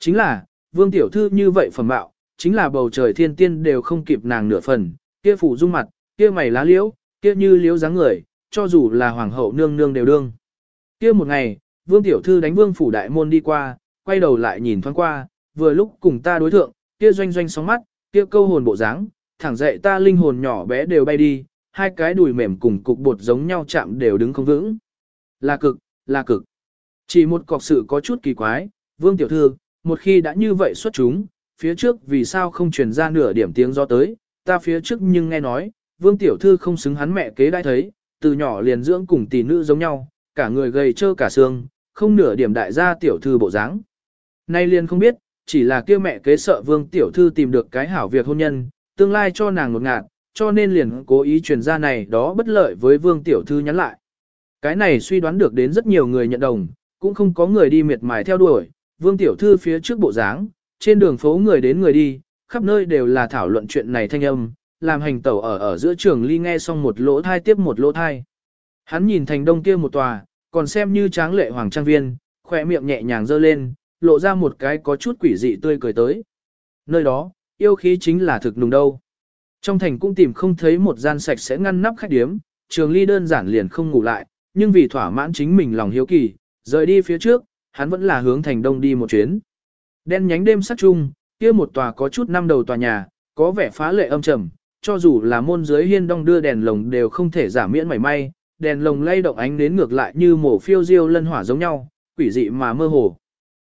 Chính là, vương tiểu thư như vậy phẩm bạo, chính là bầu trời thiên tiên đều không kịp nàng nửa phần, kia phủ dung mặt, kia mày lá liễu, kia như liễu dáng người, cho dù là hoàng hậu nương nương đều đương. Kia một ngày, vương tiểu thư đánh vương phủ đại môn đi qua, quay đầu lại nhìn thoáng qua, vừa lúc cùng ta đối thượng, kia doanh doanh sóng mắt, kia câu hồn bộ dáng, thẳng dậy ta linh hồn nhỏ bé đều bay đi, hai cái đùi mềm cùng cục bột giống nhau chạm đều đứng không vững. Là cực, là cực. Chỉ một cọc sự có chút kỳ quái, vương tiểu thư, một khi đã như vậy xuất chúng, phía trước vì sao không truyền ra nửa điểm tiếng do tới, ta phía trước nhưng nghe nói, vương tiểu thư không xứng hắn mẹ kế đã thấy, từ nhỏ liền dưỡng cùng tỷ nữ giống nhau, cả người gầy trơ cả xương, không nửa điểm đại gia tiểu thư bộ dáng. Nay liền không biết, chỉ là kia mẹ kế sợ vương tiểu thư tìm được cái hảo việc hôn nhân, tương lai cho nàng ngột ngạt, cho nên liền cố ý truyền ra này đó bất lợi với vương tiểu thư nhắn lại. Cái này suy đoán được đến rất nhiều người nhận đồng, cũng không có người đi miệt mài theo đuổi, vương tiểu thư phía trước bộ dáng, trên đường phố người đến người đi, khắp nơi đều là thảo luận chuyện này thanh âm, làm hành tẩu ở ở giữa trường ly nghe xong một lỗ thai tiếp một lỗ thai. Hắn nhìn thành đông kia một tòa, còn xem như tráng lệ hoàng trang viên, khỏe miệng nhẹ nhàng dơ lên, lộ ra một cái có chút quỷ dị tươi cười tới. Nơi đó, yêu khí chính là thực nùng đâu. Trong thành cũng tìm không thấy một gian sạch sẽ ngăn nắp khách điếm, trường ly đơn giản liền không ngủ lại, nhưng vì thỏa mãn chính mình lòng hiếu kỳ, rời đi phía trước, hắn vẫn là hướng thành đông đi một chuyến. Đen nhánh đêm sắc chung, kia một tòa có chút năm đầu tòa nhà, có vẻ phá lệ âm trầm, cho dù là môn dưới hiên đông đưa đèn lồng đều không thể giảm miễn mảy may, đèn lồng lay động ánh đến ngược lại như mổ phiêu diêu lân hỏa giống nhau, quỷ dị mà mơ hồ.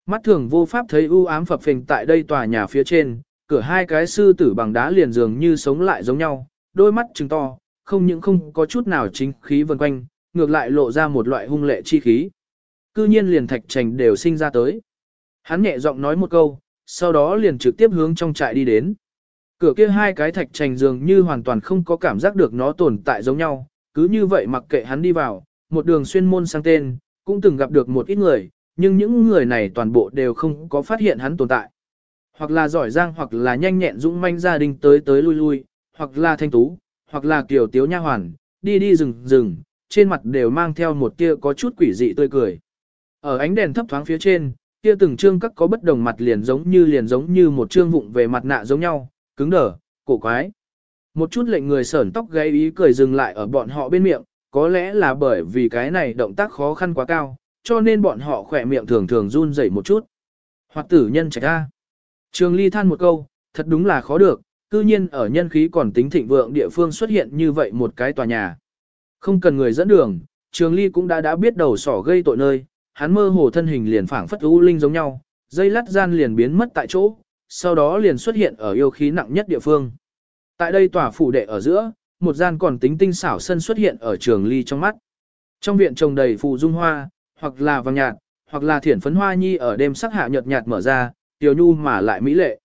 Mắt thường vô pháp thấy u ám phập phình tại đây tòa nhà phía trên, cửa hai cái sư tử bằng đá liền dường như sống lại giống nhau, đôi mắt trừng to, không những không có chút nào chính khí vần quanh, ngược lại lộ ra một loại hung lệ chi khí. Cư nhiên liền thạch trành đều sinh ra tới. Hắn nhẹ giọng nói một câu, sau đó liền trực tiếp hướng trong trại đi đến. Cửa kia hai cái thạch trành dường như hoàn toàn không có cảm giác được nó tồn tại giống nhau, cứ như vậy mặc kệ hắn đi vào, một đường xuyên môn sang tên, cũng từng gặp được một ít người, nhưng những người này toàn bộ đều không có phát hiện hắn tồn tại. Hoặc là giỏi giang hoặc là nhanh nhẹn dũng manh gia đình tới tới lui lui, hoặc là thanh tú, hoặc là kiểu tiếu nha hoàn, đi đi rừng rừng, trên mặt đều mang theo một tia có chút quỷ dị tươi cười. Ở ánh đèn thấp thoáng phía trên, kia từng trương các có bất đồng mặt liền giống như liền giống như một trương vụng về mặt nạ giống nhau, cứng đờ, cổ quái. Một chút lệnh người sởn tóc gáy ý cười dừng lại ở bọn họ bên miệng, có lẽ là bởi vì cái này động tác khó khăn quá cao, cho nên bọn họ khỏe miệng thường thường run rẩy một chút. Hoặc tử nhân trạch ra. Trường ly than một câu, thật đúng là khó được, cư nhiên ở nhân khí còn tính thịnh vượng địa phương xuất hiện như vậy một cái tòa nhà. Không cần người dẫn đường, trường ly cũng đã đã biết đầu sỏ gây tội nơi, hắn mơ hồ thân hình liền phảng phất u linh giống nhau, dây lát gian liền biến mất tại chỗ, sau đó liền xuất hiện ở yêu khí nặng nhất địa phương. Tại đây tòa phủ đệ ở giữa, một gian còn tính tinh xảo sân xuất hiện ở trường ly trong mắt. Trong viện trồng đầy phù dung hoa, hoặc là vàng nhạt, hoặc là thiển phấn hoa nhi ở đêm sắc hạ nhợt nhạt mở ra, tiểu nhu mà lại mỹ lệ.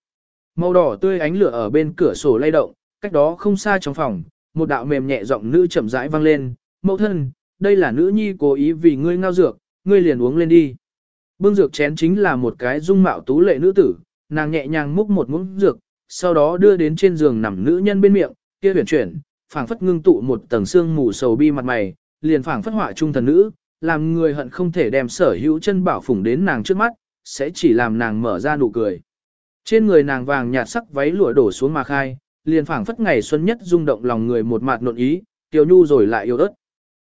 Màu đỏ tươi ánh lửa ở bên cửa sổ lay động, cách đó không xa trong phòng, một đạo mềm nhẹ giọng nữ chậm rãi vang lên, "Mẫu thân, đây là nữ nhi cố ý vì ngươi ngao dược, ngươi liền uống lên đi." Bưng dược chén chính là một cái dung mạo tú lệ nữ tử, nàng nhẹ nhàng múc một muỗng dược, sau đó đưa đến trên giường nằm nữ nhân bên miệng, kia huyền chuyển, phảng phất ngưng tụ một tầng xương mù sầu bi mặt mày, liền phảng phất họa trung thần nữ, làm người hận không thể đem sở hữu chân bảo phủng đến nàng trước mắt, sẽ chỉ làm nàng mở ra nụ cười. Trên người nàng vàng nhạt sắc váy lụa đổ xuống mà khai, liền phảng phất ngày xuân nhất rung động lòng người một mạt nộn ý, tiểu nhu rồi lại yêu ớt.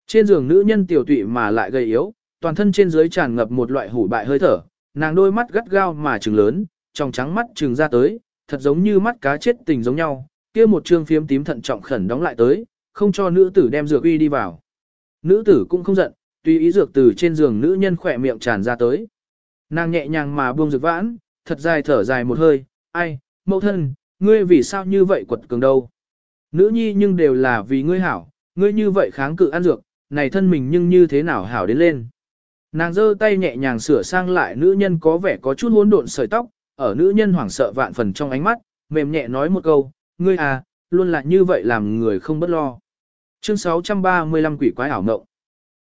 Trên giường nữ nhân tiểu tụy mà lại gầy yếu, toàn thân trên dưới tràn ngập một loại hủ bại hơi thở, nàng đôi mắt gắt gao mà trừng lớn, trong trắng mắt trừng ra tới, thật giống như mắt cá chết tình giống nhau, kia một trương phiếm tím thận trọng khẩn đóng lại tới, không cho nữ tử đem dược uy đi vào. Nữ tử cũng không giận, tùy ý dược từ trên giường nữ nhân khỏe miệng tràn ra tới. Nàng nhẹ nhàng mà buông dược vãn, thật dài thở dài một hơi, ai, mẫu thân, ngươi vì sao như vậy quật cường đâu. Nữ nhi nhưng đều là vì ngươi hảo, ngươi như vậy kháng cự ăn dược, này thân mình nhưng như thế nào hảo đến lên. Nàng giơ tay nhẹ nhàng sửa sang lại nữ nhân có vẻ có chút hỗn độn sợi tóc, ở nữ nhân hoảng sợ vạn phần trong ánh mắt, mềm nhẹ nói một câu, ngươi à, luôn là như vậy làm người không bất lo. Chương 635 quỷ quái ảo mộng.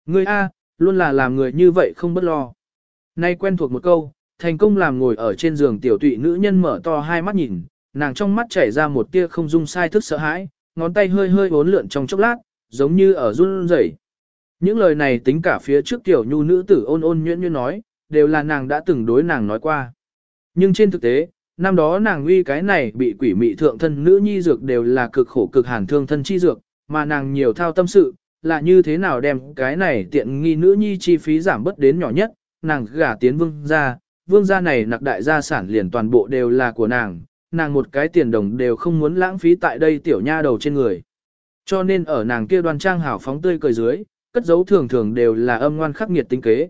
Ngươi a, luôn là làm người như vậy không bất lo. Nay quen thuộc một câu, thành công làm ngồi ở trên giường tiểu tụy nữ nhân mở to hai mắt nhìn, nàng trong mắt chảy ra một tia không dung sai thức sợ hãi, ngón tay hơi hơi bốn lượn trong chốc lát, giống như ở run rẩy. Những lời này tính cả phía trước tiểu nhu nữ tử ôn ôn nhuyễn như nói, đều là nàng đã từng đối nàng nói qua. Nhưng trên thực tế, năm đó nàng uy cái này bị quỷ mị thượng thân nữ nhi dược đều là cực khổ cực hàn thương thân chi dược, mà nàng nhiều thao tâm sự, là như thế nào đem cái này tiện nghi nữ nhi chi phí giảm bất đến nhỏ nhất, nàng gả tiến vương gia, vương gia này nặc đại gia sản liền toàn bộ đều là của nàng, nàng một cái tiền đồng đều không muốn lãng phí tại đây tiểu nha đầu trên người. Cho nên ở nàng kia đoan trang hảo phóng tươi cười dưới, cất giấu thường thường đều là âm ngoan khắc nghiệt tinh kế.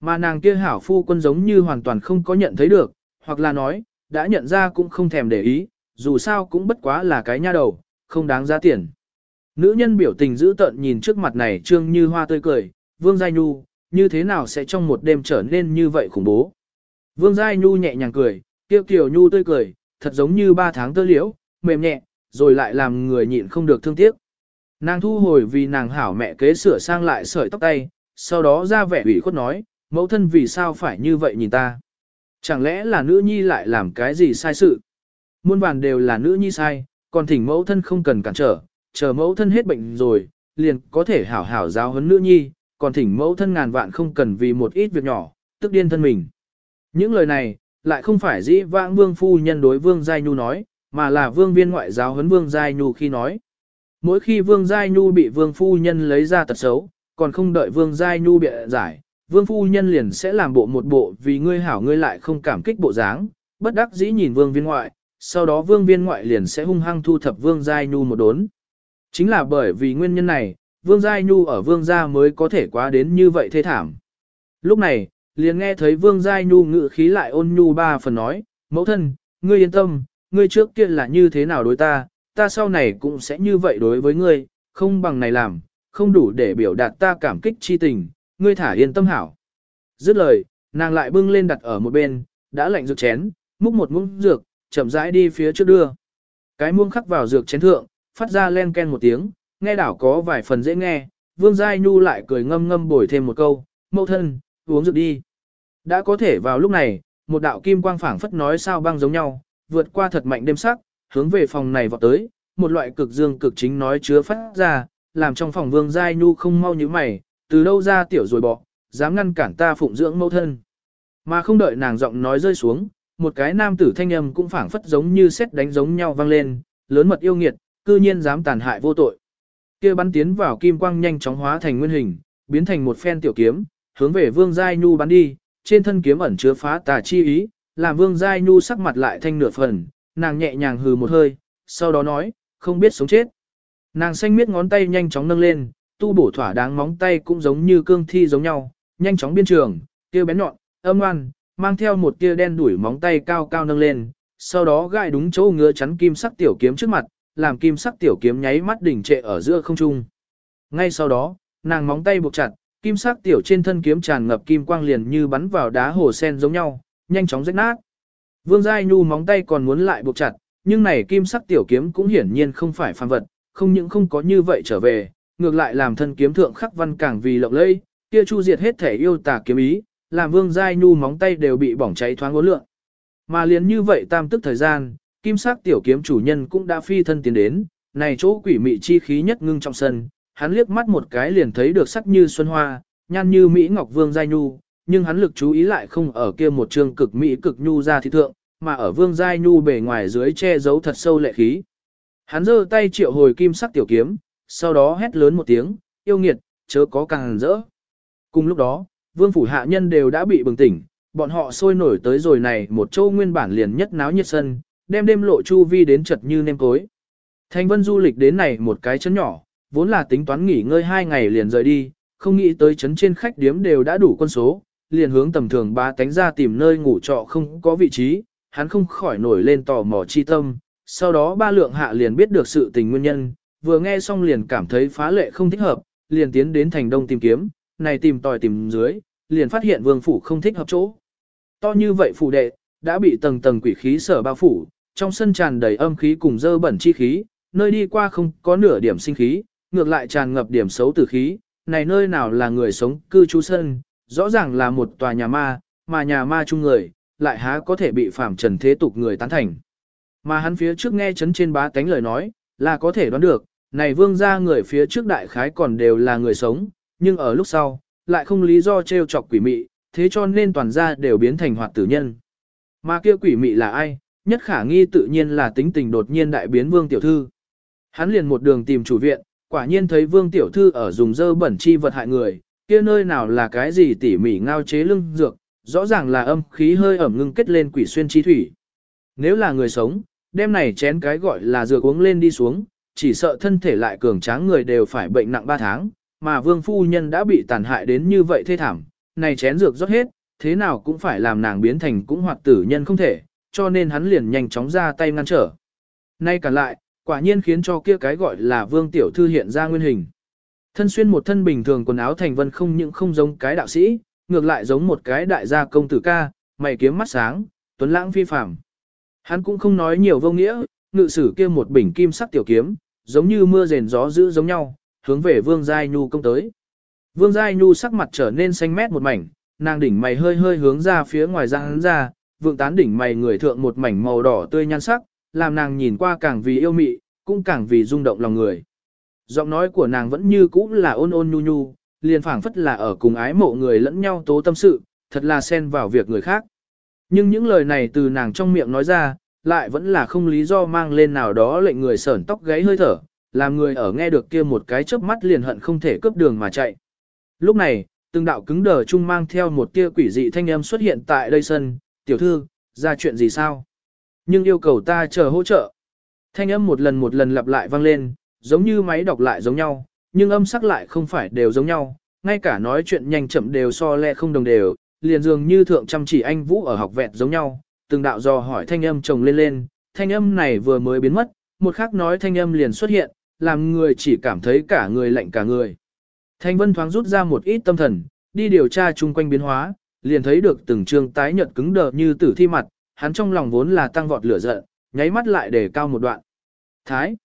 Mà nàng kia hảo phu quân giống như hoàn toàn không có nhận thấy được, hoặc là nói, đã nhận ra cũng không thèm để ý, dù sao cũng bất quá là cái nha đầu, không đáng giá tiền. Nữ nhân biểu tình giữ tợn nhìn trước mặt này trương như hoa tươi cười, Vương Giai Nhu, như thế nào sẽ trong một đêm trở nên như vậy khủng bố. Vương Giai Nhu nhẹ nhàng cười, tiêu kiều Nhu tươi cười, thật giống như ba tháng tơ liễu, mềm nhẹ, rồi lại làm người nhịn không được thương tiếc. Nàng thu hồi vì nàng hảo mẹ kế sửa sang lại sợi tóc tay, sau đó ra vẻ ủy khuất nói, mẫu thân vì sao phải như vậy nhìn ta. Chẳng lẽ là nữ nhi lại làm cái gì sai sự? Muôn vàn đều là nữ nhi sai, còn thỉnh mẫu thân không cần cản trở, chờ mẫu thân hết bệnh rồi, liền có thể hảo hảo giáo huấn nữ nhi, còn thỉnh mẫu thân ngàn vạn không cần vì một ít việc nhỏ, tức điên thân mình. Những lời này, lại không phải dĩ vãng vương phu nhân đối vương Giai Nhu nói, mà là vương viên ngoại giáo huấn vương Giai Nhu khi nói. Mỗi khi vương Giai Nhu bị vương phu nhân lấy ra tật xấu, còn không đợi vương Giai Nhu bịa giải, vương phu nhân liền sẽ làm bộ một bộ vì ngươi hảo ngươi lại không cảm kích bộ dáng, bất đắc dĩ nhìn vương viên ngoại, sau đó vương viên ngoại liền sẽ hung hăng thu thập vương Giai Nhu một đốn. Chính là bởi vì nguyên nhân này, vương Giai Nhu ở vương gia mới có thể quá đến như vậy thê thảm. Lúc này, liền nghe thấy vương Giai Nhu ngự khí lại ôn nhu ba phần nói, mẫu thân, ngươi yên tâm, ngươi trước kia là như thế nào đối ta, ta sau này cũng sẽ như vậy đối với ngươi, không bằng này làm, không đủ để biểu đạt ta cảm kích chi tình, ngươi thả yên tâm hảo. Dứt lời, nàng lại bưng lên đặt ở một bên, đã lạnh dược chén, múc một muỗng dược, chậm rãi đi phía trước đưa. Cái muông khắc vào dược chén thượng, phát ra len ken một tiếng, nghe đảo có vài phần dễ nghe, Vương Giai Nhu lại cười ngâm ngâm bồi thêm một câu, mẫu thân, uống dược đi. Đã có thể vào lúc này, một đạo kim quang phảng phất nói sao băng giống nhau, vượt qua thật mạnh đêm sắc, hướng về phòng này vọt tới, một loại cực dương cực chính nói chứa phát ra, làm trong phòng Vương Giai Nhu không mau như mày, từ đâu ra tiểu rồi bỏ, dám ngăn cản ta phụng dưỡng mẫu thân. Mà không đợi nàng giọng nói rơi xuống, một cái nam tử thanh âm cũng phảng phất giống như xét đánh giống nhau vang lên, lớn mật yêu nghiệt, cư nhiên dám tàn hại vô tội. Kia bắn tiến vào kim quang nhanh chóng hóa thành nguyên hình, biến thành một phen tiểu kiếm, hướng về Vương Giai Nhu bắn đi, trên thân kiếm ẩn chứa phá tà chi ý, làm Vương Giai Nhu sắc mặt lại thanh nửa phần, nàng nhẹ nhàng hừ một hơi, sau đó nói, không biết sống chết. Nàng xanh miết ngón tay nhanh chóng nâng lên, tu bổ thỏa đáng móng tay cũng giống như cương thi giống nhau, nhanh chóng biên trường, kia bén nhọn, âm ngoan, mang theo một tia đen đuổi móng tay cao cao nâng lên, sau đó gãi đúng chỗ ngứa chắn kim sắc tiểu kiếm trước mặt, làm kim sắc tiểu kiếm nháy mắt đỉnh trệ ở giữa không trung. Ngay sau đó, nàng móng tay buộc chặt, kim sắc tiểu trên thân kiếm tràn ngập kim quang liền như bắn vào đá hồ sen giống nhau, nhanh chóng rách nát. Vương Giai Nhu móng tay còn muốn lại buộc chặt, nhưng này kim sắc tiểu kiếm cũng hiển nhiên không phải phàm vật, không những không có như vậy trở về, ngược lại làm thân kiếm thượng khắc văn càng vì lộng lẫy, kia chu diệt hết thể yêu tà kiếm ý, làm Vương Giai Nhu móng tay đều bị bỏng cháy thoáng ngốn lượng. Mà liền như vậy tam tức thời gian, kim sắc tiểu kiếm chủ nhân cũng đã phi thân tiến đến, này chỗ quỷ mị chi khí nhất ngưng trong sân, hắn liếc mắt một cái liền thấy được sắc như xuân hoa, nhan như Mỹ Ngọc Vương Giai Nhu, nhưng hắn lực chú ý lại không ở kia một trường cực Mỹ cực Nhu ra thị thượng, mà ở Vương Giai Nhu bề ngoài dưới che giấu thật sâu lệ khí. Hắn giơ tay triệu hồi kim sắc tiểu kiếm, sau đó hét lớn một tiếng, yêu nghiệt, chớ có càng rỡ. Cùng lúc đó, vương phủ hạ nhân đều đã bị bừng tỉnh, bọn họ sôi nổi tới rồi này một châu nguyên bản liền nhất náo nhiệt sân, đem đêm lộ chu vi đến chật như nêm cối. Thanh vân du lịch đến này một cái chấn nhỏ, vốn là tính toán nghỉ ngơi hai ngày liền rời đi, không nghĩ tới chấn trên khách điếm đều đã đủ quân số, liền hướng tầm thường ba tánh ra tìm nơi ngủ trọ không có vị trí, hắn không khỏi nổi lên tò mò chi tâm, sau đó ba lượng hạ liền biết được sự tình nguyên nhân, vừa nghe xong liền cảm thấy phá lệ không thích hợp, liền tiến đến thành đông tìm kiếm, này tìm tòi tìm dưới, liền phát hiện vương phủ không thích hợp chỗ. To như vậy phủ đệ, đã bị tầng tầng quỷ khí sở bao phủ, trong sân tràn đầy âm khí cùng dơ bẩn chi khí, nơi đi qua không có nửa điểm sinh khí, ngược lại tràn ngập điểm xấu tử khí, này nơi nào là người sống cư trú sân, rõ ràng là một tòa nhà ma, mà nhà ma chung người, lại há có thể bị phạm trần thế tục người tán thành. Mà hắn phía trước nghe chấn trên bá tánh lời nói, là có thể đoán được, này vương gia người phía trước đại khái còn đều là người sống, nhưng ở lúc sau, lại không lý do trêu chọc quỷ mị, thế cho nên toàn gia đều biến thành hoạt tử nhân. Mà kia quỷ mị là ai, nhất khả nghi tự nhiên là tính tình đột nhiên đại biến vương tiểu thư. Hắn liền một đường tìm chủ viện, quả nhiên thấy vương tiểu thư ở dùng dơ bẩn chi vật hại người, kia nơi nào là cái gì tỉ mỉ ngao chế lưng dược, rõ ràng là âm khí hơi ẩm ngưng kết lên quỷ xuyên chi thủy. Nếu là người sống, đêm này chén cái gọi là dược uống lên đi xuống, chỉ sợ thân thể lại cường tráng người đều phải bệnh nặng 3 tháng, mà vương phu nhân đã bị tàn hại đến như vậy thê thảm, này chén dược rót hết, thế nào cũng phải làm nàng biến thành cũng hoạt tử nhân không thể, cho nên hắn liền nhanh chóng ra tay ngăn trở. Nay cả lại, quả nhiên khiến cho kia cái gọi là vương tiểu thư hiện ra nguyên hình. Thân xuyên một thân bình thường quần áo thành vân không những không giống cái đạo sĩ, ngược lại giống một cái đại gia công tử ca, mày kiếm mắt sáng, tuấn lãng phi phàm. Hắn cũng không nói nhiều vô nghĩa, ngự sử kia một bình kim sắc tiểu kiếm, giống như mưa rền gió dữ giống nhau, hướng về Vương Giai Nhu công tới. Vương Giai Nhu sắc mặt trở nên xanh mét một mảnh, nàng đỉnh mày hơi hơi hướng ra phía ngoài ra hắn ra, vượng tán đỉnh mày người thượng một mảnh màu đỏ tươi nhan sắc, làm nàng nhìn qua càng vì yêu mị, cũng càng vì rung động lòng người. Giọng nói của nàng vẫn như cũ là ôn ôn nhu nhu, liền phảng phất là ở cùng ái mộ người lẫn nhau tố tâm sự, thật là xen vào việc người khác. Nhưng những lời này từ nàng trong miệng nói ra, lại vẫn là không lý do mang lên nào đó lệnh người sởn tóc gáy hơi thở, làm người ở nghe được kia một cái chớp mắt liền hận không thể cướp đường mà chạy. Lúc này, từng đạo cứng đờ chung mang theo một tia quỷ dị thanh âm xuất hiện tại đây sân, tiểu thư, ra chuyện gì sao? Nhưng yêu cầu ta chờ hỗ trợ. Thanh âm một lần một lần lặp lại vang lên, giống như máy đọc lại giống nhau, nhưng âm sắc lại không phải đều giống nhau, ngay cả nói chuyện nhanh chậm đều so lẹ không đồng đều, liền dường như thượng chăm chỉ anh Vũ ở học vẹt giống nhau, từng đạo dò hỏi thanh âm chồng lên lên, thanh âm này vừa mới biến mất, một khắc nói thanh âm liền xuất hiện, làm người chỉ cảm thấy cả người lạnh cả người. Thanh Vân thoáng rút ra một ít tâm thần, đi điều tra chung quanh biến hóa, liền thấy được từng trương tái nhợt cứng đờ như tử thi mặt, hắn trong lòng vốn là tăng vọt lửa giận, nháy mắt lại để cao một đoạn. Thái!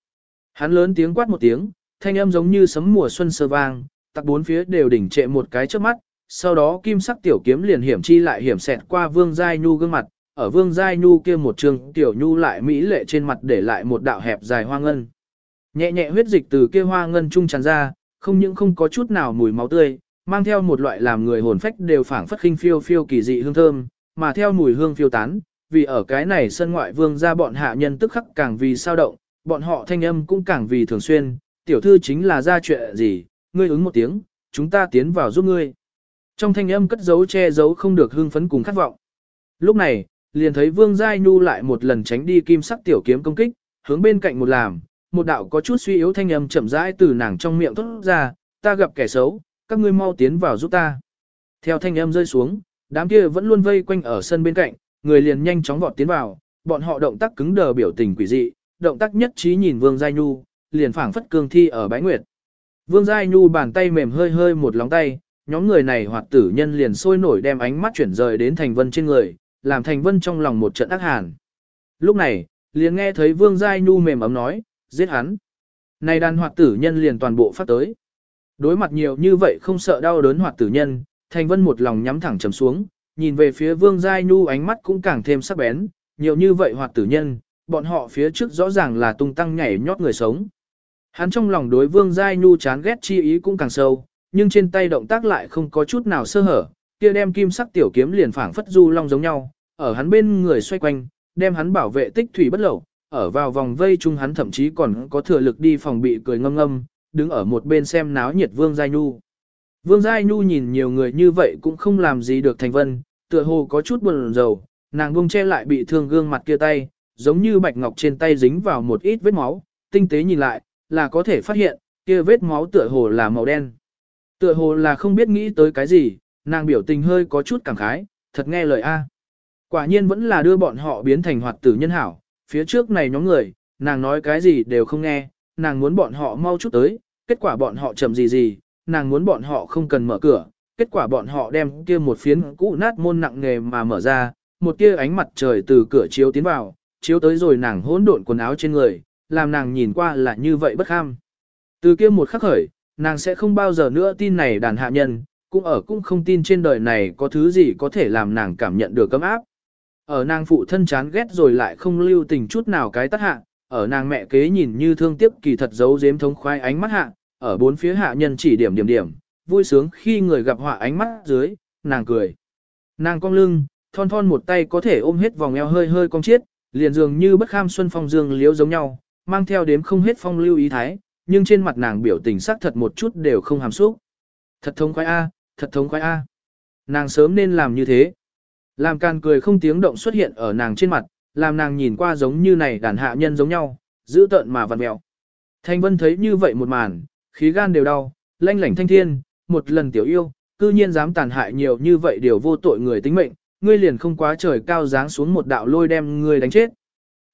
Hắn lớn tiếng quát một tiếng, thanh âm giống như sấm mùa xuân sơ vang, tặc bốn phía đều đỉnh trệ một cái trước mắt, sau đó kim sắc tiểu kiếm liền hiểm chi lại hiểm xẹt qua vương giai nhu gương mặt, ở vương giai nhu kia một trường tiểu nhu lại mỹ lệ trên mặt để lại một đạo hẹp dài hoa ngân. Nhẹ nhẹ huyết dịch từ kia hoa ngân trung tràn ra, không những không có chút nào mùi máu tươi, mang theo một loại làm người hồn phách đều phảng phất khinh phiêu phiêu kỳ dị hương thơm, mà theo mùi hương phiêu tán, vì ở cái này sân ngoại vương gia bọn hạ nhân tức khắc càng vì sao động, bọn họ thanh âm cũng càng vì thường xuyên, tiểu thư chính là ra chuyện gì, ngươi ứng một tiếng, chúng ta tiến vào giúp ngươi. Trong thanh âm cất giấu che giấu không được hưng phấn cùng khát vọng. Lúc này, liền thấy Vương Giai Nhu lại một lần tránh đi kim sắc tiểu kiếm công kích, hướng bên cạnh một làm, một đạo có chút suy yếu thanh âm chậm rãi từ nàng trong miệng thốt ra, ta gặp kẻ xấu, các ngươi mau tiến vào giúp ta. Theo thanh âm rơi xuống, đám kia vẫn luôn vây quanh ở sân bên cạnh, người liền nhanh chóng vọt tiến vào, bọn họ động tác cứng đờ biểu tình quỷ dị, động tác nhất trí nhìn Vương Giai Nhu, liền phảng phất cương thi ở bái nguyệt. Vương Giai Nhu bàn tay mềm hơi hơi một lóng tay, nhóm người này hoạt tử nhân liền sôi nổi đem ánh mắt chuyển rời đến Thành Vân trên người, làm Thành Vân trong lòng một trận ác hàn. Lúc này, liền nghe thấy Vương Giai Nhu mềm ấm nói, giết hắn. Này đàn hoạt tử nhân liền toàn bộ phát tới. Đối mặt nhiều như vậy không sợ đau đớn hoạt tử nhân, Thành Vân một lòng nhắm thẳng chầm xuống, nhìn về phía Vương Giai Nhu ánh mắt cũng càng thêm sắc bén, nhiều như vậy hoạt tử nhân, bọn họ phía trước rõ ràng là tung tăng nhảy nhót người sống. Hắn trong lòng đối Vương Giai Nhu chán ghét chi ý cũng càng sâu, nhưng trên tay động tác lại không có chút nào sơ hở, kia đem kim sắc tiểu kiếm liền phảng phất du long giống nhau, ở hắn bên người xoay quanh, đem hắn bảo vệ tích thủy bất lậu, ở vào vòng vây chung hắn thậm chí còn có thừa lực đi phòng bị cười ngâm ngâm, đứng ở một bên xem náo nhiệt Vương Giai Nhu. Vương Giai Nhu nhìn nhiều người như vậy cũng không làm gì được thành vân, tựa hồ có chút buồn rầu, nàng buông che lại bị thương gương mặt kia tay, giống như bạch ngọc trên tay dính vào một ít vết máu, tinh tế nhìn lại, là có thể phát hiện, kia vết máu tựa hồ là màu đen. Tựa hồ là không biết nghĩ tới cái gì, nàng biểu tình hơi có chút cảm khái, thật nghe lời A. Quả nhiên vẫn là đưa bọn họ biến thành hoạt tử nhân hảo, phía trước này nhóm người, nàng nói cái gì đều không nghe, nàng muốn bọn họ mau chút tới, kết quả bọn họ chậm gì gì, nàng muốn bọn họ không cần mở cửa, kết quả bọn họ đem kia một phiến cũ nát môn nặng nghề mà mở ra, một tia ánh mặt trời từ cửa chiếu tiến vào, chiếu tới rồi nàng hỗn độn quần áo trên người, làm nàng nhìn qua là như vậy bất kham. Từ kia một khắc khởi, nàng sẽ không bao giờ nữa tin này đàn hạ nhân, cũng ở cũng không tin trên đời này có thứ gì có thể làm nàng cảm nhận được cấm áp. Ở nàng phụ thân chán ghét rồi lại không lưu tình chút nào cái tắt hạ, ở nàng mẹ kế nhìn như thương tiếc kỳ thật giấu giếm thống khoái ánh mắt hạ, ở bốn phía hạ nhân chỉ điểm điểm điểm, vui sướng khi người gặp họa ánh mắt dưới, nàng cười. Nàng cong lưng, thon thon một tay có thể ôm hết vòng eo hơi hơi cong chiết, liền dường như bất kham xuân phong dương liễu giống nhau, mang theo đếm không hết phong lưu ý thái, nhưng trên mặt nàng biểu tình sắc thật một chút đều không hàm xúc. Thật thống khoái A, thật thống khoái A. Nàng sớm nên làm như thế. Làm càn cười không tiếng động xuất hiện ở nàng trên mặt, làm nàng nhìn qua giống như này đàn hạ nhân giống nhau, giữ tợn mà vặn mẹo. Thanh Vân thấy như vậy một màn, khí gan đều đau, lanh lảnh thanh thiên, một lần tiểu yêu, cư nhiên dám tàn hại nhiều như vậy điều vô tội người tính mệnh, ngươi liền không quá trời cao dáng xuống một đạo lôi đem ngươi đánh chết.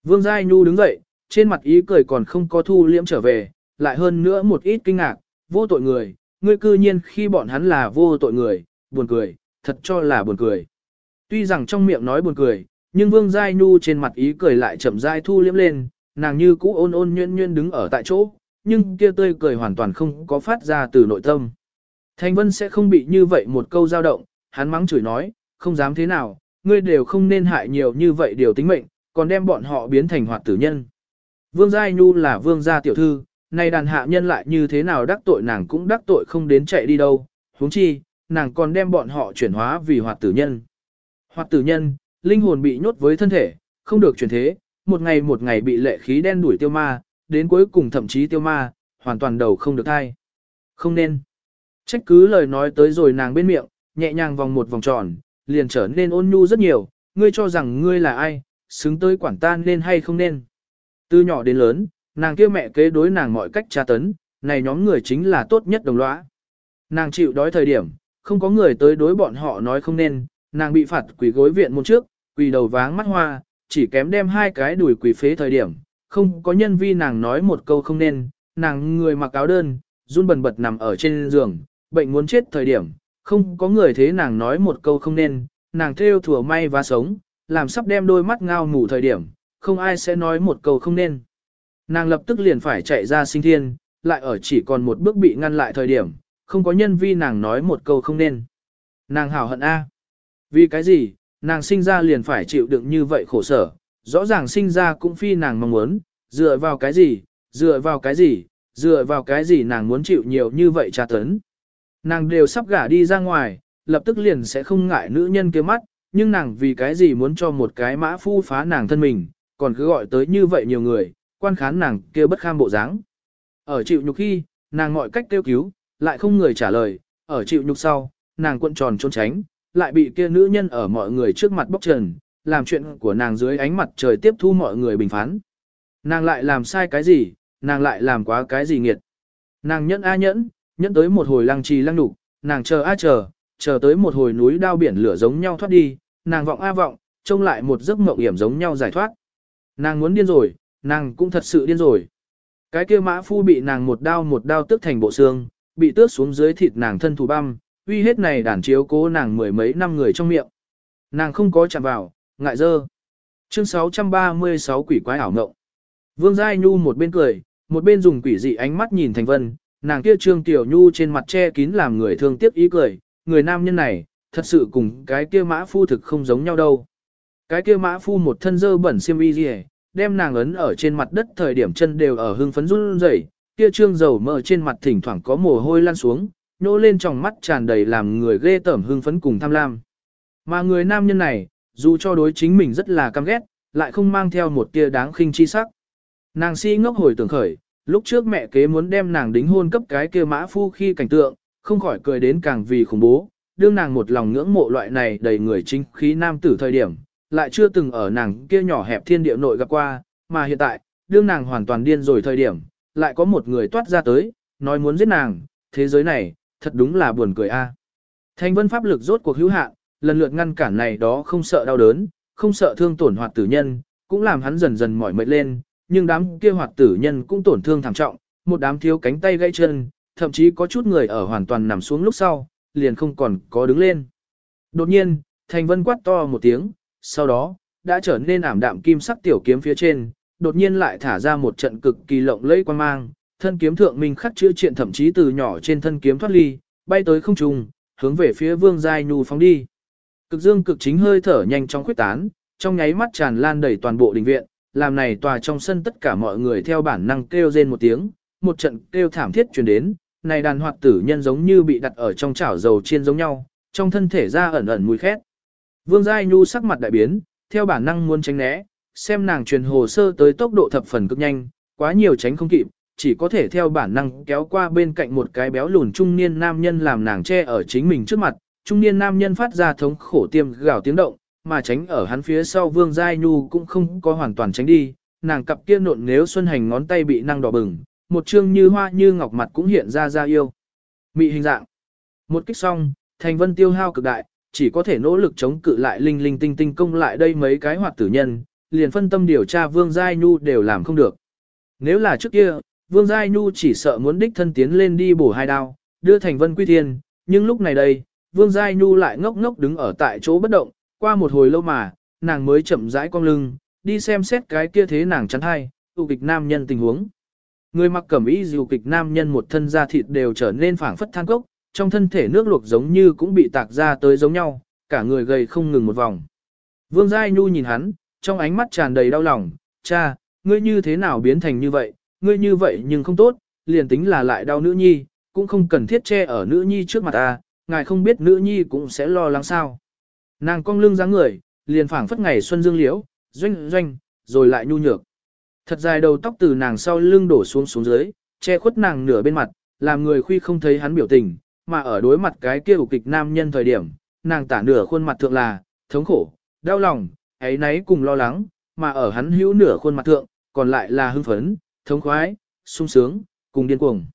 Vương Giai Nhu đứng dậy, trên mặt ý cười còn không có thu liễm trở về, lại hơn nữa một ít kinh ngạc, vô tội người, ngươi cư nhiên khi bọn hắn là vô tội người, buồn cười, thật cho là buồn cười. Tuy rằng trong miệng nói buồn cười, nhưng Vương Giai Nhu trên mặt ý cười lại chậm rãi thu liễm lên, nàng như cũ ôn ôn nhuyễn nhuyễn đứng ở tại chỗ, nhưng kia tươi cười hoàn toàn không có phát ra từ nội tâm. Thanh Vân sẽ không bị như vậy một câu dao động, hắn mắng chửi nói, không dám thế nào, ngươi đều không nên hại nhiều như vậy điều tính mệnh, còn đem bọn họ biến thành hoạt tử nhân. Vương Giai Nhu là vương gia tiểu thư, nay đàn hạ nhân lại như thế nào đắc tội nàng cũng đắc tội không đến chạy đi đâu, huống chi, nàng còn đem bọn họ chuyển hóa vì hoạt tử nhân. Hoạt tử nhân, linh hồn bị nhốt với thân thể, không được chuyển thế, một ngày một ngày bị lệ khí đen đuổi tiêu ma, đến cuối cùng thậm chí tiêu ma, hoàn toàn đầu không được thai. Không nên. Trách cứ lời nói tới rồi nàng bên miệng, nhẹ nhàng vòng một vòng tròn, liền trở nên ôn nhu rất nhiều, ngươi cho rằng ngươi là ai, xứng tới quản tan nên hay không nên. Từ nhỏ đến lớn, nàng kia mẹ kế đối nàng mọi cách tra tấn, này nhóm người chính là tốt nhất đồng lõa. Nàng chịu đói thời điểm, không có người tới đối bọn họ nói không nên, nàng bị phạt quỷ gối viện môn trước, quỳ đầu váng mắt hoa, chỉ kém đem hai cái đùi quỳ phế thời điểm, không có nhân vi nàng nói một câu không nên, nàng người mặc áo đơn, run bần bật nằm ở trên giường, bệnh muốn chết thời điểm, không có người thế nàng nói một câu không nên, nàng theo thủa may và sống, làm sắp đem đôi mắt ngao ngủ thời điểm, không ai sẽ nói một câu không nên. Nàng lập tức liền phải chạy ra sinh thiên, lại ở chỉ còn một bước bị ngăn lại thời điểm, không có nhân vi nàng nói một câu không nên. Nàng hào hận A. Vì cái gì, nàng sinh ra liền phải chịu đựng như vậy khổ sở, rõ ràng sinh ra cũng phi nàng mong muốn, dựa vào cái gì, dựa vào cái gì, dựa vào cái gì nàng muốn chịu nhiều như vậy tra tấn. Nàng đều sắp gả đi ra ngoài, lập tức liền sẽ không ngại nữ nhân kia mắt, nhưng nàng vì cái gì muốn cho một cái mã phu phá nàng thân mình, còn cứ gọi tới như vậy nhiều người, quan khán nàng kia bất kham bộ dáng. Ở chịu nhục khi, nàng mọi cách kêu cứu, lại không người trả lời, ở chịu nhục sau, nàng cuộn tròn trốn tránh, lại bị kia nữ nhân ở mọi người trước mặt bóc trần, làm chuyện của nàng dưới ánh mặt trời tiếp thu mọi người bình phán. Nàng lại làm sai cái gì, nàng lại làm quá cái gì nghiệt. Nàng nhẫn a nhẫn, nhẫn tới một hồi lăng trì lăng đục, nàng chờ a chờ, chờ tới một hồi núi đao biển lửa giống nhau thoát đi, nàng vọng a vọng, trông lại một giấc mộng hiểm giống nhau giải thoát. Nàng muốn điên rồi, nàng cũng thật sự điên rồi. Cái kia mã phu bị nàng một đao một đao tước thành bộ xương, bị tước xuống dưới thịt nàng thân thủ băm, uy hết này đàn chiếu cố nàng mười mấy năm người trong miệng. Nàng không có chạm vào, ngại dơ. Chương 636 quỷ quái ảo ngộng. Vương Giai Nhu một bên cười, một bên dùng quỷ dị ánh mắt nhìn Thành Vân, nàng kia trương tiểu nhu trên mặt che kín làm người thương tiếc ý cười, người nam nhân này, thật sự cùng cái kia mã phu thực không giống nhau đâu. Cái kia mã phu một thân dơ bẩn xiêm y gì, đem nàng ấn ở trên mặt đất thời điểm chân đều ở hưng phấn run rẩy, kia trương dầu mỡ trên mặt thỉnh thoảng có mồ hôi lan xuống, nô lên trong mắt tràn đầy làm người ghê tởm hưng phấn cùng tham lam. Mà người nam nhân này, dù cho đối chính mình rất là căm ghét, lại không mang theo một tia đáng khinh chi sắc. Nàng si ngốc hồi tưởng khởi, lúc trước mẹ kế muốn đem nàng đính hôn cấp cái kia mã phu khi cảnh tượng, không khỏi cười đến càng vì khủng bố, đương nàng một lòng ngưỡng mộ loại này đầy người chính khí nam tử thời điểm, lại chưa từng ở nàng kia nhỏ hẹp thiên địa nội gặp qua, mà hiện tại, đương nàng hoàn toàn điên rồi thời điểm, lại có một người toát ra tới, nói muốn giết nàng, thế giới này, thật đúng là buồn cười a. Thanh vân pháp lực rốt cuộc hữu hạn, lần lượt ngăn cản này đó không sợ đau đớn, không sợ thương tổn hoạt tử nhân, cũng làm hắn dần dần mỏi mệt lên, nhưng đám kia hoạt tử nhân cũng tổn thương thảm trọng, một đám thiếu cánh tay gãy chân, thậm chí có chút người ở hoàn toàn nằm xuống lúc sau, liền không còn có đứng lên. Đột nhiên, Thành Vân quát to một tiếng, sau đó, đã trở nên ảm đạm kim sắc tiểu kiếm phía trên, đột nhiên lại thả ra một trận cực kỳ lộng lẫy quan mang, thân kiếm thượng minh khắc chữ triện thậm chí từ nhỏ trên thân kiếm thoát ly, bay tới không trung, hướng về phía Vương Giai Nhu phóng đi. Cực dương cực chính hơi thở nhanh chóng khuyết tán, trong nháy mắt tràn lan đầy toàn bộ đình viện, làm này tòa trong sân tất cả mọi người theo bản năng kêu rên một tiếng, một trận kêu thảm thiết truyền đến, này đàn hoạt tử nhân giống như bị đặt ở trong chảo dầu chiên giống nhau, trong thân thể ra ẩn ẩn mùi khét. Vương Giai Nhu sắc mặt đại biến, theo bản năng muốn tránh né, xem nàng truyền hồ sơ tới tốc độ thập phần cực nhanh, quá nhiều tránh không kịp, chỉ có thể theo bản năng kéo qua bên cạnh một cái béo lùn trung niên nam nhân làm nàng che ở chính mình trước mặt, trung niên nam nhân phát ra thống khổ tiêm gào tiếng động, mà tránh ở hắn phía sau Vương Giai Nhu cũng không có hoàn toàn tránh đi, nàng cặp kia nộn nếu xuân hành ngón tay bị năng đỏ bừng, một chương như hoa như ngọc mặt cũng hiện ra ra yêu. Mị hình dạng. Một kích xong, thành vân tiêu hao cực đại, chỉ có thể nỗ lực chống cự lại linh linh tinh tinh công lại đây mấy cái hoạt tử nhân, liền phân tâm điều tra Vương Giai Nhu đều làm không được. Nếu là trước kia, Vương Giai Nhu chỉ sợ muốn đích thân tiến lên đi bổ hai đao, đưa thành vân quy thiên, nhưng lúc này đây, Vương Giai Nhu lại ngốc ngốc đứng ở tại chỗ bất động, qua một hồi lâu mà, nàng mới chậm rãi cong lưng, đi xem xét cái kia thế nàng chắn hay, tụ kịch nam nhân tình huống. Người mặc cẩm y dù kịch nam nhân một thân da thịt đều trở nên phảng phất than cốc, trong thân thể nước luộc giống như cũng bị tạc ra tới giống nhau, cả người gầy không ngừng một vòng. Vương Giai Nhu nhìn hắn, trong ánh mắt tràn đầy đau lòng, cha, ngươi như thế nào biến thành như vậy, ngươi như vậy nhưng không tốt, liền tính là lại đau nữ nhi, cũng không cần thiết che ở nữ nhi trước mặt ta, ngài không biết nữ nhi cũng sẽ lo lắng sao. Nàng cong lưng dáng người, liền phảng phất ngày xuân dương liễu, doanh doanh, rồi lại nhu nhược. Thật dài đầu tóc từ nàng sau lưng đổ xuống xuống dưới, che khuất nàng nửa bên mặt, làm người khuy không thấy hắn biểu tình, mà ở đối mặt cái kia kịch nam nhân thời điểm, nàng tả nửa khuôn mặt thượng là, thống khổ, đau lòng, ấy nấy cùng lo lắng, mà ở hắn hữu nửa khuôn mặt thượng, còn lại là hưng phấn, thống khoái, sung sướng, cùng điên cuồng.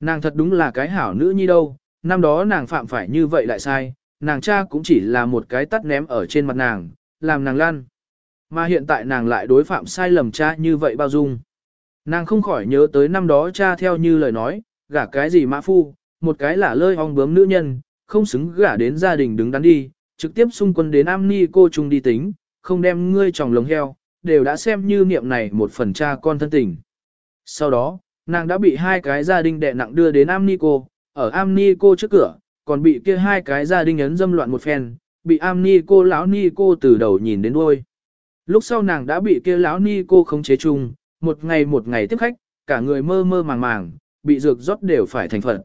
Nàng thật đúng là cái hảo nữ nhi đâu, năm đó nàng phạm phải như vậy lại sai, nàng cha cũng chỉ là một cái tắt ném ở trên mặt nàng, làm nàng lăn. Mà hiện tại nàng lại đối phạm sai lầm cha như vậy bao dung. Nàng không khỏi nhớ tới năm đó cha theo như lời nói, gả cái gì mã phu, một cái là lơi ong bướm nữ nhân, không xứng gả đến gia đình đứng đắn đi, trực tiếp xung quân đến am ni cô trung đi tính, không đem ngươi tròng lồng heo, đều đã xem như niệm này một phần cha con thân tình. Sau đó, nàng đã bị hai cái gia đình đệ nặng đưa đến am ni cô, ở am ni cô trước cửa, còn bị kia hai cái gia đình ấn dâm loạn một phen, bị am ni cô lão ni cô từ đầu nhìn đến đuôi. Lúc sau nàng đã bị kia lão ni cô khống chế chung, một ngày một ngày tiếp khách, cả người mơ mơ màng màng, bị dược rót đều phải thành phận.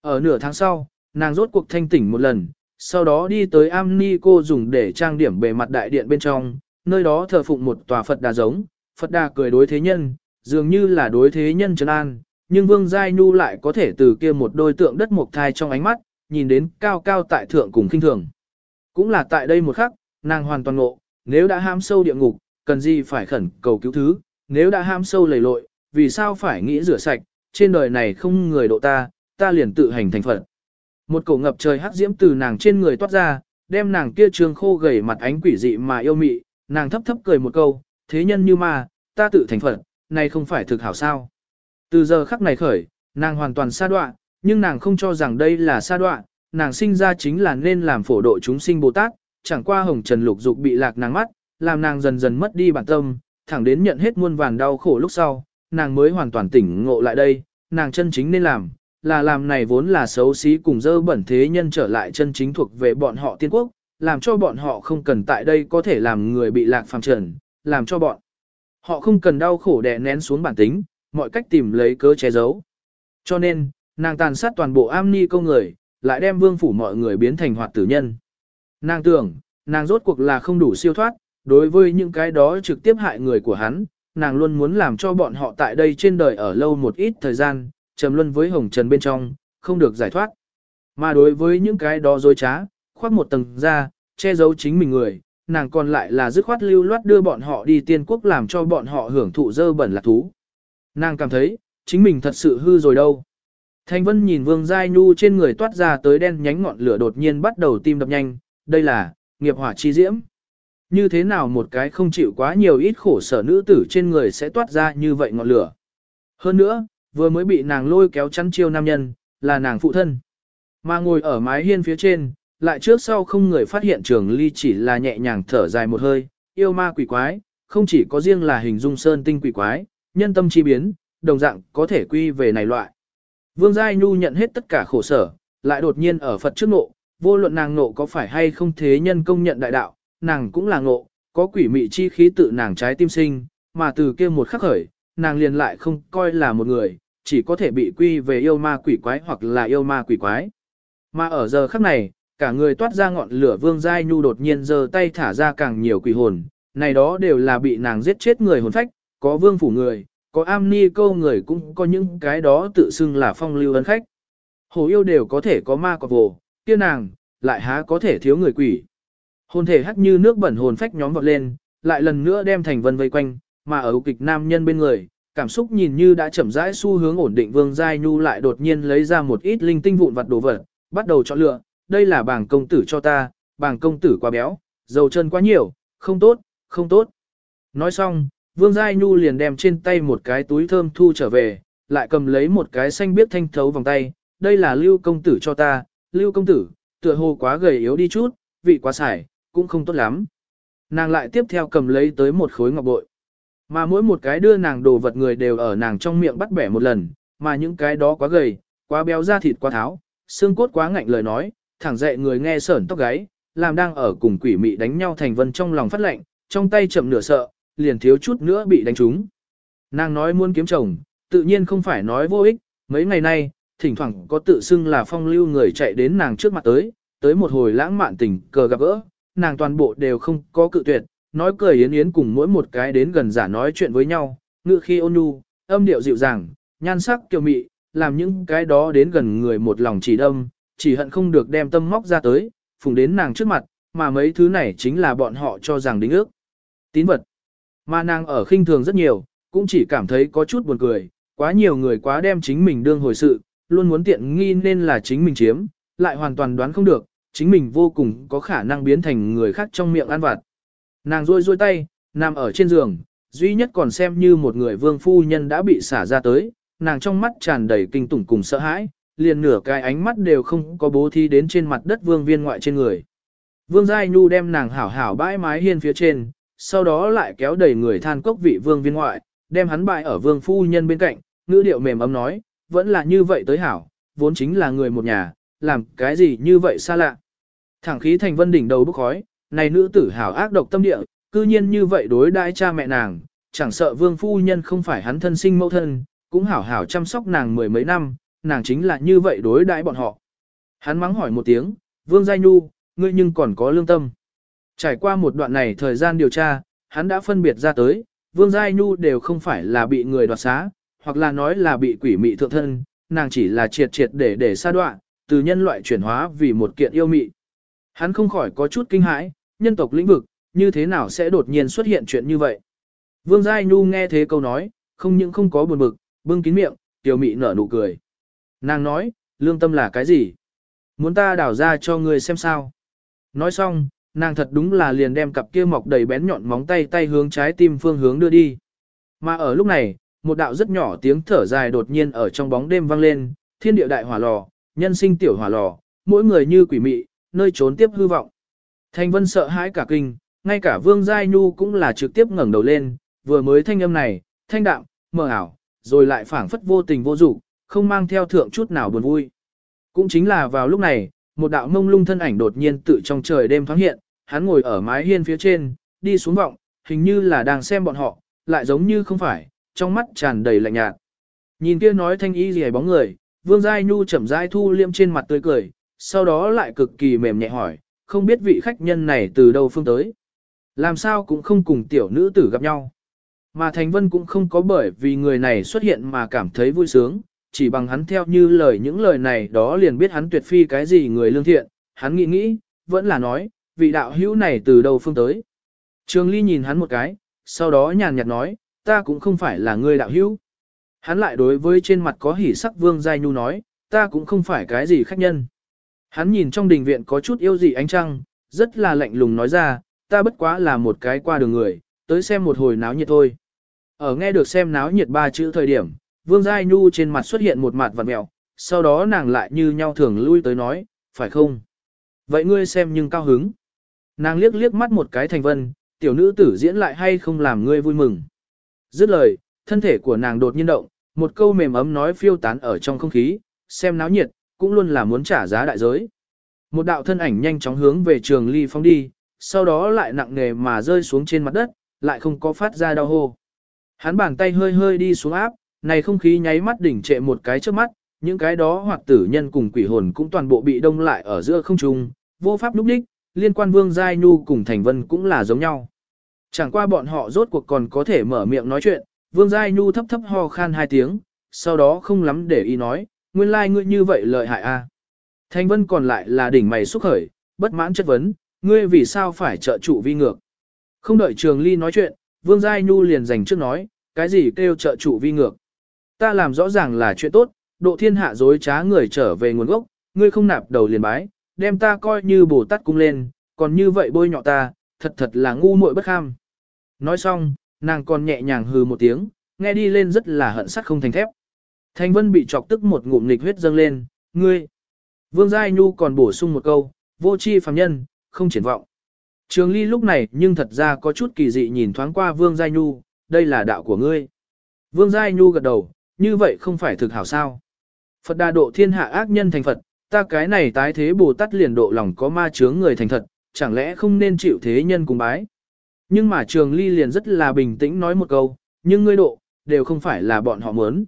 Ở nửa tháng sau, nàng rốt cuộc thanh tỉnh một lần, sau đó đi tới am ni cô dùng để trang điểm bề mặt đại điện bên trong, nơi đó thờ phụng một tòa Phật đà giống, Phật đà cười đối thế nhân, dường như là đối thế nhân trấn an, nhưng Vương Giai Nhu lại có thể từ kia một đôi tượng đất mộc thai trong ánh mắt, nhìn đến cao cao tại thượng cùng kinh thường. Cũng là tại đây một khắc, nàng hoàn toàn ngộ, nếu đã ham sâu địa ngục, cần gì phải khẩn cầu cứu thứ, nếu đã ham sâu lầy lội, vì sao phải nghĩ rửa sạch, trên đời này không người độ ta, ta liền tự hành thành phận. Một cổ ngập trời hắc diễm từ nàng trên người toát ra, đem nàng kia trường khô gầy mặt ánh quỷ dị mà yêu mị, nàng thấp thấp cười một câu, thế nhân như ma, ta tự thành phận, này không phải thực hảo sao. Từ giờ khắc này khởi, nàng hoàn toàn xa đoạn, nhưng nàng không cho rằng đây là xa đoạn, nàng sinh ra chính là nên làm phổ độ chúng sinh Bồ Tát, chẳng qua hồng trần lục dục bị lạc nàng mắt, làm nàng dần dần mất đi bản tâm, thẳng đến nhận hết muôn vàn đau khổ lúc sau, nàng mới hoàn toàn tỉnh ngộ lại đây, nàng chân chính nên làm, là làm này vốn là xấu xí cùng dơ bẩn thế nhân trở lại chân chính thuộc về bọn họ tiên quốc, làm cho bọn họ không cần tại đây có thể làm người bị lạc phàm trần, làm cho bọn họ không cần đau khổ đè nén xuống bản tính, mọi cách tìm lấy cớ che giấu. Cho nên, nàng tàn sát toàn bộ am ni công người, lại đem vương phủ mọi người biến thành hoạt tử nhân. Nàng tưởng, nàng rốt cuộc là không đủ siêu thoát, đối với những cái đó trực tiếp hại người của hắn, nàng luôn muốn làm cho bọn họ tại đây trên đời ở lâu một ít thời gian, trầm luân với hồng trần bên trong, không được giải thoát. Mà đối với những cái đó dối trá, khoác một tầng ra, che giấu chính mình người, nàng còn lại là dứt khoát lưu loát đưa bọn họ đi tiên quốc làm cho bọn họ hưởng thụ dơ bẩn lạc thú. Nàng cảm thấy, chính mình thật sự hư rồi đâu. Thanh Vân nhìn Vương Giai Nhu trên người toát ra tới đen nhánh ngọn lửa đột nhiên bắt đầu tim đập nhanh, đây là, nghiệp hỏa chi diễm. Như thế nào một cái không chịu quá nhiều ít khổ sở nữ tử trên người sẽ toát ra như vậy ngọn lửa. Hơn nữa, vừa mới bị nàng lôi kéo chắn chiêu nam nhân, là nàng phụ thân. Mà ngồi ở mái hiên phía trên, lại trước sau không người phát hiện trường ly chỉ là nhẹ nhàng thở dài một hơi, yêu ma quỷ quái, không chỉ có riêng là hình dung sơn tinh quỷ quái, nhân tâm chi biến, đồng dạng có thể quy về này loại. Vương Giai Nhu nhận hết tất cả khổ sở, lại đột nhiên ở Phật trước nộ, vô luận nàng nộ có phải hay không thế nhân công nhận đại đạo, nàng cũng là ngộ, có quỷ mị chi khí tự nàng trái tim sinh, mà từ kia một khắc khởi, nàng liền lại không coi là một người, chỉ có thể bị quy về yêu ma quỷ quái hoặc là yêu ma quỷ quái. Mà ở giờ khắc này, Cả người toát ra ngọn lửa Vương Giai Nhu đột nhiên giơ tay thả ra càng nhiều quỷ hồn, này đó đều là bị nàng giết chết người hồn phách, có vương phủ người, có am ni câu người cũng có những cái đó tự xưng là phong lưu ấn khách. Hồ yêu đều có thể có ma cọp vồ, kia nàng, lại há có thể thiếu người quỷ. Hồn thể hắt như nước bẩn hồn phách nhóm vọt lên, lại lần nữa đem thành vân vây quanh, mà ở kịch nam nhân bên người, cảm xúc nhìn như đã chậm rãi xu hướng ổn định Vương Giai Nhu lại đột nhiên lấy ra một ít linh tinh vụn vặt đồ vật, bắt đầu chọn lựa, đây là bảng công tử cho ta, bảng công tử quá béo, dầu chân quá nhiều, không tốt, không tốt. Nói xong, Vương Giai Nhu liền đem trên tay một cái túi thơm thu trở về, lại cầm lấy một cái xanh biếc thanh thấu vòng tay, đây là lưu công tử cho ta, lưu công tử, tựa hồ quá gầy yếu đi chút, vị quá xài, cũng không tốt lắm. Nàng lại tiếp theo cầm lấy tới một khối ngọc bội. Mà mỗi một cái đưa nàng đồ vật người đều ở nàng trong miệng bắt bẻ một lần, mà những cái đó quá gầy, quá béo da thịt quá tháo, xương cốt quá ngạnh lời nói, thẳng dậy người nghe sởn tóc gáy, làm đang ở cùng quỷ mị đánh nhau thành vân trong lòng phát lệnh, trong tay chậm nửa sợ, liền thiếu chút nữa bị đánh trúng. Nàng nói muốn kiếm chồng, tự nhiên không phải nói vô ích, mấy ngày nay, thỉnh thoảng có tự xưng là phong lưu người chạy đến nàng trước mặt tới, tới một hồi lãng mạn tình cờ gặp gỡ, nàng toàn bộ đều không có cự tuyệt, nói cười yến yến cùng mỗi một cái đến gần giả nói chuyện với nhau, ngự khi ôn nhu, âm điệu dịu dàng, nhan sắc kiều mị, làm những cái đó đến gần người một lòng chỉ đâm, chỉ hận không được đem tâm móc ra tới, phùng đến nàng trước mặt, mà mấy thứ này chính là bọn họ cho rằng đính ước. Tín vật. Mà nàng ở khinh thường rất nhiều, cũng chỉ cảm thấy có chút buồn cười, quá nhiều người quá đem chính mình đương hồi sự, luôn muốn tiện nghi nên là chính mình chiếm, lại hoàn toàn đoán không được, chính mình vô cùng có khả năng biến thành người khác trong miệng ăn vặt. Nàng rôi rôi tay, nằm ở trên giường, duy nhất còn xem như một người vương phu nhân đã bị xả ra tới, nàng trong mắt tràn đầy kinh tủng cùng sợ hãi, liền nửa cái ánh mắt đều không có bố thí đến trên mặt đất vương viên ngoại trên người. Vương Giai Nhu đem nàng hảo hảo bãi mái hiên phía trên, sau đó lại kéo đầy người than cốc vị vương viên ngoại, đem hắn bại ở vương phu nhân bên cạnh, ngữ điệu mềm ấm nói, vẫn là như vậy tới hảo, vốn chính là người một nhà, làm cái gì như vậy xa lạ. Thẳng khí thành vân đỉnh đầu bốc khói, này nữ tử hảo ác độc tâm địa, cư nhiên như vậy đối đãi cha mẹ nàng, chẳng sợ vương phu nhân không phải hắn thân sinh mẫu thân, cũng hảo hảo chăm sóc nàng mười mấy năm, nàng chính là như vậy đối đãi bọn họ. Hắn mắng hỏi một tiếng, vương giai nhu, ngươi nhưng còn có lương tâm. Trải qua một đoạn này thời gian điều tra, hắn đã phân biệt ra tới, vương giai nhu đều không phải là bị người đoạt xá, hoặc là nói là bị quỷ mị thượng thân, nàng chỉ là triệt triệt để để xa đoạn, từ nhân loại chuyển hóa vì một kiện yêu mị. Hắn không khỏi có chút kinh hãi, nhân tộc lĩnh vực, như thế nào sẽ đột nhiên xuất hiện chuyện như vậy. Vương Giai Nhu nghe thế câu nói, không những không có buồn bực, bưng kín miệng, tiểu mị nở nụ cười. Nàng nói, lương tâm là cái gì? Muốn ta đảo ra cho ngươi xem sao? Nói xong, nàng thật đúng là liền đem cặp kia mọc đầy bén nhọn móng tay tay hướng trái tim phương hướng đưa đi. Mà ở lúc này, một đạo rất nhỏ tiếng thở dài đột nhiên ở trong bóng đêm vang lên, thiên địa đại hỏa lò, nhân sinh tiểu hỏa lò, mỗi người như quỷ mị, nơi trốn tiếp hư vọng. Thanh Vân sợ hãi cả kinh, ngay cả Vương Giai Nhu cũng là trực tiếp ngẩng đầu lên, vừa mới thanh âm này, thanh đạm, mờ ảo, rồi lại phảng phất vô tình vô dụng, không mang theo thượng chút nào buồn vui. Cũng chính là vào lúc này, một đạo mông lung thân ảnh đột nhiên tự trong trời đêm thoáng hiện, hắn ngồi ở mái hiên phía trên, đi xuống vọng, hình như là đang xem bọn họ, lại giống như không phải, trong mắt tràn đầy lạnh nhạt. Nhìn kia nói thanh y gì bóng người, Vương Giai Nhu chậm rãi thu liêm trên mặt tươi cười, sau đó lại cực kỳ mềm nhẹ hỏi, không biết vị khách nhân này từ đâu phương tới. Làm sao cũng không cùng tiểu nữ tử gặp nhau. Mà Thành Vân cũng không có bởi vì người này xuất hiện mà cảm thấy vui sướng, chỉ bằng hắn theo như lời những lời này đó liền biết hắn tuyệt phi cái gì người lương thiện, hắn nghĩ nghĩ, vẫn là nói, vị đạo hữu này từ đâu phương tới. Trường Ly nhìn hắn một cái, sau đó nhàn nhạt nói, ta cũng không phải là người đạo hữu. Hắn lại đối với trên mặt có hỉ sắc vương giai nhu nói, ta cũng không phải cái gì khách nhân. Hắn nhìn trong đình viện có chút yêu dị ánh trăng, rất là lạnh lùng nói ra, ta bất quá là một cái qua đường người, tới xem một hồi náo nhiệt thôi. Ở nghe được xem náo nhiệt ba chữ thời điểm, Vương Giai Nhu trên mặt xuất hiện một mặt vằn mẹo, sau đó nàng lại như nhau thường lui tới nói, phải không? Vậy ngươi xem nhưng cao hứng. Nàng liếc liếc mắt một cái thành vân, tiểu nữ tử diễn lại hay không làm ngươi vui mừng. Dứt lời, thân thể của nàng đột nhiên động, một câu mềm ấm nói phiêu tán ở trong không khí, xem náo nhiệt, cũng luôn là muốn trả giá đại giới. Một đạo thân ảnh nhanh chóng hướng về trường ly phóng đi, sau đó lại nặng nề mà rơi xuống trên mặt đất, lại không có phát ra đau hô. Hắn bàn tay hơi hơi đi xuống áp, này không khí nháy mắt đỉnh trệ một cái trước mắt, những cái đó hoặc tử nhân cùng quỷ hồn cũng toàn bộ bị đông lại ở giữa không trung, vô pháp lúc đích, liên quan Vương Giai Nhu cùng Thành Vân cũng là giống nhau. Chẳng qua bọn họ rốt cuộc còn có thể mở miệng nói chuyện, Vương Giai Nhu thấp thấp ho khan hai tiếng, sau đó không lắm để ý nói, nguyên lai like ngươi như vậy lợi hại a. Thành Vân còn lại là đỉnh mày xúc khởi, bất mãn chất vấn, ngươi vì sao phải trợ trụ vi ngược. Không đợi Trường Ly nói chuyện, Vương Giai Nhu liền dành trước nói, cái gì kêu trợ trụ vi ngược. Ta làm rõ ràng là chuyện tốt, độ thiên hạ dối trá người trở về nguồn gốc, ngươi không nạp đầu liền bái, đem ta coi như Bồ Tát cung lên, còn như vậy bôi nhọ ta, thật thật là ngu muội bất kham. Nói xong, nàng còn nhẹ nhàng hừ một tiếng, nghe đi lên rất là hận sắt không thành thép. Thanh Vân bị chọc tức một ngụm nghịch huyết dâng lên, ngươi. Vương Giai Nhu còn bổ sung một câu, vô chi phàm nhân, không triển vọng. Trường Ly lúc này nhưng thật ra có chút kỳ dị nhìn thoáng qua Vương Giai Nhu, đây là đạo của ngươi. Vương Giai Nhu gật đầu, như vậy không phải thực hảo sao. Phật đà độ thiên hạ ác nhân thành Phật, ta cái này tái thế Bồ Tát liền độ lòng có ma chướng người thành thật, chẳng lẽ không nên chịu thế nhân cùng bái. Nhưng mà Trường Ly liền rất là bình tĩnh nói một câu, nhưng ngươi độ, đều không phải là bọn họ muốn.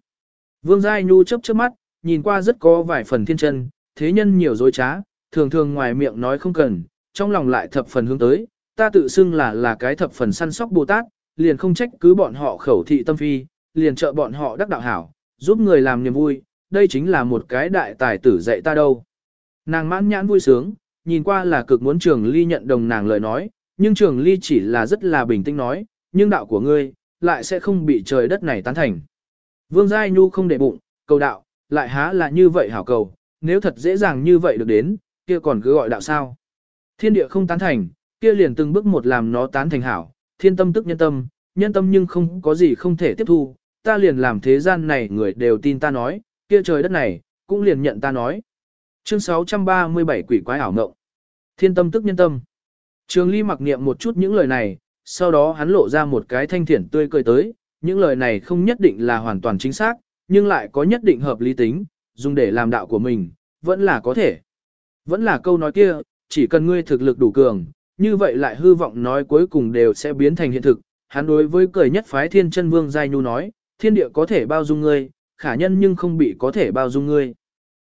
Vương Giai Nhu chớp chớp mắt, nhìn qua rất có vài phần thiên chân, thế nhân nhiều dối trá, thường thường ngoài miệng nói không cần, trong lòng lại thập phần hướng tới, ta tự xưng là là cái thập phần săn sóc Bồ Tát, liền không trách cứ bọn họ khẩu thị tâm phi, liền trợ bọn họ đắc đạo hảo, giúp người làm niềm vui, đây chính là một cái đại tài tử dạy ta đâu. Nàng mãn nhãn vui sướng, nhìn qua là cực muốn trường ly nhận đồng nàng lời nói, nhưng trường ly chỉ là rất là bình tĩnh nói, nhưng đạo của ngươi, lại sẽ không bị trời đất này tán thành. Vương Giai Nhu không để bụng, cầu đạo, lại há là như vậy hảo cầu, nếu thật dễ dàng như vậy được đến, kia còn cứ gọi đạo sao. Thiên địa không tán thành, kia liền từng bước một làm nó tán thành hảo, thiên tâm tức nhân tâm, nhân tâm nhưng không có gì không thể tiếp thu, ta liền làm thế gian này người đều tin ta nói, kia trời đất này, cũng liền nhận ta nói. Chương 637 quỷ quái ảo ngộng. Thiên tâm tức nhân tâm. Trường Ly mặc niệm một chút những lời này, sau đó hắn lộ ra một cái thanh thiện tươi cười tới, những lời này không nhất định là hoàn toàn chính xác, nhưng lại có nhất định hợp lý tính, dùng để làm đạo của mình, vẫn là có thể. Vẫn là câu nói kia, chỉ cần ngươi thực lực đủ cường, như vậy lại hư vọng nói cuối cùng đều sẽ biến thành hiện thực. Hắn đối với cười nhất phái thiên chân vương Giai Nhu nói, thiên địa có thể bao dung ngươi, khả nhân nhưng không bị có thể bao dung ngươi.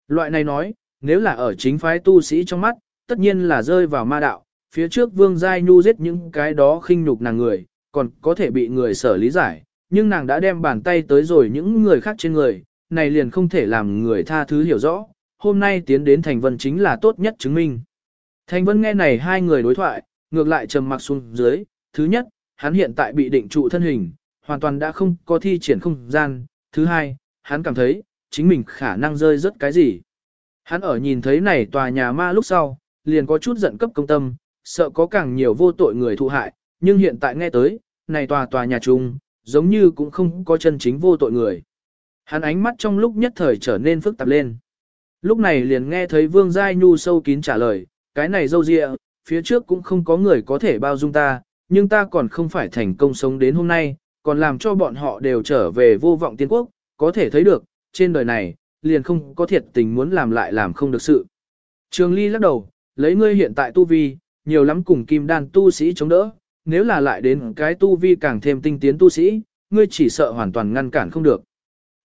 Loại này nói, nếu là ở chính phái tu sĩ trong mắt, tất nhiên là rơi vào ma đạo, phía trước vương Giai Nhu giết những cái đó khinh nhục nàng người, còn có thể bị người sở lý giải, nhưng nàng đã đem bàn tay tới rồi những người khác trên người, này liền không thể làm người tha thứ hiểu rõ, hôm nay tiến đến Thành Vân chính là tốt nhất chứng minh. Thành Vân nghe này hai người đối thoại, ngược lại trầm mặc xuống dưới, thứ nhất, hắn hiện tại bị định trụ thân hình, hoàn toàn đã không có thi triển không gian, thứ hai, hắn cảm thấy, chính mình khả năng rơi rất cái gì. Hắn ở nhìn thấy này tòa nhà ma lúc sau, liền có chút giận cấp công tâm, sợ có càng nhiều vô tội người thụ hại, nhưng hiện tại nghe tới, này tòa tòa nhà chung, giống như cũng không có chân chính vô tội người. Hắn ánh mắt trong lúc nhất thời trở nên phức tạp lên. Lúc này liền nghe thấy Vương Giai Nhu sâu kín trả lời, cái này dâu dịa, phía trước cũng không có người có thể bao dung ta, nhưng ta còn không phải thành công sống đến hôm nay, còn làm cho bọn họ đều trở về vô vọng tiên quốc, có thể thấy được, trên đời này, liền không có thiệt tình muốn làm lại làm không được sự. Trường Ly lắc đầu, lấy ngươi hiện tại tu vi, nhiều lắm cùng kim đan tu sĩ chống đỡ, nếu là lại đến cái tu vi càng thêm tinh tiến tu sĩ, ngươi chỉ sợ hoàn toàn ngăn cản không được.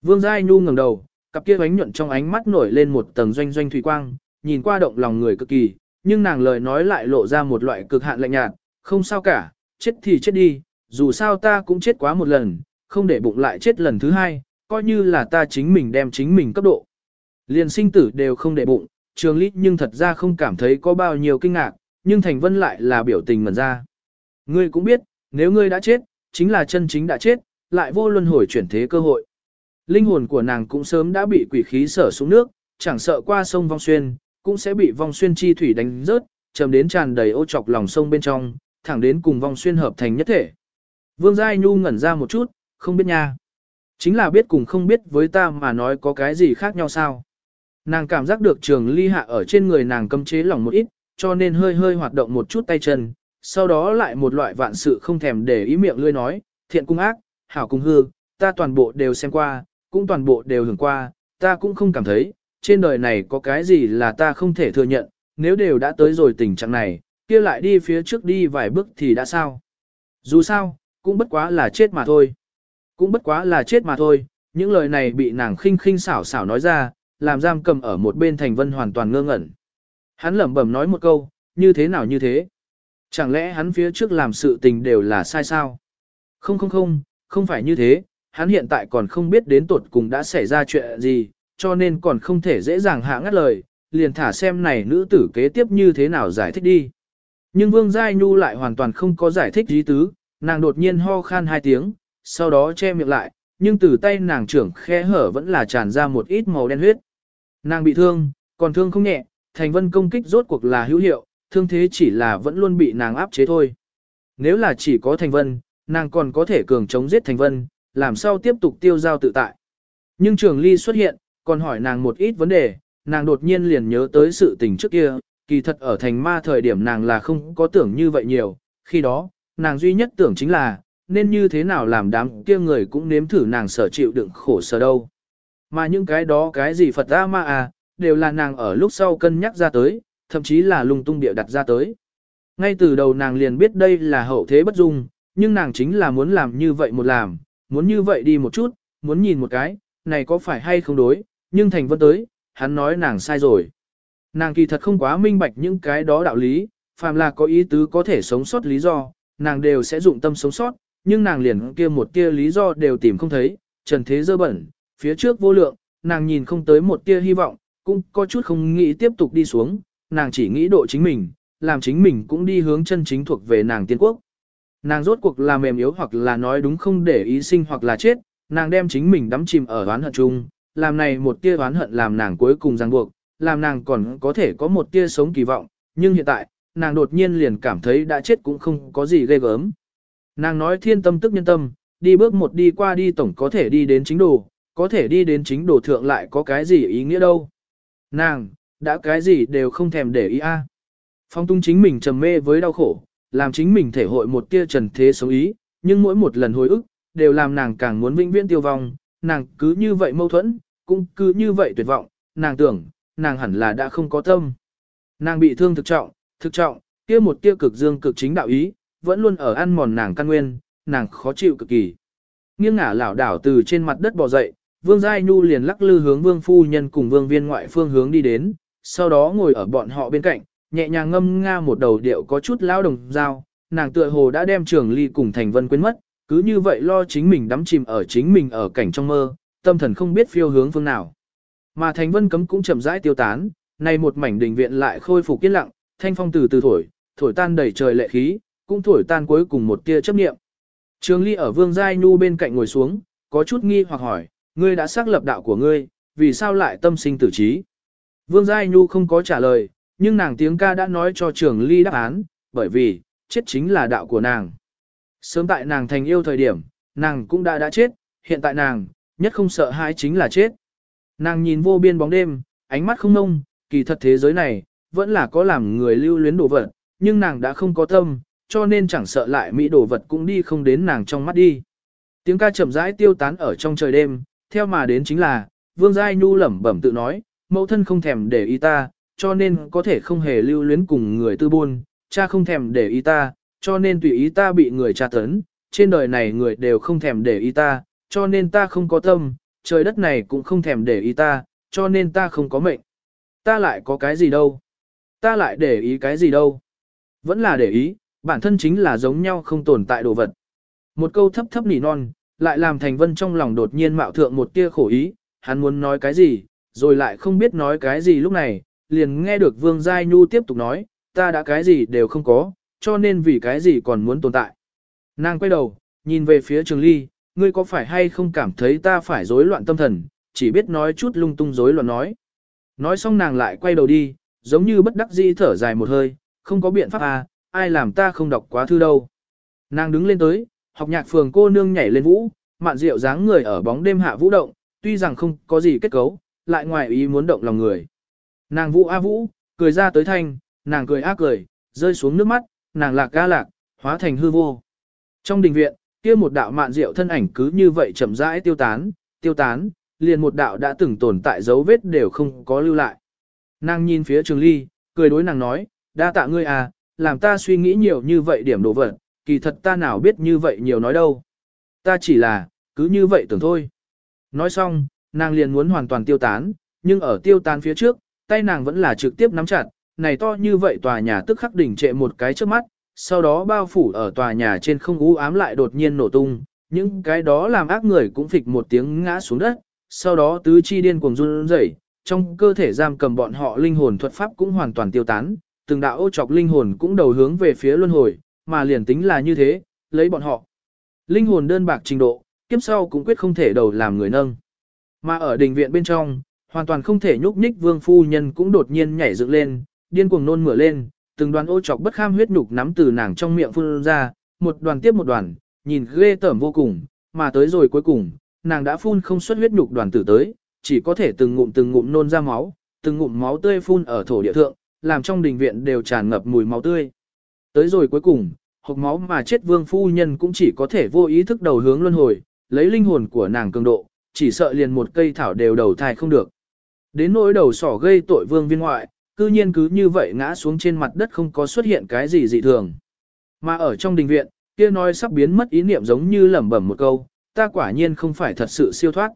Vương Giai Nhu ngẩng đầu, cặp kia ánh nhuận trong ánh mắt nổi lên một tầng doanh doanh thủy quang, nhìn qua động lòng người cực kỳ, nhưng nàng lời nói lại lộ ra một loại cực hạn lạnh nhạt, không sao cả, chết thì chết đi, dù sao ta cũng chết quá một lần, không để bụng lại chết lần thứ hai, coi như là ta chính mình đem chính mình cấp độ. Liền sinh tử đều không để bụng, trường lý nhưng thật ra không cảm thấy có bao nhiêu kinh ngạc, nhưng Thành Vân lại là biểu tình mẩn ra. Ngươi cũng biết, nếu ngươi đã chết, chính là chân chính đã chết, lại vô luân hồi chuyển thế cơ hội. Linh hồn của nàng cũng sớm đã bị quỷ khí sở xuống nước, chẳng sợ qua sông vong xuyên, cũng sẽ bị vong xuyên chi thủy đánh rớt, chầm đến tràn đầy ô trọc lòng sông bên trong, thẳng đến cùng vong xuyên hợp thành nhất thể. Vương Giai Nhu ngẩn ra một chút, không biết nha. Chính là biết cùng không biết với ta mà nói có cái gì khác nhau sao. Nàng cảm giác được trường ly hạ ở trên người nàng cấm chế lòng một ít, cho nên hơi hơi hoạt động một chút tay chân, sau đó lại một loại vạn sự không thèm để ý miệng lươi nói, thiện cung ác, hảo cung hư, ta toàn bộ đều xem qua, cũng toàn bộ đều hưởng qua, ta cũng không cảm thấy, trên đời này có cái gì là ta không thể thừa nhận, nếu đều đã tới rồi tình trạng này, kia lại đi phía trước đi vài bước thì đã sao. Dù sao, cũng bất quá là chết mà thôi. Cũng bất quá là chết mà thôi, những lời này bị nàng khinh khinh xảo xảo nói ra, làm giam cầm ở một bên thành vân hoàn toàn ngơ ngẩn. Hắn lẩm bẩm nói một câu, như thế nào như thế? Chẳng lẽ hắn phía trước làm sự tình đều là sai sao? Không không không, không phải như thế, hắn hiện tại còn không biết đến tột cùng đã xảy ra chuyện gì, cho nên còn không thể dễ dàng hạ ngắt lời, liền thả xem này nữ tử kế tiếp như thế nào giải thích đi. Nhưng Vương Giai Nhu lại hoàn toàn không có giải thích gì tứ, nàng đột nhiên ho khan hai tiếng, sau đó che miệng lại, nhưng từ tay nàng trưởng khe hở vẫn là tràn ra một ít màu đen huyết. Nàng bị thương, còn thương không nhẹ, thành vân công kích rốt cuộc là hữu hiệu, thương thế chỉ là vẫn luôn bị nàng áp chế thôi. Nếu là chỉ có thành vân, nàng còn có thể cường chống giết thành vân, làm sao tiếp tục tiêu giao tự tại. Nhưng trường ly xuất hiện, còn hỏi nàng một ít vấn đề, nàng đột nhiên liền nhớ tới sự tình trước kia, kỳ thật ở thành ma thời điểm nàng là không có tưởng như vậy nhiều, khi đó, nàng duy nhất tưởng chính là, nên như thế nào làm đám kia người cũng nếm thử nàng sở chịu đựng khổ sở đâu. Mà những cái đó cái gì Phật A Ma à, đều là nàng ở lúc sau cân nhắc ra tới, thậm chí là lung tung địa đặt ra tới. Ngay từ đầu nàng liền biết đây là hậu thế bất dung, nhưng nàng chính là muốn làm như vậy một làm, muốn như vậy đi một chút, muốn nhìn một cái, này có phải hay không đối, nhưng thành vân tới, hắn nói nàng sai rồi. Nàng kỳ thật không quá minh bạch những cái đó đạo lý, phàm là có ý tứ có thể sống sót lý do, nàng đều sẽ dụng tâm sống sót, nhưng nàng liền kia một kia lý do đều tìm không thấy, trần thế dơ bẩn, phía trước vô lượng, nàng nhìn không tới một tia hy vọng, cũng có chút không nghĩ tiếp tục đi xuống, nàng chỉ nghĩ độ chính mình, làm chính mình cũng đi hướng chân chính thuộc về nàng tiên quốc. Nàng rốt cuộc là mềm yếu hoặc là nói đúng không để ý sinh hoặc là chết, nàng đem chính mình đắm chìm ở oán hận chung, làm này một tia oán hận làm nàng cuối cùng ràng buộc, làm nàng còn có thể có một tia sống kỳ vọng, nhưng hiện tại, nàng đột nhiên liền cảm thấy đã chết cũng không có gì ghê gớm. Nàng nói thiên tâm tức nhân tâm, đi bước một đi qua đi tổng có thể đi đến chính đồ, có thể đi đến chính đồ thượng lại có cái gì ý nghĩa đâu. Nàng, đã cái gì đều không thèm để ý a. Phong tung chính mình trầm mê với đau khổ, làm chính mình thể hội một tia trần thế sống ý, nhưng mỗi một lần hồi ức, đều làm nàng càng muốn vĩnh viễn tiêu vong, nàng cứ như vậy mâu thuẫn, cũng cứ như vậy tuyệt vọng, nàng tưởng, nàng hẳn là đã không có tâm. Nàng bị thương thực trọng, thực trọng, kia một tia cực dương cực chính đạo ý, vẫn luôn ở ăn mòn nàng căn nguyên, nàng khó chịu cực kỳ. Nghiêng ngả lảo đảo từ trên mặt đất bò dậy, Vương Giai Nhu liền lắc lư hướng Vương Phu Nhân cùng Vương Viên ngoại phương hướng đi đến, sau đó ngồi ở bọn họ bên cạnh, nhẹ nhàng ngâm nga một đầu điệu có chút lao đồng dao, nàng tựa hồ đã đem trường ly cùng Thành Vân quên mất, cứ như vậy lo chính mình đắm chìm ở chính mình ở cảnh trong mơ, tâm thần không biết phiêu hướng phương nào. Mà Thành Vân cấm cũng chậm rãi tiêu tán, nay một mảnh đình viện lại khôi phục yên lặng, thanh phong từ từ thổi, thổi tan đầy trời lệ khí, cũng thổi tan cuối cùng một tia chấp niệm. Trường Ly ở Vương Giai Nhu bên cạnh ngồi xuống, có chút nghi hoặc hỏi, ngươi đã xác lập đạo của ngươi, vì sao lại tâm sinh tử trí? Vương Giai Nhu không có trả lời, nhưng nàng tiếng ca đã nói cho Trường Ly đáp án, bởi vì, chết chính là đạo của nàng. Sớm tại nàng thành yêu thời điểm, nàng cũng đã đã chết, hiện tại nàng, nhất không sợ hãi chính là chết. Nàng nhìn vô biên bóng đêm, ánh mắt không nông, kỳ thật thế giới này, vẫn là có làm người lưu luyến đổ vật, nhưng nàng đã không có tâm, cho nên chẳng sợ lại mỹ đồ vật cũng đi không đến nàng trong mắt đi. Tiếng ca chậm rãi tiêu tán ở trong trời đêm, theo mà đến chính là, Vương Giai Nhu lẩm bẩm tự nói, mẫu thân không thèm để ý ta, cho nên có thể không hề lưu luyến cùng người tư buôn, cha không thèm để ý ta, cho nên tùy ý ta bị người tra tấn, trên đời này người đều không thèm để ý ta, cho nên ta không có tâm, trời đất này cũng không thèm để ý ta, cho nên ta không có mệnh. Ta lại có cái gì đâu? Ta lại để ý cái gì đâu? Vẫn là để ý, bản thân chính là giống nhau không tồn tại đồ vật. Một câu thấp thấp nỉ non, lại làm Thành Vân trong lòng đột nhiên mạo thượng một tia khổ ý, hắn muốn nói cái gì, rồi lại không biết nói cái gì lúc này, liền nghe được Vương Giai Nhu tiếp tục nói, ta đã cái gì đều không có, cho nên vì cái gì còn muốn tồn tại. Nàng quay đầu, nhìn về phía Trường Ly, ngươi có phải hay không cảm thấy ta phải rối loạn tâm thần, chỉ biết nói chút lung tung rối loạn nói. Nói xong nàng lại quay đầu đi, giống như bất đắc dĩ thở dài một hơi, không có biện pháp à, ai làm ta không đọc quá thư đâu. Nàng đứng lên tới, học nhạc phường cô nương nhảy lên vũ, mạn rượu dáng người ở bóng đêm hạ vũ động, tuy rằng không có gì kết cấu, lại ngoài ý muốn động lòng người. Nàng vũ a vũ, cười ra tới thanh, nàng cười ác cười, rơi xuống nước mắt, nàng lạc ga lạc, hóa thành hư vô. Trong đình viện, kia một đạo mạn rượu thân ảnh cứ như vậy chậm rãi tiêu tán, tiêu tán, liền một đạo đã từng tồn tại dấu vết đều không có lưu lại. Nàng nhìn phía Trường Ly, cười đối nàng nói, đa tạ ngươi à, làm ta suy nghĩ nhiều như vậy điểm đồ vật, kỳ thật ta nào biết như vậy nhiều nói đâu. Ta chỉ là, cứ như vậy tưởng thôi. Nói xong, nàng liền muốn hoàn toàn tiêu tán, nhưng ở tiêu tán phía trước, tay nàng vẫn là trực tiếp nắm chặt, này to như vậy tòa nhà tức khắc đỉnh trệ một cái trước mắt, sau đó bao phủ ở tòa nhà trên không u ám lại đột nhiên nổ tung, những cái đó làm ác người cũng phịch một tiếng ngã xuống đất, sau đó tứ chi điên cuồng run rẩy, trong cơ thể giam cầm bọn họ linh hồn thuật pháp cũng hoàn toàn tiêu tán, từng đạo ô chọc linh hồn cũng đầu hướng về phía luân hồi, mà liền tính là như thế, lấy bọn họ. Linh hồn đơn bạc trình độ, kiếp sau cũng quyết không thể đầu làm người nâng. Mà ở đình viện bên trong, hoàn toàn không thể nhúc nhích vương phu nhân cũng đột nhiên nhảy dựng lên, điên cuồng nôn mửa lên, từng đoàn ô chọc bất kham huyết nhục nắm từ nàng trong miệng phun ra, một đoàn tiếp một đoàn, nhìn ghê tởm vô cùng, mà tới rồi cuối cùng, nàng đã phun không xuất huyết nhục đoàn tử tới, chỉ có thể từng ngụm từng ngụm nôn ra máu, từng ngụm máu tươi phun ở thổ địa thượng, làm trong đình viện đều tràn ngập mùi máu tươi. Tới rồi cuối cùng, hộp máu mà chết vương phu nhân cũng chỉ có thể vô ý thức đầu hướng luân hồi, lấy linh hồn của nàng cường độ, chỉ sợ liền một cây thảo đều đầu thai không được. Đến nỗi đầu sỏ gây tội vương viên ngoại, cư nhiên cứ như vậy ngã xuống trên mặt đất không có xuất hiện cái gì dị thường. Mà ở trong đình viện, kia nói sắp biến mất ý niệm giống như lẩm bẩm một câu, ta quả nhiên không phải thật sự siêu thoát.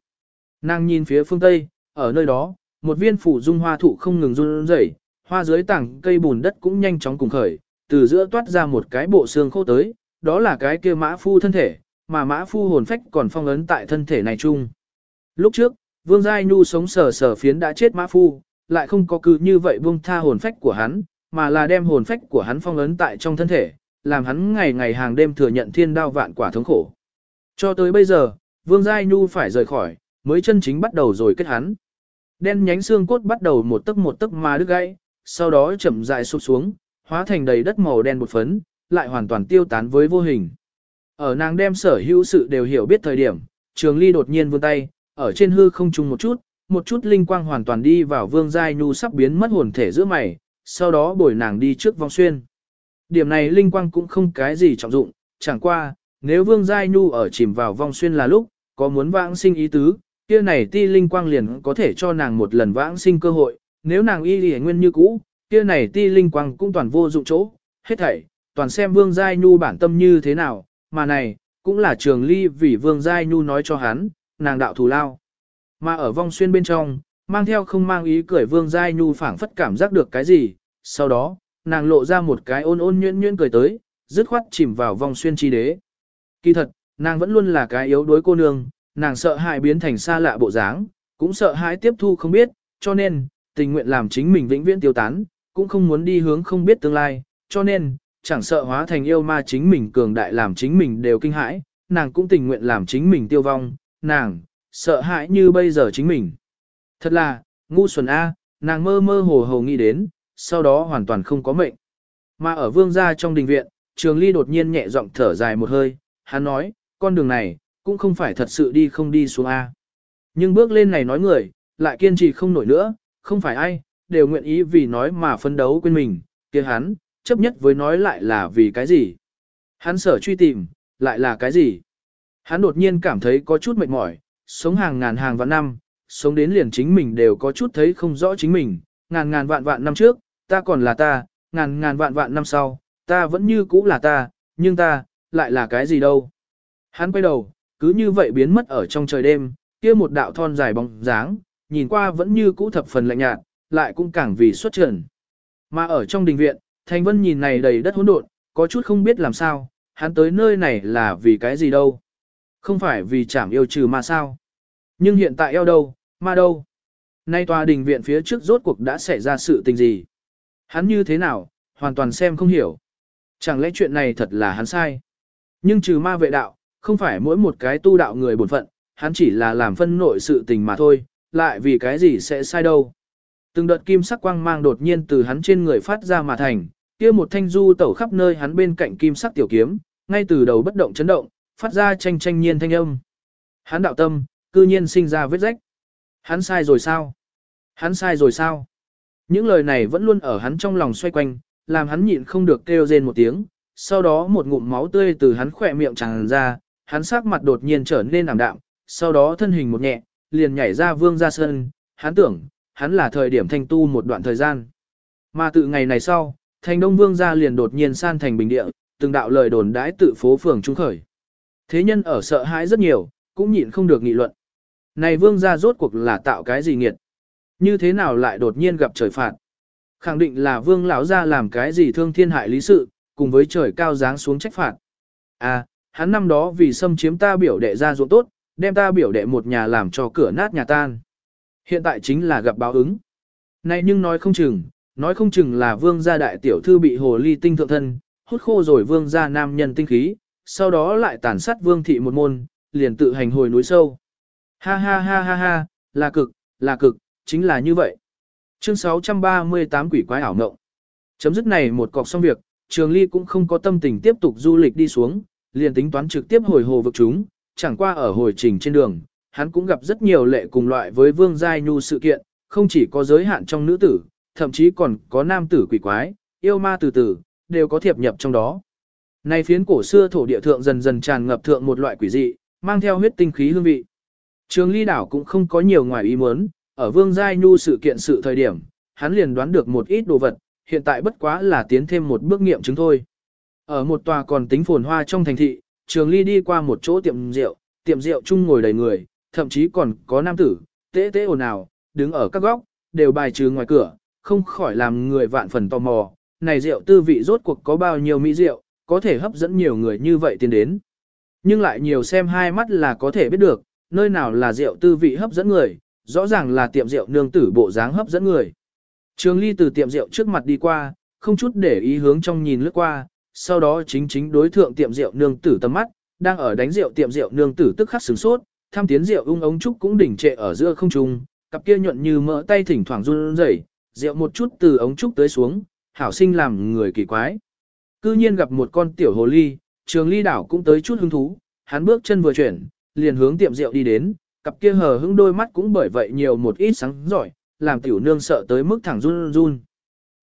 Nàng nhìn phía phương Tây, ở nơi đó, một viên phủ dung hoa thụ không ngừng run rẩy, hoa dưới tảng cây bùn đất cũng nhanh chóng cùng khởi, từ giữa toát ra một cái bộ xương khô tới, đó là cái kia mã phu thân thể, mà mã phu hồn phách còn phong ấn tại thân thể này chung. Lúc trước, Vương Giai Nhu sống sờ sờ phiến đã chết mã phu, lại không có cứ như vậy buông tha hồn phách của hắn, mà là đem hồn phách của hắn phong ấn tại trong thân thể, làm hắn ngày ngày hàng đêm thừa nhận thiên đao vạn quả thống khổ. Cho tới bây giờ, Vương Giai Nhu phải rời khỏi, mới chân chính bắt đầu rồi kết hắn. Đen nhánh xương cốt bắt đầu một tấc một tấc mà đứt gãy, sau đó chậm rãi sụp xuống, hóa thành đầy đất màu đen một phấn, lại hoàn toàn tiêu tán với vô hình. Ở nàng đem sở hữu sự đều hiểu biết thời điểm, Trường Ly đột nhiên vươn tay, ở trên hư không trung một chút, một chút linh quang hoàn toàn đi vào Vương Giai Nhu sắp biến mất hồn thể giữa mày, sau đó bồi nàng đi trước vong xuyên. Điểm này linh quang cũng không cái gì trọng dụng, chẳng qua, nếu Vương Giai Nhu ở chìm vào vong xuyên là lúc, có muốn vãng sinh ý tứ, kia này ti linh quang liền có thể cho nàng một lần vãng sinh cơ hội, nếu nàng y lì nguyên như cũ, kia này ti linh quang cũng toàn vô dụng chỗ, hết thảy, toàn xem Vương Giai Nhu bản tâm như thế nào, mà này, cũng là trường ly vì Vương Giai Nhu nói cho hắn, nàng đạo thù lao. Mà ở vong xuyên bên trong, mang theo không mang ý cười Vương Giai Nhu phảng phất cảm giác được cái gì, sau đó, nàng lộ ra một cái ôn ôn nhuyễn nhuyễn cười tới, dứt khoát chìm vào vong xuyên chi đế. Kỳ thật, nàng vẫn luôn là cái yếu đuối cô nương, nàng sợ hãi biến thành xa lạ bộ dáng, cũng sợ hãi tiếp thu không biết, cho nên, tình nguyện làm chính mình vĩnh viễn tiêu tán, cũng không muốn đi hướng không biết tương lai, cho nên, chẳng sợ hóa thành yêu ma chính mình cường đại làm chính mình đều kinh hãi, nàng cũng tình nguyện làm chính mình tiêu vong, nàng, sợ hãi như bây giờ chính mình. Thật là, ngu xuẩn A, nàng mơ mơ hồ hồ nghĩ đến, sau đó hoàn toàn không có mệnh. Mà ở vương gia trong đình viện, trường ly đột nhiên nhẹ giọng thở dài một hơi, hắn nói, con đường này, cũng không phải thật sự đi không đi xuống A. Nhưng bước lên này nói người, lại kiên trì không nổi nữa, không phải ai, đều nguyện ý vì nói mà phấn đấu quên mình, kia hắn, chấp nhất với nói lại là vì cái gì. Hắn sở truy tìm, lại là cái gì. Hắn đột nhiên cảm thấy có chút mệt mỏi, sống hàng ngàn hàng vạn năm, sống đến liền chính mình đều có chút thấy không rõ chính mình, ngàn ngàn vạn vạn năm trước, ta còn là ta, ngàn ngàn vạn vạn năm sau, ta vẫn như cũ là ta, nhưng ta, lại là cái gì đâu. Hắn quay đầu, cứ như vậy biến mất ở trong trời đêm, kia một đạo thon dài bóng dáng, nhìn qua vẫn như cũ thập phần lạnh nhạt, lại cũng càng vì xuất trần. Mà ở trong đình viện, Thành Vân nhìn này đầy đất hỗn độn, có chút không biết làm sao, hắn tới nơi này là vì cái gì đâu. Không phải vì chảm yêu trừ mà sao. Nhưng hiện tại eo đâu, ma đâu. Nay tòa đình viện phía trước rốt cuộc đã xảy ra sự tình gì. Hắn như thế nào, hoàn toàn xem không hiểu. Chẳng lẽ chuyện này thật là hắn sai. Nhưng trừ ma vệ đạo, không phải mỗi một cái tu đạo người bổn phận, hắn chỉ là làm phân nội sự tình mà thôi, lại vì cái gì sẽ sai đâu. Từng đợt kim sắc quang mang đột nhiên từ hắn trên người phát ra mà thành, kia một thanh du tẩu khắp nơi hắn bên cạnh kim sắc tiểu kiếm, ngay từ đầu bất động chấn động, phát ra tranh tranh nhiên thanh âm. Hắn đạo tâm, cư nhiên sinh ra vết rách. Hắn sai rồi sao? Hắn sai rồi sao? Những lời này vẫn luôn ở hắn trong lòng xoay quanh, làm hắn nhịn không được kêu rên một tiếng, sau đó một ngụm máu tươi từ hắn khỏe miệng tràn ra, hắn sắc mặt đột nhiên trở nên ảm đạm, sau đó thân hình một nhẹ, liền nhảy ra vương ra sân, hắn tưởng, hắn là thời điểm thanh tu một đoạn thời gian. Mà từ ngày này sau, thành đông vương ra liền đột nhiên san thành bình địa, từng đạo lời đồn đãi tự phố phường trung khởi. Thế nhân ở sợ hãi rất nhiều, cũng nhịn không được nghị luận. Này vương gia rốt cuộc là tạo cái gì nghiệt? Như thế nào lại đột nhiên gặp trời phạt? Khẳng định là vương lão ra làm cái gì thương thiên hại lý sự, cùng với trời cao giáng xuống trách phạt. À, hắn năm đó vì xâm chiếm ta biểu đệ ra ruộng tốt, đem ta biểu đệ một nhà làm cho cửa nát nhà tan. Hiện tại chính là gặp báo ứng. Này nhưng nói không chừng, nói không chừng là vương gia đại tiểu thư bị hồ ly tinh thượng thân, hút khô rồi vương gia nam nhân tinh khí, sau đó lại tàn sát vương thị một môn, liền tự hành hồi núi sâu. Ha ha ha ha ha, là cực, là cực, chính là như vậy. Chương 638 quỷ quái ảo ngộng. Chấm dứt này một cọc xong việc, Trường Ly cũng không có tâm tình tiếp tục du lịch đi xuống, liền tính toán trực tiếp hồi hồ vực chúng, chẳng qua ở hồi trình trên đường, hắn cũng gặp rất nhiều lệ cùng loại với Vương Giai Nhu sự kiện, không chỉ có giới hạn trong nữ tử, thậm chí còn có nam tử quỷ quái, yêu ma từ từ, đều có thiệp nhập trong đó. Nay phiến cổ xưa thổ địa thượng dần dần tràn ngập thượng một loại quỷ dị, mang theo huyết tinh khí hương vị. Trường Ly đảo cũng không có nhiều ngoài ý muốn, ở Vương Giai Nhu sự kiện sự thời điểm, hắn liền đoán được một ít đồ vật, hiện tại bất quá là tiến thêm một bước nghiệm chứng thôi. Ở một tòa còn tính phồn hoa trong thành thị, Trường Ly đi qua một chỗ tiệm rượu, tiệm rượu chung ngồi đầy người, thậm chí còn có nam tử, tế tế ồn ào, đứng ở các góc, đều bài trừ ngoài cửa, không khỏi làm người vạn phần tò mò, này rượu tư vị rốt cuộc có bao nhiêu mỹ rượu, có thể hấp dẫn nhiều người như vậy tiến đến. Nhưng lại nhiều xem hai mắt là có thể biết được, nơi nào là rượu tư vị hấp dẫn người, rõ ràng là tiệm rượu nương tử bộ dáng hấp dẫn người. Trường Ly từ tiệm rượu trước mặt đi qua, không chút để ý hướng trong nhìn lướt qua, sau đó chính chính đối thượng tiệm rượu nương tử tầm mắt, đang ở đánh rượu tiệm rượu nương tử tức khắc sửng sốt, tham tiến rượu ung ống trúc cũng đỉnh trệ ở giữa không trung, cặp kia nhuận như mỡ tay thỉnh thoảng run rẩy, rượu một chút từ ống trúc tới xuống, hảo sinh làm người kỳ quái. Cư nhiên gặp một con tiểu hồ ly, trường ly đảo cũng tới chút hứng thú, hắn bước chân vừa chuyển, liền hướng tiệm rượu đi đến, cặp kia hờ hững đôi mắt cũng bởi vậy nhiều một ít sáng giỏi, làm tiểu nương sợ tới mức thẳng run run.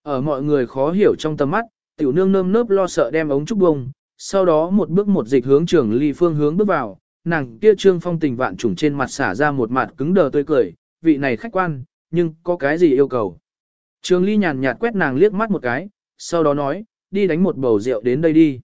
Ở mọi người khó hiểu trong tầm mắt, tiểu nương nơm nớp lo sợ đem ống trúc bông, sau đó một bước một dịch hướng trường ly phương hướng bước vào, nàng kia trương phong tình vạn trùng trên mặt xả ra một mặt cứng đờ tươi cười, vị này khách quan, nhưng có cái gì yêu cầu. Trường ly nhàn nhạt quét nàng liếc mắt một cái, sau đó nói, đi đánh một bầu rượu đến đây đi.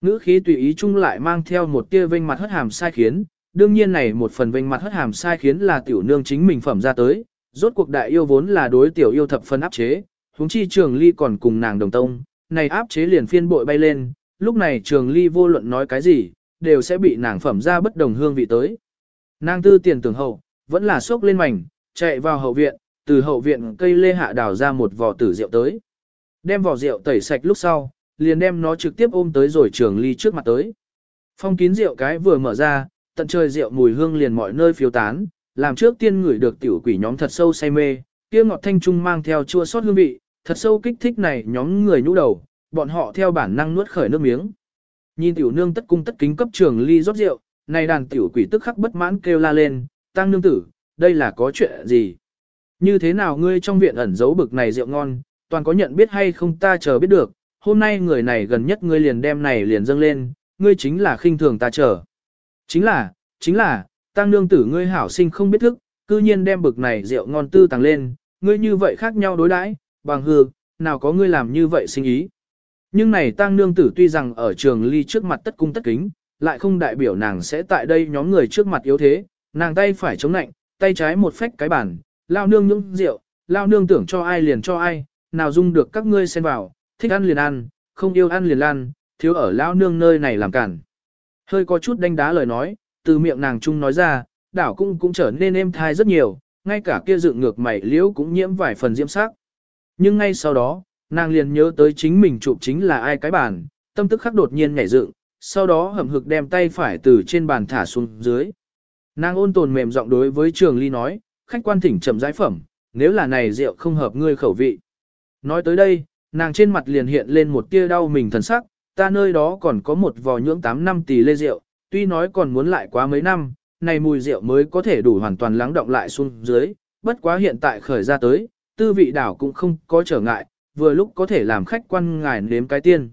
Ngữ khí tùy ý chung lại mang theo một tia vênh mặt hất hàm sai khiến, đương nhiên này một phần vênh mặt hất hàm sai khiến là tiểu nương chính mình phẩm ra tới, rốt cuộc đại yêu vốn là đối tiểu yêu thập phân áp chế, huống chi trường ly còn cùng nàng đồng tông, này áp chế liền phiên bội bay lên, lúc này trường ly vô luận nói cái gì, đều sẽ bị nàng phẩm ra bất đồng hương vị tới. Nàng tư tiền tưởng hậu, vẫn là sốc lên mảnh, chạy vào hậu viện, từ hậu viện cây lê hạ đào ra một vò tử rượu tới. Đem vò rượu tẩy sạch lúc sau, liền đem nó trực tiếp ôm tới rồi trường ly trước mặt tới. Phong kín rượu cái vừa mở ra, tận trời rượu mùi hương liền mọi nơi phiêu tán, làm trước tiên ngửi được tiểu quỷ nhóm thật sâu say mê, kia ngọt thanh trung mang theo chua sót hương vị, thật sâu kích thích này nhóm người nhũ đầu, bọn họ theo bản năng nuốt khởi nước miếng. Nhìn tiểu nương tất cung tất kính cấp trường ly rót rượu, này đàn tiểu quỷ tức khắc bất mãn kêu la lên, tăng nương tử, đây là có chuyện gì? Như thế nào ngươi trong viện ẩn giấu bực này rượu ngon, toàn có nhận biết hay không ta chờ biết được, hôm nay người này gần nhất ngươi liền đem này liền dâng lên, ngươi chính là khinh thường ta chờ. Chính là, chính là, tăng nương tử ngươi hảo sinh không biết thức, cư nhiên đem bực này rượu ngon tư tăng lên, ngươi như vậy khác nhau đối đãi, bằng hư, nào có ngươi làm như vậy sinh ý. Nhưng này tang nương tử tuy rằng ở trường ly trước mặt tất cung tất kính, lại không đại biểu nàng sẽ tại đây nhóm người trước mặt yếu thế, nàng tay phải chống nạnh, tay trái một phách cái bản, lao nương những rượu, lao nương tưởng cho ai liền cho ai, nào dung được các ngươi xen vào, thích ăn liền ăn, không yêu ăn liền lan, thiếu ở lao nương nơi này làm cản. Hơi có chút đánh đá lời nói, từ miệng nàng trung nói ra, đảo cũng cũng trở nên êm thai rất nhiều, ngay cả kia dựng ngược mày liễu cũng nhiễm vài phần diễm sắc. Nhưng ngay sau đó, nàng liền nhớ tới chính mình chụp chính là ai cái bàn, tâm tức khắc đột nhiên nhảy dựng, sau đó hầm hực đem tay phải từ trên bàn thả xuống dưới. Nàng ôn tồn mềm giọng đối với trường ly nói, khách quan thỉnh chậm giải phẩm, nếu là này rượu không hợp ngươi khẩu vị. Nói tới đây, nàng trên mặt liền hiện lên một tia đau mình thần sắc, ta nơi đó còn có một vò nhưỡng 8 năm tỷ lê rượu, tuy nói còn muốn lại quá mấy năm, này mùi rượu mới có thể đủ hoàn toàn lắng động lại xuống dưới, bất quá hiện tại khởi ra tới, tư vị đảo cũng không có trở ngại, vừa lúc có thể làm khách quan ngài nếm cái tiên.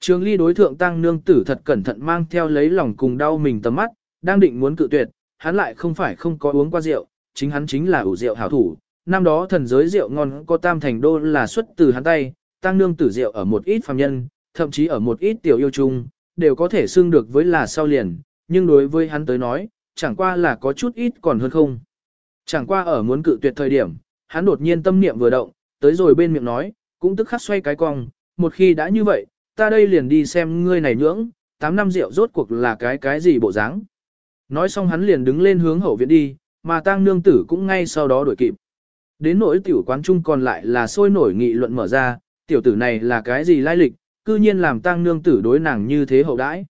Trường ly đối thượng tăng nương tử thật cẩn thận mang theo lấy lòng cùng đau mình tầm mắt, đang định muốn cự tuyệt, hắn lại không phải không có uống qua rượu, chính hắn chính là ủ rượu hảo thủ. Năm đó thần giới rượu ngon có tam thành đô là xuất từ hắn tay, tăng nương tử rượu ở một ít phàm nhân, thậm chí ở một ít tiểu yêu chung, đều có thể xưng được với là sau liền, nhưng đối với hắn tới nói, chẳng qua là có chút ít còn hơn không. Chẳng qua ở muốn cự tuyệt thời điểm, hắn đột nhiên tâm niệm vừa động, tới rồi bên miệng nói, cũng tức khắc xoay cái cong, một khi đã như vậy, ta đây liền đi xem ngươi này nhưỡng, 8 năm rượu rốt cuộc là cái cái gì bộ dáng. Nói xong hắn liền đứng lên hướng hậu viện đi, mà tang nương tử cũng ngay sau đó đuổi kịp. Đến nỗi tiểu quán trung còn lại là sôi nổi nghị luận mở ra, tiểu tử này là cái gì lai lịch, cư nhiên làm tang nương tử đối nàng như thế hậu đãi.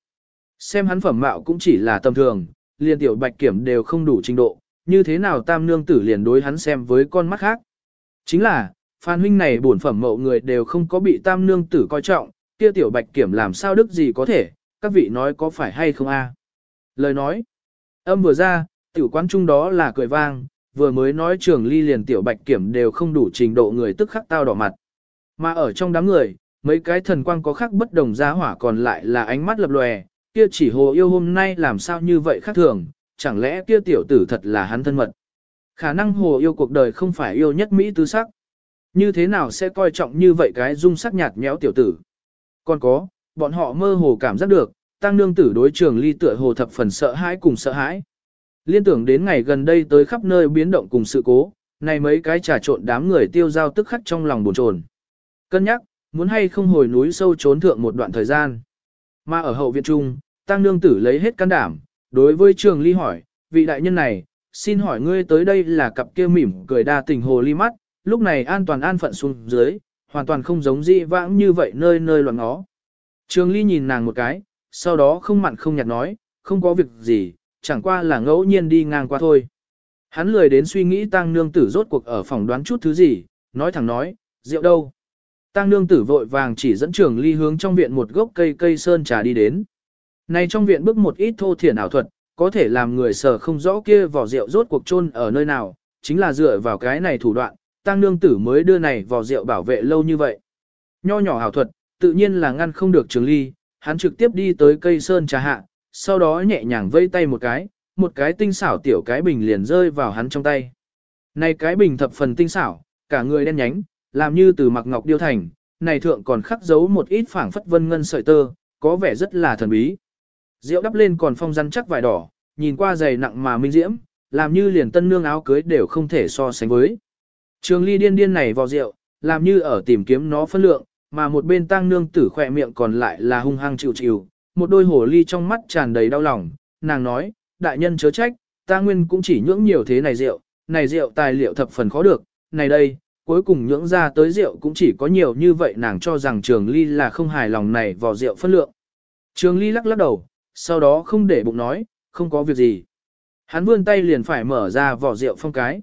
Xem hắn phẩm mạo cũng chỉ là tầm thường, liền tiểu bạch kiểm đều không đủ trình độ, như thế nào tam nương tử liền đối hắn xem với con mắt khác. Chính là, Phan huynh này bổn phẩm mậu người đều không có bị tam nương tử coi trọng, kia tiểu bạch kiểm làm sao đức gì có thể, các vị nói có phải hay không a? Lời nói, âm vừa ra, tiểu quán trung đó là cười vang, vừa mới nói trường ly liền tiểu bạch kiểm đều không đủ trình độ người tức khắc tao đỏ mặt. Mà ở trong đám người, mấy cái thần quang có khác bất đồng giá hỏa còn lại là ánh mắt lập lòe, kia chỉ hồ yêu hôm nay làm sao như vậy khác thường, chẳng lẽ kia tiểu tử thật là hắn thân mật. Khả năng hồ yêu cuộc đời không phải yêu nhất Mỹ tứ sắc. Như thế nào sẽ coi trọng như vậy cái dung sắc nhạt nhẽo tiểu tử. Còn có, bọn họ mơ hồ cảm giác được, tăng nương tử đối trường ly tựa hồ thập phần sợ hãi cùng sợ hãi. Liên tưởng đến ngày gần đây tới khắp nơi biến động cùng sự cố, này mấy cái trà trộn đám người tiêu giao tức khắc trong lòng buồn trồn. Cân nhắc, muốn hay không hồi núi sâu trốn thượng một đoạn thời gian. Mà ở hậu viện trung, tăng nương tử lấy hết can đảm, đối với trường ly hỏi, vị đại nhân này, xin hỏi ngươi tới đây là cặp kia mỉm cười đa tình hồ ly mắt, lúc này an toàn an phận xuống dưới, hoàn toàn không giống dị vãng như vậy nơi nơi loạn ngó. Trường ly nhìn nàng một cái, sau đó không mặn không nhạt nói, không có việc gì, chẳng qua là ngẫu nhiên đi ngang qua thôi. Hắn lười đến suy nghĩ tăng nương tử rốt cuộc ở phòng đoán chút thứ gì, nói thẳng nói, rượu đâu. Tăng nương tử vội vàng chỉ dẫn trường ly hướng trong viện một gốc cây cây sơn trà đi đến. Này trong viện bước một ít thô thiển ảo thuật, có thể làm người sở không rõ kia vỏ rượu rốt cuộc chôn ở nơi nào, chính là dựa vào cái này thủ đoạn, tăng nương tử mới đưa này vỏ rượu bảo vệ lâu như vậy. Nho nhỏ ảo thuật, tự nhiên là ngăn không được trường ly, hắn trực tiếp đi tới cây sơn trà hạ, sau đó nhẹ nhàng vây tay một cái, một cái tinh xảo tiểu cái bình liền rơi vào hắn trong tay. Này cái bình thập phần tinh xảo, cả người đen nhánh, làm như từ mặc ngọc điêu thành, này thượng còn khắc dấu một ít phảng phất vân ngân sợi tơ, có vẻ rất là thần bí. Rượu đắp lên còn phong rắn chắc vải đỏ, nhìn qua dày nặng mà minh diễm, làm như liền tân nương áo cưới đều không thể so sánh với. Trường ly điên điên này vào rượu, làm như ở tìm kiếm nó phân lượng, mà một bên tăng nương tử khỏe miệng còn lại là hung hăng chịu chịu, một đôi hổ ly trong mắt tràn đầy đau lòng, nàng nói, đại nhân chớ trách, ta nguyên cũng chỉ nhưỡng nhiều thế này rượu, này rượu tài liệu thập phần khó được, này đây, cuối cùng nhưỡng ra tới rượu cũng chỉ có nhiều như vậy nàng cho rằng trường ly là không hài lòng này vào rượu phân lượng. Trường ly lắc lắc đầu, sau đó không để bụng nói, không có việc gì. Hắn vươn tay liền phải mở ra vỏ rượu phong cái.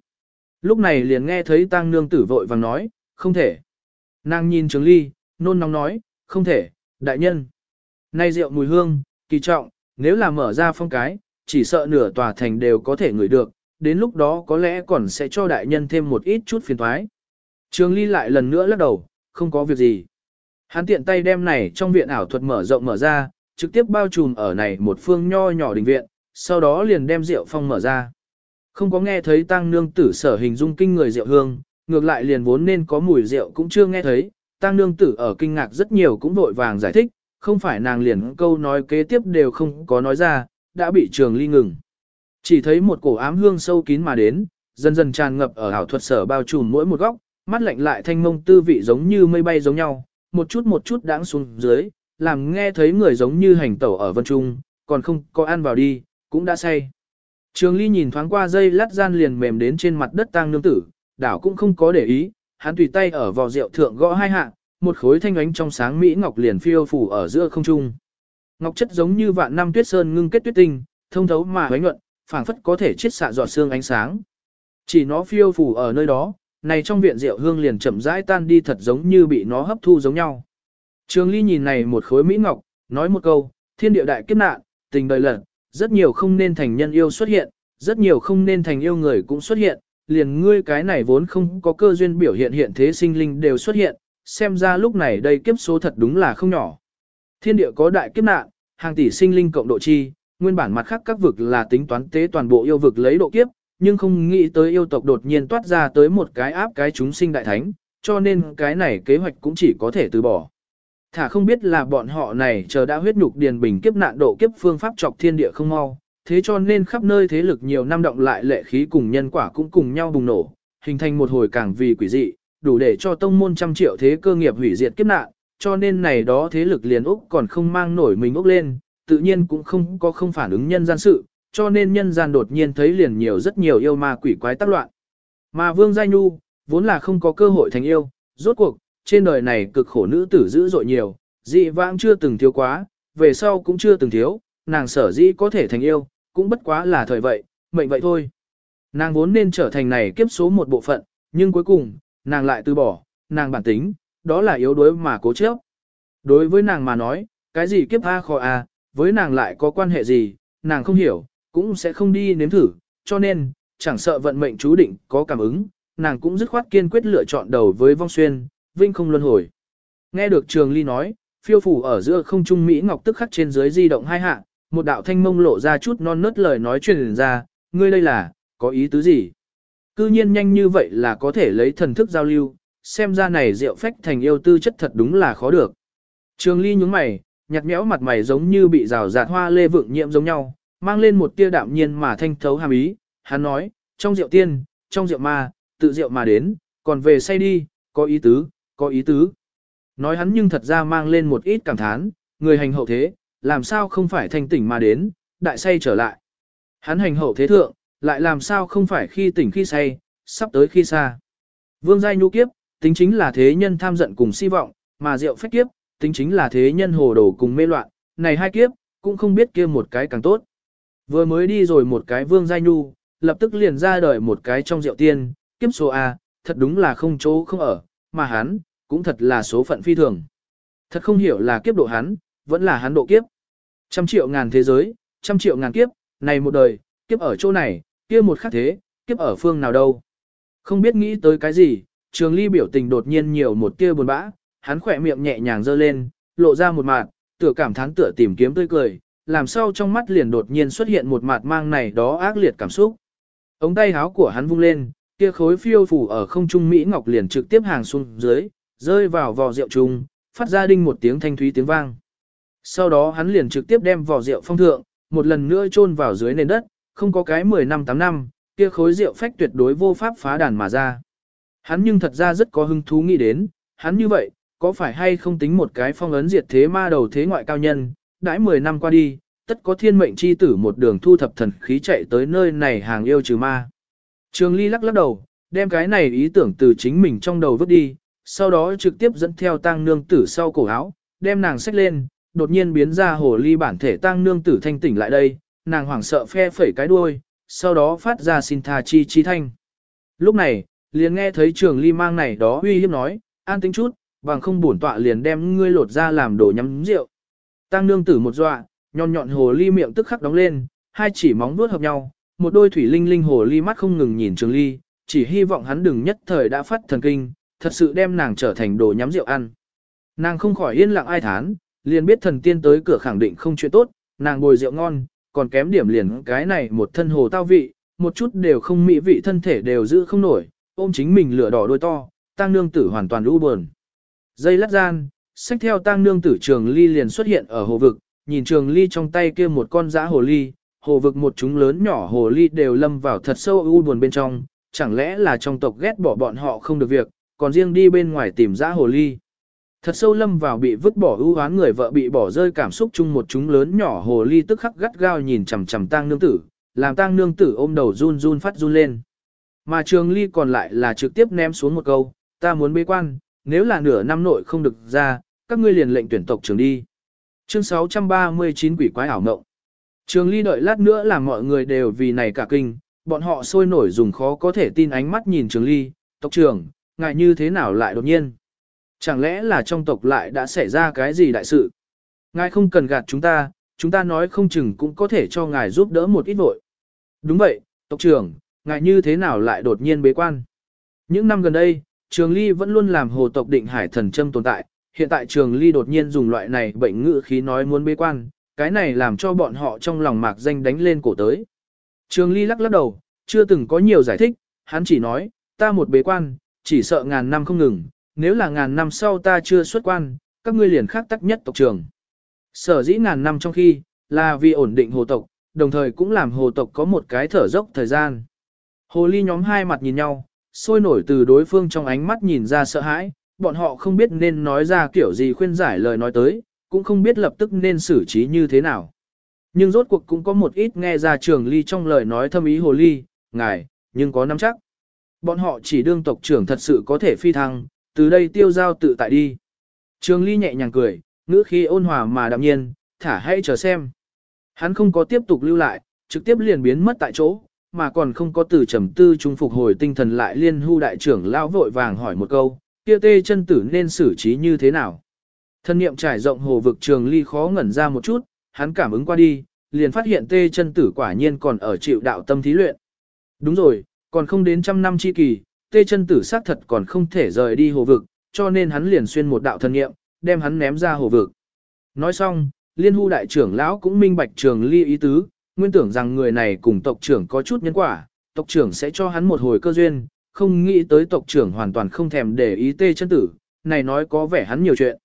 Lúc này liền nghe thấy tang nương tử vội vàng nói, không thể. Nàng nhìn trường ly, nôn nóng nói, không thể, đại nhân. Nay rượu mùi hương, kỳ trọng, nếu là mở ra phong cái, chỉ sợ nửa tòa thành đều có thể ngửi được, đến lúc đó có lẽ còn sẽ cho đại nhân thêm một ít chút phiền thoái. Trường ly lại lần nữa lắc đầu, không có việc gì. Hắn tiện tay đem này trong viện ảo thuật mở rộng mở ra, trực tiếp bao trùm ở này một phương nho nhỏ đình viện, sau đó liền đem rượu phong mở ra. Không có nghe thấy tăng nương tử sở hình dung kinh người rượu hương, ngược lại liền vốn nên có mùi rượu cũng chưa nghe thấy, tăng nương tử ở kinh ngạc rất nhiều cũng vội vàng giải thích, không phải nàng liền câu nói kế tiếp đều không có nói ra, đã bị trường ly ngừng. Chỉ thấy một cổ ám hương sâu kín mà đến, dần dần tràn ngập ở ảo thuật sở bao trùm mỗi một góc, mắt lạnh lại thanh mông tư vị giống như mây bay giống nhau, một chút một chút đãng xuống dưới, làm nghe thấy người giống như hành tẩu ở vân trung, còn không có ăn vào đi, cũng đã say. Trường Ly nhìn thoáng qua dây lát gian liền mềm đến trên mặt đất tang nương tử, đảo cũng không có để ý, hắn tùy tay ở vò rượu thượng gõ hai hạ, một khối thanh ánh trong sáng mỹ ngọc liền phiêu phủ ở giữa không trung. Ngọc chất giống như vạn năm tuyết sơn ngưng kết tuyết tinh, thông thấu mà huế nhuận, phảng phất có thể chiết xạ giọt xương ánh sáng. Chỉ nó phiêu phủ ở nơi đó, này trong viện rượu hương liền chậm rãi tan đi thật giống như bị nó hấp thu giống nhau. Trường Ly nhìn này một khối mỹ ngọc, nói một câu, thiên địa đại kiếp nạn, tình đời lật, rất nhiều không nên thành nhân yêu xuất hiện, rất nhiều không nên thành yêu người cũng xuất hiện, liền ngươi cái này vốn không có cơ duyên biểu hiện hiện thế sinh linh đều xuất hiện, xem ra lúc này đây kiếp số thật đúng là không nhỏ. Thiên địa có đại kiếp nạn, hàng tỷ sinh linh cộng độ chi, nguyên bản mặt khác các vực là tính toán tế toàn bộ yêu vực lấy độ kiếp, nhưng không nghĩ tới yêu tộc đột nhiên toát ra tới một cái áp cái chúng sinh đại thánh, cho nên cái này kế hoạch cũng chỉ có thể từ bỏ. Thả không biết là bọn họ này chờ đã huyết nhục điền bình kiếp nạn độ kiếp phương pháp chọc thiên địa không mau, thế cho nên khắp nơi thế lực nhiều năm động lại lệ khí cùng nhân quả cũng cùng nhau bùng nổ, hình thành một hồi càng vì quỷ dị, đủ để cho tông môn trăm triệu thế cơ nghiệp hủy diệt kiếp nạn, cho nên này đó thế lực liền Úc còn không mang nổi mình Úc lên, tự nhiên cũng không có không phản ứng nhân gian sự, cho nên nhân gian đột nhiên thấy liền nhiều rất nhiều yêu ma quỷ quái tác loạn. Mà Vương Giai Nhu, vốn là không có cơ hội thành yêu, rốt cuộc, trên đời này cực khổ nữ tử dữ dội nhiều, dị vãng chưa từng thiếu quá, về sau cũng chưa từng thiếu, nàng sở dĩ có thể thành yêu, cũng bất quá là thời vậy, mệnh vậy thôi. Nàng vốn nên trở thành này kiếp số một bộ phận, nhưng cuối cùng, nàng lại từ bỏ, nàng bản tính, đó là yếu đuối mà cố chấp. Đối với nàng mà nói, cái gì kiếp A khó A, với nàng lại có quan hệ gì, nàng không hiểu, cũng sẽ không đi nếm thử, cho nên, chẳng sợ vận mệnh chú định có cảm ứng, nàng cũng dứt khoát kiên quyết lựa chọn đầu với vong xuyên, vinh không luân hồi. Nghe được Trường Ly nói, phiêu phủ ở giữa không trung Mỹ Ngọc tức khắc trên dưới di động hai hạ, một đạo thanh mông lộ ra chút non nớt lời nói truyền ra, ngươi đây là, có ý tứ gì? Cư nhiên nhanh như vậy là có thể lấy thần thức giao lưu, xem ra này rượu phách thành yêu tư chất thật đúng là khó được. Trường Ly nhướng mày, nhạt nhẽo mặt mày giống như bị rào rạt hoa lê vượng nhiễm giống nhau, mang lên một tia đạm nhiên mà thanh thấu hàm ý, hắn nói, trong rượu tiên, trong rượu ma, tự rượu mà đến, còn về say đi, có ý tứ, có ý tứ. Nói hắn nhưng thật ra mang lên một ít cảm thán, người hành hậu thế, làm sao không phải thanh tỉnh mà đến, đại say trở lại. Hắn hành hậu thế thượng, lại làm sao không phải khi tỉnh khi say, sắp tới khi xa. Vương giai nhu kiếp, tính chính là thế nhân tham giận cùng si vọng, mà rượu phách kiếp, tính chính là thế nhân hồ đồ cùng mê loạn, này hai kiếp, cũng không biết kia một cái càng tốt. Vừa mới đi rồi một cái vương giai nhu, lập tức liền ra đời một cái trong rượu tiên, kiếp số A, thật đúng là không chỗ không ở, mà hắn, cũng thật là số phận phi thường. Thật không hiểu là kiếp độ hắn, vẫn là hắn độ kiếp. Trăm triệu ngàn thế giới, trăm triệu ngàn kiếp, này một đời, kiếp ở chỗ này, kia một khắc thế, kiếp ở phương nào đâu. Không biết nghĩ tới cái gì, trường ly biểu tình đột nhiên nhiều một tia buồn bã, hắn khỏe miệng nhẹ nhàng giơ lên, lộ ra một mặt, tựa cảm thán tựa tìm kiếm tươi cười, làm sao trong mắt liền đột nhiên xuất hiện một mặt mang này đó ác liệt cảm xúc. Ống tay háo của hắn vung lên, kia khối phiêu phủ ở không trung Mỹ Ngọc liền trực tiếp hàng xuống dưới, rơi vào vò rượu trùng, phát ra đinh một tiếng thanh thúy tiếng vang. Sau đó hắn liền trực tiếp đem vò rượu phong thượng, một lần nữa chôn vào dưới nền đất, không có cái 10 năm 8 năm, kia khối rượu phách tuyệt đối vô pháp phá đàn mà ra. Hắn nhưng thật ra rất có hứng thú nghĩ đến, hắn như vậy, có phải hay không tính một cái phong ấn diệt thế ma đầu thế ngoại cao nhân, đãi 10 năm qua đi, tất có thiên mệnh chi tử một đường thu thập thần khí chạy tới nơi này hàng yêu trừ ma. Trường Ly lắc lắc đầu, đem cái này ý tưởng từ chính mình trong đầu vứt đi, sau đó trực tiếp dẫn theo tang nương tử sau cổ áo, đem nàng xách lên, đột nhiên biến ra hồ ly bản thể tang nương tử thanh tỉnh lại đây, nàng hoảng sợ phe phẩy cái đuôi, sau đó phát ra xin tha chi chi thanh. Lúc này, liền nghe thấy trường ly mang này đó uy hiếp nói, an tính chút, bằng không bổn tọa liền đem ngươi lột ra làm đồ nhắm rượu. Tăng nương tử một dọa, nhọn nhọn hồ ly miệng tức khắc đóng lên, hai chỉ móng vuốt hợp nhau, một đôi thủy linh linh hồ ly mắt không ngừng nhìn trường ly, chỉ hy vọng hắn đừng nhất thời đã phát thần kinh, thật sự đem nàng trở thành đồ nhắm rượu ăn. Nàng không khỏi yên lặng ai thán, liền biết thần tiên tới cửa khẳng định không chuyện tốt, nàng bồi rượu ngon, còn kém điểm liền cái này một thân hồ tao vị, một chút đều không mỹ vị thân thể đều giữ không nổi, ôm chính mình lửa đỏ đôi to, tăng nương tử hoàn toàn u buồn. Dây lát gian, xách theo tăng nương tử trường ly liền xuất hiện ở hồ vực, nhìn trường ly trong tay kia một con dã hồ ly, hồ vực một chúng lớn nhỏ hồ ly đều lâm vào thật sâu u buồn bên trong, chẳng lẽ là trong tộc ghét bỏ bọn họ không được việc, còn riêng đi bên ngoài tìm ra hồ ly. Thật sâu lâm vào bị vứt bỏ ưu hoán người vợ bị bỏ rơi cảm xúc chung một chúng lớn nhỏ hồ ly tức khắc gắt gao nhìn chằm chằm tang nương tử, làm tang nương tử ôm đầu run run phát run lên. Mà trường ly còn lại là trực tiếp ném xuống một câu, ta muốn bế quan, nếu là nửa năm nội không được ra, các ngươi liền lệnh tuyển tộc trường đi. Chương 639 quỷ quái ảo mộng. Trường ly đợi lát nữa là mọi người đều vì này cả kinh, bọn họ sôi nổi dùng khó có thể tin ánh mắt nhìn trường ly, tộc trưởng, ngài như thế nào lại đột nhiên. Chẳng lẽ là trong tộc lại đã xảy ra cái gì đại sự? Ngài không cần gạt chúng ta, chúng ta nói không chừng cũng có thể cho ngài giúp đỡ một ít vội. Đúng vậy, tộc trưởng, ngài như thế nào lại đột nhiên bế quan? Những năm gần đây, Trường Ly vẫn luôn làm hồ tộc định hải thần châm tồn tại, hiện tại Trường Ly đột nhiên dùng loại này bệnh ngữ khí nói muốn bế quan, cái này làm cho bọn họ trong lòng mạc danh đánh lên cổ tới. Trường Ly lắc lắc đầu, chưa từng có nhiều giải thích, hắn chỉ nói, ta một bế quan, chỉ sợ ngàn năm không ngừng, nếu là ngàn năm sau ta chưa xuất quan, các ngươi liền khác tắc nhất tộc trường. Sở dĩ ngàn năm trong khi, là vì ổn định hồ tộc, đồng thời cũng làm hồ tộc có một cái thở dốc thời gian. Hồ ly nhóm hai mặt nhìn nhau, sôi nổi từ đối phương trong ánh mắt nhìn ra sợ hãi, bọn họ không biết nên nói ra kiểu gì khuyên giải lời nói tới, cũng không biết lập tức nên xử trí như thế nào. Nhưng rốt cuộc cũng có một ít nghe ra trường ly trong lời nói thâm ý hồ ly, ngài, nhưng có nắm chắc. Bọn họ chỉ đương tộc trưởng thật sự có thể phi thăng, từ đây tiêu giao tự tại đi. Trường ly nhẹ nhàng cười, ngữ khí ôn hòa mà đạm nhiên, thả hãy chờ xem. Hắn không có tiếp tục lưu lại, trực tiếp liền biến mất tại chỗ, mà còn không có từ trầm tư trung phục hồi tinh thần lại liên hưu đại trưởng lão vội vàng hỏi một câu, kia tê chân tử nên xử trí như thế nào. Thân niệm trải rộng hồ vực trường ly khó ngẩn ra một chút, hắn cảm ứng qua đi, liền phát hiện tê chân tử quả nhiên còn ở chịu đạo tâm thí luyện. Đúng rồi, còn không đến trăm năm chi kỳ, tê chân tử xác thật còn không thể rời đi hồ vực, cho nên hắn liền xuyên một đạo thân niệm, đem hắn ném ra hồ vực. Nói xong, liên hu đại trưởng lão cũng minh bạch trường ly ý tứ, nguyên tưởng rằng người này cùng tộc trưởng có chút nhân quả, tộc trưởng sẽ cho hắn một hồi cơ duyên, không nghĩ tới tộc trưởng hoàn toàn không thèm để ý tê chân tử, này nói có vẻ hắn nhiều chuyện.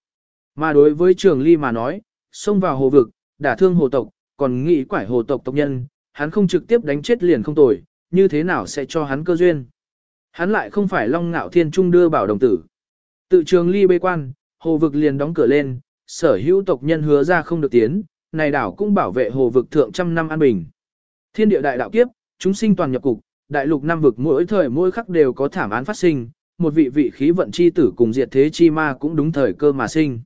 Mà đối với trường ly mà nói, xông vào hồ vực, đả thương hồ tộc, còn nghĩ quải hồ tộc tộc nhân, hắn không trực tiếp đánh chết liền không tồi, như thế nào sẽ cho hắn cơ duyên. Hắn lại không phải long ngạo thiên trung đưa bảo đồng tử. Tự trường ly bê quan, hồ vực liền đóng cửa lên, sở hữu tộc nhân hứa ra không được tiến, này đảo cũng bảo vệ hồ vực thượng trăm năm an bình. Thiên địa đại đạo kiếp, chúng sinh toàn nhập cục, đại lục năm vực mỗi thời mỗi khắc đều có thảm án phát sinh, một vị vị khí vận chi tử cùng diệt thế chi ma cũng đúng thời cơ mà sinh.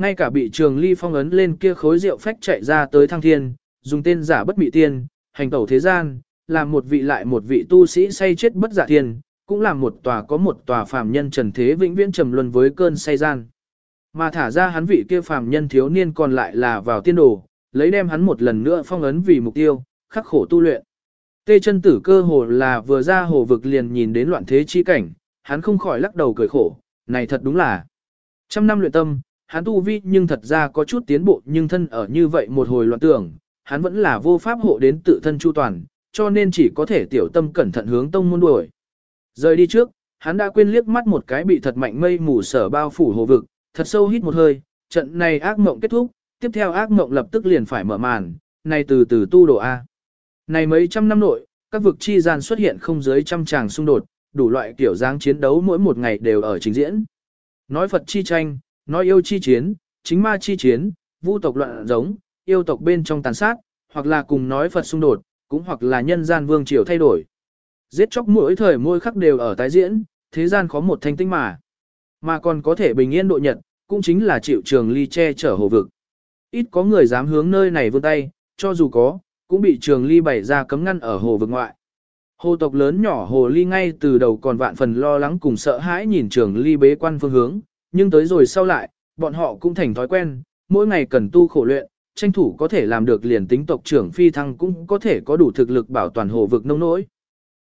Ngay cả bị trường ly phong ấn lên kia khối rượu phách chạy ra tới thăng thiên, dùng tên giả bất bị tiên, hành tẩu thế gian, làm một vị lại một vị tu sĩ say chết bất giả thiên, cũng làm một tòa có một tòa phàm nhân trần thế vĩnh viễn trầm luân với cơn say gian. Mà thả ra hắn vị kia phàm nhân thiếu niên còn lại là vào tiên đồ, lấy đem hắn một lần nữa phong ấn vì mục tiêu, khắc khổ tu luyện. Tê chân tử cơ hồ là vừa ra hồ vực liền nhìn đến loạn thế chi cảnh, hắn không khỏi lắc đầu cười khổ, này thật đúng là. Trăm năm luyện tâm, hắn tu vi nhưng thật ra có chút tiến bộ nhưng thân ở như vậy một hồi loạn tưởng, hắn vẫn là vô pháp hộ đến tự thân chu toàn, cho nên chỉ có thể tiểu tâm cẩn thận hướng tông môn đuổi. Rời đi trước, hắn đã quên liếc mắt một cái bị thật mạnh mây mù sở bao phủ hồ vực, thật sâu hít một hơi, trận này ác mộng kết thúc, tiếp theo ác mộng lập tức liền phải mở màn, này từ từ tu độ A. Này mấy trăm năm nội, các vực chi gian xuất hiện không dưới trăm tràng xung đột, đủ loại kiểu dáng chiến đấu mỗi một ngày đều ở trình diễn. Nói Phật chi tranh, nói yêu chi chiến, chính ma chi chiến, vu tộc loạn giống, yêu tộc bên trong tàn sát, hoặc là cùng nói Phật xung đột, cũng hoặc là nhân gian vương triều thay đổi. Giết chóc mỗi thời mỗi khắc đều ở tái diễn, thế gian có một thanh tinh mà. Mà còn có thể bình yên độ nhật, cũng chính là chịu trường ly che chở hồ vực. Ít có người dám hướng nơi này vươn tay, cho dù có, cũng bị trường ly bày ra cấm ngăn ở hồ vực ngoại. Hồ tộc lớn nhỏ hồ ly ngay từ đầu còn vạn phần lo lắng cùng sợ hãi nhìn trường ly bế quan phương hướng, nhưng tới rồi sau lại, bọn họ cũng thành thói quen, mỗi ngày cần tu khổ luyện, tranh thủ có thể làm được liền tính tộc trưởng phi thăng cũng có thể có đủ thực lực bảo toàn hồ vực nông nỗi.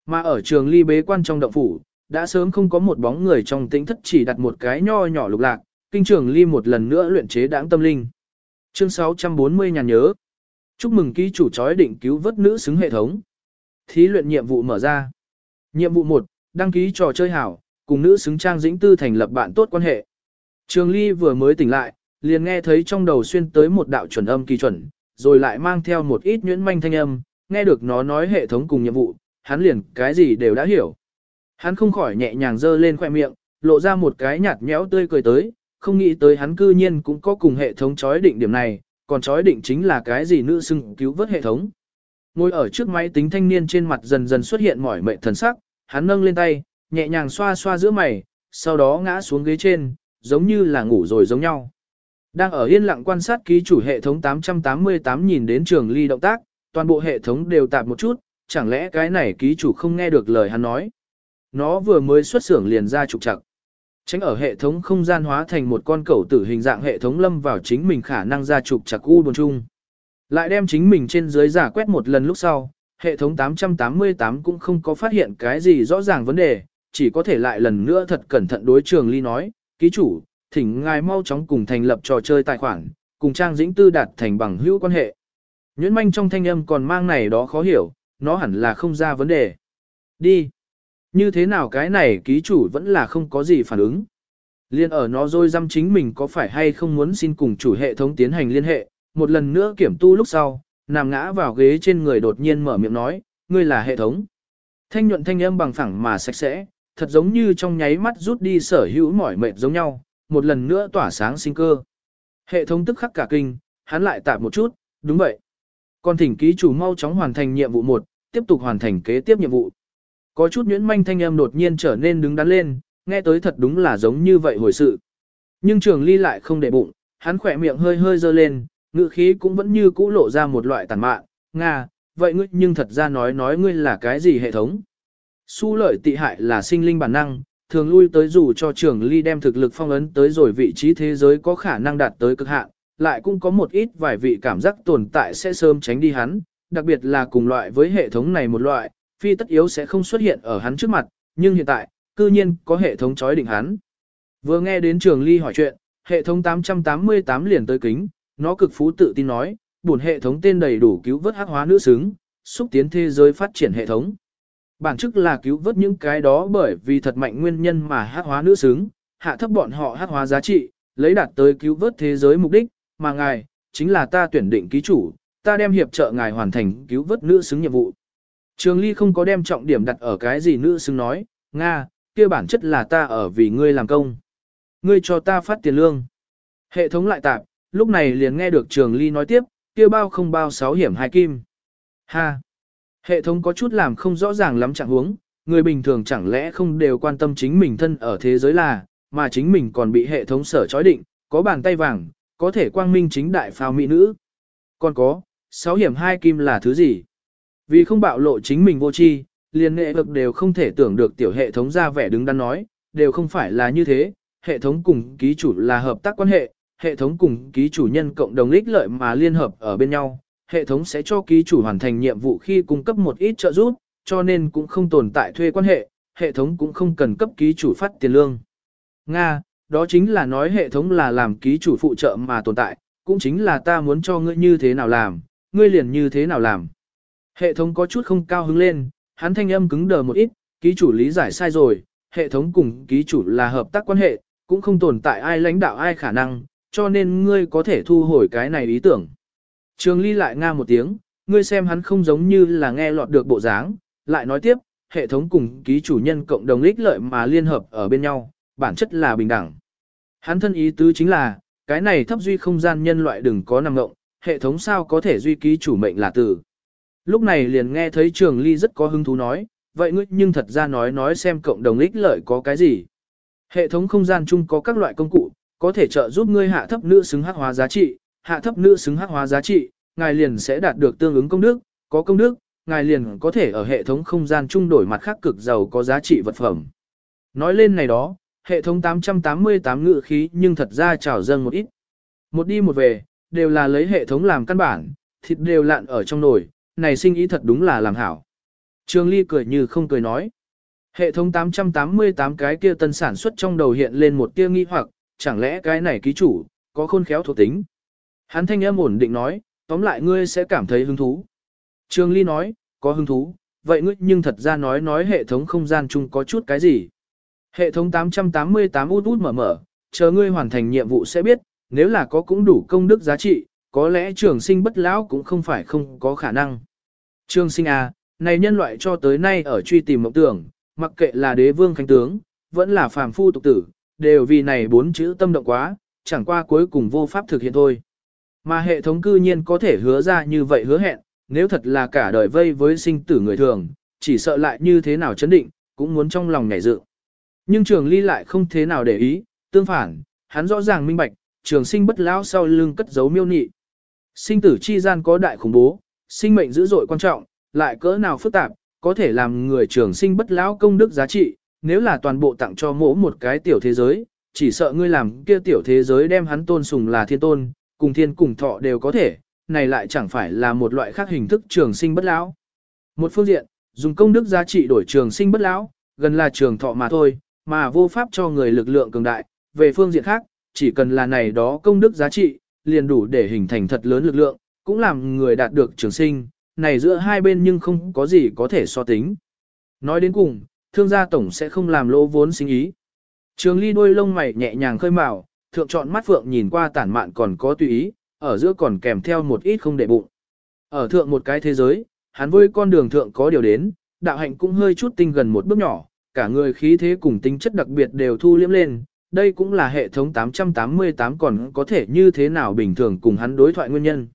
Mà ở trường ly bế quan trong động phủ, đã sớm không có một bóng người trong tĩnh thất chỉ đặt một cái nho nhỏ lục lạc, kinh trường ly một lần nữa luyện chế đáng tâm linh. Chương 640 nhàn nhớ. Chúc mừng ký chủ chói định cứu vớt nữ xứng hệ thống. Thí luyện nhiệm vụ mở ra. Nhiệm vụ 1, đăng ký trò chơi hảo, cùng nữ xứng trang dĩnh tư thành lập bạn tốt quan hệ. Trường Ly vừa mới tỉnh lại, liền nghe thấy trong đầu xuyên tới một đạo chuẩn âm kỳ chuẩn, rồi lại mang theo một ít nhuyễn manh thanh âm, nghe được nó nói hệ thống cùng nhiệm vụ, hắn liền cái gì đều đã hiểu. Hắn không khỏi nhẹ nhàng giơ lên khoẻ miệng, lộ ra một cái nhạt nhẽo tươi cười tới, không nghĩ tới hắn cư nhiên cũng có cùng hệ thống chói định điểm này, còn chói định chính là cái gì nữ xưng cứu vớt hệ thống. Ngồi ở trước máy tính thanh niên trên mặt dần dần xuất hiện mỏi mệt thần sắc, hắn nâng lên tay, nhẹ nhàng xoa xoa giữa mày, sau đó ngã xuống ghế trên, giống như là ngủ rồi giống nhau. Đang ở yên lặng quan sát ký chủ hệ thống 888 nhìn đến trường ly động tác, toàn bộ hệ thống đều tạp một chút, chẳng lẽ cái này ký chủ không nghe được lời hắn nói. Nó vừa mới xuất xưởng liền ra trục trặc. Tránh ở hệ thống không gian hóa thành một con cẩu tử hình dạng hệ thống lâm vào chính mình khả năng ra trục chặt u buồn chung. Lại đem chính mình trên dưới giả quét một lần lúc sau, hệ thống 888 cũng không có phát hiện cái gì rõ ràng vấn đề, chỉ có thể lại lần nữa thật cẩn thận đối trường ly nói, ký chủ, thỉnh ngài mau chóng cùng thành lập trò chơi tài khoản, cùng trang dĩnh tư đạt thành bằng hữu quan hệ. Nhuyễn manh trong thanh âm còn mang này đó khó hiểu, nó hẳn là không ra vấn đề. Đi. Như thế nào cái này ký chủ vẫn là không có gì phản ứng. Liên ở nó rồi dăm chính mình có phải hay không muốn xin cùng chủ hệ thống tiến hành liên hệ, một lần nữa kiểm tu lúc sau, nằm ngã vào ghế trên người đột nhiên mở miệng nói, ngươi là hệ thống. Thanh nhuận thanh âm bằng phẳng mà sạch sẽ, thật giống như trong nháy mắt rút đi sở hữu mỏi mệt giống nhau, một lần nữa tỏa sáng sinh cơ. Hệ thống tức khắc cả kinh, hắn lại tạm một chút, đúng vậy. Còn thỉnh ký chủ mau chóng hoàn thành nhiệm vụ 1, tiếp tục hoàn thành kế tiếp nhiệm vụ. Có chút nhuyễn manh thanh âm đột nhiên trở nên đứng đắn lên, nghe tới thật đúng là giống như vậy hồi sự. Nhưng trường ly lại không để bụng, hắn khỏe miệng hơi hơi dơ lên, ngữ khí cũng vẫn như cũ lộ ra một loại tàn mạn, Nga, vậy ngươi nhưng thật ra nói nói ngươi là cái gì hệ thống. Su lợi tị hại là sinh linh bản năng, thường lui tới dù cho trường ly đem thực lực phong ấn tới rồi vị trí thế giới có khả năng đạt tới cực hạn, lại cũng có một ít vài vị cảm giác tồn tại sẽ sớm tránh đi hắn, đặc biệt là cùng loại với hệ thống này một loại, phi tất yếu sẽ không xuất hiện ở hắn trước mặt, nhưng hiện tại, cư nhiên có hệ thống chói định hắn. Vừa nghe đến trường ly hỏi chuyện, hệ thống 888 liền tới kính, nó cực phú tự tin nói, buồn hệ thống tên đầy đủ cứu vớt hắc hóa nữ xứng, xúc tiến thế giới phát triển hệ thống. Bản chức là cứu vớt những cái đó bởi vì thật mạnh nguyên nhân mà hát hóa nữ xứng, hạ thấp bọn họ hát hóa giá trị, lấy đạt tới cứu vớt thế giới mục đích, mà ngài, chính là ta tuyển định ký chủ, ta đem hiệp trợ ngài hoàn thành cứu vớt nữ xứng nhiệm vụ. Trường Ly không có đem trọng điểm đặt ở cái gì nữ xứng nói, Nga, kia bản chất là ta ở vì ngươi làm công. Ngươi cho ta phát tiền lương. Hệ thống lại tạp, lúc này liền nghe được Trường Ly nói tiếp, kia bao không bao sáu hiểm hai kim. Ha! Hệ thống có chút làm không rõ ràng lắm trạng huống, người bình thường chẳng lẽ không đều quan tâm chính mình thân ở thế giới là, mà chính mình còn bị hệ thống sở chói định, có bàn tay vàng, có thể quang minh chính đại phao mỹ nữ. Còn có, sáu hiểm hai kim là thứ gì? Vì không bạo lộ chính mình vô tri, liền nghệ vực đều không thể tưởng được tiểu hệ thống ra vẻ đứng đắn nói, đều không phải là như thế, hệ thống cùng ký chủ là hợp tác quan hệ, hệ thống cùng ký chủ nhân cộng đồng ích lợi mà liên hợp ở bên nhau, hệ thống sẽ cho ký chủ hoàn thành nhiệm vụ khi cung cấp một ít trợ giúp, cho nên cũng không tồn tại thuê quan hệ, hệ thống cũng không cần cấp ký chủ phát tiền lương. Nga, đó chính là nói hệ thống là làm ký chủ phụ trợ mà tồn tại, cũng chính là ta muốn cho ngươi như thế nào làm, ngươi liền như thế nào làm. Hệ thống có chút không cao hứng lên, hắn thanh âm cứng đờ một ít, ký chủ lý giải sai rồi, hệ thống cùng ký chủ là hợp tác quan hệ, cũng không tồn tại ai lãnh đạo ai khả năng, cho nên ngươi có thể thu hồi cái này ý tưởng. Trường ly lại nga một tiếng, ngươi xem hắn không giống như là nghe lọt được bộ dáng, lại nói tiếp, hệ thống cùng ký chủ nhân cộng đồng ích lợi mà liên hợp ở bên nhau, bản chất là bình đẳng. Hắn thân ý tứ chính là, cái này thấp duy không gian nhân loại đừng có nằm ngộng, hệ thống sao có thể duy ký chủ mệnh là tử. Lúc này liền nghe thấy trường ly rất có hứng thú nói, vậy ngươi nhưng thật ra nói nói xem cộng đồng ích lợi có cái gì. Hệ thống không gian chung có các loại công cụ, có thể trợ giúp ngươi hạ thấp nữ xứng hắc hóa giá trị, hạ thấp nữ xứng hắc hóa giá trị, ngài liền sẽ đạt được tương ứng công đức, có công đức, ngài liền có thể ở hệ thống không gian chung đổi mặt khác cực giàu có giá trị vật phẩm. Nói lên này đó, hệ thống 888 ngự khí nhưng thật ra trào dâng một ít. Một đi một về, đều là lấy hệ thống làm căn bản, thịt đều lạn ở trong nồi, này sinh ý thật đúng là làm hảo. Trường Ly cười như không cười nói. Hệ thống 888 cái kia tân sản xuất trong đầu hiện lên một tia nghi hoặc, chẳng lẽ cái này ký chủ, có khôn khéo thuộc tính. Hắn thanh âm ổn định nói, tóm lại ngươi sẽ cảm thấy hứng thú. Trường Ly nói, có hứng thú, vậy ngươi nhưng thật ra nói nói hệ thống không gian chung có chút cái gì. Hệ thống 888 út út mở mở, chờ ngươi hoàn thành nhiệm vụ sẽ biết, nếu là có cũng đủ công đức giá trị, có lẽ trường sinh bất lão cũng không phải không có khả năng. Trường sinh à, này nhân loại cho tới nay ở truy tìm mộng tưởng, mặc kệ là đế vương khánh tướng, vẫn là phàm phu tục tử, đều vì này bốn chữ tâm động quá, chẳng qua cuối cùng vô pháp thực hiện thôi. Mà hệ thống cư nhiên có thể hứa ra như vậy hứa hẹn, nếu thật là cả đời vây với sinh tử người thường, chỉ sợ lại như thế nào chấn định, cũng muốn trong lòng nhảy dự. Nhưng trường ly lại không thế nào để ý, tương phản, hắn rõ ràng minh bạch, trường sinh bất lão sau lưng cất giấu miêu nị. Sinh tử chi gian có đại khủng bố, sinh mệnh dữ dội quan trọng, lại cỡ nào phức tạp, có thể làm người trường sinh bất lão công đức giá trị, nếu là toàn bộ tặng cho mỗi một cái tiểu thế giới, chỉ sợ ngươi làm kia tiểu thế giới đem hắn tôn sùng là thiên tôn, cùng thiên cùng thọ đều có thể, này lại chẳng phải là một loại khác hình thức trường sinh bất lão. Một phương diện, dùng công đức giá trị đổi trường sinh bất lão, gần là trường thọ mà thôi, mà vô pháp cho người lực lượng cường đại. Về phương diện khác, chỉ cần là này đó công đức giá trị, liền đủ để hình thành thật lớn lực lượng, cũng làm người đạt được trường sinh, này giữa hai bên nhưng không có gì có thể so tính. Nói đến cùng, thương gia tổng sẽ không làm lỗ vốn sinh ý. Trường ly đôi lông mày nhẹ nhàng khơi mào, thượng chọn mắt phượng nhìn qua tản mạn còn có tùy ý, ở giữa còn kèm theo một ít không đệ bụng. Ở thượng một cái thế giới, hắn với con đường thượng có điều đến, đạo hạnh cũng hơi chút tinh gần một bước nhỏ, cả người khí thế cùng tính chất đặc biệt đều thu liễm lên, đây cũng là hệ thống 888 còn có thể như thế nào bình thường cùng hắn đối thoại nguyên nhân.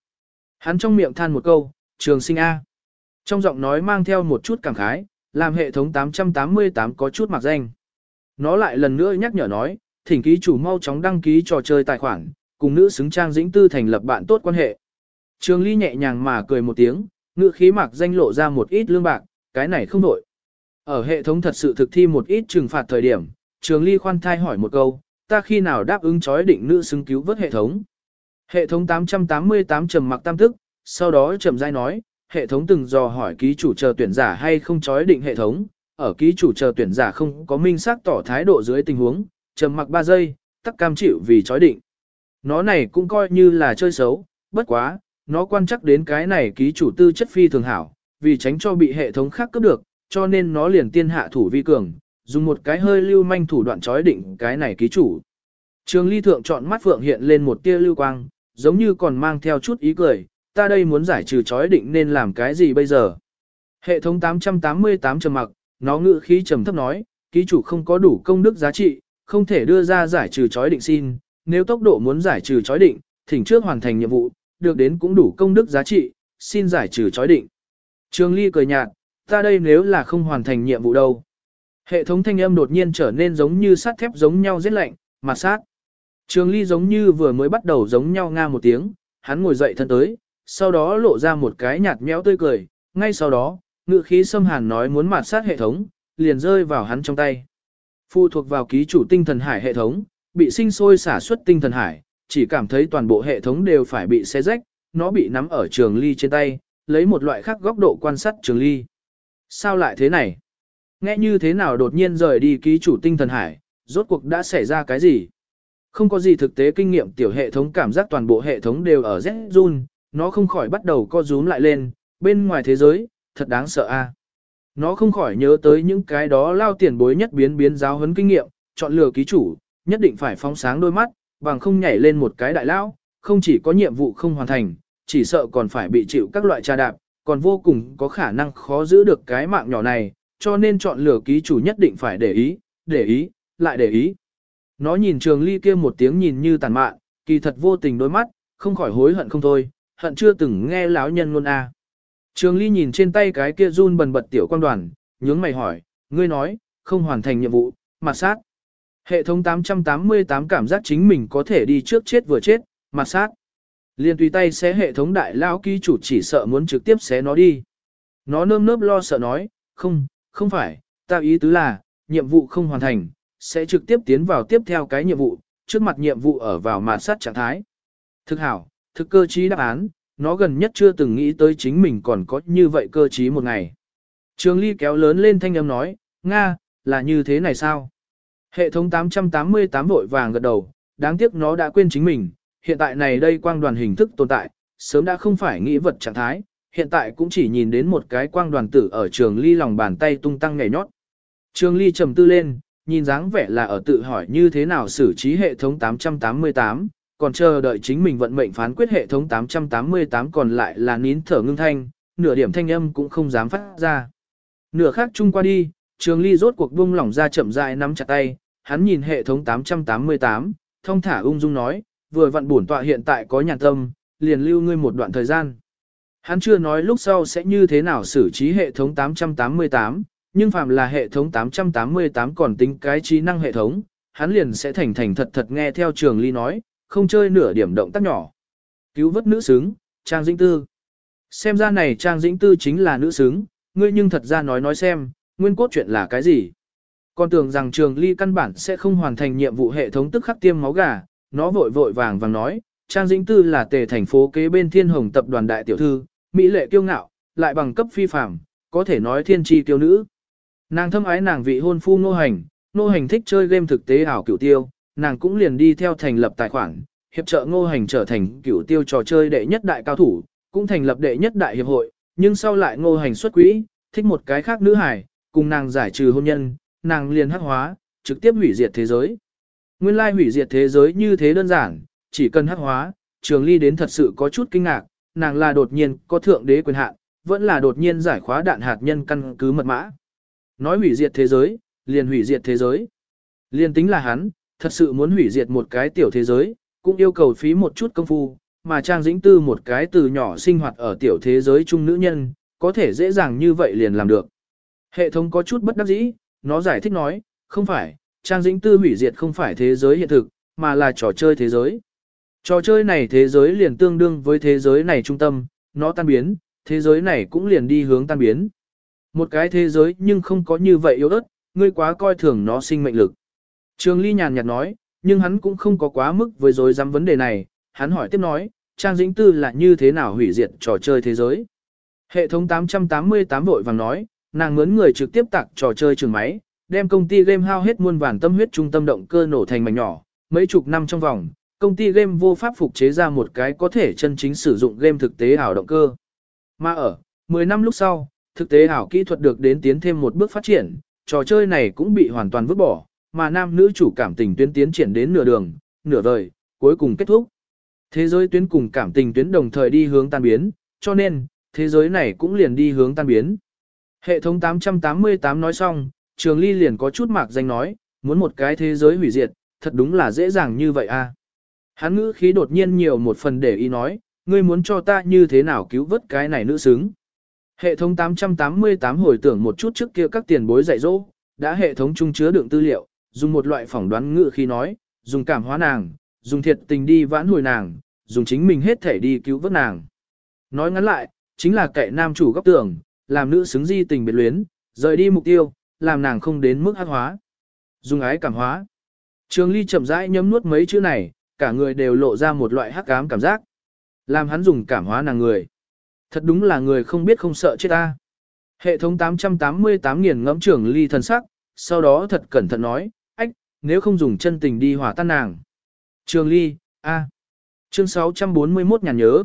Hắn trong miệng than một câu, trường sinh A. Trong giọng nói mang theo một chút cảm khái, làm hệ thống 888 có chút mặc danh. Nó lại lần nữa nhắc nhở nói, thỉnh ký chủ mau chóng đăng ký trò chơi tài khoản, cùng nữ xứng trang dĩnh tư thành lập bạn tốt quan hệ. Trường Ly nhẹ nhàng mà cười một tiếng, ngữ khí mặc danh lộ ra một ít lương bạc, cái này không đổi. Ở hệ thống thật sự thực thi một ít trừng phạt thời điểm, Trường Ly khoan thai hỏi một câu, ta khi nào đáp ứng chói định nữ xứng cứu vớt hệ thống. Hệ thống 888 trầm mặc tam tức, sau đó trầm rãi nói, hệ thống từng dò hỏi ký chủ chờ tuyển giả hay không chói định hệ thống, ở ký chủ chờ tuyển giả không có minh xác tỏ thái độ dưới tình huống, trầm mặc 3 giây, tắc cam chịu vì chói định. Nó này cũng coi như là chơi xấu, bất quá, nó quan chắc đến cái này ký chủ tư chất phi thường hảo, vì tránh cho bị hệ thống khác cướp được, cho nên nó liền tiên hạ thủ vi cường, dùng một cái hơi lưu manh thủ đoạn chói định cái này ký chủ. Trường ly thượng chọn mắt phượng hiện lên một tia lưu quang, giống như còn mang theo chút ý cười, ta đây muốn giải trừ chói định nên làm cái gì bây giờ. Hệ thống 888 trầm mặc, nó ngữ khí trầm thấp nói, ký chủ không có đủ công đức giá trị, không thể đưa ra giải trừ chói định xin, nếu tốc độ muốn giải trừ chói định, thỉnh trước hoàn thành nhiệm vụ, được đến cũng đủ công đức giá trị, xin giải trừ chói định. Trường Ly cười nhạt, ta đây nếu là không hoàn thành nhiệm vụ đâu. Hệ thống thanh âm đột nhiên trở nên giống như sắt thép giống nhau rất lạnh, mà sát. Trường Ly giống như vừa mới bắt đầu giống nhau nga một tiếng, hắn ngồi dậy thân tới, sau đó lộ ra một cái nhạt nhẽo tươi cười, ngay sau đó, ngự khí xâm hàn nói muốn mạt sát hệ thống, liền rơi vào hắn trong tay. Phụ thuộc vào ký chủ tinh thần hải hệ thống, bị sinh sôi xả xuất tinh thần hải, chỉ cảm thấy toàn bộ hệ thống đều phải bị xé rách, nó bị nắm ở trường ly trên tay, lấy một loại khác góc độ quan sát trường ly. Sao lại thế này? Nghe như thế nào đột nhiên rời đi ký chủ tinh thần hải, rốt cuộc đã xảy ra cái gì? Không có gì thực tế kinh nghiệm tiểu hệ thống cảm giác toàn bộ hệ thống đều ở rét run, nó không khỏi bắt đầu co rúm lại lên, bên ngoài thế giới, thật đáng sợ a. Nó không khỏi nhớ tới những cái đó lao tiền bối nhất biến biến giáo huấn kinh nghiệm, chọn lựa ký chủ, nhất định phải phóng sáng đôi mắt, bằng không nhảy lên một cái đại lao, không chỉ có nhiệm vụ không hoàn thành, chỉ sợ còn phải bị chịu các loại tra đạp, còn vô cùng có khả năng khó giữ được cái mạng nhỏ này, cho nên chọn lựa ký chủ nhất định phải để ý, để ý, lại để ý. Nó nhìn trường ly kia một tiếng nhìn như tàn mạn, kỳ thật vô tình đôi mắt, không khỏi hối hận không thôi, hận chưa từng nghe lão nhân luôn a. Trường ly nhìn trên tay cái kia run bần bật tiểu quan đoàn, nhướng mày hỏi, ngươi nói, không hoàn thành nhiệm vụ, mặt sát. Hệ thống 888 cảm giác chính mình có thể đi trước chết vừa chết, mặt sát. Liên tùy tay xé hệ thống đại lão ký chủ chỉ sợ muốn trực tiếp xé nó đi. Nó nơm nớp lo sợ nói, không, không phải, ta ý tứ là, nhiệm vụ không hoàn thành, sẽ trực tiếp tiến vào tiếp theo cái nhiệm vụ, trước mặt nhiệm vụ ở vào mặt sát trạng thái. Thực hảo, thực cơ trí đáp án, nó gần nhất chưa từng nghĩ tới chính mình còn có như vậy cơ trí một ngày. Trường Ly kéo lớn lên thanh âm nói, Nga, là như thế này sao? Hệ thống 888 vội vàng gật đầu, đáng tiếc nó đã quên chính mình, hiện tại này đây quang đoàn hình thức tồn tại, sớm đã không phải nghĩ vật trạng thái, hiện tại cũng chỉ nhìn đến một cái quang đoàn tử ở trường ly lòng bàn tay tung tăng nhảy nhót. Trường ly trầm tư lên, nhìn dáng vẻ là ở tự hỏi như thế nào xử trí hệ thống 888, còn chờ đợi chính mình vận mệnh phán quyết hệ thống 888 còn lại là nín thở ngưng thanh, nửa điểm thanh âm cũng không dám phát ra. Nửa khác chung qua đi, trường ly rốt cuộc buông lỏng ra chậm rãi nắm chặt tay, hắn nhìn hệ thống 888, thông thả ung dung nói, vừa vận bổn tọa hiện tại có nhàn tâm, liền lưu ngươi một đoạn thời gian. Hắn chưa nói lúc sau sẽ như thế nào xử trí hệ thống 888, nhưng phàm là hệ thống 888 còn tính cái trí năng hệ thống, hắn liền sẽ thành thành thật thật nghe theo trường ly nói, không chơi nửa điểm động tác nhỏ. Cứu vớt nữ xứng, Trang Dĩnh Tư. Xem ra này Trang Dĩnh Tư chính là nữ xứng, ngươi nhưng thật ra nói nói xem, nguyên cốt chuyện là cái gì. Con tưởng rằng trường ly căn bản sẽ không hoàn thành nhiệm vụ hệ thống tức khắc tiêm máu gà, nó vội vội vàng vàng nói, Trang Dĩnh Tư là tề thành phố kế bên thiên hồng tập đoàn đại tiểu thư, mỹ lệ kiêu ngạo, lại bằng cấp phi phàm, có thể nói thiên tri tiêu nữ. Nàng thâm ái nàng vị hôn phu nô hành, nô hành thích chơi game thực tế ảo cửu tiêu, nàng cũng liền đi theo thành lập tài khoản, hiệp trợ ngô hành trở thành cửu tiêu trò chơi đệ nhất đại cao thủ, cũng thành lập đệ nhất đại hiệp hội, nhưng sau lại ngô hành xuất quỹ, thích một cái khác nữ hải, cùng nàng giải trừ hôn nhân, nàng liền hắc hóa, trực tiếp hủy diệt thế giới. Nguyên lai hủy diệt thế giới như thế đơn giản, chỉ cần hắc hóa, trường ly đến thật sự có chút kinh ngạc, nàng là đột nhiên có thượng đế quyền hạn, vẫn là đột nhiên giải khóa đạn hạt nhân căn cứ mật mã. Nói hủy diệt thế giới, liền hủy diệt thế giới. Liên tính là hắn, thật sự muốn hủy diệt một cái tiểu thế giới, cũng yêu cầu phí một chút công phu, mà Trang Dĩnh Tư một cái từ nhỏ sinh hoạt ở tiểu thế giới chung nữ nhân, có thể dễ dàng như vậy liền làm được. Hệ thống có chút bất đắc dĩ, nó giải thích nói, không phải, Trang Dĩnh Tư hủy diệt không phải thế giới hiện thực, mà là trò chơi thế giới. Trò chơi này thế giới liền tương đương với thế giới này trung tâm, nó tan biến, thế giới này cũng liền đi hướng tan biến. Một cái thế giới nhưng không có như vậy yếu ớt, ngươi quá coi thường nó sinh mệnh lực. Trường Ly nhàn nhạt nói, nhưng hắn cũng không có quá mức với dối dám vấn đề này, hắn hỏi tiếp nói, Trang Dĩnh Tư là như thế nào hủy diệt trò chơi thế giới. Hệ thống 888 vội vàng nói, nàng mướn người trực tiếp tặng trò chơi trường máy, đem công ty game hao hết muôn vàn tâm huyết trung tâm động cơ nổ thành mảnh nhỏ, mấy chục năm trong vòng, công ty game vô pháp phục chế ra một cái có thể chân chính sử dụng game thực tế ảo động cơ. Mà ở, 10 năm lúc sau, thực tế ảo kỹ thuật được đến tiến thêm một bước phát triển, trò chơi này cũng bị hoàn toàn vứt bỏ, mà nam nữ chủ cảm tình tuyến tiến triển đến nửa đường, nửa vời, cuối cùng kết thúc. Thế giới tuyến cùng cảm tình tuyến đồng thời đi hướng tan biến, cho nên, thế giới này cũng liền đi hướng tan biến. Hệ thống 888 nói xong, Trường Ly liền có chút mạc danh nói, muốn một cái thế giới hủy diệt, thật đúng là dễ dàng như vậy a. À. Hắn ngữ khí đột nhiên nhiều một phần để ý nói, ngươi muốn cho ta như thế nào cứu vớt cái này nữ xứng. Hệ thống 888 hồi tưởng một chút trước kia các tiền bối dạy dỗ, đã hệ thống trung chứa đựng tư liệu, dùng một loại phỏng đoán ngữ khi nói, dùng cảm hóa nàng, dùng thiệt tình đi vãn hồi nàng, dùng chính mình hết thể đi cứu vớt nàng. Nói ngắn lại, chính là kệ nam chủ góc tưởng, làm nữ xứng di tình biệt luyến, rời đi mục tiêu, làm nàng không đến mức hát hóa. Dùng ái cảm hóa. Trường Ly chậm rãi nhấm nuốt mấy chữ này, cả người đều lộ ra một loại hắc ám cảm giác. Làm hắn dùng cảm hóa nàng người. Thật đúng là người không biết không sợ chết ta. Hệ thống 888 nghiền ngẫm trưởng Ly thần sắc, sau đó thật cẩn thận nói, nếu không dùng chân tình đi hỏa tan nàng. Trường Ly, a. Chương 641 nhàn nhớ.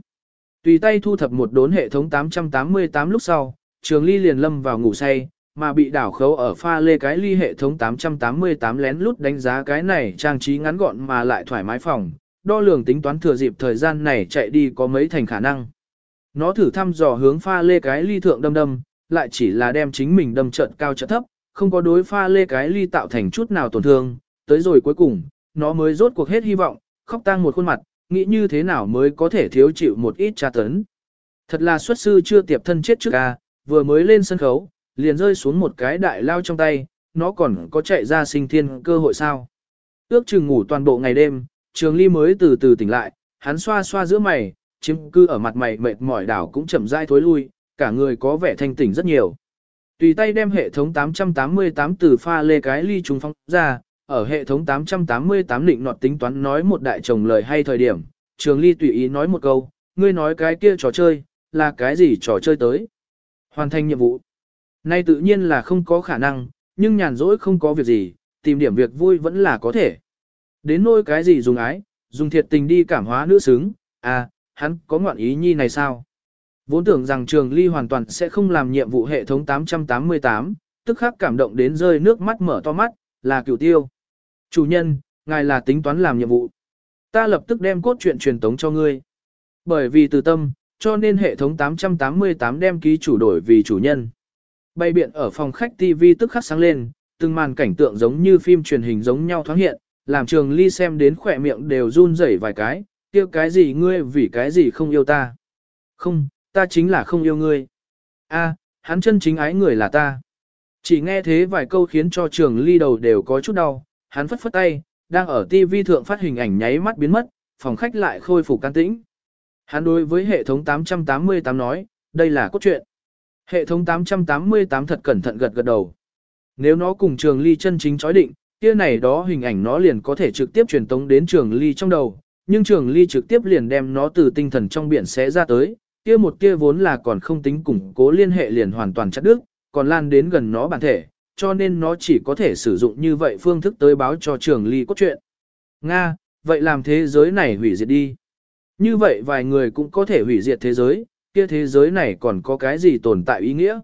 Tùy tay thu thập một đốn hệ thống 888 lúc sau, Trường Ly liền lâm vào ngủ say, mà bị đảo khấu ở pha lê cái ly hệ thống 888 lén lút đánh giá cái này trang trí ngắn gọn mà lại thoải mái phòng, đo lường tính toán thừa dịp thời gian này chạy đi có mấy thành khả năng. Nó thử thăm dò hướng pha lê cái ly thượng đâm đâm, lại chỉ là đem chính mình đâm trận cao trận thấp, không có đối pha lê cái ly tạo thành chút nào tổn thương, tới rồi cuối cùng, nó mới rốt cuộc hết hy vọng, khóc tang một khuôn mặt, nghĩ như thế nào mới có thể thiếu chịu một ít tra tấn. Thật là xuất sư chưa tiệp thân chết trước ca, vừa mới lên sân khấu, liền rơi xuống một cái đại lao trong tay, nó còn có chạy ra sinh thiên cơ hội sao. Ước chừng ngủ toàn bộ ngày đêm, trường ly mới từ từ tỉnh lại, hắn xoa xoa giữa mày, chiếm cư ở mặt mày mệt mỏi đảo cũng chậm rãi thối lui, cả người có vẻ thanh tỉnh rất nhiều. Tùy tay đem hệ thống 888 từ pha lê cái ly trùng phong ra, ở hệ thống 888 định nọt tính toán nói một đại chồng lời hay thời điểm, trường ly tùy ý nói một câu, ngươi nói cái kia trò chơi, là cái gì trò chơi tới. Hoàn thành nhiệm vụ. Nay tự nhiên là không có khả năng, nhưng nhàn rỗi không có việc gì, tìm điểm việc vui vẫn là có thể. Đến nôi cái gì dùng ái, dùng thiệt tình đi cảm hóa nữ xứng, à, hắn có ngoạn ý nhi này sao? Vốn tưởng rằng trường ly hoàn toàn sẽ không làm nhiệm vụ hệ thống 888, tức khắc cảm động đến rơi nước mắt mở to mắt, là cửu tiêu. Chủ nhân, ngài là tính toán làm nhiệm vụ. Ta lập tức đem cốt truyện truyền tống cho ngươi. Bởi vì từ tâm, cho nên hệ thống 888 đem ký chủ đổi vì chủ nhân. Bay biện ở phòng khách TV tức khắc sáng lên, từng màn cảnh tượng giống như phim truyền hình giống nhau thoáng hiện, làm trường ly xem đến khỏe miệng đều run rẩy vài cái, kia cái gì ngươi vì cái gì không yêu ta. Không, ta chính là không yêu ngươi. A, hắn chân chính ái người là ta. Chỉ nghe thế vài câu khiến cho trường ly đầu đều có chút đau, hắn phất phất tay, đang ở TV thượng phát hình ảnh nháy mắt biến mất, phòng khách lại khôi phục can tĩnh. Hắn đối với hệ thống 888 nói, đây là cốt truyện. Hệ thống 888 thật cẩn thận gật gật đầu. Nếu nó cùng trường ly chân chính chói định, kia này đó hình ảnh nó liền có thể trực tiếp truyền tống đến trường ly trong đầu, nhưng trường ly trực tiếp liền đem nó từ tinh thần trong biển xé ra tới, kia một kia vốn là còn không tính củng cố liên hệ liền hoàn toàn chặt đứt, còn lan đến gần nó bản thể, cho nên nó chỉ có thể sử dụng như vậy phương thức tới báo cho trường ly cốt truyện. Nga, vậy làm thế giới này hủy diệt đi. Như vậy vài người cũng có thể hủy diệt thế giới, kia thế giới này còn có cái gì tồn tại ý nghĩa.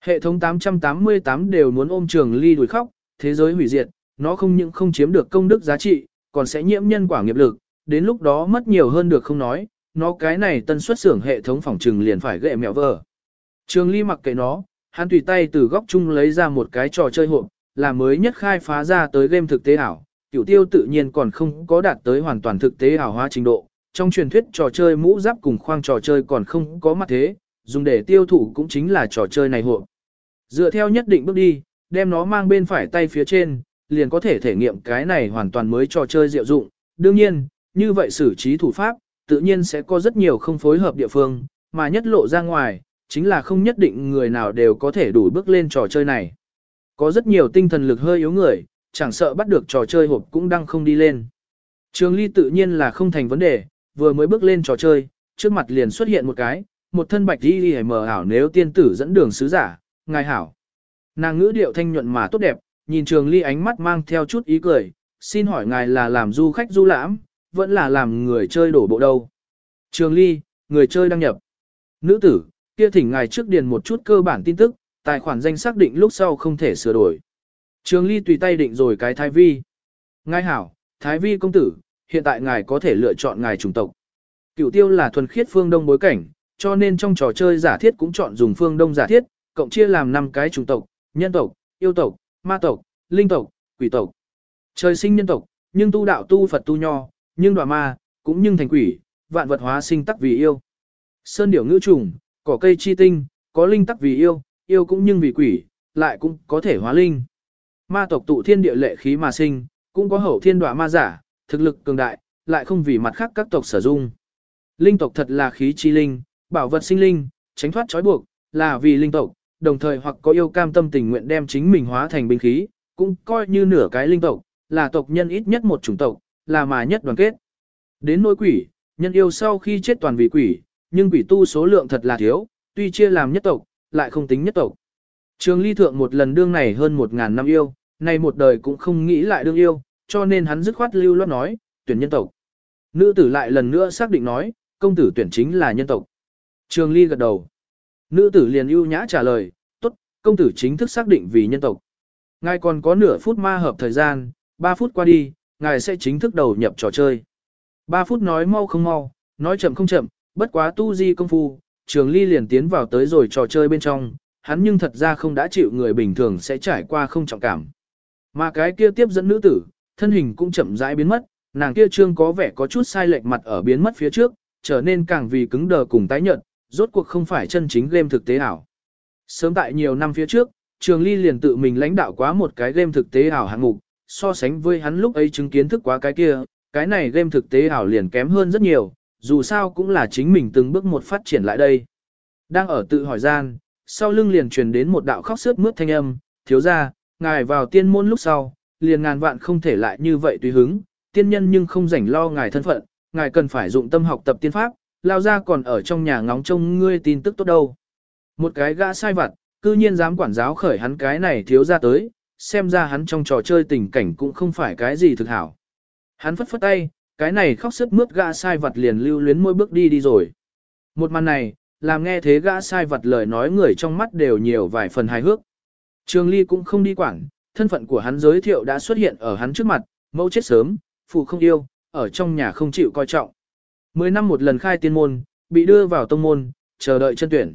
Hệ thống 888 đều muốn ôm trường ly đuổi khóc, thế giới hủy diệt, nó không những không chiếm được công đức giá trị, còn sẽ nhiễm nhân quả nghiệp lực, đến lúc đó mất nhiều hơn được không nói, nó cái này tân xuất xưởng hệ thống phòng trừng liền phải gệ mẹo vờ. Trường ly mặc kệ nó, hắn tùy tay từ góc chung lấy ra một cái trò chơi hộp, là mới nhất khai phá ra tới game thực tế ảo, cửu tiêu tự nhiên còn không có đạt tới hoàn toàn thực tế ảo hóa trình độ. Trong truyền thuyết trò chơi mũ giáp cùng khoang trò chơi còn không có mặt thế, dùng để tiêu thụ cũng chính là trò chơi này hộp. Dựa theo nhất định bước đi, đem nó mang bên phải tay phía trên, liền có thể thể nghiệm cái này hoàn toàn mới trò chơi diệu dụng. Đương nhiên, như vậy xử trí thủ pháp, tự nhiên sẽ có rất nhiều không phối hợp địa phương, mà nhất lộ ra ngoài, chính là không nhất định người nào đều có thể đủ bước lên trò chơi này. Có rất nhiều tinh thần lực hơi yếu người, chẳng sợ bắt được trò chơi hộp cũng đang không đi lên. Trường ly tự nhiên là không thành vấn đề, vừa mới bước lên trò chơi, trước mặt liền xuất hiện một cái, một thân bạch đi đi mờ ảo nếu tiên tử dẫn đường sứ giả, ngài hảo. Nàng ngữ điệu thanh nhuận mà tốt đẹp, nhìn trường ly ánh mắt mang theo chút ý cười, xin hỏi ngài là làm du khách du lãm, vẫn là làm người chơi đổ bộ đâu. Trường ly, người chơi đăng nhập. Nữ tử, kia thỉnh ngài trước điền một chút cơ bản tin tức, tài khoản danh xác định lúc sau không thể sửa đổi. Trường ly tùy tay định rồi cái thái vi. Ngài hảo, thái vi công tử, hiện tại ngài có thể lựa chọn ngài chủng tộc. Cửu tiêu là thuần khiết phương đông bối cảnh, cho nên trong trò chơi giả thiết cũng chọn dùng phương đông giả thiết, cộng chia làm 5 cái chủng tộc, nhân tộc, yêu tộc, ma tộc, linh tộc, quỷ tộc. Trời sinh nhân tộc, nhưng tu đạo tu Phật tu nho, nhưng đọa ma, cũng nhưng thành quỷ, vạn vật hóa sinh tắc vì yêu. Sơn điểu ngữ trùng, cỏ cây chi tinh, có linh tắc vì yêu, yêu cũng nhưng vì quỷ, lại cũng có thể hóa linh. Ma tộc tụ thiên địa lệ khí mà sinh, cũng có hậu thiên đọa ma giả, thực lực cường đại, lại không vì mặt khác các tộc sử dụng. Linh tộc thật là khí chi linh, bảo vật sinh linh, tránh thoát trói buộc, là vì linh tộc, đồng thời hoặc có yêu cam tâm tình nguyện đem chính mình hóa thành binh khí, cũng coi như nửa cái linh tộc, là tộc nhân ít nhất một chủng tộc, là mà nhất đoàn kết. Đến nỗi quỷ, nhân yêu sau khi chết toàn vì quỷ, nhưng quỷ tu số lượng thật là thiếu, tuy chia làm nhất tộc, lại không tính nhất tộc. Trường ly thượng một lần đương này hơn một ngàn năm yêu, nay một đời cũng không nghĩ lại đương yêu, cho nên hắn dứt khoát lưu loát nói, tuyển nhân tộc. Nữ tử lại lần nữa xác định nói, công tử tuyển chính là nhân tộc. Trường ly gật đầu. Nữ tử liền ưu nhã trả lời, tốt, công tử chính thức xác định vì nhân tộc. Ngài còn có nửa phút ma hợp thời gian, 3 phút qua đi, ngài sẽ chính thức đầu nhập trò chơi. 3 phút nói mau không mau, nói chậm không chậm, bất quá tu di công phu, trường ly liền tiến vào tới rồi trò chơi bên trong, hắn nhưng thật ra không đã chịu người bình thường sẽ trải qua không trọng cảm. Mà cái kia tiếp dẫn nữ tử, thân hình cũng chậm rãi biến mất, nàng kia trương có vẻ có chút sai lệch mặt ở biến mất phía trước, trở nên càng vì cứng đờ cùng tái nhợt, rốt cuộc không phải chân chính game thực tế ảo. Sớm tại nhiều năm phía trước, Trường Ly liền tự mình lãnh đạo quá một cái game thực tế ảo hạng mục, so sánh với hắn lúc ấy chứng kiến thức quá cái kia, cái này game thực tế ảo liền kém hơn rất nhiều, dù sao cũng là chính mình từng bước một phát triển lại đây. Đang ở tự hỏi gian, sau lưng liền truyền đến một đạo khóc sướt mướt thanh âm, thiếu gia, ngài vào tiên môn lúc sau, liền ngàn vạn không thể lại như vậy tùy hứng, tiên nhân nhưng không rảnh lo ngài thân phận, ngài cần phải dụng tâm học tập tiên pháp, lao ra còn ở trong nhà ngóng trông ngươi tin tức tốt đâu. Một cái gã sai vặt, cư nhiên dám quản giáo khởi hắn cái này thiếu ra tới, xem ra hắn trong trò chơi tình cảnh cũng không phải cái gì thực hảo. Hắn phất phất tay, cái này khóc sức mướt gã sai vật liền lưu luyến môi bước đi đi rồi. Một màn này, làm nghe thế gã sai vật lời nói người trong mắt đều nhiều vài phần hài hước. Trường Ly cũng không đi quản, thân phận của hắn giới thiệu đã xuất hiện ở hắn trước mặt, mẫu chết sớm, phụ không yêu, ở trong nhà không chịu coi trọng. Mười năm một lần khai tiên môn, bị đưa vào tông môn, chờ đợi chân tuyển.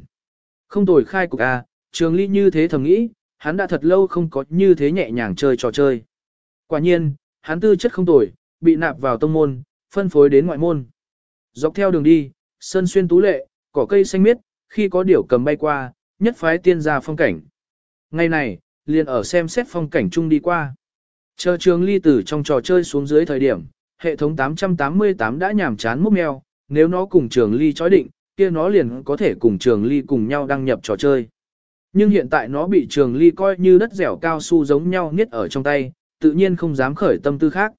Không tồi khai cục A, trường ly như thế thầm nghĩ, hắn đã thật lâu không có như thế nhẹ nhàng chơi trò chơi. Quả nhiên, hắn tư chất không tồi, bị nạp vào tông môn, phân phối đến ngoại môn. Dọc theo đường đi, sơn xuyên tú lệ, cỏ cây xanh miết, khi có điểu cầm bay qua, nhất phái tiên gia phong cảnh. Ngày này, liền ở xem xét phong cảnh chung đi qua. Chờ trường ly tử trong trò chơi xuống dưới thời điểm, hệ thống 888 đã nhàm chán múc mèo, nếu nó cùng trường ly chói định, kia nó liền có thể cùng trường ly cùng nhau đăng nhập trò chơi. Nhưng hiện tại nó bị trường ly coi như đất dẻo cao su giống nhau niết ở trong tay, tự nhiên không dám khởi tâm tư khác.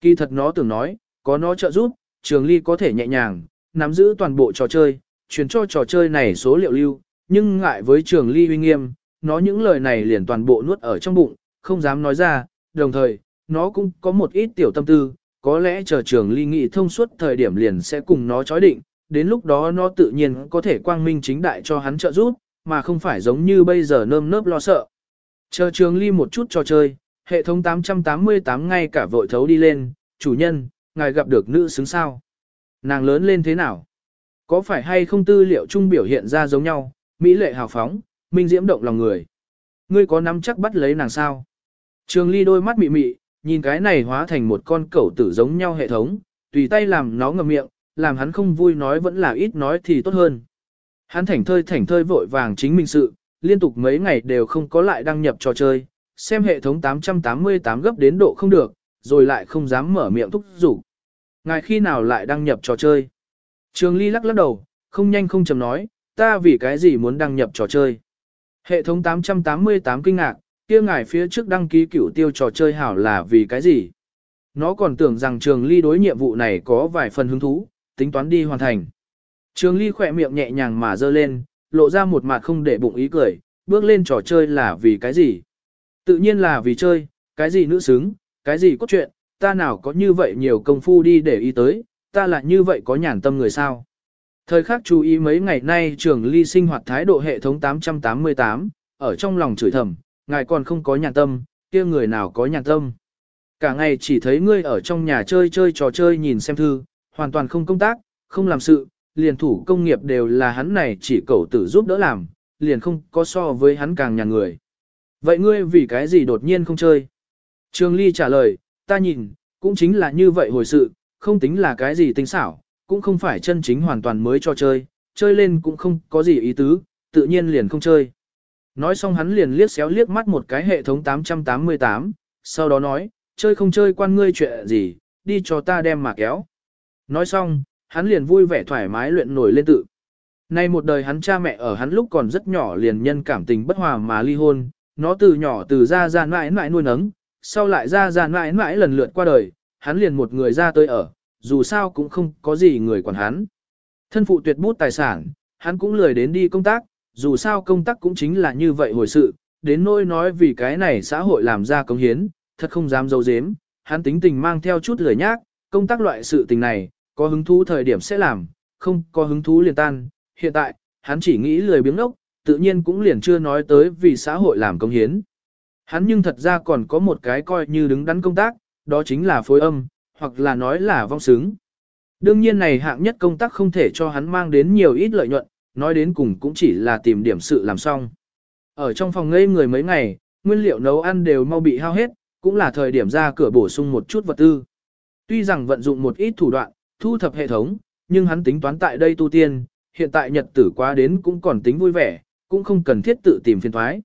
Kỳ thật nó tưởng nói, có nó trợ giúp, trường ly có thể nhẹ nhàng, nắm giữ toàn bộ trò chơi, truyền cho trò chơi này số liệu lưu, nhưng ngại với trường ly uy nghiêm, nó những lời này liền toàn bộ nuốt ở trong bụng, không dám nói ra, đồng thời, nó cũng có một ít tiểu tâm tư, có lẽ chờ trường ly nghị thông suốt thời điểm liền sẽ cùng nó chói định, đến lúc đó nó tự nhiên có thể quang minh chính đại cho hắn trợ giúp, mà không phải giống như bây giờ nơm nớp lo sợ. Chờ trường ly một chút cho chơi, hệ thống 888 ngay cả vội thấu đi lên, chủ nhân, ngài gặp được nữ xứng sao. Nàng lớn lên thế nào? Có phải hay không tư liệu chung biểu hiện ra giống nhau, mỹ lệ hào phóng, minh diễm động lòng người. Ngươi có nắm chắc bắt lấy nàng sao? Trường ly đôi mắt mị mị, nhìn cái này hóa thành một con cẩu tử giống nhau hệ thống, tùy tay làm nó ngậm miệng, làm hắn không vui nói vẫn là ít nói thì tốt hơn. Hắn thảnh thơi thảnh thơi vội vàng chính mình sự, liên tục mấy ngày đều không có lại đăng nhập trò chơi, xem hệ thống 888 gấp đến độ không được, rồi lại không dám mở miệng thúc giục. Ngài khi nào lại đăng nhập trò chơi? Trường Ly lắc lắc đầu, không nhanh không chậm nói, ta vì cái gì muốn đăng nhập trò chơi? Hệ thống 888 kinh ngạc, kia ngài phía trước đăng ký cửu tiêu trò chơi hảo là vì cái gì? Nó còn tưởng rằng Trường Ly đối nhiệm vụ này có vài phần hứng thú, tính toán đi hoàn thành. Trường Ly khẽ miệng nhẹ nhàng mà dơ lên, lộ ra một mặt không để bụng ý cười, bước lên trò chơi là vì cái gì? Tự nhiên là vì chơi, cái gì nữ xứng, cái gì cốt truyện, ta nào có như vậy nhiều công phu đi để ý tới, ta lại như vậy có nhàn tâm người sao. Thời khắc chú ý mấy ngày nay trường ly sinh hoạt thái độ hệ thống 888, ở trong lòng chửi thầm, ngài còn không có nhàn tâm, kia người nào có nhàn tâm. Cả ngày chỉ thấy ngươi ở trong nhà chơi chơi trò chơi nhìn xem thư, hoàn toàn không công tác, không làm sự, liền thủ công nghiệp đều là hắn này chỉ cầu tử giúp đỡ làm, liền không có so với hắn càng nhàn người. Vậy ngươi vì cái gì đột nhiên không chơi? Trường Ly trả lời, ta nhìn, cũng chính là như vậy hồi sự, không tính là cái gì tinh xảo, cũng không phải chân chính hoàn toàn mới cho chơi, chơi lên cũng không có gì ý tứ, tự nhiên liền không chơi. Nói xong hắn liền liếc xéo liếc mắt một cái hệ thống 888, sau đó nói, chơi không chơi quan ngươi chuyện gì, đi cho ta đem mà kéo. Nói xong, hắn liền vui vẻ thoải mái luyện nổi lên tự. Nay một đời hắn cha mẹ ở hắn lúc còn rất nhỏ liền nhân cảm tình bất hòa mà ly hôn, nó từ nhỏ từ ra ra mãi mãi nuôi nấng, sau lại ra ra mãi mãi lần lượt qua đời, hắn liền một người ra tới ở, dù sao cũng không có gì người quản hắn. Thân phụ tuyệt bút tài sản, hắn cũng lười đến đi công tác, dù sao công tác cũng chính là như vậy hồi sự, đến nỗi nói vì cái này xã hội làm ra công hiến, thật không dám dấu dếm, hắn tính tình mang theo chút lười nhác, công tác loại sự tình này, có hứng thú thời điểm sẽ làm, không có hứng thú liền tan, hiện tại, hắn chỉ nghĩ lười biếng ốc, tự nhiên cũng liền chưa nói tới vì xã hội làm công hiến. Hắn nhưng thật ra còn có một cái coi như đứng đắn công tác, đó chính là phối âm, hoặc là nói là vong xứng. Đương nhiên này hạng nhất công tác không thể cho hắn mang đến nhiều ít lợi nhuận, nói đến cùng cũng chỉ là tìm điểm sự làm xong. Ở trong phòng ngây người mấy ngày, nguyên liệu nấu ăn đều mau bị hao hết, cũng là thời điểm ra cửa bổ sung một chút vật tư. Tuy rằng vận dụng một ít thủ đoạn, thu thập hệ thống, nhưng hắn tính toán tại đây tu tiên, hiện tại nhật tử quá đến cũng còn tính vui vẻ, cũng không cần thiết tự tìm phiền thoái.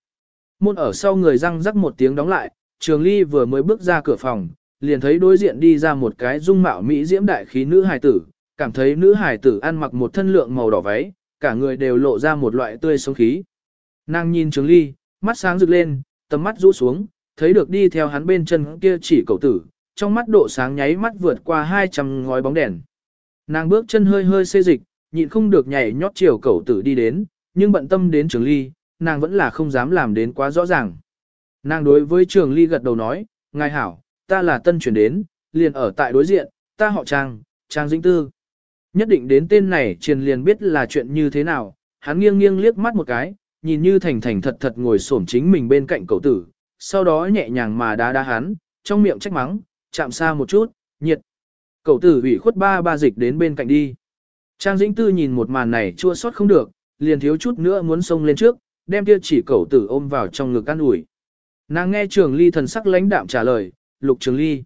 Môn ở sau người răng rắc một tiếng đóng lại, Trường Ly vừa mới bước ra cửa phòng, liền thấy đối diện đi ra một cái dung mạo mỹ diễm đại khí nữ hài tử, cảm thấy nữ hài tử ăn mặc một thân lượng màu đỏ váy, cả người đều lộ ra một loại tươi sống khí. Nàng nhìn Trường Ly, mắt sáng rực lên, tầm mắt rũ xuống, thấy được đi theo hắn bên chân kia chỉ cậu tử, trong mắt độ sáng nháy mắt vượt qua 200 ngói bóng đèn. Nàng bước chân hơi hơi xê dịch, nhịn không được nhảy nhót chiều cậu tử đi đến, nhưng bận tâm đến Trường Ly, nàng vẫn là không dám làm đến quá rõ ràng. Nàng đối với Trường Ly gật đầu nói, ngài hảo, ta là tân chuyển đến, liền ở tại đối diện, ta họ Trang, Trang Dĩnh Tư. Nhất định đến tên này truyền liền biết là chuyện như thế nào, hắn nghiêng nghiêng liếc mắt một cái, nhìn như thành thành thật thật ngồi xổm chính mình bên cạnh cậu tử, sau đó nhẹ nhàng mà đá đá hắn, trong miệng trách mắng, chạm xa một chút, nhiệt. Cậu tử ủy khuất ba ba dịch đến bên cạnh đi. Trang Dĩnh Tư nhìn một màn này chua xót không được, liền thiếu chút nữa muốn xông lên trước, đem kia chỉ cẩu tử ôm vào trong ngực ăn ủi. Nàng nghe Trường Ly thần sắc lãnh đạm trả lời, "Lục Trường Ly."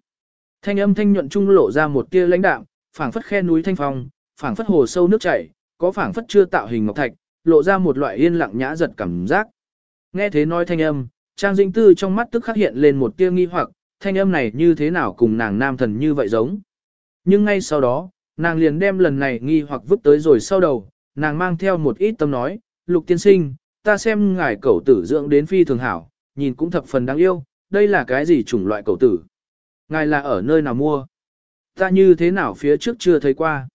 Thanh âm thanh nhuận trung lộ ra một tia lãnh đạm, phảng phất khe núi thanh phong, phảng phất hồ sâu nước chảy, có phảng phất chưa tạo hình ngọc thạch, lộ ra một loại yên lặng nhã giật cảm giác. Nghe thế nói thanh âm, Trang Dĩnh Tư trong mắt tức khắc hiện lên một tia nghi hoặc, thanh âm này như thế nào cùng nàng nam thần như vậy giống. Nhưng ngay sau đó, nàng liền đem lần này nghi hoặc vứt tới rồi sau đầu, nàng mang theo một ít tâm nói, lục tiên sinh, ta xem ngài cẩu tử dưỡng đến phi thường hảo, nhìn cũng thập phần đáng yêu, đây là cái gì chủng loại cẩu tử? Ngài là ở nơi nào mua? Ta như thế nào phía trước chưa thấy qua?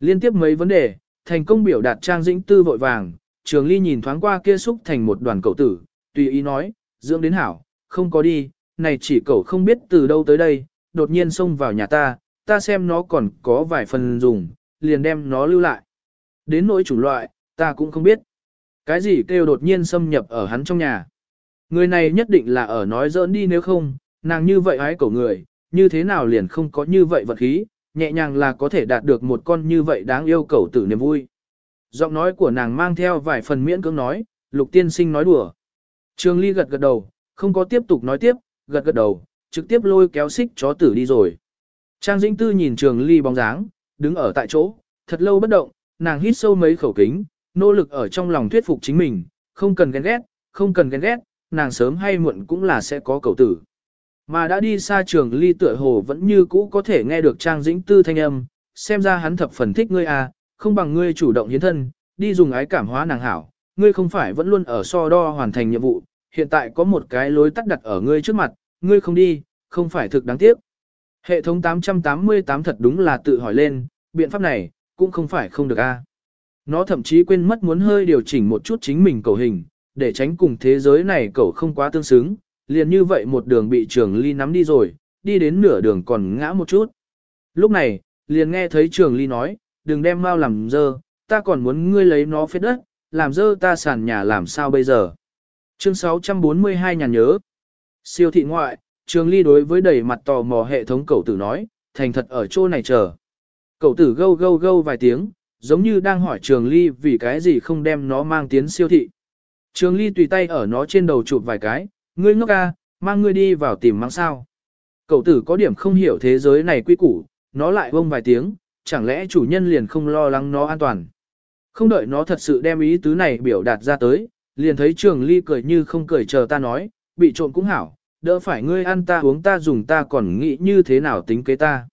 Liên tiếp mấy vấn đề, thành công biểu đạt trang dĩnh tư vội vàng, trường ly nhìn thoáng qua kia xúc thành một đoàn cẩu tử, tùy ý nói, dưỡng đến hảo, không có đi, này chỉ cẩu không biết từ đâu tới đây, đột nhiên xông vào nhà ta, ta xem nó còn có vài phần dùng, liền đem nó lưu lại. Đến nỗi chủng loại, ta cũng không biết. Cái gì kêu đột nhiên xâm nhập ở hắn trong nhà. Người này nhất định là ở nói giỡn đi nếu không, nàng như vậy hái cổ người, như thế nào liền không có như vậy vật khí, nhẹ nhàng là có thể đạt được một con như vậy đáng yêu cầu tử niềm vui. Giọng nói của nàng mang theo vài phần miễn cưỡng nói, lục tiên sinh nói đùa. Trường Ly gật gật đầu, không có tiếp tục nói tiếp, gật gật đầu, trực tiếp lôi kéo xích chó tử đi rồi. Trang Dĩnh Tư nhìn Trường Ly bóng dáng, đứng ở tại chỗ, thật lâu bất động, nàng hít sâu mấy khẩu kính, nỗ lực ở trong lòng thuyết phục chính mình, không cần ghen ghét, không cần ghen ghét, nàng sớm hay muộn cũng là sẽ có cầu tử. Mà đã đi xa Trường Ly tựa hồ vẫn như cũ có thể nghe được Trang Dĩnh Tư thanh âm, xem ra hắn thập phần thích ngươi à, không bằng ngươi chủ động hiến thân, đi dùng ái cảm hóa nàng hảo, ngươi không phải vẫn luôn ở so đo hoàn thành nhiệm vụ, hiện tại có một cái lối tắt đặt ở ngươi trước mặt, ngươi không đi, không phải thực đáng tiếc. Hệ thống 888 thật đúng là tự hỏi lên, biện pháp này, cũng không phải không được a. Nó thậm chí quên mất muốn hơi điều chỉnh một chút chính mình cầu hình, để tránh cùng thế giới này cậu không quá tương xứng, liền như vậy một đường bị trường ly nắm đi rồi, đi đến nửa đường còn ngã một chút. Lúc này, liền nghe thấy trường ly nói, đừng đem mau làm dơ, ta còn muốn ngươi lấy nó phết đất, làm dơ ta sàn nhà làm sao bây giờ. Chương 642 nhàn nhớ. Siêu thị ngoại, trường ly đối với đầy mặt tò mò hệ thống cậu tử nói, thành thật ở chỗ này chờ. Cậu tử gâu gâu gâu vài tiếng, giống như đang hỏi trường ly vì cái gì không đem nó mang tiến siêu thị. Trường ly tùy tay ở nó trên đầu chụp vài cái, ngươi ngốc ca, mang ngươi đi vào tìm mang sao. Cậu tử có điểm không hiểu thế giới này quy củ, nó lại vông vài tiếng, chẳng lẽ chủ nhân liền không lo lắng nó an toàn. Không đợi nó thật sự đem ý tứ này biểu đạt ra tới, liền thấy trường ly cười như không cười chờ ta nói, bị trộm cũng hảo, đỡ phải ngươi ăn ta uống ta dùng ta còn nghĩ như thế nào tính kế ta.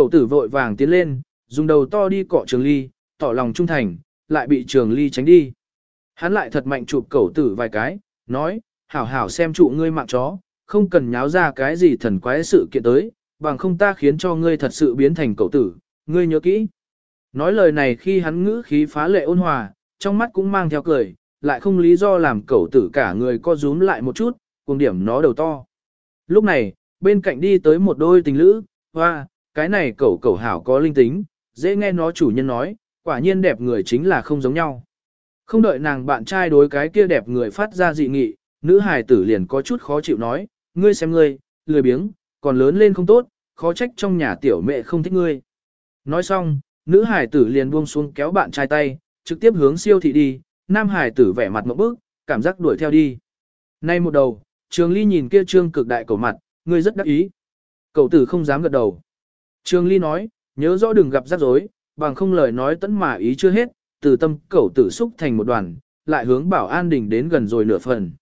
Cậu tử vội vàng tiến lên, dùng đầu to đi cọ trường ly, tỏ lòng trung thành, lại bị trường ly tránh đi. Hắn lại thật mạnh chụp cậu tử vài cái, nói, hảo hảo xem trụ ngươi mạng chó, không cần nháo ra cái gì thần quái sự kiện tới, bằng không ta khiến cho ngươi thật sự biến thành cậu tử, ngươi nhớ kỹ. Nói lời này khi hắn ngữ khí phá lệ ôn hòa, trong mắt cũng mang theo cười, lại không lý do làm cậu tử cả người co rúm lại một chút, cùng điểm nó đầu to. Lúc này, bên cạnh đi tới một đôi tình lữ, hoa, cái này cậu cậu hảo có linh tính, dễ nghe nó chủ nhân nói, quả nhiên đẹp người chính là không giống nhau. Không đợi nàng bạn trai đối cái kia đẹp người phát ra dị nghị, nữ hài tử liền có chút khó chịu nói, ngươi xem ngươi, lười biếng, còn lớn lên không tốt, khó trách trong nhà tiểu mẹ không thích ngươi. Nói xong, nữ hài tử liền buông xuống kéo bạn trai tay, trực tiếp hướng siêu thị đi, nam hài tử vẻ mặt một bước, cảm giác đuổi theo đi. Nay một đầu, trường ly nhìn kia trương cực đại cầu mặt, ngươi rất đắc ý. Cậu tử không dám gật đầu. Trường ly nói, nhớ rõ đừng gặp rắc rối, bằng không lời nói tẫn mà ý chưa hết, từ tâm cẩu tử xúc thành một đoàn, lại hướng bảo an đình đến gần rồi nửa phần.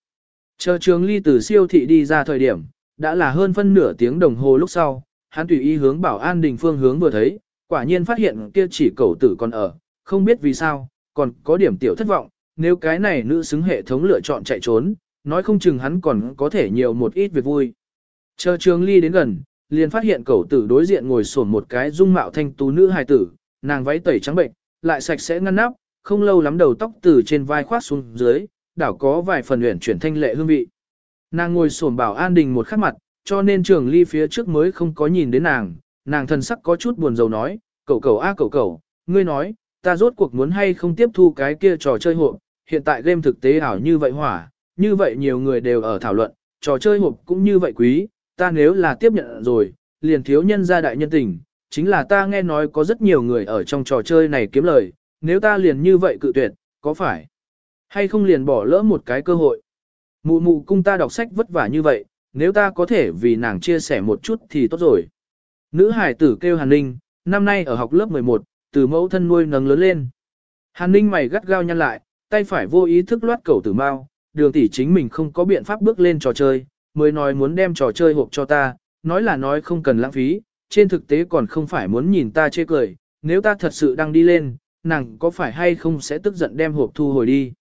Chờ trường ly từ siêu thị đi ra thời điểm, đã là hơn phân nửa tiếng đồng hồ lúc sau, hắn tùy ý hướng bảo an đình phương hướng vừa thấy, quả nhiên phát hiện kia chỉ cẩu tử còn ở, không biết vì sao, còn có điểm tiểu thất vọng, nếu cái này nữ xứng hệ thống lựa chọn chạy trốn, nói không chừng hắn còn có thể nhiều một ít việc vui. Chờ trường ly đến gần, liền phát hiện cậu tử đối diện ngồi sổn một cái dung mạo thanh tú nữ hài tử, nàng váy tẩy trắng bệnh, lại sạch sẽ ngăn nắp, không lâu lắm đầu tóc từ trên vai khoát xuống dưới, đảo có vài phần uyển chuyển thanh lệ hương vị. Nàng ngồi sổn bảo an đình một khắc mặt, cho nên trường ly phía trước mới không có nhìn đến nàng, nàng thần sắc có chút buồn rầu nói, cậu cậu a cậu cậu, ngươi nói, ta rốt cuộc muốn hay không tiếp thu cái kia trò chơi hộp, hiện tại game thực tế ảo như vậy hỏa, như vậy nhiều người đều ở thảo luận, trò chơi hộp cũng như vậy quý, ta nếu là tiếp nhận rồi, liền thiếu nhân gia đại nhân tình, chính là ta nghe nói có rất nhiều người ở trong trò chơi này kiếm lời, nếu ta liền như vậy cự tuyệt, có phải hay không liền bỏ lỡ một cái cơ hội. Mụ mụ cung ta đọc sách vất vả như vậy, nếu ta có thể vì nàng chia sẻ một chút thì tốt rồi. Nữ hải tử kêu Hàn Ninh, năm nay ở học lớp 11, từ mẫu thân nuôi nấng lớn lên. Hàn Ninh mày gắt gao nhăn lại, tay phải vô ý thức loát cầu tử mao, đường tỷ chính mình không có biện pháp bước lên trò chơi, mới nói muốn đem trò chơi hộp cho ta, nói là nói không cần lãng phí, trên thực tế còn không phải muốn nhìn ta chê cười, nếu ta thật sự đang đi lên, nàng có phải hay không sẽ tức giận đem hộp thu hồi đi.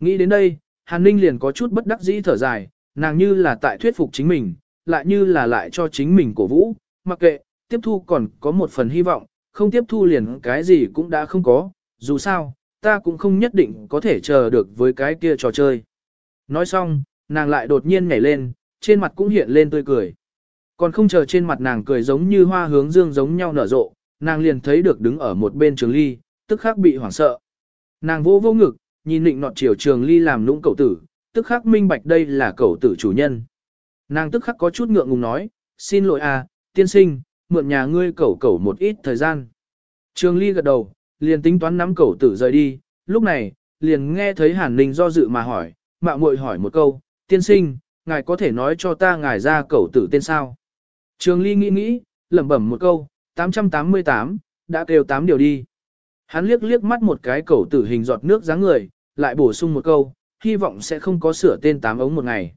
Nghĩ đến đây, Hàn Ninh liền có chút bất đắc dĩ thở dài, nàng như là tại thuyết phục chính mình, lại như là lại cho chính mình cổ vũ, mặc kệ, tiếp thu còn có một phần hy vọng, không tiếp thu liền cái gì cũng đã không có, dù sao, ta cũng không nhất định có thể chờ được với cái kia trò chơi. Nói xong, nàng lại đột nhiên nhảy lên, trên mặt cũng hiện lên tươi cười. Còn không chờ trên mặt nàng cười giống như hoa hướng dương giống nhau nở rộ, nàng liền thấy được đứng ở một bên trường ly, tức khắc bị hoảng sợ. Nàng vô vô ngực, nhìn định nọt chiều trường ly làm nũng cậu tử, tức khắc minh bạch đây là cậu tử chủ nhân. Nàng tức khắc có chút ngượng ngùng nói, xin lỗi à, tiên sinh, mượn nhà ngươi cậu cậu một ít thời gian. Trường ly gật đầu, liền tính toán nắm cậu tử rời đi, lúc này, liền nghe thấy hàn ninh do dự mà hỏi, mạo muội hỏi một câu, tiên sinh, ngài có thể nói cho ta ngài ra cẩu tử tên sao. Trường Ly nghĩ nghĩ, lẩm bẩm một câu, 888, đã kêu 8 điều đi. Hắn liếc liếc mắt một cái cẩu tử hình giọt nước dáng người, lại bổ sung một câu, hy vọng sẽ không có sửa tên tám ống một ngày.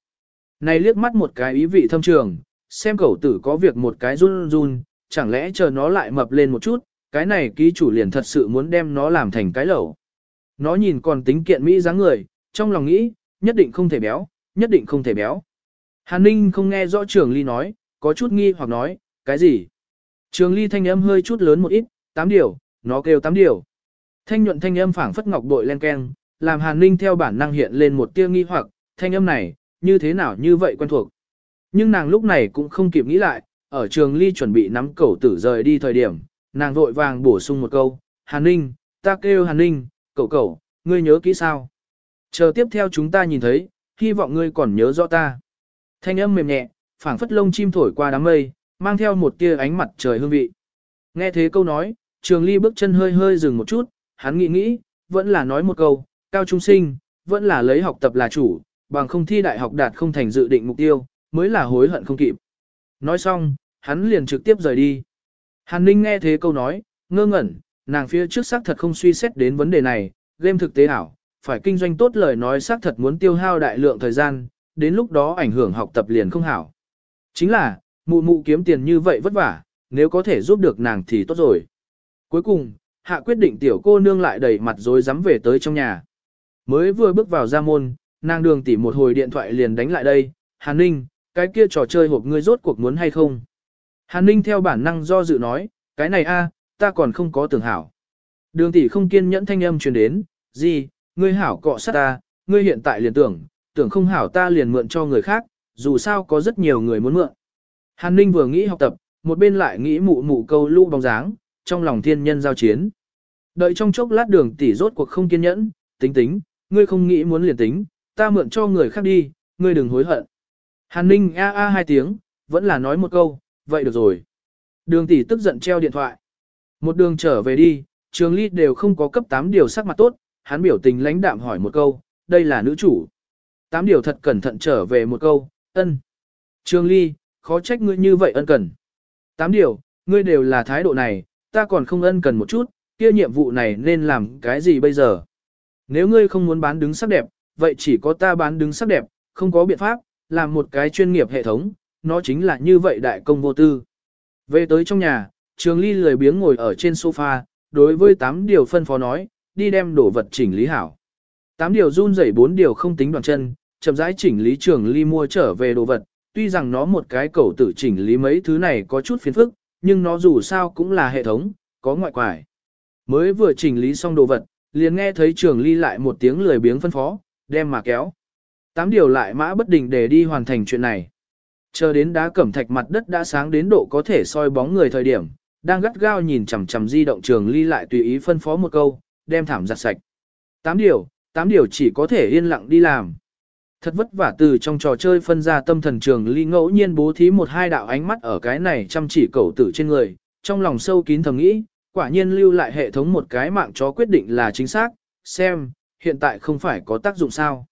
Này liếc mắt một cái ý vị thâm trường, xem cẩu tử có việc một cái run run, chẳng lẽ chờ nó lại mập lên một chút, cái này ký chủ liền thật sự muốn đem nó làm thành cái lẩu. Nó nhìn còn tính kiện Mỹ dáng người, trong lòng nghĩ, nhất định không thể béo, nhất định không thể béo. Hàn Ninh không nghe rõ Trường Ly nói, có chút nghi hoặc nói, cái gì? Trường Ly thanh âm hơi chút lớn một ít, tám điều, nó kêu tám điều. Thanh nhuận thanh âm phảng phất ngọc bội len keng, làm Hàn Ninh theo bản năng hiện lên một tia nghi hoặc, thanh âm này, như thế nào như vậy quen thuộc. Nhưng nàng lúc này cũng không kịp nghĩ lại, ở Trường Ly chuẩn bị nắm cẩu tử rời đi thời điểm, nàng vội vàng bổ sung một câu, Hàn Ninh, ta kêu Hàn Ninh, cậu cậu, ngươi nhớ kỹ sao? Chờ tiếp theo chúng ta nhìn thấy, hy vọng ngươi còn nhớ rõ ta. Thanh âm mềm nhẹ, phảng phất lông chim thổi qua đám mây, mang theo một tia ánh mặt trời hương vị. Nghe thế câu nói, Trường Ly bước chân hơi hơi dừng một chút, hắn nghĩ nghĩ, vẫn là nói một câu, cao trung sinh, vẫn là lấy học tập là chủ, bằng không thi đại học đạt không thành dự định mục tiêu, mới là hối hận không kịp. Nói xong, hắn liền trực tiếp rời đi. Hàn Ninh nghe thế câu nói, ngơ ngẩn, nàng phía trước xác thật không suy xét đến vấn đề này, game thực tế ảo, phải kinh doanh tốt lời nói xác thật muốn tiêu hao đại lượng thời gian, đến lúc đó ảnh hưởng học tập liền không hảo. Chính là, mụ mụ kiếm tiền như vậy vất vả, nếu có thể giúp được nàng thì tốt rồi. Cuối cùng, hạ quyết định tiểu cô nương lại đầy mặt rồi dám về tới trong nhà. Mới vừa bước vào ra môn, nàng đường tỉ một hồi điện thoại liền đánh lại đây, Hàn Ninh, cái kia trò chơi hộp ngươi rốt cuộc muốn hay không? Hàn Ninh theo bản năng do dự nói, cái này a, ta còn không có tưởng hảo. Đường tỷ không kiên nhẫn thanh âm truyền đến, gì, ngươi hảo cọ sát ta, ngươi hiện tại liền tưởng, tưởng không hảo ta liền mượn cho người khác, dù sao có rất nhiều người muốn mượn. Hàn Ninh vừa nghĩ học tập, một bên lại nghĩ mụ mụ câu lũ bóng dáng, trong lòng thiên nhân giao chiến. Đợi trong chốc lát đường tỷ rốt cuộc không kiên nhẫn, tính tính, ngươi không nghĩ muốn liền tính, ta mượn cho người khác đi, ngươi đừng hối hận. Hàn Ninh a a hai tiếng, vẫn là nói một câu, vậy được rồi. Đường tỷ tức giận treo điện thoại. Một đường trở về đi, trường ly đều không có cấp 8 điều sắc mặt tốt, hắn biểu tình lãnh đạm hỏi một câu, đây là nữ chủ. tám điều thật cẩn thận trở về một câu, ân. trương ly, khó trách ngươi như vậy ân cần. tám điều, ngươi đều là thái độ này, ta còn không ân cần một chút, kia nhiệm vụ này nên làm cái gì bây giờ? Nếu ngươi không muốn bán đứng sắc đẹp, vậy chỉ có ta bán đứng sắc đẹp, không có biện pháp, làm một cái chuyên nghiệp hệ thống, nó chính là như vậy đại công vô tư. Về tới trong nhà, Trường Ly lười biếng ngồi ở trên sofa, đối với tám điều phân phó nói, đi đem đồ vật chỉnh lý hảo. tám điều run rẩy bốn điều không tính đoàn chân, chậm rãi chỉnh lý Trường Ly mua trở về đồ vật, tuy rằng nó một cái cầu tự chỉnh lý mấy thứ này có chút phiền phức, nhưng nó dù sao cũng là hệ thống, có ngoại quải. Mới vừa chỉnh lý xong đồ vật, liền nghe thấy Trường Ly lại một tiếng lười biếng phân phó, đem mà kéo. tám điều lại mã bất định để đi hoàn thành chuyện này. Chờ đến đá cẩm thạch mặt đất đã sáng đến độ có thể soi bóng người thời điểm, đang gắt gao nhìn chằm chằm di động trường ly lại tùy ý phân phó một câu, đem thảm giặt sạch. Tám điều, tám điều chỉ có thể yên lặng đi làm. Thật vất vả từ trong trò chơi phân ra tâm thần trường ly ngẫu nhiên bố thí một hai đạo ánh mắt ở cái này chăm chỉ cầu tử trên người, trong lòng sâu kín thầm nghĩ, quả nhiên lưu lại hệ thống một cái mạng chó quyết định là chính xác, xem, hiện tại không phải có tác dụng sao.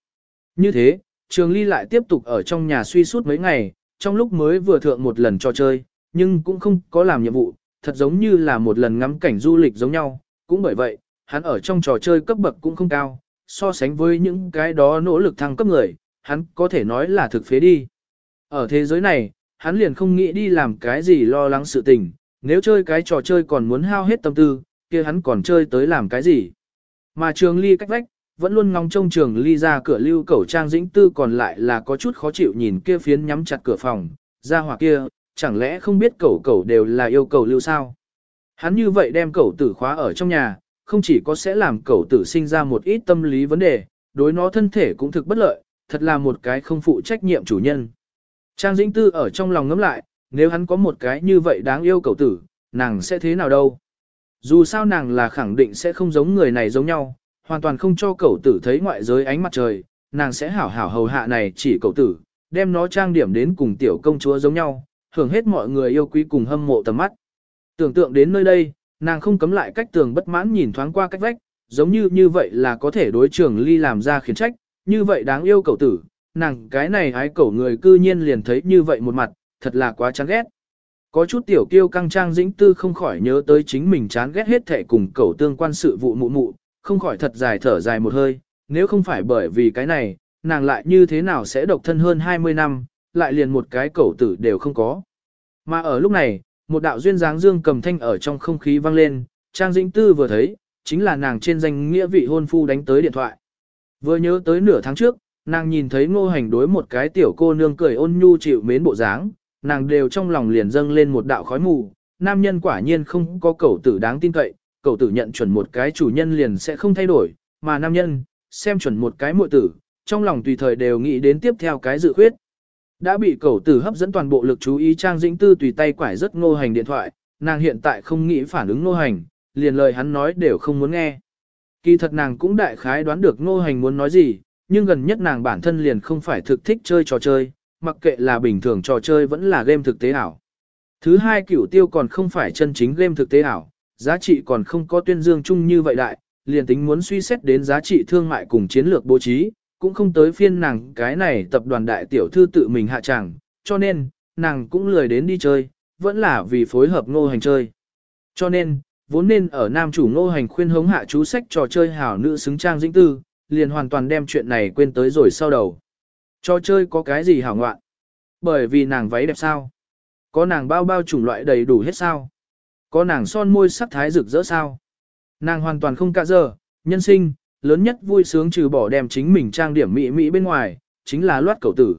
Như thế, trường ly lại tiếp tục ở trong nhà suy suốt mấy ngày, trong lúc mới vừa thượng một lần trò chơi, nhưng cũng không có làm nhiệm vụ, thật giống như là một lần ngắm cảnh du lịch giống nhau, cũng bởi vậy, hắn ở trong trò chơi cấp bậc cũng không cao, so sánh với những cái đó nỗ lực thăng cấp người, hắn có thể nói là thực phế đi. Ở thế giới này, hắn liền không nghĩ đi làm cái gì lo lắng sự tình, nếu chơi cái trò chơi còn muốn hao hết tâm tư, kia hắn còn chơi tới làm cái gì. Mà trường ly cách vách, vẫn luôn ngóng trông trường ly ra cửa lưu cẩu trang dĩnh tư còn lại là có chút khó chịu nhìn kia phiến nhắm chặt cửa phòng, ra hoặc kia, chẳng lẽ không biết cẩu cẩu đều là yêu cầu lưu sao. Hắn như vậy đem cẩu tử khóa ở trong nhà, không chỉ có sẽ làm cẩu tử sinh ra một ít tâm lý vấn đề, đối nó thân thể cũng thực bất lợi, thật là một cái không phụ trách nhiệm chủ nhân. Trang dĩnh tư ở trong lòng ngấm lại, nếu hắn có một cái như vậy đáng yêu cẩu tử, nàng sẽ thế nào đâu. Dù sao nàng là khẳng định sẽ không giống người này giống nhau, hoàn toàn không cho cậu tử thấy ngoại giới ánh mặt trời, nàng sẽ hảo hảo hầu hạ này chỉ cậu tử, đem nó trang điểm đến cùng tiểu công chúa giống nhau, hưởng hết mọi người yêu quý cùng hâm mộ tầm mắt. Tưởng tượng đến nơi đây, nàng không cấm lại cách tường bất mãn nhìn thoáng qua cách vách, giống như như vậy là có thể đối trường ly làm ra khiến trách, như vậy đáng yêu cậu tử, nàng cái này hái cậu người cư nhiên liền thấy như vậy một mặt, thật là quá chán ghét. Có chút tiểu kiêu căng trang dĩnh tư không khỏi nhớ tới chính mình chán ghét hết thể cùng cậu tương quan sự vụ mụ mụ, không khỏi thật dài thở dài một hơi, nếu không phải bởi vì cái này, nàng lại như thế nào sẽ độc thân hơn 20 năm, lại liền một cái cậu tử đều không có. Mà ở lúc này, một đạo duyên dáng dương cầm thanh ở trong không khí vang lên, Trang Dĩnh Tư vừa thấy, chính là nàng trên danh nghĩa vị hôn phu đánh tới điện thoại. Vừa nhớ tới nửa tháng trước, nàng nhìn thấy ngô hành đối một cái tiểu cô nương cười ôn nhu chịu mến bộ dáng, nàng đều trong lòng liền dâng lên một đạo khói mù, nam nhân quả nhiên không có cẩu tử đáng tin cậy, cẩu tử nhận chuẩn một cái chủ nhân liền sẽ không thay đổi, mà nam nhân, xem chuẩn một cái muội tử, trong lòng tùy thời đều nghĩ đến tiếp theo cái dự khuyết. Đã bị cẩu tử hấp dẫn toàn bộ lực chú ý Trang Dĩnh Tư tùy tay quải rất ngô hành điện thoại, nàng hiện tại không nghĩ phản ứng ngô hành, liền lời hắn nói đều không muốn nghe. Kỳ thật nàng cũng đại khái đoán được ngô hành muốn nói gì, nhưng gần nhất nàng bản thân liền không phải thực thích chơi trò chơi, mặc kệ là bình thường trò chơi vẫn là game thực tế ảo. Thứ hai cửu tiêu còn không phải chân chính game thực tế ảo, giá trị còn không có tuyên dương chung như vậy đại, liền tính muốn suy xét đến giá trị thương mại cùng chiến lược bố trí, cũng không tới phiên nàng cái này tập đoàn đại tiểu thư tự mình hạ chẳng, cho nên, nàng cũng lười đến đi chơi, vẫn là vì phối hợp ngô hành chơi. Cho nên, vốn nên ở nam chủ ngô hành khuyên hống hạ chú sách trò chơi hảo nữ xứng trang dĩnh tư, liền hoàn toàn đem chuyện này quên tới rồi sau đầu. Trò chơi có cái gì hảo ngoạn? Bởi vì nàng váy đẹp sao? Có nàng bao bao chủng loại đầy đủ hết sao? Có nàng son môi sắc thái rực rỡ sao? Nàng hoàn toàn không cả giờ, nhân sinh, lớn nhất vui sướng trừ bỏ đem chính mình trang điểm mỹ mỹ bên ngoài, chính là loát cầu tử.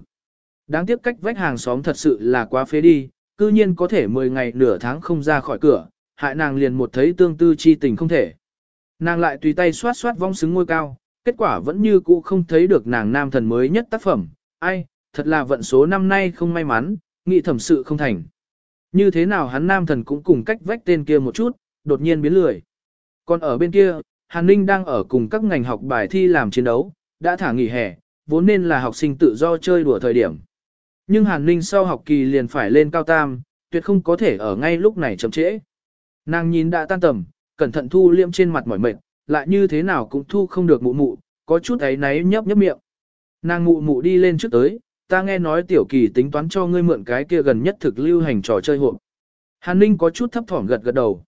Đáng tiếc cách vách hàng xóm thật sự là quá phế đi, cư nhiên có thể 10 ngày nửa tháng không ra khỏi cửa, hại nàng liền một thấy tương tư chi tình không thể. Nàng lại tùy tay xoát xoát vong xứng ngôi cao, kết quả vẫn như cũ không thấy được nàng nam thần mới nhất tác phẩm, ai, thật là vận số năm nay không may mắn, nghị thẩm sự không thành. Như thế nào hắn nam thần cũng cùng cách vách tên kia một chút, đột nhiên biến lười. Còn ở bên kia, Hàn Ninh đang ở cùng các ngành học bài thi làm chiến đấu, đã thả nghỉ hè, vốn nên là học sinh tự do chơi đùa thời điểm. Nhưng Hàn Ninh sau học kỳ liền phải lên cao tam, tuyệt không có thể ở ngay lúc này chậm trễ. Nàng nhìn đã tan tầm, cẩn thận thu liêm trên mặt mỏi mệt, lại như thế nào cũng thu không được mụ mụ, có chút ấy náy nhấp nhấp miệng. Nàng mụ mụ đi lên trước tới, ta nghe nói tiểu kỳ tính toán cho ngươi mượn cái kia gần nhất thực lưu hành trò chơi hộp. Hàn Ninh có chút thấp thỏm gật gật đầu.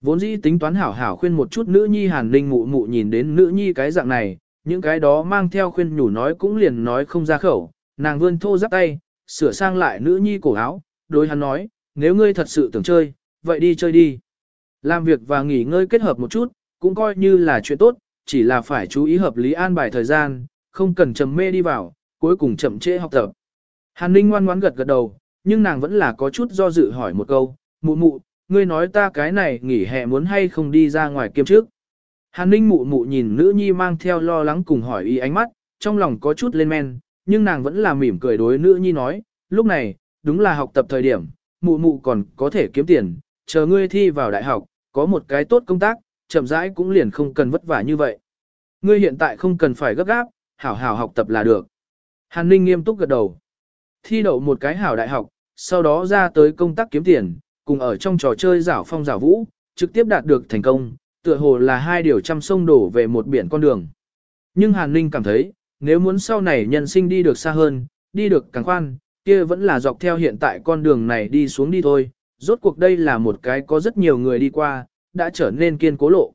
Vốn dĩ tính toán hảo hảo khuyên một chút nữ nhi Hàn Ninh mụ mụ nhìn đến nữ nhi cái dạng này, những cái đó mang theo khuyên nhủ nói cũng liền nói không ra khẩu, nàng vươn thô giáp tay, sửa sang lại nữ nhi cổ áo, đối hắn nói, nếu ngươi thật sự tưởng chơi, vậy đi chơi đi. Làm việc và nghỉ ngơi kết hợp một chút, cũng coi như là chuyện tốt, chỉ là phải chú ý hợp lý an bài thời gian, không cần trầm mê đi vào, cuối cùng chậm trễ học tập. Hàn Ninh ngoan ngoãn gật gật đầu, nhưng nàng vẫn là có chút do dự hỏi một câu, mụ mụ, ngươi nói ta cái này nghỉ hè muốn hay không đi ra ngoài kiêm trước. Hàn Ninh mụ mụ nhìn nữ nhi mang theo lo lắng cùng hỏi ý ánh mắt, trong lòng có chút lên men, nhưng nàng vẫn là mỉm cười đối nữ nhi nói, lúc này, đúng là học tập thời điểm, mụ mụ còn có thể kiếm tiền, chờ ngươi thi vào đại học, có một cái tốt công tác, chậm rãi cũng liền không cần vất vả như vậy. Ngươi hiện tại không cần phải gấp gáp, hảo hảo học tập là được. Hàn Ninh nghiêm túc gật đầu. Thi đậu một cái hảo đại học, sau đó ra tới công tác kiếm tiền, cùng ở trong trò chơi giảo phong giảo vũ, trực tiếp đạt được thành công, tựa hồ là hai điều trăm sông đổ về một biển con đường. Nhưng Hàn Ninh cảm thấy, nếu muốn sau này nhân sinh đi được xa hơn, đi được càng khoan, kia vẫn là dọc theo hiện tại con đường này đi xuống đi thôi, rốt cuộc đây là một cái có rất nhiều người đi qua, đã trở nên kiên cố lộ.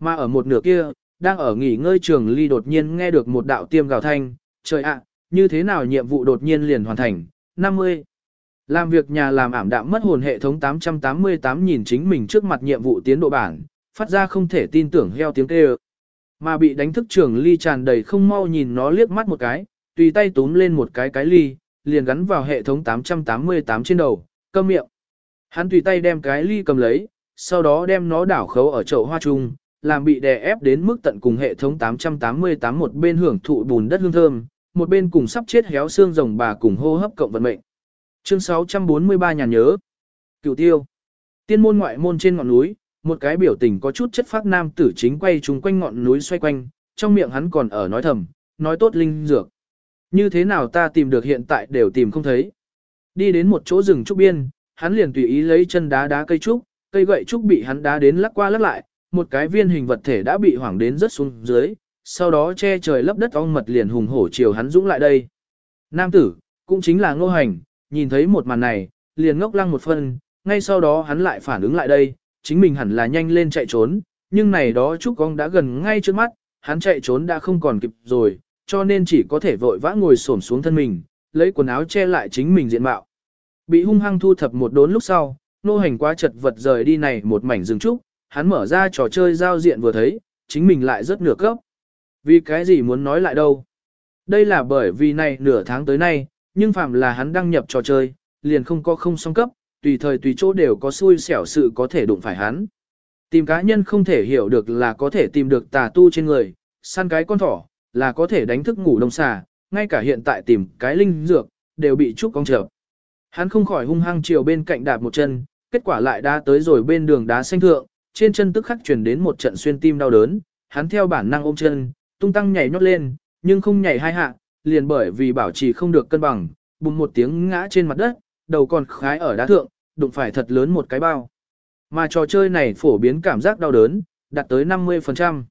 Mà ở một nửa kia, đang ở nghỉ ngơi trường ly đột nhiên nghe được một đạo tiêm gào thanh, trời ạ, như thế nào nhiệm vụ đột nhiên liền hoàn thành, 50. Làm việc nhà làm ảm đạm mất hồn hệ thống 888 nhìn chính mình trước mặt nhiệm vụ tiến độ bản, phát ra không thể tin tưởng heo tiếng kêu. Mà bị đánh thức trường ly tràn đầy không mau nhìn nó liếc mắt một cái, tùy tay túm lên một cái cái ly, liền gắn vào hệ thống 888 trên đầu, cơm miệng. Hắn tùy tay đem cái ly cầm lấy, sau đó đem nó đảo khấu ở chậu hoa trung, làm bị đè ép đến mức tận cùng hệ thống 888 một bên hưởng thụ bùn đất hương thơm, một bên cùng sắp chết héo xương rồng bà cùng hô hấp cộng vận mệnh. Chương 643 nhà nhớ. Cựu tiêu. Tiên môn ngoại môn trên ngọn núi, một cái biểu tình có chút chất phát nam tử chính quay chung quanh ngọn núi xoay quanh, trong miệng hắn còn ở nói thầm, nói tốt linh dược. Như thế nào ta tìm được hiện tại đều tìm không thấy. Đi đến một chỗ rừng trúc biên, hắn liền tùy ý lấy chân đá đá cây trúc, cây gậy trúc bị hắn đá đến lắc qua lắc lại, một cái viên hình vật thể đã bị hoảng đến rất xuống dưới, sau đó che trời lấp đất ong mật liền hùng hổ chiều hắn dũng lại đây. Nam tử, cũng chính là ngô hành, nhìn thấy một màn này, liền ngốc lăng một phân, ngay sau đó hắn lại phản ứng lại đây, chính mình hẳn là nhanh lên chạy trốn, nhưng này đó Trúc Cong đã gần ngay trước mắt, hắn chạy trốn đã không còn kịp rồi, cho nên chỉ có thể vội vã ngồi xổm xuống thân mình, lấy quần áo che lại chính mình diện mạo. Bị hung hăng thu thập một đốn lúc sau, nô hành quá chật vật rời đi này một mảnh rừng trúc, hắn mở ra trò chơi giao diện vừa thấy, chính mình lại rất nửa cấp. Vì cái gì muốn nói lại đâu? Đây là bởi vì này nửa tháng tới nay, nhưng phạm là hắn đăng nhập trò chơi, liền không có không song cấp, tùy thời tùy chỗ đều có xui xẻo sự có thể đụng phải hắn. Tìm cá nhân không thể hiểu được là có thể tìm được tà tu trên người, săn cái con thỏ, là có thể đánh thức ngủ đông xà, ngay cả hiện tại tìm cái linh dược, đều bị trúc cong trợ. Hắn không khỏi hung hăng chiều bên cạnh đạp một chân, kết quả lại đã tới rồi bên đường đá xanh thượng, trên chân tức khắc truyền đến một trận xuyên tim đau đớn, hắn theo bản năng ôm chân, tung tăng nhảy nhót lên, nhưng không nhảy hai hạ, liền bởi vì bảo trì không được cân bằng, bùng một tiếng ngã trên mặt đất, đầu còn khái ở đá thượng, đụng phải thật lớn một cái bao. Mà trò chơi này phổ biến cảm giác đau đớn, đạt tới 50%.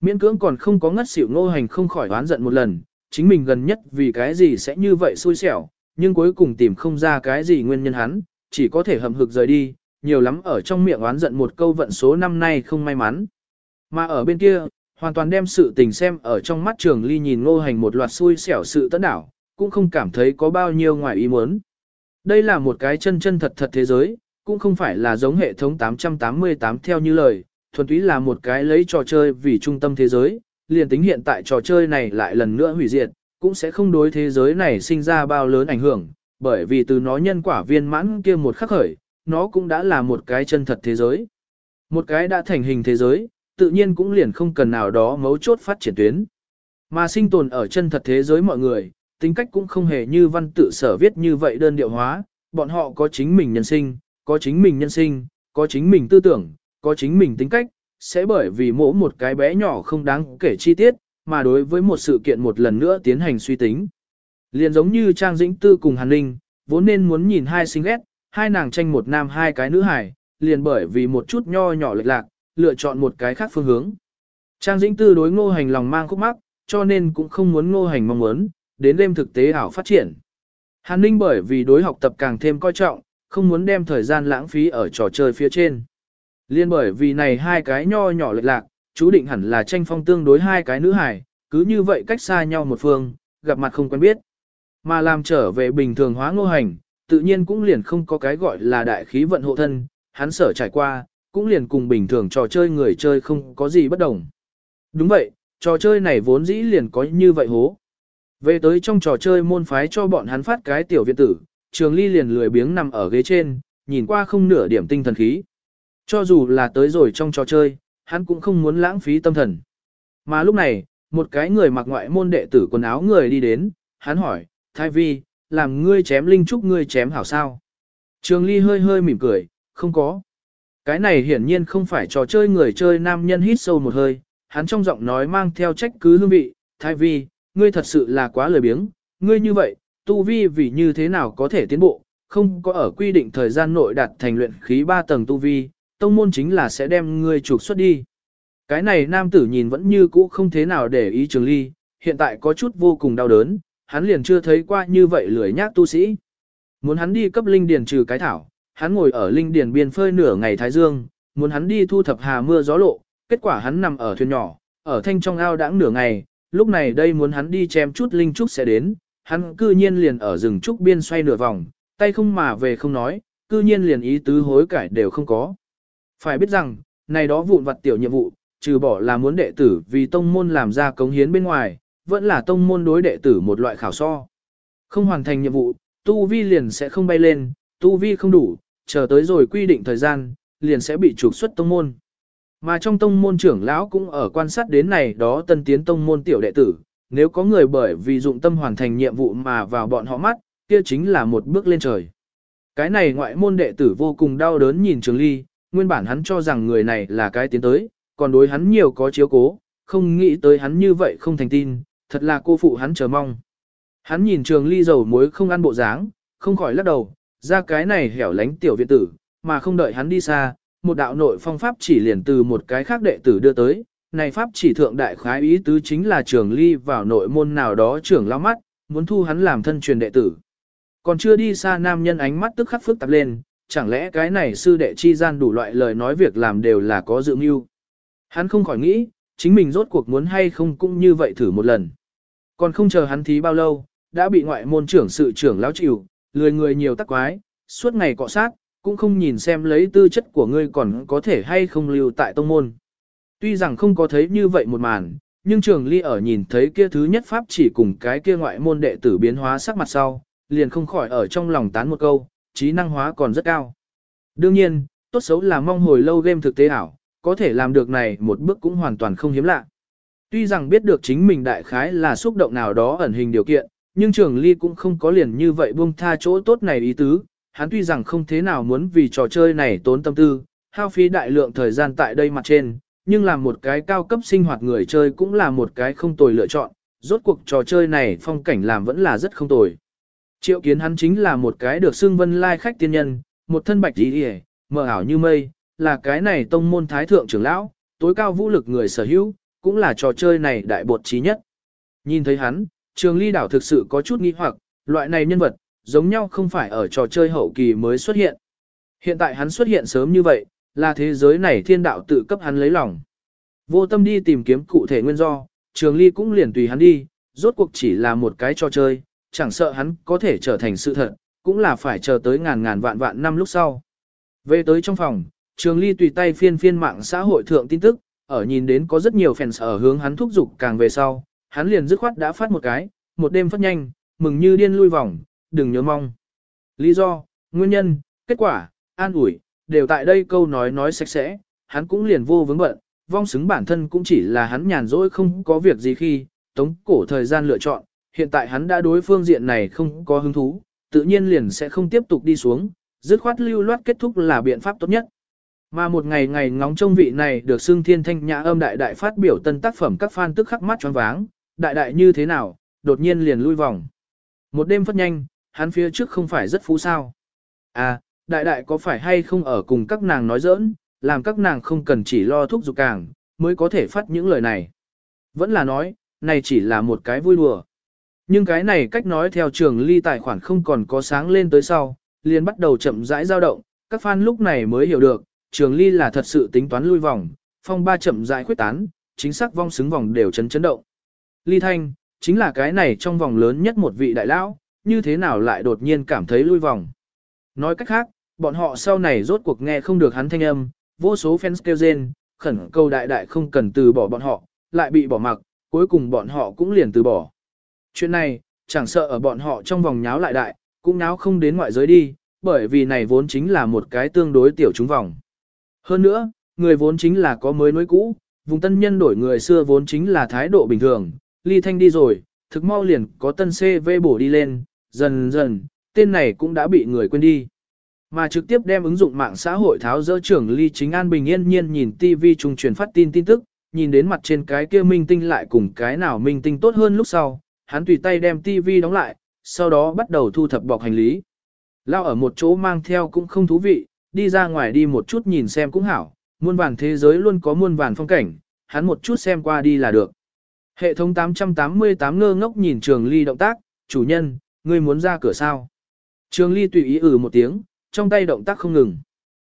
Miễn cưỡng còn không có ngất xỉu ngô hành không khỏi oán giận một lần, chính mình gần nhất vì cái gì sẽ như vậy xui xẻo, nhưng cuối cùng tìm không ra cái gì nguyên nhân hắn, chỉ có thể hầm hực rời đi, nhiều lắm ở trong miệng oán giận một câu vận số năm nay không may mắn. Mà ở bên kia, hoàn toàn đem sự tình xem ở trong mắt trường ly nhìn ngô hành một loạt xui xẻo sự tấn đảo, cũng không cảm thấy có bao nhiêu ngoài ý muốn. Đây là một cái chân chân thật thật thế giới, cũng không phải là giống hệ thống 888 theo như lời, thuần túy là một cái lấy trò chơi vì trung tâm thế giới, liền tính hiện tại trò chơi này lại lần nữa hủy diệt, cũng sẽ không đối thế giới này sinh ra bao lớn ảnh hưởng, bởi vì từ nó nhân quả viên mãn kia một khắc khởi, nó cũng đã là một cái chân thật thế giới. Một cái đã thành hình thế giới, tự nhiên cũng liền không cần nào đó mấu chốt phát triển tuyến. Mà sinh tồn ở chân thật thế giới mọi người, tính cách cũng không hề như văn tự sở viết như vậy đơn điệu hóa, bọn họ có chính mình nhân sinh, có chính mình nhân sinh, có chính mình tư tưởng, có chính mình tính cách, sẽ bởi vì mỗi một cái bé nhỏ không đáng kể chi tiết, mà đối với một sự kiện một lần nữa tiến hành suy tính. Liền giống như Trang Dĩnh Tư cùng Hàn Linh vốn nên muốn nhìn hai sinh ghét, hai nàng tranh một nam hai cái nữ hài, liền bởi vì một chút nho nhỏ lệch lạc, lựa chọn một cái khác phương hướng. Trang Dĩnh Tư đối ngô hành lòng mang khúc mắc, cho nên cũng không muốn ngô hành mong muốn, đến đêm thực tế ảo phát triển. Hàn Ninh bởi vì đối học tập càng thêm coi trọng, không muốn đem thời gian lãng phí ở trò chơi phía trên. Liên bởi vì này hai cái nho nhỏ lệch lạc, chú định hẳn là tranh phong tương đối hai cái nữ hài, cứ như vậy cách xa nhau một phương, gặp mặt không quen biết. Mà làm trở về bình thường hóa ngô hành, tự nhiên cũng liền không có cái gọi là đại khí vận hộ thân, hắn sở trải qua, cũng liền cùng bình thường trò chơi người chơi không có gì bất đồng. Đúng vậy, trò chơi này vốn dĩ liền có như vậy hố. Về tới trong trò chơi môn phái cho bọn hắn phát cái tiểu viện tử, trường ly liền lười biếng nằm ở ghế trên, nhìn qua không nửa điểm tinh thần khí. Cho dù là tới rồi trong trò chơi, hắn cũng không muốn lãng phí tâm thần. Mà lúc này, một cái người mặc ngoại môn đệ tử quần áo người đi đến, hắn hỏi, Thái Vi, làm ngươi chém linh trúc ngươi chém hảo sao? Trường Ly hơi hơi mỉm cười, không có. Cái này hiển nhiên không phải trò chơi người chơi nam nhân hít sâu một hơi, hắn trong giọng nói mang theo trách cứ hương vị, Thái Vi, ngươi thật sự là quá lười biếng, ngươi như vậy, tu vi vì như thế nào có thể tiến bộ, không có ở quy định thời gian nội đạt thành luyện khí 3 tầng tu vi, tông môn chính là sẽ đem ngươi trục xuất đi. Cái này nam tử nhìn vẫn như cũ không thế nào để ý trường ly, hiện tại có chút vô cùng đau đớn, hắn liền chưa thấy qua như vậy lười nhác tu sĩ. Muốn hắn đi cấp linh điền trừ cái thảo, hắn ngồi ở linh điền biên phơi nửa ngày thái dương, muốn hắn đi thu thập hà mưa gió lộ, kết quả hắn nằm ở thuyền nhỏ, ở thanh trong ao đãng nửa ngày, lúc này đây muốn hắn đi chém chút linh trúc sẽ đến, hắn cư nhiên liền ở rừng trúc biên xoay nửa vòng, tay không mà về không nói, cư nhiên liền ý tứ hối cải đều không có. Phải biết rằng, này đó vụn vặt tiểu nhiệm vụ, trừ bỏ là muốn đệ tử vì tông môn làm ra cống hiến bên ngoài, vẫn là tông môn đối đệ tử một loại khảo so. Không hoàn thành nhiệm vụ, tu vi liền sẽ không bay lên, tu vi không đủ, chờ tới rồi quy định thời gian, liền sẽ bị trục xuất tông môn. Mà trong tông môn trưởng lão cũng ở quan sát đến này đó tân tiến tông môn tiểu đệ tử, nếu có người bởi vì dụng tâm hoàn thành nhiệm vụ mà vào bọn họ mắt, kia chính là một bước lên trời. Cái này ngoại môn đệ tử vô cùng đau đớn nhìn Trường Ly, nguyên bản hắn cho rằng người này là cái tiến tới, còn đối hắn nhiều có chiếu cố, không nghĩ tới hắn như vậy không thành tin, thật là cô phụ hắn chờ mong. Hắn nhìn Trường Ly dầu muối không ăn bộ dáng, không khỏi lắc đầu, ra cái này hẻo lánh tiểu viện tử, mà không đợi hắn đi xa, một đạo nội phong pháp chỉ liền từ một cái khác đệ tử đưa tới, này pháp chỉ thượng đại khái ý tứ chính là trường ly vào nội môn nào đó trưởng lao mắt, muốn thu hắn làm thân truyền đệ tử. Còn chưa đi xa nam nhân ánh mắt tức khắc phức tạp lên, chẳng lẽ cái này sư đệ chi gian đủ loại lời nói việc làm đều là có dự mưu. Hắn không khỏi nghĩ, chính mình rốt cuộc muốn hay không cũng như vậy thử một lần. Còn không chờ hắn thí bao lâu, đã bị ngoại môn trưởng sự trưởng lão chịu, lười người nhiều tắc quái, suốt ngày cọ sát, cũng không nhìn xem lấy tư chất của ngươi còn có thể hay không lưu tại tông môn. Tuy rằng không có thấy như vậy một màn, nhưng trường ly ở nhìn thấy kia thứ nhất pháp chỉ cùng cái kia ngoại môn đệ tử biến hóa sắc mặt sau, liền không khỏi ở trong lòng tán một câu, trí năng hóa còn rất cao. Đương nhiên, tốt xấu là mong hồi lâu game thực tế ảo, có thể làm được này một bước cũng hoàn toàn không hiếm lạ. Tuy rằng biết được chính mình đại khái là xúc động nào đó ẩn hình điều kiện, nhưng trường ly cũng không có liền như vậy buông tha chỗ tốt này ý tứ, hắn tuy rằng không thế nào muốn vì trò chơi này tốn tâm tư, hao phí đại lượng thời gian tại đây mặt trên, nhưng làm một cái cao cấp sinh hoạt người chơi cũng là một cái không tồi lựa chọn, rốt cuộc trò chơi này phong cảnh làm vẫn là rất không tồi. Triệu kiến hắn chính là một cái được xưng vân lai khách tiên nhân, một thân bạch đi hề, mờ ảo như mây, là cái này tông môn thái thượng trưởng lão, tối cao vũ lực người sở hữu, cũng là trò chơi này đại bột trí nhất. Nhìn thấy hắn, trường ly đảo thực sự có chút nghi hoặc, loại này nhân vật, giống nhau không phải ở trò chơi hậu kỳ mới xuất hiện. Hiện tại hắn xuất hiện sớm như vậy, là thế giới này thiên đạo tự cấp hắn lấy lòng. Vô tâm đi tìm kiếm cụ thể nguyên do, trường ly cũng liền tùy hắn đi, rốt cuộc chỉ là một cái trò chơi, chẳng sợ hắn có thể trở thành sự thật, cũng là phải chờ tới ngàn ngàn vạn vạn năm lúc sau. Về tới trong phòng, trường ly tùy tay phiên phiên mạng xã hội thượng tin tức, ở nhìn đến có rất nhiều fans ở hướng hắn thúc giục càng về sau, hắn liền dứt khoát đã phát một cái, một đêm phát nhanh, mừng như điên lui vòng, đừng nhớ mong. Lý do, nguyên nhân, kết quả, an ủi, đều tại đây câu nói nói sạch sẽ, hắn cũng liền vô vướng bận, vong xứng bản thân cũng chỉ là hắn nhàn rỗi không có việc gì khi, tống cổ thời gian lựa chọn, hiện tại hắn đã đối phương diện này không có hứng thú, tự nhiên liền sẽ không tiếp tục đi xuống, dứt khoát lưu loát kết thúc là biện pháp tốt nhất. Mà một ngày ngày ngóng trông vị này được xưng thiên thanh nhã âm đại đại phát biểu tân tác phẩm các fan tức khắc mắt choáng váng, đại đại như thế nào, đột nhiên liền lui vòng. Một đêm phát nhanh, hắn phía trước không phải rất phú sao. À, đại đại có phải hay không ở cùng các nàng nói giỡn, làm các nàng không cần chỉ lo thúc giục càng, mới có thể phát những lời này. Vẫn là nói, này chỉ là một cái vui đùa. Nhưng cái này cách nói theo trường ly tài khoản không còn có sáng lên tới sau, liền bắt đầu chậm rãi dao động, các fan lúc này mới hiểu được, trường ly là thật sự tính toán lui vòng, phong ba chậm rãi khuyết tán, chính xác vong xứng vòng đều chấn chấn động. Ly Thanh, chính là cái này trong vòng lớn nhất một vị đại lão, như thế nào lại đột nhiên cảm thấy lui vòng. Nói cách khác, bọn họ sau này rốt cuộc nghe không được hắn thanh âm, vô số fans kêu rên, khẩn cầu đại đại không cần từ bỏ bọn họ, lại bị bỏ mặc, cuối cùng bọn họ cũng liền từ bỏ. Chuyện này, chẳng sợ ở bọn họ trong vòng nháo lại đại, cũng nháo không đến ngoại giới đi, bởi vì này vốn chính là một cái tương đối tiểu chúng vòng. Hơn nữa, người vốn chính là có mới nối cũ, vùng tân nhân đổi người xưa vốn chính là thái độ bình thường, ly thanh đi rồi, thực mau liền có tân CV bổ đi lên, dần dần, tên này cũng đã bị người quên đi. Mà trực tiếp đem ứng dụng mạng xã hội tháo dỡ trưởng ly chính an bình yên nhiên nhìn TV trung truyền phát tin tin tức, nhìn đến mặt trên cái kia minh tinh lại cùng cái nào minh tinh tốt hơn lúc sau, hắn tùy tay đem TV đóng lại, sau đó bắt đầu thu thập bọc hành lý. Lao ở một chỗ mang theo cũng không thú vị, đi ra ngoài đi một chút nhìn xem cũng hảo, muôn vàn thế giới luôn có muôn vàn phong cảnh, hắn một chút xem qua đi là được. Hệ thống 888 ngơ ngốc nhìn Trường Ly động tác, chủ nhân, ngươi muốn ra cửa sao? Trường Ly tùy ý ử ừ một tiếng, trong tay động tác không ngừng.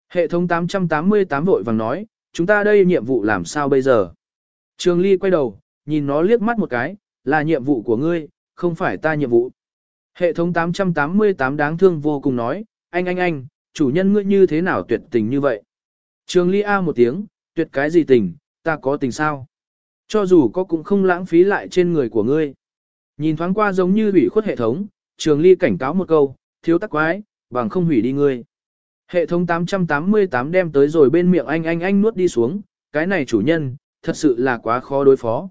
Hệ thống 888 vội vàng nói, chúng ta đây nhiệm vụ làm sao bây giờ? Trường Ly quay đầu, nhìn nó liếc mắt một cái, là nhiệm vụ của ngươi, không phải ta nhiệm vụ. Hệ thống 888 đáng thương vô cùng nói, anh anh anh, chủ nhân ngươi như thế nào tuyệt tình như vậy? Trường Ly A một tiếng, tuyệt cái gì tình, ta có tình sao? Cho dù có cũng không lãng phí lại trên người của ngươi. Nhìn thoáng qua giống như hủy khuất hệ thống, Trường Ly cảnh cáo một câu, thiếu tắc quái, bằng không hủy đi ngươi. Hệ thống 888 đem tới rồi bên miệng anh anh anh nuốt đi xuống, cái này chủ nhân, thật sự là quá khó đối phó.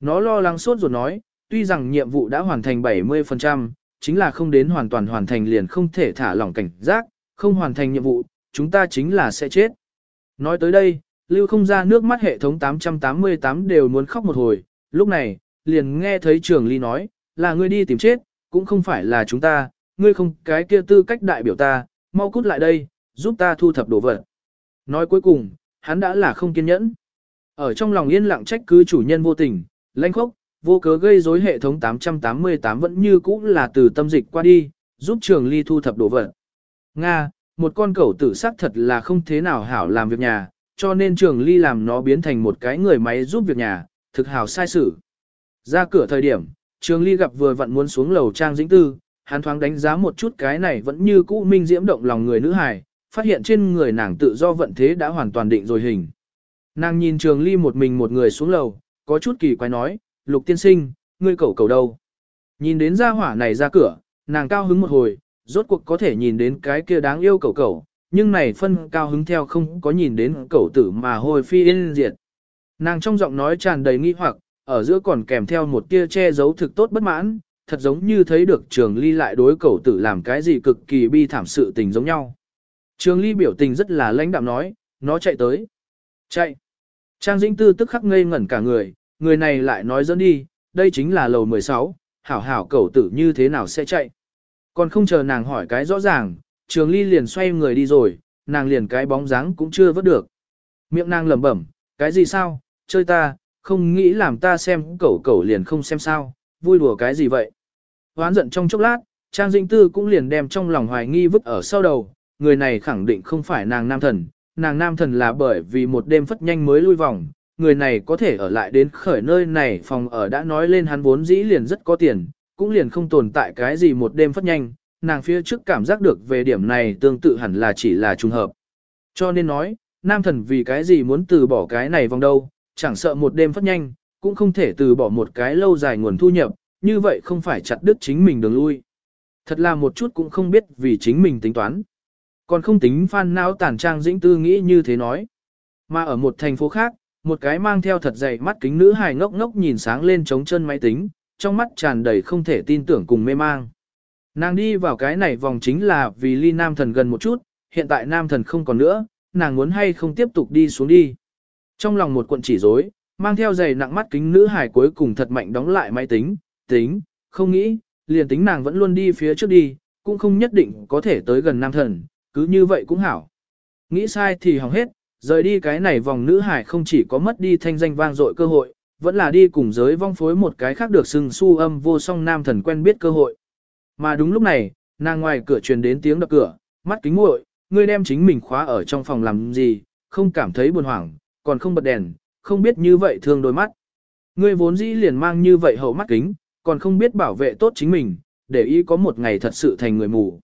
Nó lo lắng suốt rồi nói, tuy rằng nhiệm vụ đã hoàn thành 70%, chính là không đến hoàn toàn hoàn thành liền không thể thả lỏng cảnh giác, không hoàn thành nhiệm vụ, chúng ta chính là sẽ chết. Nói tới đây, lưu không ra nước mắt hệ thống 888 đều muốn khóc một hồi, lúc này, liền nghe thấy trường ly nói, là ngươi đi tìm chết, cũng không phải là chúng ta, ngươi không cái kia tư cách đại biểu ta, mau cút lại đây, giúp ta thu thập đồ vật. Nói cuối cùng, hắn đã là không kiên nhẫn. Ở trong lòng yên lặng trách cứ chủ nhân vô tình, lãnh khốc, vô cớ gây rối hệ thống 888 vẫn như cũ là từ tâm dịch qua đi, giúp trường ly thu thập đồ vật. Nga, một con cẩu tử xác thật là không thế nào hảo làm việc nhà, cho nên trường ly làm nó biến thành một cái người máy giúp việc nhà, thực hảo sai sự. Ra cửa thời điểm, trường ly gặp vừa vặn muốn xuống lầu trang dĩnh tư, hắn thoáng đánh giá một chút cái này vẫn như cũ minh diễm động lòng người nữ hài, phát hiện trên người nàng tự do vận thế đã hoàn toàn định rồi hình. Nàng nhìn trường ly một mình một người xuống lầu, có chút kỳ quái nói, lục tiên sinh, ngươi cầu cầu đâu. Nhìn đến gia hỏa này ra cửa, nàng cao hứng một hồi, rốt cuộc có thể nhìn đến cái kia đáng yêu cầu cầu nhưng này phân cao hứng theo không có nhìn đến cẩu tử mà hồi phi yên diệt. Nàng trong giọng nói tràn đầy nghi hoặc, ở giữa còn kèm theo một tia che giấu thực tốt bất mãn, thật giống như thấy được trường ly lại đối cẩu tử làm cái gì cực kỳ bi thảm sự tình giống nhau. Trường ly biểu tình rất là lãnh đạm nói, nó chạy tới. Chạy. Trang Dĩnh Tư tức khắc ngây ngẩn cả người, người này lại nói dẫn đi, đây chính là lầu 16, hảo hảo cẩu tử như thế nào sẽ chạy. Còn không chờ nàng hỏi cái rõ ràng, trường ly liền xoay người đi rồi, nàng liền cái bóng dáng cũng chưa vớt được. Miệng nàng lẩm bẩm, cái gì sao, chơi ta, không nghĩ làm ta xem cẩu cẩu liền không xem sao, vui đùa cái gì vậy. Hoán giận trong chốc lát, Trang Dĩnh Tư cũng liền đem trong lòng hoài nghi vứt ở sau đầu, người này khẳng định không phải nàng nam thần, nàng nam thần là bởi vì một đêm phất nhanh mới lui vòng, người này có thể ở lại đến khởi nơi này phòng ở đã nói lên hắn vốn dĩ liền rất có tiền, cũng liền không tồn tại cái gì một đêm phất nhanh, nàng phía trước cảm giác được về điểm này tương tự hẳn là chỉ là trùng hợp. Cho nên nói, nam thần vì cái gì muốn từ bỏ cái này vòng đâu, chẳng sợ một đêm phát nhanh, cũng không thể từ bỏ một cái lâu dài nguồn thu nhập, như vậy không phải chặt đứt chính mình đường lui. Thật là một chút cũng không biết vì chính mình tính toán. Còn không tính phan não tản trang dĩnh tư nghĩ như thế nói. Mà ở một thành phố khác, một cái mang theo thật dày mắt kính nữ hài ngốc ngốc nhìn sáng lên trống chân máy tính, trong mắt tràn đầy không thể tin tưởng cùng mê mang. Nàng đi vào cái này vòng chính là vì ly nam thần gần một chút, hiện tại nam thần không còn nữa, nàng muốn hay không tiếp tục đi xuống đi. Trong lòng một cuộn chỉ rối, mang theo giày nặng mắt kính nữ hải cuối cùng thật mạnh đóng lại máy tính, tính, không nghĩ, liền tính nàng vẫn luôn đi phía trước đi, cũng không nhất định có thể tới gần nam thần, cứ như vậy cũng hảo. Nghĩ sai thì hỏng hết, rời đi cái này vòng nữ hải không chỉ có mất đi thanh danh vang dội cơ hội, vẫn là đi cùng giới vong phối một cái khác được sừng su âm vô song nam thần quen biết cơ hội. Mà đúng lúc này, nàng ngoài cửa truyền đến tiếng đập cửa, mắt kính nguội, ngươi đem chính mình khóa ở trong phòng làm gì, không cảm thấy buồn hoảng, còn không bật đèn, không biết như vậy thương đôi mắt. Ngươi vốn dĩ liền mang như vậy hậu mắt kính, còn không biết bảo vệ tốt chính mình, để ý có một ngày thật sự thành người mù.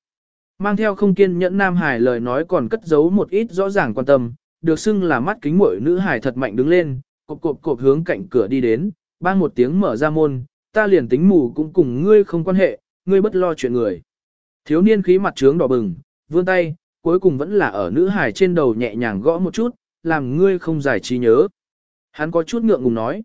Mang theo không kiên nhẫn Nam Hải lời nói còn cất giấu một ít rõ ràng quan tâm, được xưng là mắt kính muội nữ Hải thật mạnh đứng lên, cộp cộp cộp hướng cạnh cửa đi đến, bang một tiếng mở ra môn, ta liền tính mù cũng cùng ngươi không quan hệ, ngươi bất lo chuyện người. Thiếu niên khí mặt trướng đỏ bừng, vươn tay, cuối cùng vẫn là ở nữ hài trên đầu nhẹ nhàng gõ một chút, làm ngươi không giải trí nhớ. Hắn có chút ngượng ngùng nói.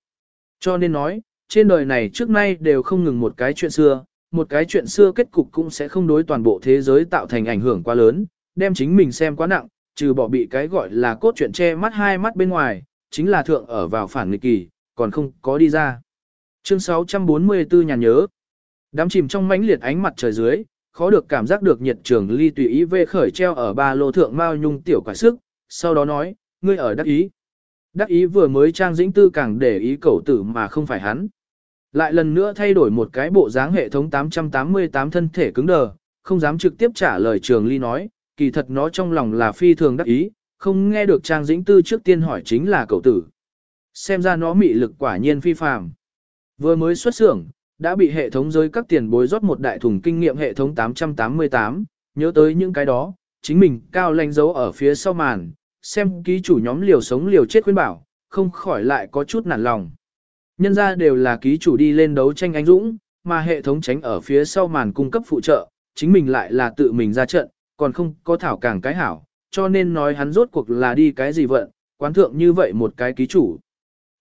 Cho nên nói, trên đời này trước nay đều không ngừng một cái chuyện xưa, một cái chuyện xưa kết cục cũng sẽ không đối toàn bộ thế giới tạo thành ảnh hưởng quá lớn, đem chính mình xem quá nặng, trừ bỏ bị cái gọi là cốt truyện che mắt hai mắt bên ngoài, chính là thượng ở vào phản nghịch kỳ, còn không có đi ra. Chương 644 nhà nhớ. Đám chìm trong mãnh liệt ánh mặt trời dưới, khó được cảm giác được nhiệt trường ly tùy ý về khởi treo ở ba lô thượng mao nhung tiểu quả sức, sau đó nói, ngươi ở đắc ý. Đắc ý vừa mới trang dĩnh tư càng để ý Cẩu tử mà không phải hắn. Lại lần nữa thay đổi một cái bộ dáng hệ thống 888 thân thể cứng đờ, không dám trực tiếp trả lời trường ly nói, kỳ thật nó trong lòng là phi thường đắc ý, không nghe được Trang Dĩnh Tư trước tiên hỏi chính là cậu tử. Xem ra nó mị lực quả nhiên phi phàm. Vừa mới xuất xưởng, đã bị hệ thống giới các tiền bối rót một đại thùng kinh nghiệm hệ thống 888, nhớ tới những cái đó, chính mình cao lanh dấu ở phía sau màn, xem ký chủ nhóm liều sống liều chết khuyên bảo, không khỏi lại có chút nản lòng. Nhân ra đều là ký chủ đi lên đấu tranh anh dũng, mà hệ thống tránh ở phía sau màn cung cấp phụ trợ, chính mình lại là tự mình ra trận, còn không có thảo càng cái hảo, cho nên nói hắn rốt cuộc là đi cái gì vận, quán thượng như vậy một cái ký chủ.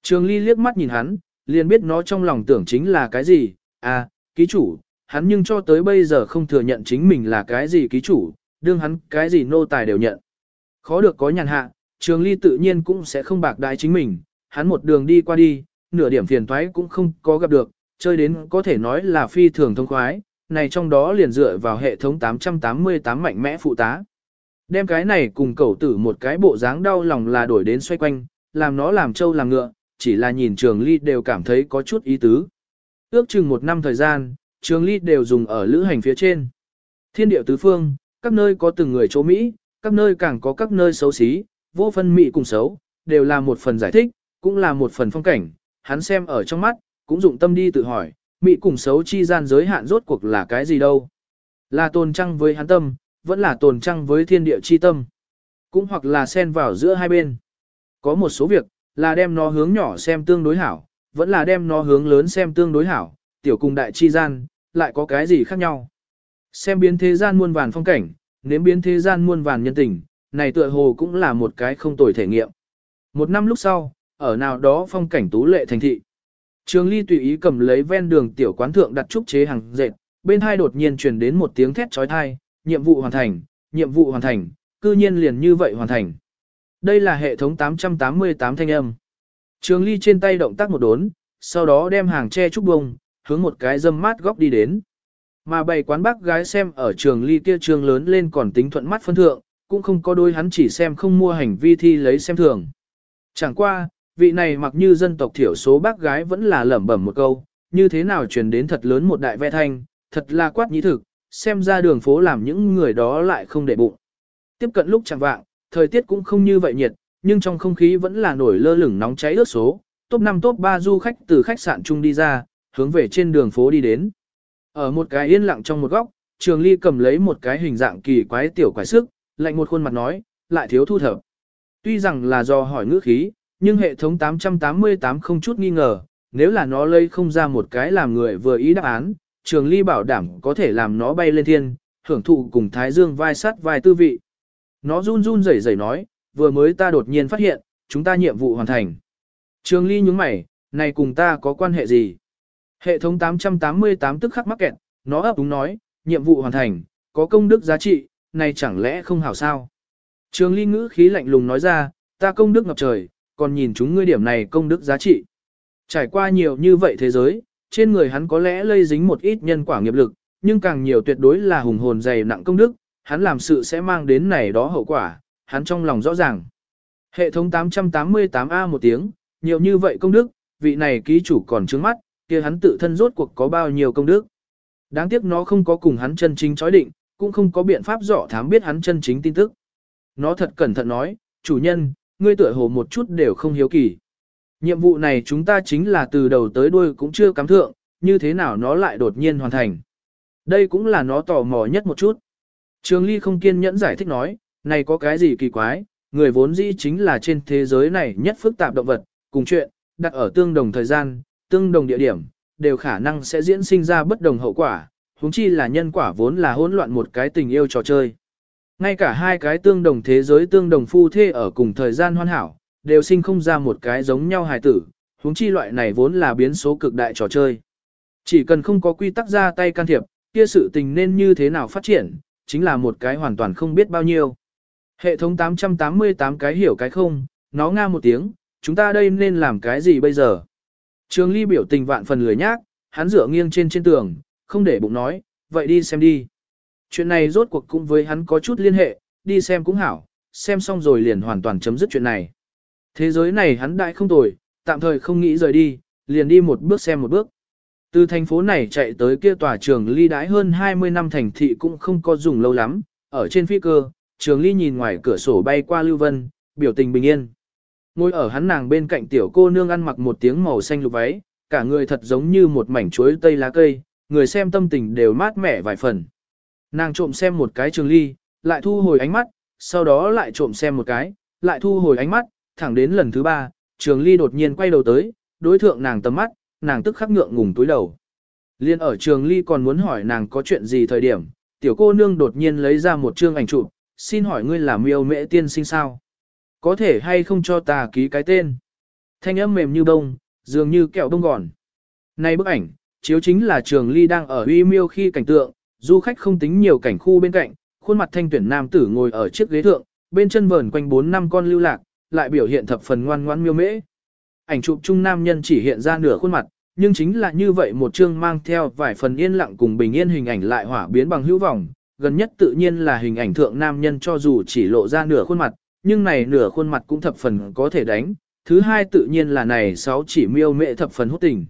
Trường Ly liếc mắt nhìn hắn, liền biết nó trong lòng tưởng chính là cái gì, à, ký chủ, hắn nhưng cho tới bây giờ không thừa nhận chính mình là cái gì ký chủ, đương hắn cái gì nô tài đều nhận. Khó được có nhàn hạ, Trường Ly tự nhiên cũng sẽ không bạc đái chính mình, hắn một đường đi qua đi, nửa điểm phiền toái cũng không có gặp được, chơi đến có thể nói là phi thường thông khoái, này trong đó liền dựa vào hệ thống 888 mạnh mẽ phụ tá. Đem cái này cùng cẩu tử một cái bộ dáng đau lòng là đổi đến xoay quanh, làm nó làm trâu làm ngựa, chỉ là nhìn trường ly đều cảm thấy có chút ý tứ. Ước chừng một năm thời gian, trường ly đều dùng ở lữ hành phía trên. Thiên điệu tứ phương, các nơi có từng người chỗ Mỹ, các nơi càng có các nơi xấu xí, vô phân Mỹ cùng xấu, đều là một phần giải thích, cũng là một phần phong cảnh, hắn xem ở trong mắt, cũng dụng tâm đi tự hỏi, Mỹ cùng xấu chi gian giới hạn rốt cuộc là cái gì đâu. Là tồn trăng với hắn tâm, vẫn là tồn trăng với thiên địa chi tâm. Cũng hoặc là xen vào giữa hai bên. Có một số việc, là đem nó hướng nhỏ xem tương đối hảo, vẫn là đem nó hướng lớn xem tương đối hảo, tiểu cùng đại chi gian, lại có cái gì khác nhau. Xem biến thế gian muôn vàn phong cảnh, nếm biến thế gian muôn vàn nhân tình, này tựa hồ cũng là một cái không tồi thể nghiệm. Một năm lúc sau, ở nào đó phong cảnh tú lệ thành thị. Trường Ly tùy ý cầm lấy ven đường tiểu quán thượng đặt trúc chế hàng dệt, bên hai đột nhiên truyền đến một tiếng thét chói tai, nhiệm vụ hoàn thành, nhiệm vụ hoàn thành, cư nhiên liền như vậy hoàn thành. Đây là hệ thống 888 thanh âm. Trường Ly trên tay động tác một đốn, sau đó đem hàng tre trúc bông, hướng một cái dâm mát góc đi đến. Mà bày quán bác gái xem ở trường ly kia trường lớn lên còn tính thuận mắt phân thượng, cũng không có đôi hắn chỉ xem không mua hành vi thi lấy xem thường. Chẳng qua, vị này mặc như dân tộc thiểu số bác gái vẫn là lẩm bẩm một câu, như thế nào truyền đến thật lớn một đại ve thanh, thật là quát nhĩ thực, xem ra đường phố làm những người đó lại không để bụng. Tiếp cận lúc chẳng vạng, thời tiết cũng không như vậy nhiệt, nhưng trong không khí vẫn là nổi lơ lửng nóng cháy ướt số, top 5 top 3 du khách từ khách sạn chung đi ra, hướng về trên đường phố đi đến. Ở một cái yên lặng trong một góc, Trường Ly cầm lấy một cái hình dạng kỳ quái tiểu quái sức, lạnh một khuôn mặt nói, lại thiếu thu thập. Tuy rằng là do hỏi ngữ khí, nhưng hệ thống 888 không chút nghi ngờ, nếu là nó lây không ra một cái làm người vừa ý đáp án, Trường Ly bảo đảm có thể làm nó bay lên thiên, hưởng thụ cùng Thái Dương vai sát vai tư vị. Nó run run rẩy rẩy nói, vừa mới ta đột nhiên phát hiện, chúng ta nhiệm vụ hoàn thành. Trường Ly nhướng mày, này cùng ta có quan hệ gì? Hệ thống 888 tức khắc mắc kẹt, nó ấp úng nói, nhiệm vụ hoàn thành, có công đức giá trị, này chẳng lẽ không hảo sao? Trường ly ngữ khí lạnh lùng nói ra, ta công đức ngập trời, còn nhìn chúng ngươi điểm này công đức giá trị. Trải qua nhiều như vậy thế giới, trên người hắn có lẽ lây dính một ít nhân quả nghiệp lực, nhưng càng nhiều tuyệt đối là hùng hồn dày nặng công đức, hắn làm sự sẽ mang đến này đó hậu quả, hắn trong lòng rõ ràng. Hệ thống 888A một tiếng, nhiều như vậy công đức, vị này ký chủ còn trướng mắt, kia hắn tự thân rốt cuộc có bao nhiêu công đức. Đáng tiếc nó không có cùng hắn chân chính chói định, cũng không có biện pháp rõ thám biết hắn chân chính tin tức. Nó thật cẩn thận nói, chủ nhân, ngươi tựa hồ một chút đều không hiếu kỳ. Nhiệm vụ này chúng ta chính là từ đầu tới đuôi cũng chưa cắm thượng, như thế nào nó lại đột nhiên hoàn thành. Đây cũng là nó tò mò nhất một chút. Trường Ly không kiên nhẫn giải thích nói, này có cái gì kỳ quái, người vốn dĩ chính là trên thế giới này nhất phức tạp động vật, cùng chuyện, đặt ở tương đồng thời gian, tương đồng địa điểm, đều khả năng sẽ diễn sinh ra bất đồng hậu quả, huống chi là nhân quả vốn là hỗn loạn một cái tình yêu trò chơi. Ngay cả hai cái tương đồng thế giới tương đồng phu thê ở cùng thời gian hoàn hảo, đều sinh không ra một cái giống nhau hài tử, huống chi loại này vốn là biến số cực đại trò chơi. Chỉ cần không có quy tắc ra tay can thiệp, kia sự tình nên như thế nào phát triển, chính là một cái hoàn toàn không biết bao nhiêu. Hệ thống 888 cái hiểu cái không, nó nga một tiếng, chúng ta đây nên làm cái gì bây giờ? Trường ly biểu tình vạn phần lười nhác, hắn dựa nghiêng trên trên tường, không để bụng nói, vậy đi xem đi. Chuyện này rốt cuộc cũng với hắn có chút liên hệ, đi xem cũng hảo, xem xong rồi liền hoàn toàn chấm dứt chuyện này. Thế giới này hắn đại không tồi, tạm thời không nghĩ rời đi, liền đi một bước xem một bước. Từ thành phố này chạy tới kia tòa trường ly đãi hơn 20 năm thành thị cũng không có dùng lâu lắm, ở trên phi cơ, trường ly nhìn ngoài cửa sổ bay qua Lưu Vân, biểu tình bình yên. Ngồi ở hắn nàng bên cạnh tiểu cô nương ăn mặc một tiếng màu xanh lục váy, cả người thật giống như một mảnh chuối tây lá cây, người xem tâm tình đều mát mẻ vài phần. Nàng trộm xem một cái trường ly, lại thu hồi ánh mắt, sau đó lại trộm xem một cái, lại thu hồi ánh mắt, thẳng đến lần thứ ba, trường ly đột nhiên quay đầu tới, đối thượng nàng tầm mắt, nàng tức khắc ngượng ngùng túi đầu. Liên ở trường ly còn muốn hỏi nàng có chuyện gì thời điểm, tiểu cô nương đột nhiên lấy ra một chương ảnh chụp, xin hỏi ngươi là miêu mễ tiên sinh sao? Có thể hay không cho ta ký cái tên? Thanh âm mềm như bông, dường như kẹo bông gòn. Này bức ảnh, chiếu chính là trường ly đang ở uy miêu khi cảnh tượng, du khách không tính nhiều cảnh khu bên cạnh, khuôn mặt thanh tuyển nam tử ngồi ở chiếc ghế thượng, bên chân vờn quanh 4 năm con lưu lạc, lại biểu hiện thập phần ngoan ngoãn miêu mễ. Ảnh chụp chung nam nhân chỉ hiện ra nửa khuôn mặt, nhưng chính là như vậy một chương mang theo vài phần yên lặng cùng bình yên hình ảnh lại hỏa biến bằng hữu vọng, gần nhất tự nhiên là hình ảnh thượng nam nhân cho dù chỉ lộ ra nửa khuôn mặt, nhưng này nửa khuôn mặt cũng thập phần có thể đánh, thứ hai tự nhiên là này sáu chỉ miêu mệ thập phần hút tình.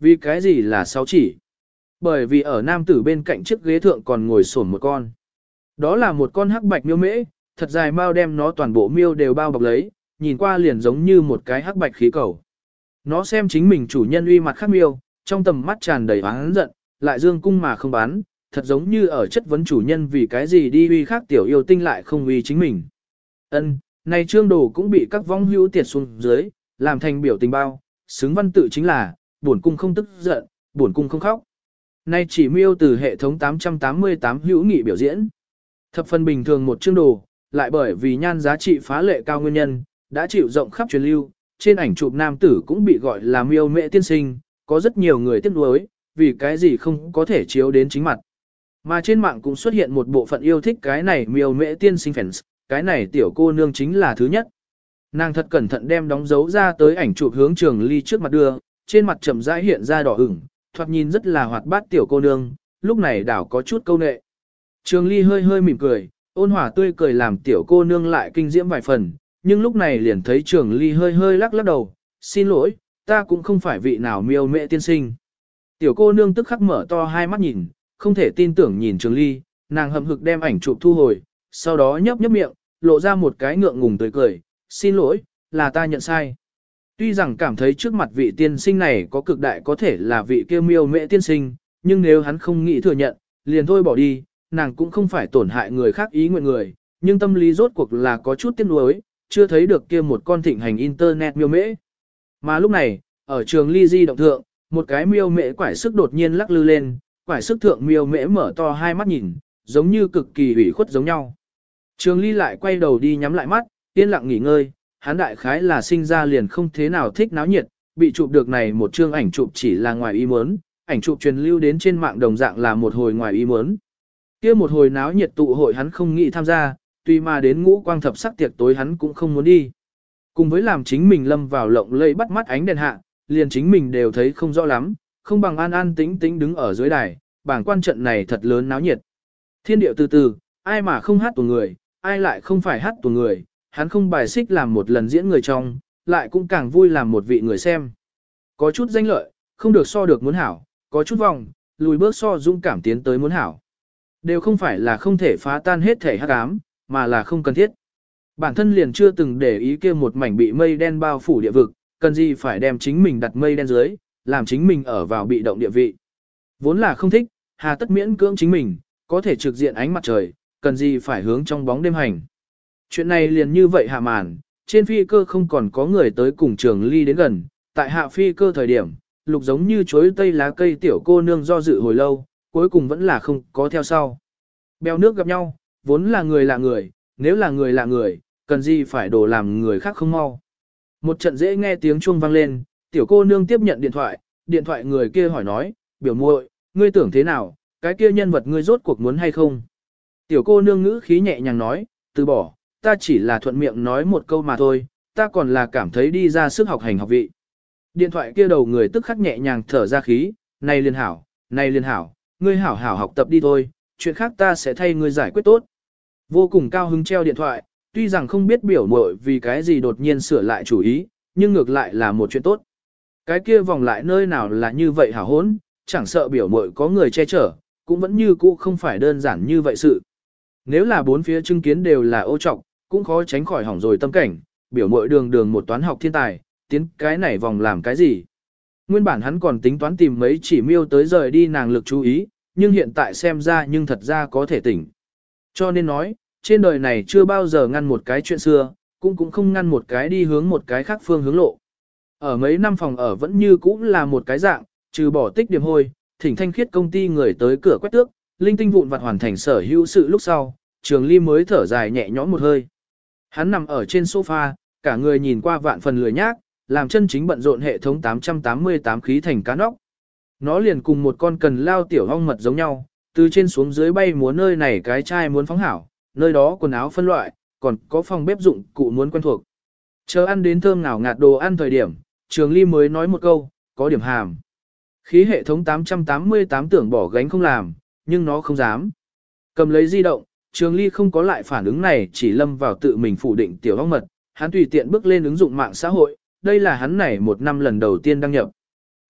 Vì cái gì là sáu chỉ? Bởi vì ở nam tử bên cạnh chiếc ghế thượng còn ngồi sổn một con. Đó là một con hắc bạch miêu mễ, thật dài mau đem nó toàn bộ miêu đều bao bọc lấy, nhìn qua liền giống như một cái hắc bạch khí cầu. Nó xem chính mình chủ nhân uy mặt khắc miêu, trong tầm mắt tràn đầy oán giận, lại dương cung mà không bán, thật giống như ở chất vấn chủ nhân vì cái gì đi uy khác tiểu yêu tinh lại không uy chính mình. Ân, này trương đồ cũng bị các vong hữu tiệt xuống dưới, làm thành biểu tình bao, xứng văn tự chính là, buồn cung không tức giận, buồn cung không khóc. Nay chỉ miêu từ hệ thống 888 hữu nghị biểu diễn. Thập phần bình thường một chương đồ, lại bởi vì nhan giá trị phá lệ cao nguyên nhân, đã chịu rộng khắp truyền lưu, trên ảnh chụp nam tử cũng bị gọi là miêu mẹ tiên sinh, có rất nhiều người tiếc nuối, vì cái gì không có thể chiếu đến chính mặt. Mà trên mạng cũng xuất hiện một bộ phận yêu thích cái này miêu mẹ tiên sinh fans, cái này tiểu cô nương chính là thứ nhất. Nàng thật cẩn thận đem đóng dấu ra tới ảnh chụp hướng trường ly trước mặt đưa, trên mặt chậm rãi hiện ra đỏ ửng, thoạt nhìn rất là hoạt bát tiểu cô nương, lúc này đảo có chút câu nệ. Trường ly hơi hơi mỉm cười, ôn hòa tươi cười làm tiểu cô nương lại kinh diễm vài phần, nhưng lúc này liền thấy trường ly hơi hơi lắc lắc đầu, xin lỗi, ta cũng không phải vị nào miêu mẹ tiên sinh. Tiểu cô nương tức khắc mở to hai mắt nhìn, không thể tin tưởng nhìn trường ly, nàng hậm hực đem ảnh chụp thu hồi, sau đó nhấp nhấp miệng, lộ ra một cái ngượng ngùng tươi cười, xin lỗi, là ta nhận sai. Tuy rằng cảm thấy trước mặt vị tiên sinh này có cực đại có thể là vị kia miêu mẹ tiên sinh, nhưng nếu hắn không nghĩ thừa nhận, liền thôi bỏ đi, nàng cũng không phải tổn hại người khác ý nguyện người, nhưng tâm lý rốt cuộc là có chút tiếc nuối, chưa thấy được kia một con thịnh hành internet miêu mễ. Mà lúc này, ở trường ly di động thượng, một cái miêu mễ quải sức đột nhiên lắc lư lên, quải sức thượng miêu mễ mở to hai mắt nhìn, giống như cực kỳ ủy khuất giống nhau. Trường ly lại quay đầu đi nhắm lại mắt, yên lặng nghỉ ngơi, hắn đại khái là sinh ra liền không thế nào thích náo nhiệt, bị chụp được này một chương ảnh chụp chỉ là ngoài ý muốn, ảnh chụp truyền lưu đến trên mạng đồng dạng là một hồi ngoài ý muốn. Kia một hồi náo nhiệt tụ hội hắn không nghĩ tham gia, tuy mà đến ngũ quang thập sắc tiệc tối hắn cũng không muốn đi. Cùng với làm chính mình lâm vào lộng lẫy bắt mắt ánh đèn hạ, liền chính mình đều thấy không rõ lắm, không bằng an an tĩnh tĩnh đứng ở dưới đài, bảng quan trận này thật lớn náo nhiệt. Thiên điệu từ từ, ai mà không hát của người, ai lại không phải hát của người, hắn không bài xích làm một lần diễn người trong, lại cũng càng vui làm một vị người xem. Có chút danh lợi, không được so được muốn hảo, có chút vòng, lùi bước so dũng cảm tiến tới muốn hảo. Đều không phải là không thể phá tan hết thể hát ám, mà là không cần thiết. Bản thân liền chưa từng để ý kia một mảnh bị mây đen bao phủ địa vực, cần gì phải đem chính mình đặt mây đen dưới, làm chính mình ở vào bị động địa vị. Vốn là không thích, hà tất miễn cưỡng chính mình, có thể trực diện ánh mặt trời, cần gì phải hướng trong bóng đêm hành. Chuyện này liền như vậy hạ màn, trên phi cơ không còn có người tới cùng trường ly đến gần, tại hạ phi cơ thời điểm, lục giống như chuối tây lá cây tiểu cô nương do dự hồi lâu, cuối cùng vẫn là không có theo sau. Bèo nước gặp nhau, vốn là người lạ người, nếu là người lạ người, cần gì phải đổ làm người khác không mau. Một trận dễ nghe tiếng chuông vang lên, tiểu cô nương tiếp nhận điện thoại, điện thoại người kia hỏi nói, biểu muội, ngươi tưởng thế nào, cái kia nhân vật ngươi rốt cuộc muốn hay không? Tiểu cô nương ngữ khí nhẹ nhàng nói, từ bỏ, ta chỉ là thuận miệng nói một câu mà thôi, ta còn là cảm thấy đi ra sức học hành học vị. Điện thoại kia đầu người tức khắc nhẹ nhàng thở ra khí, này liên hảo, này liên hảo, ngươi hảo hảo học tập đi thôi, chuyện khác ta sẽ thay ngươi giải quyết tốt. Vô cùng cao hứng treo điện thoại, tuy rằng không biết biểu muội vì cái gì đột nhiên sửa lại chủ ý, nhưng ngược lại là một chuyện tốt. Cái kia vòng lại nơi nào là như vậy hả hốn, chẳng sợ biểu muội có người che chở, cũng vẫn như cũ không phải đơn giản như vậy sự. Nếu là bốn phía chứng kiến đều là ô trọc, cũng khó tránh khỏi hỏng rồi tâm cảnh, biểu muội đường đường một toán học thiên tài, tiến cái này vòng làm cái gì. Nguyên bản hắn còn tính toán tìm mấy chỉ miêu tới rời đi nàng lực chú ý, nhưng hiện tại xem ra nhưng thật ra có thể tỉnh. Cho nên nói, trên đời này chưa bao giờ ngăn một cái chuyện xưa, cũng cũng không ngăn một cái đi hướng một cái khác phương hướng lộ. Ở mấy năm phòng ở vẫn như cũ là một cái dạng, trừ bỏ tích điểm hôi, thỉnh thanh khiết công ty người tới cửa quét tước, linh tinh vụn vặt hoàn thành sở hữu sự lúc sau, trường ly mới thở dài nhẹ nhõm một hơi. Hắn nằm ở trên sofa, cả người nhìn qua vạn phần lười nhác, làm chân chính bận rộn hệ thống 888 khí thành cá nóc. Nó liền cùng một con cần lao tiểu hong mật giống nhau, từ trên xuống dưới bay múa nơi này cái chai muốn phóng hảo, nơi đó quần áo phân loại, còn có phòng bếp dụng cụ muốn quen thuộc. Chờ ăn đến thơm nào ngạt đồ ăn thời điểm, Trường Ly mới nói một câu, có điểm hàm. Khí hệ thống 888 tưởng bỏ gánh không làm, nhưng nó không dám. Cầm lấy di động, Trường Ly không có lại phản ứng này chỉ lâm vào tự mình phủ định tiểu hong mật, hắn tùy tiện bước lên ứng dụng mạng xã hội, đây là hắn này một năm lần đầu tiên đăng nhập.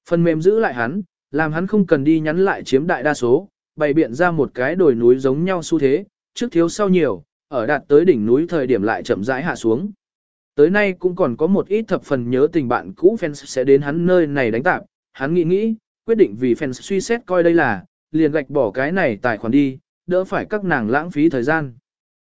Phần mềm giữ lại hắn, làm hắn không cần đi nhắn lại chiếm đại đa số, bày biện ra một cái đồi núi giống nhau xu thế, trước thiếu sau nhiều, ở đạt tới đỉnh núi thời điểm lại chậm rãi hạ xuống. Tới nay cũng còn có một ít thập phần nhớ tình bạn cũ fans sẽ đến hắn nơi này đánh tạp, hắn nghĩ nghĩ, quyết định vì fans suy xét coi đây là, liền gạch bỏ cái này tài khoản đi, đỡ phải các nàng lãng phí thời gian.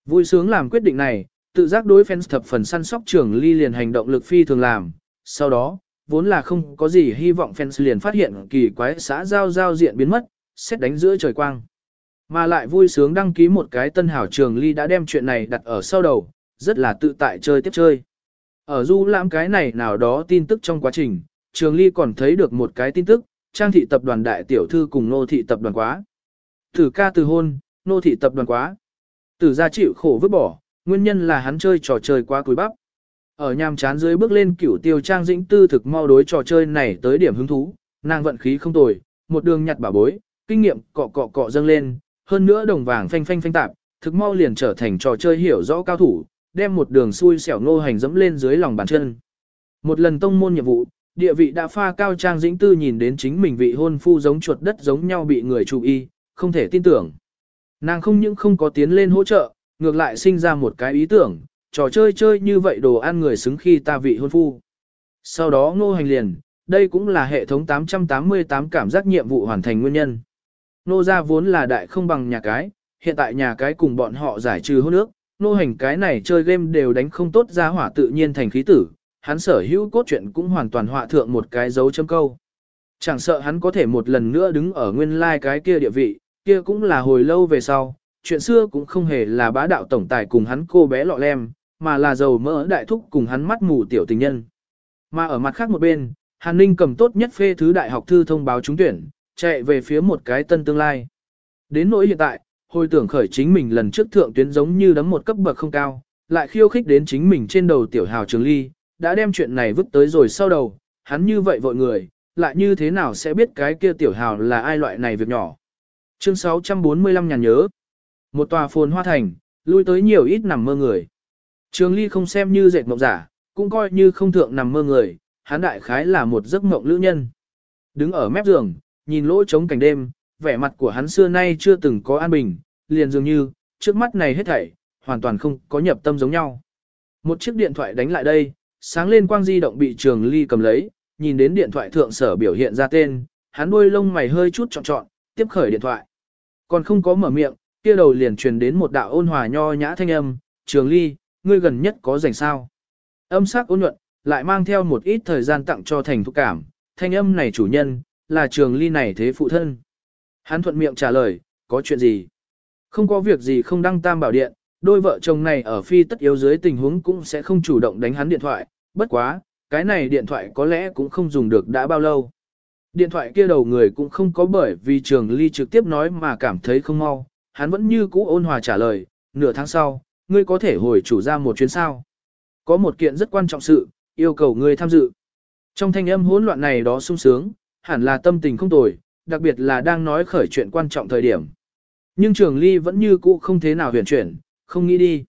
Vui sướng làm quyết định này, tự giác đối fans thập phần săn sóc trưởng ly liền hành động lực phi thường làm, sau đó, vốn là không có gì hy vọng fans liền phát hiện kỳ quái xã giao giao diện biến mất, xét đánh giữa trời quang. Mà lại vui sướng đăng ký một cái tân hảo trường ly đã đem chuyện này đặt ở sau đầu, rất là tự tại chơi tiếp chơi. Ở du lãm cái này nào đó tin tức trong quá trình, trường ly còn thấy được một cái tin tức, trang thị tập đoàn đại tiểu thư cùng nô thị tập đoàn quá. thử ca từ hôn, nô thị tập đoàn quá. Tử gia chịu khổ vứt bỏ, nguyên nhân là hắn chơi trò chơi quá cúi bắp. Ở nhàm chán dưới bước lên cửu tiêu trang dĩnh tư thực mau đối trò chơi này tới điểm hứng thú, nàng vận khí không tồi, một đường nhặt bảo bối, kinh nghiệm cọ cọ cọ dâng lên, hơn nữa đồng vàng phanh phanh phanh tạp, thực mau liền trở thành trò chơi hiểu rõ cao thủ, đem một đường xui xẻo ngô hành dẫm lên dưới lòng bàn chân. Một lần tông môn nhiệm vụ, địa vị đã pha cao trang dĩnh tư nhìn đến chính mình vị hôn phu giống chuột đất giống nhau bị người chú y không thể tin tưởng. Nàng không những không có tiến lên hỗ trợ, ngược lại sinh ra một cái ý tưởng, trò chơi chơi như vậy đồ ăn người xứng khi ta vị hôn phu. Sau đó ngô hành liền, đây cũng là hệ thống 888 cảm giác nhiệm vụ hoàn thành nguyên nhân. Nô gia vốn là đại không bằng nhà cái, hiện tại nhà cái cùng bọn họ giải trừ hôn ước, nô hành cái này chơi game đều đánh không tốt ra hỏa tự nhiên thành khí tử, hắn sở hữu cốt truyện cũng hoàn toàn họa thượng một cái dấu chấm câu. Chẳng sợ hắn có thể một lần nữa đứng ở nguyên lai like cái kia địa vị, kia cũng là hồi lâu về sau, chuyện xưa cũng không hề là bá đạo tổng tài cùng hắn cô bé lọ lem, mà là dầu mỡ đại thúc cùng hắn mắt mù tiểu tình nhân. Mà ở mặt khác một bên, Hàn Ninh cầm tốt nhất phê thứ đại học thư thông báo trúng tuyển, chạy về phía một cái tân tương lai. Đến nỗi hiện tại, hồi tưởng khởi chính mình lần trước thượng tuyến giống như đấm một cấp bậc không cao, lại khiêu khích đến chính mình trên đầu tiểu hào trường ly, đã đem chuyện này vứt tới rồi sau đầu, hắn như vậy vội người, lại như thế nào sẽ biết cái kia tiểu hào là ai loại này việc nhỏ. Chương 645 nhàn nhớ. Một tòa phồn hoa thành, lui tới nhiều ít nằm mơ người. Trường ly không xem như dệt mộng giả, cũng coi như không thượng nằm mơ người, hắn đại khái là một giấc mộng lữ nhân. Đứng ở mép giường, nhìn lỗ trống cảnh đêm, vẻ mặt của hắn xưa nay chưa từng có an bình, liền dường như, trước mắt này hết thảy, hoàn toàn không có nhập tâm giống nhau. Một chiếc điện thoại đánh lại đây, sáng lên quang di động bị trường ly cầm lấy, nhìn đến điện thoại thượng sở biểu hiện ra tên, hắn đuôi lông mày hơi chút trọn trọn, tiếp khởi điện thoại. Còn không có mở miệng, kia đầu liền truyền đến một đạo ôn hòa nho nhã thanh âm, trường ly, ngươi gần nhất có rảnh sao. Âm sắc ôn nhuận, lại mang theo một ít thời gian tặng cho thành thục cảm, thanh âm này chủ nhân, là trường ly này thế phụ thân. Hắn thuận miệng trả lời, có chuyện gì? Không có việc gì không đăng tam bảo điện, đôi vợ chồng này ở phi tất yếu dưới tình huống cũng sẽ không chủ động đánh hắn điện thoại, bất quá, cái này điện thoại có lẽ cũng không dùng được đã bao lâu. Điện thoại kia đầu người cũng không có bởi vì trường ly trực tiếp nói mà cảm thấy không mau, hắn vẫn như cũ ôn hòa trả lời, nửa tháng sau, ngươi có thể hồi chủ ra một chuyến sao. Có một kiện rất quan trọng sự, yêu cầu ngươi tham dự. Trong thanh âm hỗn loạn này đó sung sướng, hẳn là tâm tình không tồi, đặc biệt là đang nói khởi chuyện quan trọng thời điểm. Nhưng trường ly vẫn như cũ không thế nào huyền chuyển, không nghĩ đi.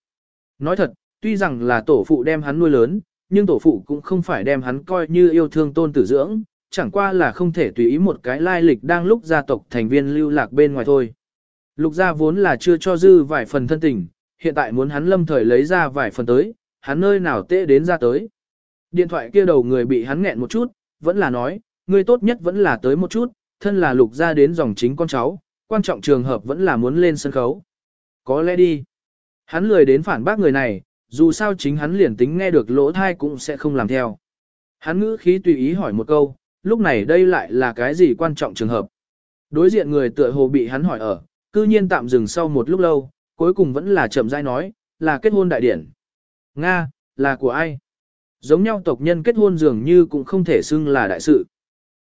Nói thật, tuy rằng là tổ phụ đem hắn nuôi lớn, nhưng tổ phụ cũng không phải đem hắn coi như yêu thương tôn tử dưỡng, chẳng qua là không thể tùy ý một cái lai lịch đang lúc gia tộc thành viên lưu lạc bên ngoài thôi. Lục gia vốn là chưa cho dư vài phần thân tình, hiện tại muốn hắn lâm thời lấy ra vài phần tới, hắn nơi nào tệ đến ra tới. Điện thoại kia đầu người bị hắn nghẹn một chút, vẫn là nói, ngươi tốt nhất vẫn là tới một chút, thân là lục gia đến dòng chính con cháu, quan trọng trường hợp vẫn là muốn lên sân khấu. Có lẽ đi. Hắn lười đến phản bác người này, dù sao chính hắn liền tính nghe được lỗ thai cũng sẽ không làm theo. Hắn ngữ khí tùy ý hỏi một câu, lúc này đây lại là cái gì quan trọng trường hợp. Đối diện người tựa hồ bị hắn hỏi ở, cư nhiên tạm dừng sau một lúc lâu, cuối cùng vẫn là chậm rãi nói, là kết hôn đại điển. Nga, là của ai? Giống nhau tộc nhân kết hôn dường như cũng không thể xưng là đại sự.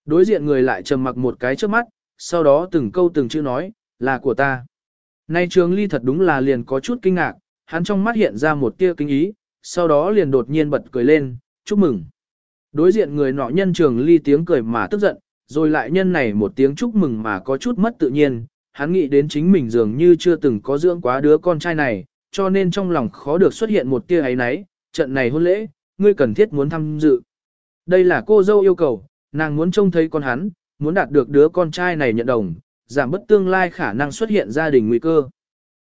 Đối diện người lại trầm mặc một cái trước mắt, sau đó từng câu từng chữ nói, là của ta. Nay trường ly thật đúng là liền có chút kinh ngạc, hắn trong mắt hiện ra một tia kinh ý, sau đó liền đột nhiên bật cười lên, chúc mừng. Đối diện người nọ nhân trường ly tiếng cười mà tức giận, rồi lại nhân này một tiếng chúc mừng mà có chút mất tự nhiên, hắn nghĩ đến chính mình dường như chưa từng có dưỡng quá đứa con trai này, cho nên trong lòng khó được xuất hiện một tia ấy nấy, trận này hôn lễ, ngươi cần thiết muốn tham dự. Đây là cô dâu yêu cầu, nàng muốn trông thấy con hắn, muốn đạt được đứa con trai này nhận đồng, giảm bất tương lai khả năng xuất hiện gia đình nguy cơ.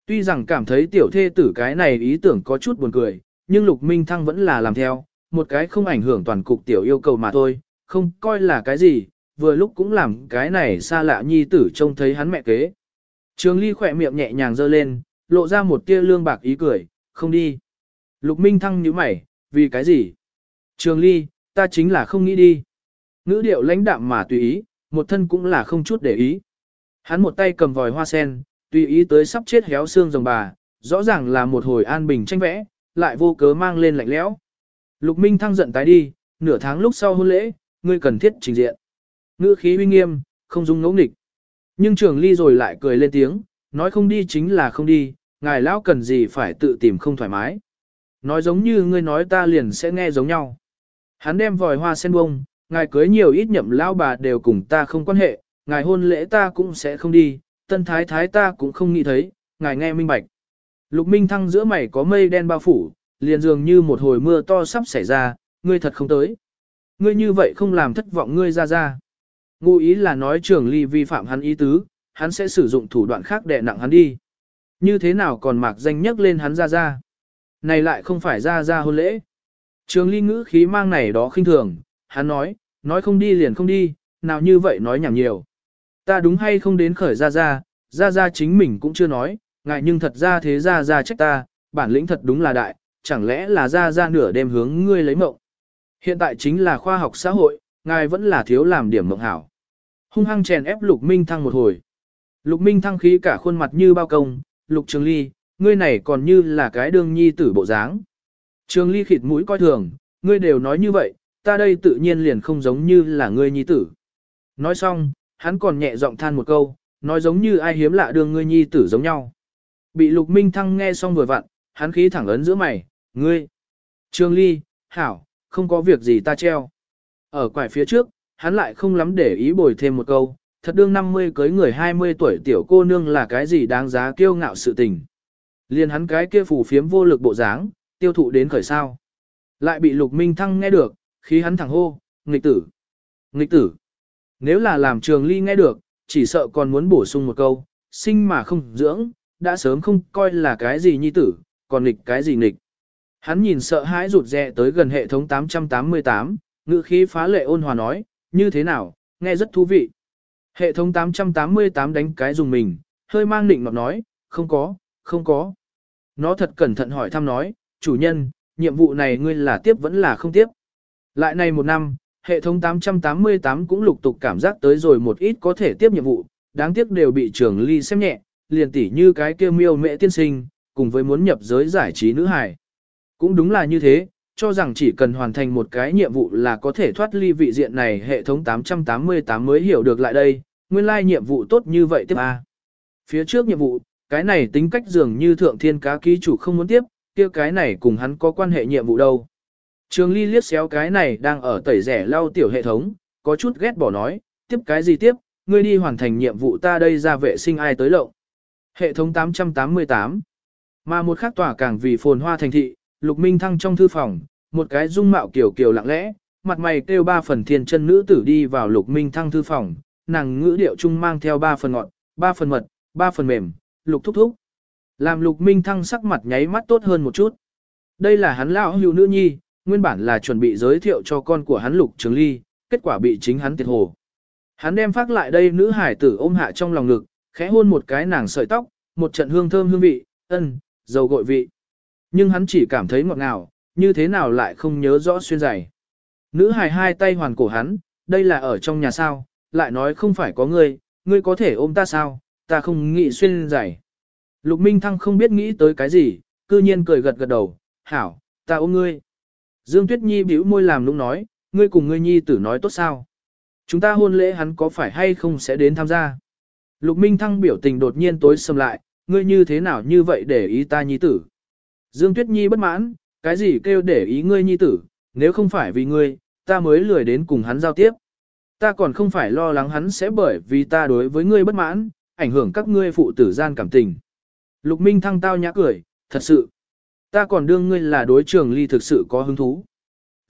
Tuy rằng cảm thấy tiểu thê tử cái này ý tưởng có chút buồn cười, nhưng Lục Minh Thăng vẫn là làm theo, một cái không ảnh hưởng toàn cục tiểu yêu cầu mà thôi, không coi là cái gì, vừa lúc cũng làm cái này xa lạ nhi tử trông thấy hắn mẹ kế. Trường Ly khỏe miệng nhẹ nhàng giơ lên, lộ ra một tia lương bạc ý cười, không đi. Lục Minh Thăng nhíu mày, vì cái gì? Trường Ly, ta chính là không nghĩ đi. Ngữ điệu lãnh đạm mà tùy ý, một thân cũng là không chút để ý. Hắn một tay cầm vòi hoa sen, tùy ý tới sắp chết héo xương rồng bà, rõ ràng là một hồi an bình tranh vẽ, lại vô cớ mang lên lạnh lẽo. Lục Minh Thăng giận tái đi, nửa tháng lúc sau hôn lễ, ngươi cần thiết trình diện. Ngữ khí uy nghiêm, không dung ngẫu nghịch. Nhưng trưởng ly rồi lại cười lên tiếng, nói không đi chính là không đi, ngài lão cần gì phải tự tìm không thoải mái. Nói giống như ngươi nói ta liền sẽ nghe giống nhau. Hắn đem vòi hoa sen bông, ngài cưới nhiều ít nhậm lão bà đều cùng ta không quan hệ, ngài hôn lễ ta cũng sẽ không đi, tân thái thái ta cũng không nghĩ thấy, ngài nghe minh bạch. Lục Minh Thăng giữa mày có mây đen bao phủ, liền dường như một hồi mưa to sắp xảy ra, ngươi thật không tới. Ngươi như vậy không làm thất vọng ngươi ra ra. Ngụ ý là nói trường ly vi phạm hắn ý tứ, hắn sẽ sử dụng thủ đoạn khác để nặng hắn đi. Như thế nào còn mạc danh nhắc lên hắn ra ra. Này lại không phải ra ra hôn lễ. Trường ly ngữ khí mang này đó khinh thường, hắn nói, nói không đi liền không đi, nào như vậy nói nhảm nhiều. Ta đúng hay không đến khởi ra ra, ra ra chính mình cũng chưa nói, ngại nhưng thật ra thế ra ra trách ta, bản lĩnh thật đúng là đại, chẳng lẽ là ra ra nửa đêm hướng ngươi lấy mộng. Hiện tại chính là khoa học xã hội, ngài vẫn là thiếu làm điểm mộng hảo. Hung hăng chèn ép Lục Minh Thăng một hồi. Lục Minh Thăng khí cả khuôn mặt như bao công, Lục Trường Ly, ngươi này còn như là cái đương nhi tử bộ dáng. Trường Ly khịt mũi coi thường, ngươi đều nói như vậy, ta đây tự nhiên liền không giống như là ngươi nhi tử. Nói xong, hắn còn nhẹ giọng than một câu, nói giống như ai hiếm lạ đương ngươi nhi tử giống nhau. Bị Lục Minh Thăng nghe xong vừa vặn, hắn khí thẳng ấn giữa mày, ngươi. Trường Ly, hảo, không có việc gì ta treo. Ở quải phía trước, hắn lại không lắm để ý bồi thêm một câu, thật đương 50 cưới người 20 tuổi tiểu cô nương là cái gì đáng giá kiêu ngạo sự tình. Liên hắn cái kia phủ phiếm vô lực bộ dáng, tiêu thụ đến khởi sao. Lại bị Lục Minh Thăng nghe được, khí hắn thẳng hô, nghịch tử. Nghịch tử. Nếu là làm trường ly nghe được, chỉ sợ còn muốn bổ sung một câu, sinh mà không dưỡng, đã sớm không coi là cái gì nhi tử, còn nghịch cái gì nghịch. Hắn nhìn sợ hãi rụt rè tới gần hệ thống 888, ngữ khí phá lệ ôn hòa nói, như thế nào, nghe rất thú vị. Hệ thống 888 đánh cái dùng mình, hơi mang định nọt nói, không có, không có. Nó thật cẩn thận hỏi thăm nói, chủ nhân, nhiệm vụ này ngươi là tiếp vẫn là không tiếp. Lại này một năm, hệ thống 888 cũng lục tục cảm giác tới rồi một ít có thể tiếp nhiệm vụ, đáng tiếc đều bị trường ly xem nhẹ, liền tỉ như cái kia miêu mẹ tiên sinh, cùng với muốn nhập giới giải trí nữ hài. Cũng đúng là như thế, cho rằng chỉ cần hoàn thành một cái nhiệm vụ là có thể thoát ly vị diện này hệ thống 888 mới hiểu được lại đây, nguyên lai nhiệm vụ tốt như vậy tiếp A. Phía trước nhiệm vụ, cái này tính cách dường như thượng thiên cá ký chủ không muốn tiếp, kia cái này cùng hắn có quan hệ nhiệm vụ đâu. Trường Ly liếc xéo cái này đang ở tẩy rẻ lau tiểu hệ thống, có chút ghét bỏ nói, tiếp cái gì tiếp, ngươi đi hoàn thành nhiệm vụ ta đây ra vệ sinh ai tới lộng. Hệ thống 888 Mà một khắc tỏa càng vì phồn hoa thành thị, Lục Minh Thăng trong thư phòng, một cái dung mạo kiểu kiểu lặng lẽ, mặt mày kêu ba phần thiên chân nữ tử đi vào Lục Minh Thăng thư phòng, nàng ngữ điệu trung mang theo ba phần ngọt, ba phần mật, ba phần mềm, Lục thúc thúc. Làm Lục Minh Thăng sắc mặt nháy mắt tốt hơn một chút. Đây là hắn lão hữu nữ nhi, nguyên bản là chuẩn bị giới thiệu cho con của hắn Lục Trường Ly, kết quả bị chính hắn tiệt hồ. Hắn đem phát lại đây nữ hải tử ôm hạ trong lòng ngực, khẽ hôn một cái nàng sợi tóc, một trận hương thơm hương vị, ân, dầu gội vị. Nhưng hắn chỉ cảm thấy ngọt ngào, như thế nào lại không nhớ rõ xuyên giày. Nữ hài hai tay hoàn cổ hắn, đây là ở trong nhà sao, lại nói không phải có ngươi, ngươi có thể ôm ta sao, ta không nghĩ xuyên giày. Lục Minh Thăng không biết nghĩ tới cái gì, cư nhiên cười gật gật đầu, hảo, ta ôm ngươi. Dương Tuyết Nhi bĩu môi làm lúc nói, ngươi cùng ngươi nhi tử nói tốt sao. Chúng ta hôn lễ hắn có phải hay không sẽ đến tham gia. Lục Minh Thăng biểu tình đột nhiên tối sầm lại, ngươi như thế nào như vậy để ý ta nhi tử. Dương Tuyết Nhi bất mãn, cái gì kêu để ý ngươi nhi tử, nếu không phải vì ngươi, ta mới lười đến cùng hắn giao tiếp. Ta còn không phải lo lắng hắn sẽ bởi vì ta đối với ngươi bất mãn, ảnh hưởng các ngươi phụ tử gian cảm tình. Lục Minh thăng tao nhã cười, thật sự. Ta còn đương ngươi là đối trường ly thực sự có hứng thú.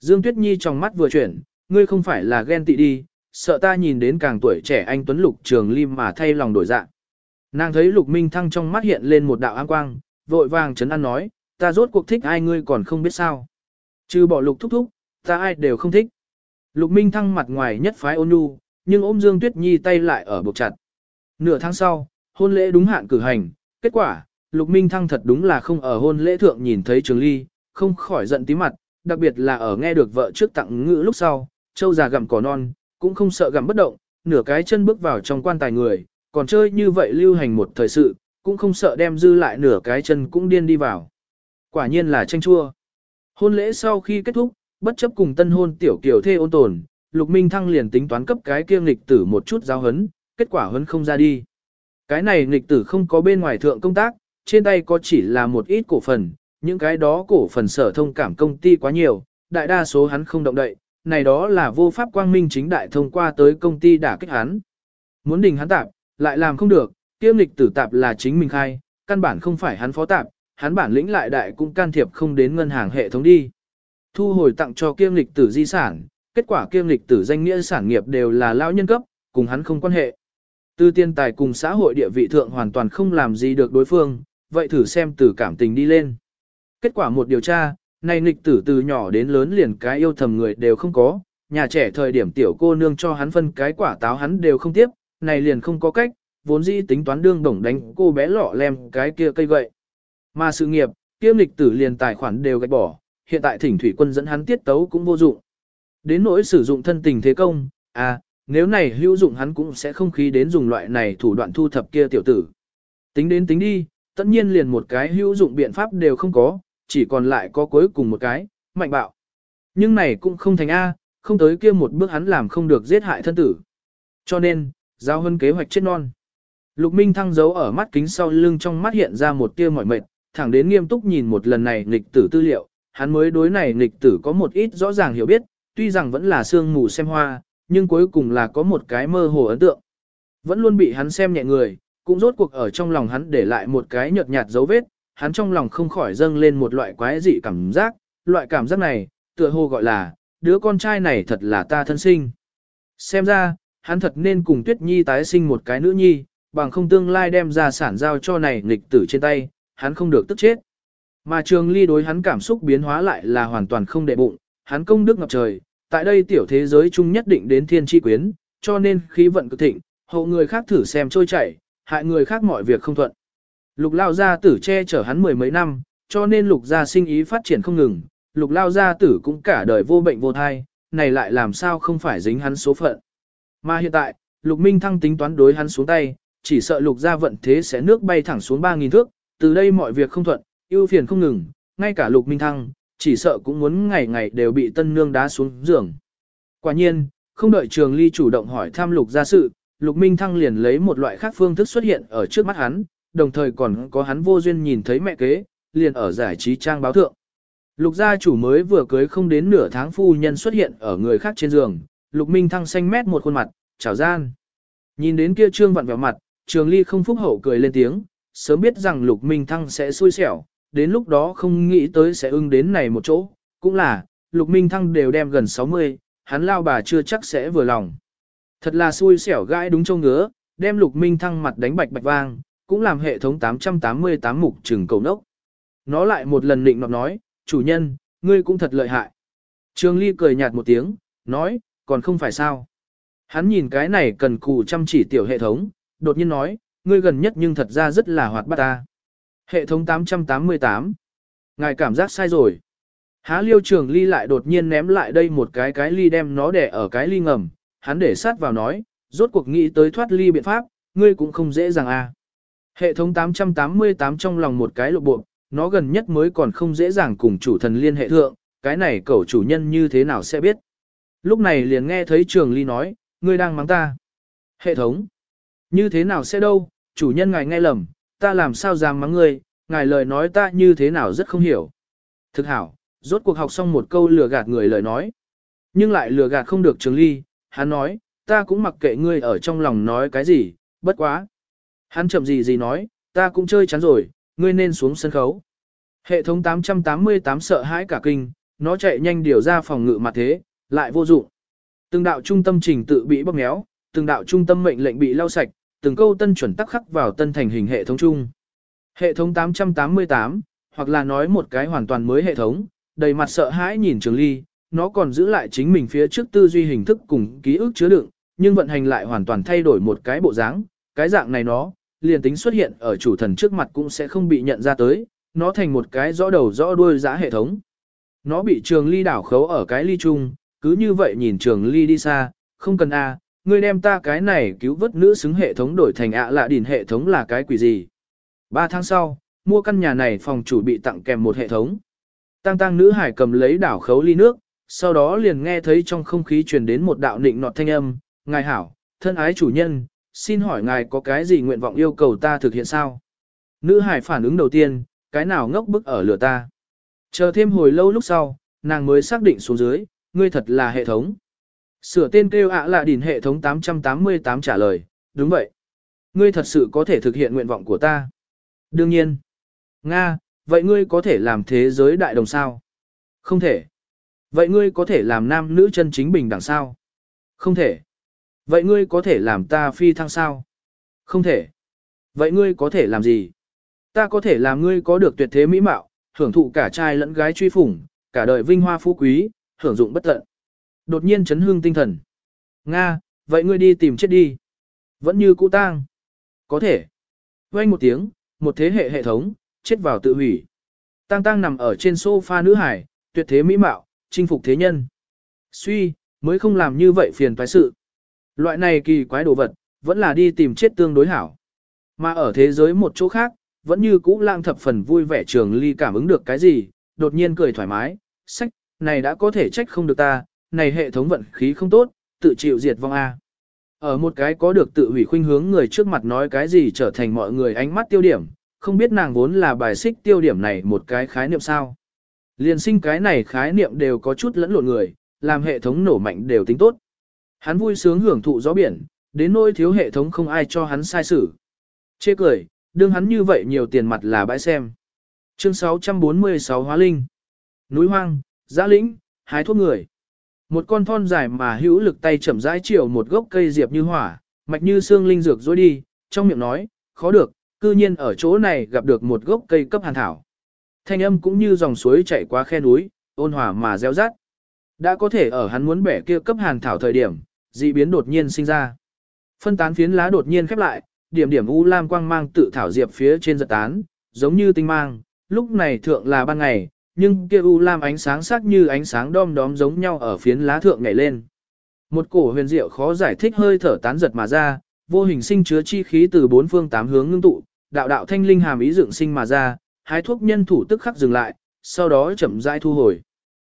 Dương Tuyết Nhi trong mắt vừa chuyển, ngươi không phải là ghen tị đi, sợ ta nhìn đến càng tuổi trẻ anh Tuấn Lục Trường ly mà thay lòng đổi dạng. Nàng thấy Lục Minh Thăng trong mắt hiện lên một đạo áng quang, vội vàng chấn an nói, ta rốt cuộc thích ai ngươi còn không biết sao. Trừ bỏ Lục thúc thúc, ta ai đều không thích. Lục Minh Thăng mặt ngoài nhất phái ôn nhu, nhưng ôm Dương Tuyết Nhi tay lại ở buộc chặt. Nửa tháng sau, hôn lễ đúng hạn cử hành, kết quả, Lục Minh Thăng thật đúng là không ở hôn lễ thượng nhìn thấy Trường Ly, không khỏi giận tí mặt, đặc biệt là ở nghe được vợ trước tặng ngữ lúc sau, châu già gặm cỏ non, cũng không sợ gặm bất động, nửa cái chân bước vào trong quan tài người, còn chơi như vậy lưu hành một thời sự, cũng không sợ đem dư lại nửa cái chân cũng điên đi vào. Quả nhiên là tranh chua. Hôn lễ sau khi kết thúc, bất chấp cùng tân hôn tiểu kiểu thê ôn tồn, Lục Minh Thăng liền tính toán cấp cái kia nghịch tử một chút giáo hấn, kết quả hấn không ra đi. Cái này nghịch tử không có bên ngoài thượng công tác, trên tay có chỉ là một ít cổ phần, những cái đó cổ phần sở thông cảm công ty quá nhiều, đại đa số hắn không động đậy, này đó là vô pháp quang minh chính đại thông qua tới công ty đả kích hắn. Muốn đình hắn tạp, lại làm không được, kiêm nghịch tử tạp là chính mình khai, căn bản không phải hắn phó tạp, hắn bản lĩnh lại đại cũng can thiệp không đến ngân hàng hệ thống đi. Thu hồi tặng cho kiêm lịch tử di sản, kết quả kiêm lịch tử danh nghĩa sản nghiệp đều là lão nhân cấp, cùng hắn không quan hệ. Tư tiên tài cùng xã hội địa vị thượng hoàn toàn không làm gì được đối phương, vậy thử xem từ cảm tình đi lên. Kết quả một điều tra, này nghịch tử từ nhỏ đến lớn liền cái yêu thầm người đều không có, nhà trẻ thời điểm tiểu cô nương cho hắn phân cái quả táo hắn đều không tiếp, này liền không có cách, vốn dĩ tính toán đương đồng đánh cô bé lọ lem cái kia cây gậy. Mà sự nghiệp, kiêm lịch tử liền tài khoản đều gạch bỏ, hiện tại thỉnh thủy quân dẫn hắn tiết tấu cũng vô dụng. Đến nỗi sử dụng thân tình thế công, à, nếu này hữu dụng hắn cũng sẽ không khí đến dùng loại này thủ đoạn thu thập kia tiểu tử. Tính đến tính đi, tất nhiên liền một cái hữu dụng biện pháp đều không có, chỉ còn lại có cuối cùng một cái, mạnh bạo. Nhưng này cũng không thành A, không tới kia một bước hắn làm không được giết hại thân tử. Cho nên, giao hơn kế hoạch chết non. Lục Minh thăng giấu ở mắt kính sau lưng trong mắt hiện ra một tia mỏi mệt, thẳng đến nghiêm túc nhìn một lần này nghịch tử tư liệu, hắn mới đối này nghịch tử có một ít rõ ràng hiểu biết, tuy rằng vẫn là sương mù xem hoa, nhưng cuối cùng là có một cái mơ hồ ấn tượng. Vẫn luôn bị hắn xem nhẹ người, cũng rốt cuộc ở trong lòng hắn để lại một cái nhợt nhạt dấu vết, hắn trong lòng không khỏi dâng lên một loại quái dị cảm giác, loại cảm giác này, tựa hồ gọi là, đứa con trai này thật là ta thân sinh. Xem ra, hắn thật nên cùng Tuyết Nhi tái sinh một cái nữ nhi, bằng không tương lai đem ra sản giao cho này nghịch tử trên tay, hắn không được tức chết. Mà trường ly đối hắn cảm xúc biến hóa lại là hoàn toàn không đệ bụng, hắn công đức ngập trời, tại đây tiểu thế giới chung nhất định đến thiên tri quyến, cho nên khí vận cực thịnh, hậu người khác thử xem trôi chảy, hại người khác mọi việc không thuận. Lục lao gia tử che chở hắn mười mấy năm, cho nên lục gia sinh ý phát triển không ngừng, lục lao gia tử cũng cả đời vô bệnh vô thai, này lại làm sao không phải dính hắn số phận. Mà hiện tại, lục minh thăng tính toán đối hắn xuống tay, chỉ sợ lục gia vận thế sẽ nước bay thẳng xuống 3.000 thước, từ đây mọi việc không thuận, ưu phiền không ngừng, ngay cả lục minh thăng, chỉ sợ cũng muốn ngày ngày đều bị tân nương đá xuống giường. Quả nhiên, không đợi trường ly chủ động hỏi thăm lục gia sự, lục minh thăng liền lấy một loại khác phương thức xuất hiện ở trước mắt hắn, đồng thời còn có hắn vô duyên nhìn thấy mẹ kế, liền ở giải trí trang báo thượng. Lục gia chủ mới vừa cưới không đến nửa tháng phu nhân xuất hiện ở người khác trên giường, lục minh thăng xanh mét một khuôn mặt, chào gian. Nhìn đến kia trương vặn vẹo mặt, trường ly không phúc hậu cười lên tiếng, sớm biết rằng lục minh thăng sẽ xui xẻo, đến lúc đó không nghĩ tới sẽ ưng đến này một chỗ, cũng là, lục minh thăng đều đem gần 60, hắn lao bà chưa chắc sẽ vừa lòng. Thật là xui xẻo gãi đúng châu ngứa, đem lục minh thăng mặt đánh bạch bạch vang, cũng làm hệ thống 888 mục trừng cầu nốc. Nó lại một lần định nọt nói, chủ nhân, ngươi cũng thật lợi hại. trương Ly cười nhạt một tiếng, nói, còn không phải sao. Hắn nhìn cái này cần cù chăm chỉ tiểu hệ thống, đột nhiên nói, ngươi gần nhất nhưng thật ra rất là hoạt bát ta. Hệ thống 888. Ngài cảm giác sai rồi. Há liêu trường ly lại đột nhiên ném lại đây một cái cái ly đem nó để ở cái ly ngầm, hắn để sát vào nói, rốt cuộc nghĩ tới thoát ly biện pháp, ngươi cũng không dễ dàng à. Hệ thống 888 trong lòng một cái lộ bộ, nó gần nhất mới còn không dễ dàng cùng chủ thần liên hệ thượng, cái này cậu chủ nhân như thế nào sẽ biết. Lúc này liền nghe thấy trường ly nói, ngươi đang mắng ta. Hệ thống, như thế nào sẽ đâu, chủ nhân ngài nghe lầm, ta làm sao dám mắng ngươi, ngài lời nói ta như thế nào rất không hiểu. Thực hảo, rốt cuộc học xong một câu lừa gạt người lời nói. Nhưng lại lừa gạt không được trường ly, hắn nói, ta cũng mặc kệ ngươi ở trong lòng nói cái gì, bất quá. Hắn chậm gì gì nói, ta cũng chơi chán rồi, ngươi nên xuống sân khấu. Hệ thống 888 sợ hãi cả kinh, nó chạy nhanh điều ra phòng ngự mặt thế, lại vô dụng. Từng đạo trung tâm trình tự bị bóp méo, từng đạo trung tâm mệnh lệnh bị lau sạch, từng câu tân chuẩn tắc khắc vào tân thành hình hệ thống chung. Hệ thống 888, hoặc là nói một cái hoàn toàn mới hệ thống, đầy mặt sợ hãi nhìn Trường Ly, nó còn giữ lại chính mình phía trước tư duy hình thức cùng ký ức chứa đựng, nhưng vận hành lại hoàn toàn thay đổi một cái bộ dáng, cái dạng này nó, liền tính xuất hiện ở chủ thần trước mặt cũng sẽ không bị nhận ra tới, nó thành một cái rõ đầu rõ đuôi giá hệ thống. Nó bị Trường Ly đảo khấu ở cái ly chung, cứ như vậy nhìn Trường Ly đi xa, không cần a, ngươi đem ta cái này cứu vớt nữ xứng hệ thống đổi thành ạ lạ đỉn hệ thống là cái quỷ gì? Ba tháng sau, mua căn nhà này phòng chủ bị tặng kèm một hệ thống. Tăng tăng nữ hải cầm lấy đảo khấu ly nước, sau đó liền nghe thấy trong không khí truyền đến một đạo nịnh nọt thanh âm, ngài hảo, thân ái chủ nhân, xin hỏi ngài có cái gì nguyện vọng yêu cầu ta thực hiện sao? Nữ hải phản ứng đầu tiên, cái nào ngốc bức ở lửa ta. Chờ thêm hồi lâu lúc sau, nàng mới xác định xuống dưới, ngươi thật là hệ thống. Sửa tên kêu ạ là đỉnh hệ thống 888 trả lời, đúng vậy. Ngươi thật sự có thể thực hiện nguyện vọng của ta. Đương nhiên. Nga, vậy ngươi có thể làm thế giới đại đồng sao? Không thể. Vậy ngươi có thể làm nam nữ chân chính bình đẳng sao? Không thể. Vậy ngươi có thể làm ta phi thăng sao? Không thể. Vậy ngươi có thể làm gì? Ta có thể làm ngươi có được tuyệt thế mỹ mạo, hưởng thụ cả trai lẫn gái truy phủng, cả đời vinh hoa phú quý, hưởng dụng bất tận. Đột nhiên chấn hương tinh thần. Nga, vậy ngươi đi tìm chết đi. Vẫn như cũ tang. Có thể. Quanh một tiếng, một thế hệ hệ thống, chết vào tự hủy. Tang tang nằm ở trên sofa nữ hải, tuyệt thế mỹ mạo, chinh phục thế nhân. Suy, mới không làm như vậy phiền toái sự. Loại này kỳ quái đồ vật, vẫn là đi tìm chết tương đối hảo. Mà ở thế giới một chỗ khác, vẫn như cũ lang thập phần vui vẻ trường ly cảm ứng được cái gì, đột nhiên cười thoải mái, sách, này đã có thể trách không được ta, này hệ thống vận khí không tốt, tự chịu diệt vong A. Ở một cái có được tự hủy khuynh hướng người trước mặt nói cái gì trở thành mọi người ánh mắt tiêu điểm, không biết nàng vốn là bài xích tiêu điểm này một cái khái niệm sao. Liên sinh cái này khái niệm đều có chút lẫn lộn người, làm hệ thống nổ mạnh đều tính tốt. Hắn vui sướng hưởng thụ gió biển, đến nỗi thiếu hệ thống không ai cho hắn sai xử. Chê cười, đương hắn như vậy nhiều tiền mặt là bãi xem. Chương 646 Hóa Linh Núi hoang, giã lĩnh, hái thuốc người. Một con thon dài mà hữu lực tay chậm rãi chiều một gốc cây diệp như hỏa, mạch như xương linh dược dối đi, trong miệng nói, khó được, cư nhiên ở chỗ này gặp được một gốc cây cấp hàn thảo. Thanh âm cũng như dòng suối chảy qua khe núi, ôn hòa mà reo rát. Đã có thể ở hắn muốn bẻ kia cấp hàn thảo thời điểm, dị biến đột nhiên sinh ra. Phân tán phiến lá đột nhiên khép lại, điểm điểm u lam quang mang tự thảo diệp phía trên giật tán, giống như tinh mang, lúc này thượng là ban ngày, nhưng kia u lam ánh sáng sắc như ánh sáng đom đóm giống nhau ở phiến lá thượng nhảy lên. Một cổ huyền diệu khó giải thích hơi thở tán giật mà ra, vô hình sinh chứa chi khí từ bốn phương tám hướng ngưng tụ, đạo đạo thanh linh hàm ý dựng sinh mà ra, hái thuốc nhân thủ tức khắc dừng lại, sau đó chậm rãi thu hồi.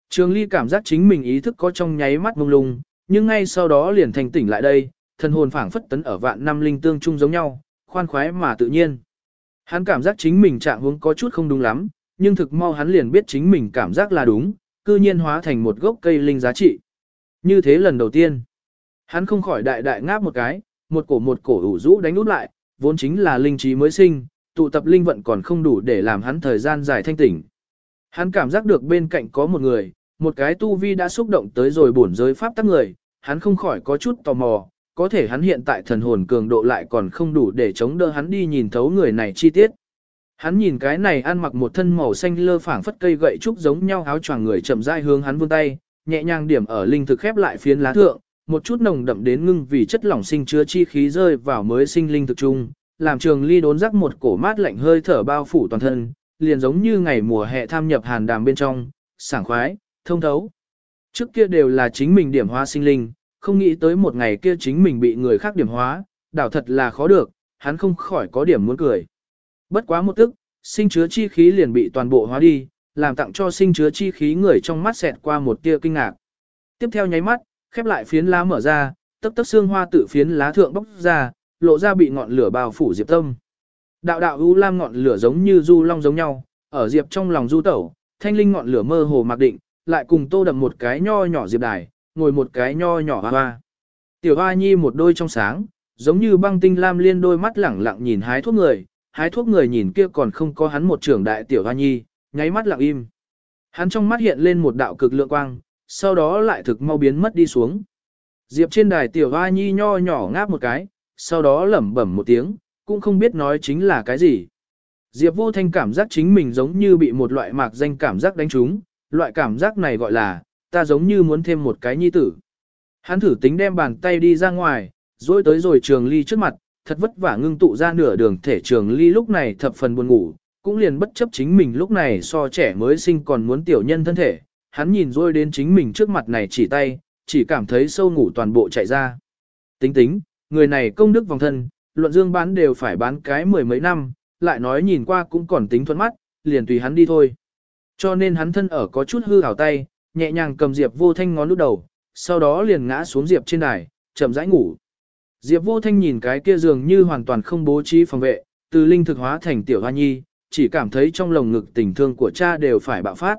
Trường Ly cảm giác chính mình ý thức có trong nháy mắt mông lung, nhưng ngay sau đó liền thành tỉnh lại đây, thân hồn phảng phất tấn ở vạn năm linh tương chung giống nhau, khoan khoái mà tự nhiên. Hắn cảm giác chính mình trạng huống có chút không đúng lắm, nhưng thực mau hắn liền biết chính mình cảm giác là đúng, cư nhiên hóa thành một gốc cây linh giá trị. Như thế lần đầu tiên, hắn không khỏi đại đại ngáp một cái, một cổ một cổ ủ rũ đánh út lại, vốn chính là linh trí mới sinh, tụ tập linh vận còn không đủ để làm hắn thời gian dài thanh tỉnh. Hắn cảm giác được bên cạnh có một người, một cái tu vi đã xúc động tới rồi bổn giới pháp tắc người, hắn không khỏi có chút tò mò, có thể hắn hiện tại thần hồn cường độ lại còn không đủ để chống đỡ hắn đi nhìn thấu người này chi tiết. Hắn nhìn cái này ăn mặc một thân màu xanh lơ phảng phất cây gậy trúc giống nhau áo choàng người chậm rãi hướng hắn vươn tay, nhẹ nhàng điểm ở linh thực khép lại phiến lá thượng, một chút nồng đậm đến ngưng vì chất lỏng sinh chứa chi khí rơi vào mới sinh linh thực trung, làm trường ly đốn rắc một cổ mát lạnh hơi thở bao phủ toàn thân, liền giống như ngày mùa hè tham nhập hàn đàm bên trong, sảng khoái, thông thấu. Trước kia đều là chính mình điểm hóa sinh linh, không nghĩ tới một ngày kia chính mình bị người khác điểm hóa, đảo thật là khó được, hắn không khỏi có điểm muốn cười. Bất quá một tức, sinh chứa chi khí liền bị toàn bộ hóa đi, làm tặng cho sinh chứa chi khí người trong mắt xẹt qua một tia kinh ngạc. Tiếp theo nháy mắt, khép lại phiến lá mở ra, tấp tấp xương hoa tự phiến lá thượng bốc ra, lộ ra bị ngọn lửa bao phủ Diệp Tâm. Đạo đạo u lam ngọn lửa giống như du long giống nhau, ở Diệp trong lòng du tẩu, thanh linh ngọn lửa mơ hồ mặc định, lại cùng tô đậm một cái nho nhỏ Diệp đài, ngồi một cái nho nhỏ hoa hoa. Tiểu hoa nhi một đôi trong sáng, giống như băng tinh lam liên đôi mắt lẳng lặng nhìn hái thuốc người, hái thuốc người nhìn kia còn không có hắn một trưởng đại tiểu hoa nhi, nháy mắt lặng im. Hắn trong mắt hiện lên một đạo cực lượng quang, sau đó lại thực mau biến mất đi xuống. Diệp trên đài tiểu hoa nhi nho nhỏ ngáp một cái, sau đó lẩm bẩm một tiếng, cũng không biết nói chính là cái gì. Diệp vô thanh cảm giác chính mình giống như bị một loại mạc danh cảm giác đánh trúng, loại cảm giác này gọi là, ta giống như muốn thêm một cái nhi tử. Hắn thử tính đem bàn tay đi ra ngoài, rồi tới rồi trường ly trước mặt, thật vất vả ngưng tụ ra nửa đường thể trường ly lúc này thập phần buồn ngủ, cũng liền bất chấp chính mình lúc này so trẻ mới sinh còn muốn tiểu nhân thân thể, hắn nhìn rồi đến chính mình trước mặt này chỉ tay, chỉ cảm thấy sâu ngủ toàn bộ chạy ra. Tính tính, người này công đức vòng thân, luận dương bán đều phải bán cái mười mấy năm, lại nói nhìn qua cũng còn tính thuận mắt, liền tùy hắn đi thôi. Cho nên hắn thân ở có chút hư hảo tay, nhẹ nhàng cầm Diệp vô thanh ngón lúc đầu, sau đó liền ngã xuống Diệp trên đài, chậm rãi ngủ. Diệp vô thanh nhìn cái kia dường như hoàn toàn không bố trí phòng vệ, từ linh thực hóa thành tiểu hoa nhi, chỉ cảm thấy trong lồng ngực tình thương của cha đều phải bạo phát.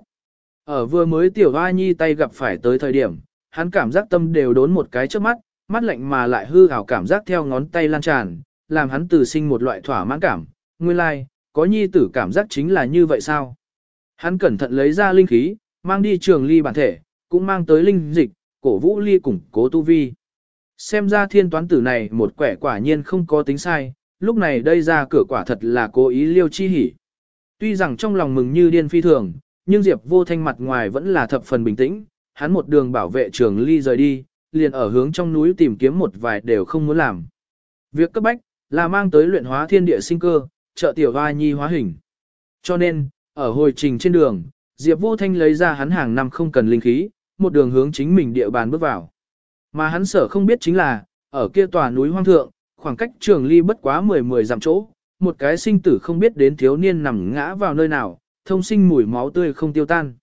Ở vừa mới tiểu hoa nhi tay gặp phải tới thời điểm, hắn cảm giác tâm đều đốn một cái trước mắt, mắt lạnh mà lại hư ảo cảm giác theo ngón tay lan tràn, làm hắn từ sinh một loại thỏa mãn cảm, nguyên lai, like, có nhi tử cảm giác chính là như vậy sao? Hắn cẩn thận lấy ra linh khí, mang đi trường ly bản thể, cũng mang tới linh dịch, cổ vũ ly củng cố tu vi. Xem ra thiên toán tử này một quẻ quả nhiên không có tính sai, lúc này đây ra cửa quả thật là cố ý liêu chi hỉ. Tuy rằng trong lòng mừng như điên phi thường, nhưng Diệp vô thanh mặt ngoài vẫn là thập phần bình tĩnh, hắn một đường bảo vệ trường ly rời đi, liền ở hướng trong núi tìm kiếm một vài đều không muốn làm. Việc cấp bách, là mang tới luyện hóa thiên địa sinh cơ, trợ tiểu hoa nhi hóa hình. Cho nên, ở hồi trình trên đường, Diệp Vô Thanh lấy ra hắn hàng năm không cần linh khí, một đường hướng chính mình địa bàn bước vào. Mà hắn sở không biết chính là, ở kia tòa núi hoang thượng, khoảng cách trường ly bất quá 10-10 dặm chỗ, một cái sinh tử không biết đến thiếu niên nằm ngã vào nơi nào, thông sinh mùi máu tươi không tiêu tan.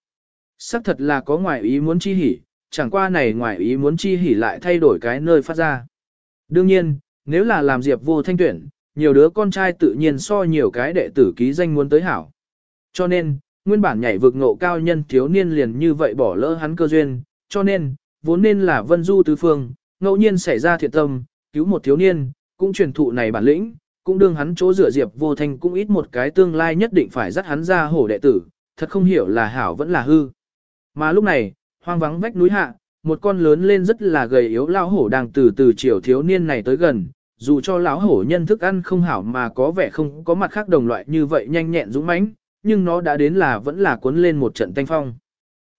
Sắc thật là có ngoại ý muốn chi hỉ, chẳng qua này ngoại ý muốn chi hỉ lại thay đổi cái nơi phát ra. Đương nhiên, nếu là làm Diệp vô thanh tuyển, nhiều đứa con trai tự nhiên so nhiều cái đệ tử ký danh muốn tới hảo. Cho nên, nguyên bản nhảy vực ngộ cao nhân thiếu niên liền như vậy bỏ lỡ hắn cơ duyên, cho nên, vốn nên là vân du tứ phương, ngẫu nhiên xảy ra thiện tâm, cứu một thiếu niên, cũng truyền thụ này bản lĩnh, cũng đương hắn chỗ rửa diệp vô thành cũng ít một cái tương lai nhất định phải dắt hắn ra hổ đệ tử, thật không hiểu là hảo vẫn là hư. Mà lúc này, hoang vắng vách núi hạ, một con lớn lên rất là gầy yếu lao hổ đang từ từ chiều thiếu niên này tới gần, dù cho lão hổ nhân thức ăn không hảo mà có vẻ không có mặt khác đồng loại như vậy nhanh nhẹn dũng mãnh, nhưng nó đã đến là vẫn là cuốn lên một trận tanh phong.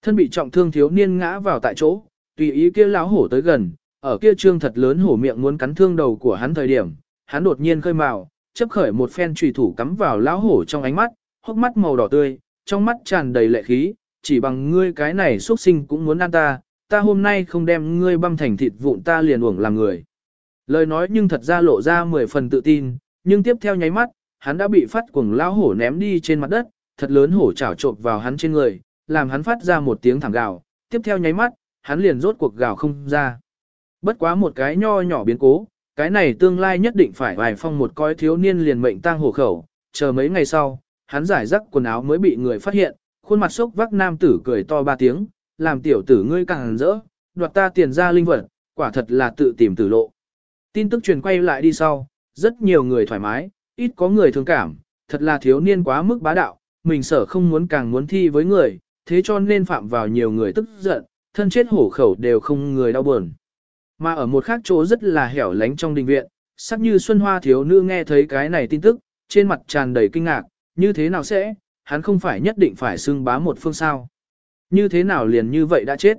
Thân bị trọng thương thiếu niên ngã vào tại chỗ, tùy ý kia lão hổ tới gần, ở kia trương thật lớn hổ miệng muốn cắn thương đầu của hắn thời điểm, hắn đột nhiên khơi mào, chấp khởi một phen chùy thủ cắm vào lão hổ trong ánh mắt, hốc mắt màu đỏ tươi, trong mắt tràn đầy lệ khí, chỉ bằng ngươi cái này xuất sinh cũng muốn ăn ta, ta hôm nay không đem ngươi băm thành thịt vụn ta liền uổng làm người. Lời nói nhưng thật ra lộ ra mười phần tự tin, nhưng tiếp theo nháy mắt, hắn đã bị phát cuồng lão hổ ném đi trên mặt đất, thật lớn hổ chảo trộn vào hắn trên người, làm hắn phát ra một tiếng thảm gào, tiếp theo nháy mắt, hắn liền rốt cuộc gào không ra. Bất quá một cái nho nhỏ biến cố, cái này tương lai nhất định phải vài phong một coi thiếu niên liền mệnh tang hổ khẩu, chờ mấy ngày sau, hắn giải rắc quần áo mới bị người phát hiện, khuôn mặt sốc vác nam tử cười to ba tiếng, làm tiểu tử ngươi càng rỡ, đoạt ta tiền ra linh vật, quả thật là tự tìm tử lộ. Tin tức truyền quay lại đi sau, rất nhiều người thoải mái, ít có người thương cảm, thật là thiếu niên quá mức bá đạo, mình sở không muốn càng muốn thi với người, thế cho nên phạm vào nhiều người tức giận, thân chết hổ khẩu đều không người đau buồn. Mà ở một khác chỗ rất là hẻo lánh trong đình viện, sắc như Xuân Hoa thiếu nữ nghe thấy cái này tin tức, trên mặt tràn đầy kinh ngạc, như thế nào sẽ, hắn không phải nhất định phải xưng bá một phương sao. Như thế nào liền như vậy đã chết.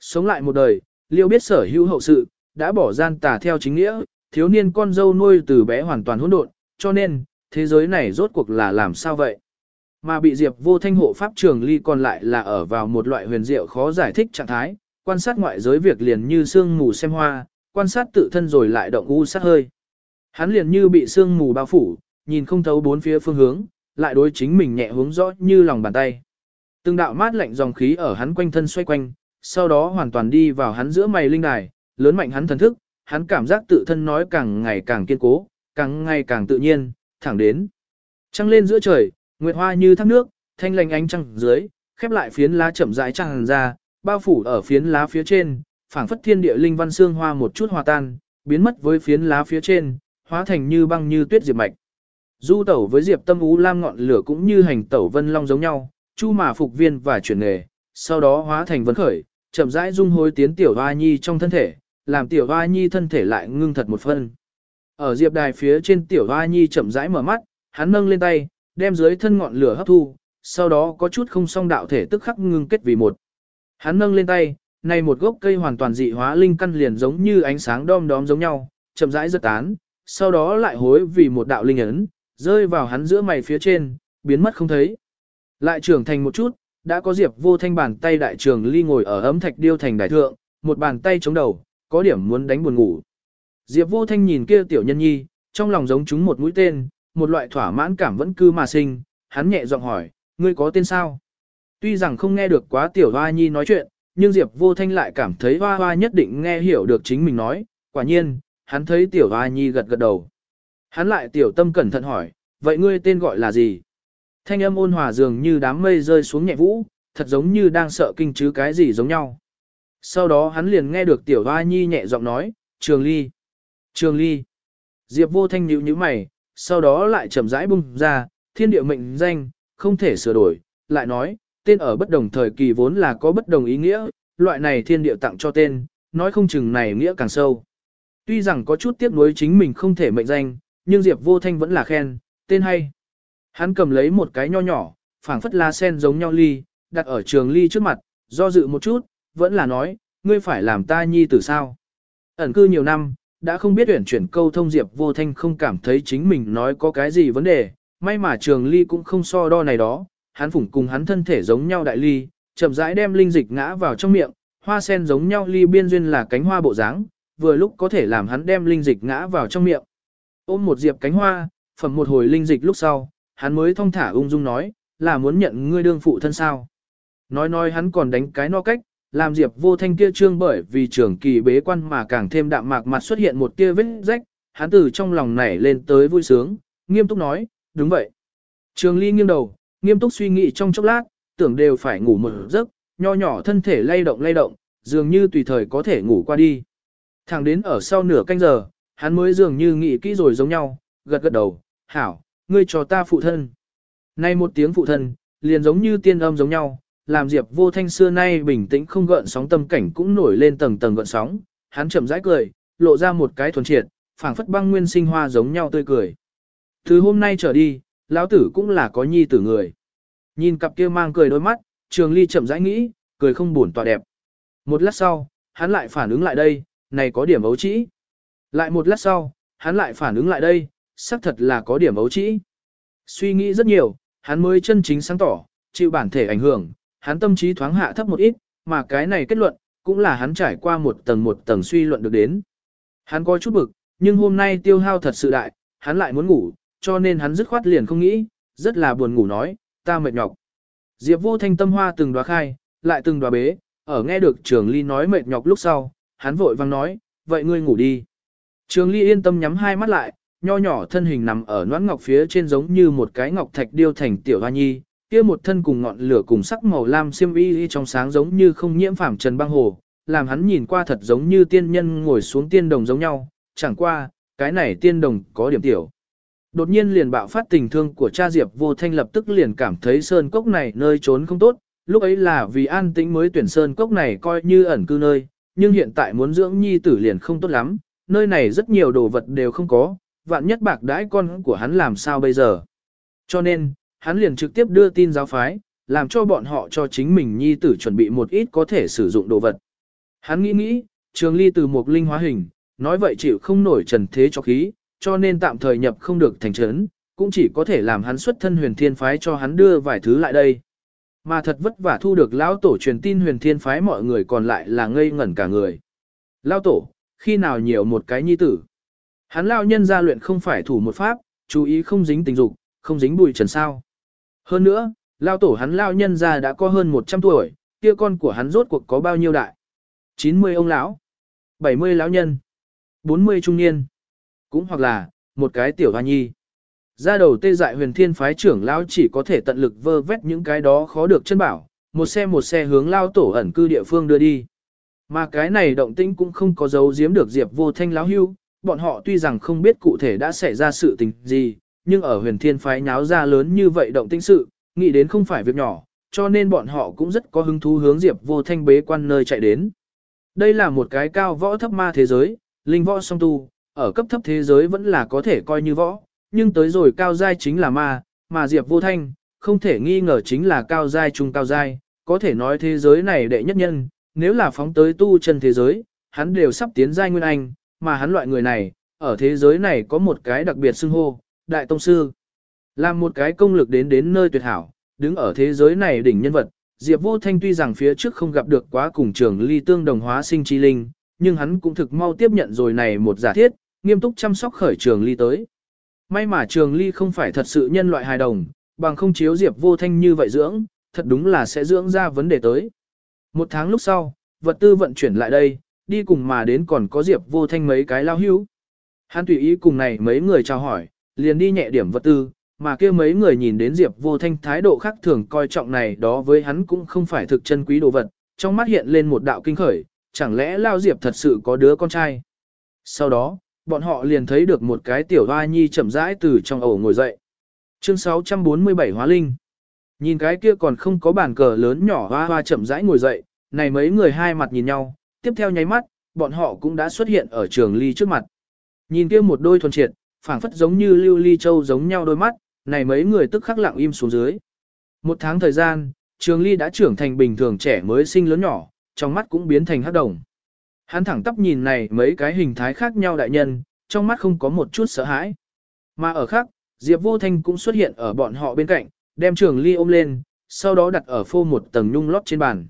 Sống lại một đời, liêu biết sở hữu hậu sự, đã bỏ gian tà theo chính nghĩa, thiếu niên con dâu nuôi từ bé hoàn toàn hỗn độn, cho nên, thế giới này rốt cuộc là làm sao vậy? Mà bị Diệp vô thanh hộ pháp trường ly còn lại là ở vào một loại huyền diệu khó giải thích trạng thái, quan sát ngoại giới việc liền như sương mù xem hoa, quan sát tự thân rồi lại động u sát hơi. Hắn liền như bị sương mù bao phủ, nhìn không thấu bốn phía phương hướng, lại đối chính mình nhẹ hướng rõ như lòng bàn tay. Từng đạo mát lạnh dòng khí ở hắn quanh thân xoay quanh, sau đó hoàn toàn đi vào hắn giữa mày linh đài, lớn mạnh hắn thần thức, hắn cảm giác tự thân nói càng ngày càng kiên cố, càng ngày càng tự nhiên, thẳng đến. Trăng lên giữa trời, nguyệt hoa như thác nước, thanh lành ánh trăng dưới, khép lại phiến lá chậm rãi tràn ra, bao phủ ở phiến lá phía trên, phảng phất thiên địa linh văn xương hoa một chút hòa tan, biến mất với phiến lá phía trên, hóa thành như băng như tuyết diệp mạch. Du tẩu với diệp tâm ú lam ngọn lửa cũng như hành tẩu vân long giống nhau, chu mà phục viên và chuyển nghề, sau đó hóa thành vấn khởi, chậm rãi dung hối tiến tiểu hoa nhi trong thân thể, làm tiểu hoa nhi thân thể lại ngưng thật một phân. Ở diệp đài phía trên tiểu hoa nhi chậm rãi mở mắt, hắn nâng lên tay, đem dưới thân ngọn lửa hấp thu, sau đó có chút không song đạo thể tức khắc ngưng kết vì một. Hắn nâng lên tay, này một gốc cây hoàn toàn dị hóa linh căn liền giống như ánh sáng đom đóm giống nhau, chậm rãi giật tán, sau đó lại hối vì một đạo linh ấn, rơi vào hắn giữa mày phía trên, biến mất không thấy. Lại trưởng thành một chút, đã có Diệp Vô Thanh bàn tay đại trường ly ngồi ở ấm thạch điêu thành đại thượng, một bàn tay chống đầu, có điểm muốn đánh buồn ngủ. Diệp Vô Thanh nhìn kia tiểu nhân nhi, trong lòng giống chúng một mũi tên, một loại thỏa mãn cảm vẫn cư mà sinh, hắn nhẹ giọng hỏi, ngươi có tên sao? Tuy rằng không nghe được quá tiểu hoa nhi nói chuyện, nhưng Diệp Vô Thanh lại cảm thấy hoa hoa nhất định nghe hiểu được chính mình nói, quả nhiên, hắn thấy tiểu hoa nhi gật gật đầu. Hắn lại tiểu tâm cẩn thận hỏi, vậy ngươi tên gọi là gì? Thanh âm ôn hòa dường như đám mây rơi xuống nhẹ vũ, thật giống như đang sợ kinh chứ cái gì giống nhau. Sau đó hắn liền nghe được tiểu hoa nhi nhẹ giọng nói, trường ly, trường ly. Diệp vô thanh nhíu nhíu mày, sau đó lại chậm rãi bung ra, thiên địa mệnh danh, không thể sửa đổi, lại nói, tên ở bất đồng thời kỳ vốn là có bất đồng ý nghĩa, loại này thiên địa tặng cho tên, nói không chừng này nghĩa càng sâu. Tuy rằng có chút tiếc nuối chính mình không thể mệnh danh, nhưng Diệp vô thanh vẫn là khen, tên hay. Hắn cầm lấy một cái nho nhỏ, phảng phất lá sen giống nhau ly, đặt ở trường ly trước mặt, do dự một chút, vẫn là nói, ngươi phải làm ta nhi tử sao. Ẩn cư nhiều năm, đã không biết tuyển chuyển câu thông Diệp vô thanh không cảm thấy chính mình nói có cái gì vấn đề, may mà trường ly cũng không so đo này đó, hắn phủng cùng hắn thân thể giống nhau đại ly, chậm rãi đem linh dịch ngã vào trong miệng, hoa sen giống nhau ly biên duyên là cánh hoa bộ dáng, vừa lúc có thể làm hắn đem linh dịch ngã vào trong miệng. Ôm một diệp cánh hoa, phẩm một hồi linh dịch lúc sau, hắn mới thong thả ung dung nói, là muốn nhận ngươi đương phụ thân sao. Nói nói hắn còn đánh cái no cách, làm Diệp vô thanh kia trương bởi vì trưởng kỳ bế quan mà càng thêm đạm mạc mặt xuất hiện một tia vết rách, hắn từ trong lòng nảy lên tới vui sướng, nghiêm túc nói, đúng vậy. Trường ly nghiêng đầu, nghiêm túc suy nghĩ trong chốc lát, tưởng đều phải ngủ một giấc, nho nhỏ thân thể lay động lay động, dường như tùy thời có thể ngủ qua đi. Thẳng đến ở sau nửa canh giờ, hắn mới dường như nghĩ kỹ rồi giống nhau, gật gật đầu, hảo, ngươi cho ta phụ thân. Nay một tiếng phụ thân, liền giống như tiên âm giống nhau, làm Diệp vô thanh xưa nay bình tĩnh không gợn sóng tâm cảnh cũng nổi lên tầng tầng gợn sóng, hắn chậm rãi cười, lộ ra một cái thuần triệt, phảng phất băng nguyên sinh hoa giống nhau tươi cười. Từ hôm nay trở đi, lão tử cũng là có nhi tử người. Nhìn cặp kia mang cười đôi mắt, trường ly chậm rãi nghĩ, cười không buồn tỏa đẹp. Một lát sau, hắn lại phản ứng lại đây, này có điểm ấu trĩ. Lại một lát sau, hắn lại phản ứng lại đây, xác thật là có điểm ấu trĩ. Suy nghĩ rất nhiều, hắn mới chân chính sáng tỏ, chịu bản thể ảnh hưởng, hắn tâm trí thoáng hạ thấp một ít, mà cái này kết luận, cũng là hắn trải qua một tầng một tầng suy luận được đến. Hắn có chút bực, nhưng hôm nay tiêu hao thật sự đại, hắn lại muốn ngủ, cho nên hắn dứt khoát liền không nghĩ, rất là buồn ngủ nói, ta mệt nhọc. Diệp vô thanh tâm hoa từng đoá khai, lại từng đoá bế, ở nghe được trường ly nói mệt nhọc lúc sau, hắn vội vang nói, vậy ngươi ngủ đi. Trường ly yên tâm nhắm hai mắt lại, nho nhỏ thân hình nằm ở noãn ngọc phía trên giống như một cái ngọc thạch điêu thành tiểu hoa nhi, kia một thân cùng ngọn lửa cùng sắc màu lam xiêm y trong sáng giống như không nhiễm phàm trần băng hồ, làm hắn nhìn qua thật giống như tiên nhân ngồi xuống tiên đồng giống nhau, chẳng qua, cái này tiên đồng có điểm tiểu. Đột nhiên liền bạo phát tình thương của cha Diệp vô thanh lập tức liền cảm thấy sơn cốc này nơi trốn không tốt, lúc ấy là vì an tĩnh mới tuyển sơn cốc này coi như ẩn cư nơi, nhưng hiện tại muốn dưỡng nhi tử liền không tốt lắm, nơi này rất nhiều đồ vật đều không có, vạn nhất bạc đãi con của hắn làm sao bây giờ. Cho nên, hắn liền trực tiếp đưa tin giáo phái, làm cho bọn họ cho chính mình nhi tử chuẩn bị một ít có thể sử dụng đồ vật. Hắn nghĩ nghĩ, trường ly từ một linh hóa hình, nói vậy chịu không nổi trần thế cho khí, cho nên tạm thời nhập không được thành trấn, cũng chỉ có thể làm hắn xuất thân huyền thiên phái cho hắn đưa vài thứ lại đây. Mà thật vất vả thu được lão tổ truyền tin huyền thiên phái mọi người còn lại là ngây ngẩn cả người. Lão tổ, khi nào nhiều một cái nhi tử? Hắn lao nhân gia luyện không phải thủ một pháp, chú ý không dính tình dục, không dính bụi trần sao. Hơn nữa, lao tổ hắn lao nhân già đã có hơn 100 tuổi, kia con của hắn rốt cuộc có bao nhiêu đại? 90 ông lão, 70 lão nhân, 40 trung niên, cũng hoặc là, một cái tiểu hoa nhi. Ra đầu tê dại huyền thiên phái trưởng lão chỉ có thể tận lực vơ vét những cái đó khó được chân bảo, một xe một xe hướng lao tổ ẩn cư địa phương đưa đi. Mà cái này động tĩnh cũng không có dấu giếm được Diệp vô thanh lão hưu, bọn họ tuy rằng không biết cụ thể đã xảy ra sự tình gì, nhưng ở huyền thiên phái nháo ra lớn như vậy động tĩnh sự, nghĩ đến không phải việc nhỏ, cho nên bọn họ cũng rất có hứng thú hướng Diệp vô thanh bế quan nơi chạy đến. Đây là một cái cao võ thấp ma thế giới, linh võ song tu, ở cấp thấp thế giới vẫn là có thể coi như võ, nhưng tới rồi cao giai chính là ma, mà Diệp Vô Thanh, không thể nghi ngờ chính là cao giai trung cao giai, có thể nói thế giới này đệ nhất nhân, nếu là phóng tới tu chân thế giới, hắn đều sắp tiến giai nguyên anh, mà hắn loại người này, ở thế giới này có một cái đặc biệt xưng hô, đại tông sư. Làm một cái công lực đến đến nơi tuyệt hảo, đứng ở thế giới này đỉnh nhân vật, Diệp Vô Thanh tuy rằng phía trước không gặp được quá cùng trường ly tương đồng hóa sinh chi linh, nhưng hắn cũng thực mau tiếp nhận rồi này một giả thiết, nghiêm túc chăm sóc khởi trường ly tới. May mà trường ly không phải thật sự nhân loại hài đồng, bằng không chiếu Diệp Vô Thanh như vậy dưỡng, thật đúng là sẽ dưỡng ra vấn đề tới. Một tháng lúc sau, vật tư vận chuyển lại đây, đi cùng mà đến còn có Diệp Vô Thanh mấy cái lao hữu. Hắn tùy ý cùng này mấy người chào hỏi, liền đi nhẹ điểm vật tư, mà kia mấy người nhìn đến Diệp Vô Thanh thái độ khác thường coi trọng này đó với hắn cũng không phải thực chân quý đồ vật, trong mắt hiện lên một đạo kinh khởi, chẳng lẽ Lao Diệp thật sự có đứa con trai. Sau đó, bọn họ liền thấy được một cái tiểu hoa nhi chậm rãi từ trong ổ ngồi dậy. Chương 647 Hóa Linh Nhìn cái kia còn không có bàn cờ lớn nhỏ hoa hoa chậm rãi ngồi dậy, này mấy người hai mặt nhìn nhau, tiếp theo nháy mắt, bọn họ cũng đã xuất hiện ở trường ly trước mặt. Nhìn kia một đôi thuần triệt, phảng phất giống như lưu ly châu giống nhau đôi mắt, này mấy người tức khắc lặng im xuống dưới. Một tháng thời gian, trường ly đã trưởng thành bình thường trẻ mới sinh lớn nhỏ, trong mắt cũng biến thành hắc đồng. Hắn thẳng tắp nhìn này mấy cái hình thái khác nhau đại nhân, trong mắt không có một chút sợ hãi. Mà ở khác, Diệp Vô Thanh cũng xuất hiện ở bọn họ bên cạnh, đem trường ly ôm lên, sau đó đặt ở phô một tầng nhung lót trên bàn.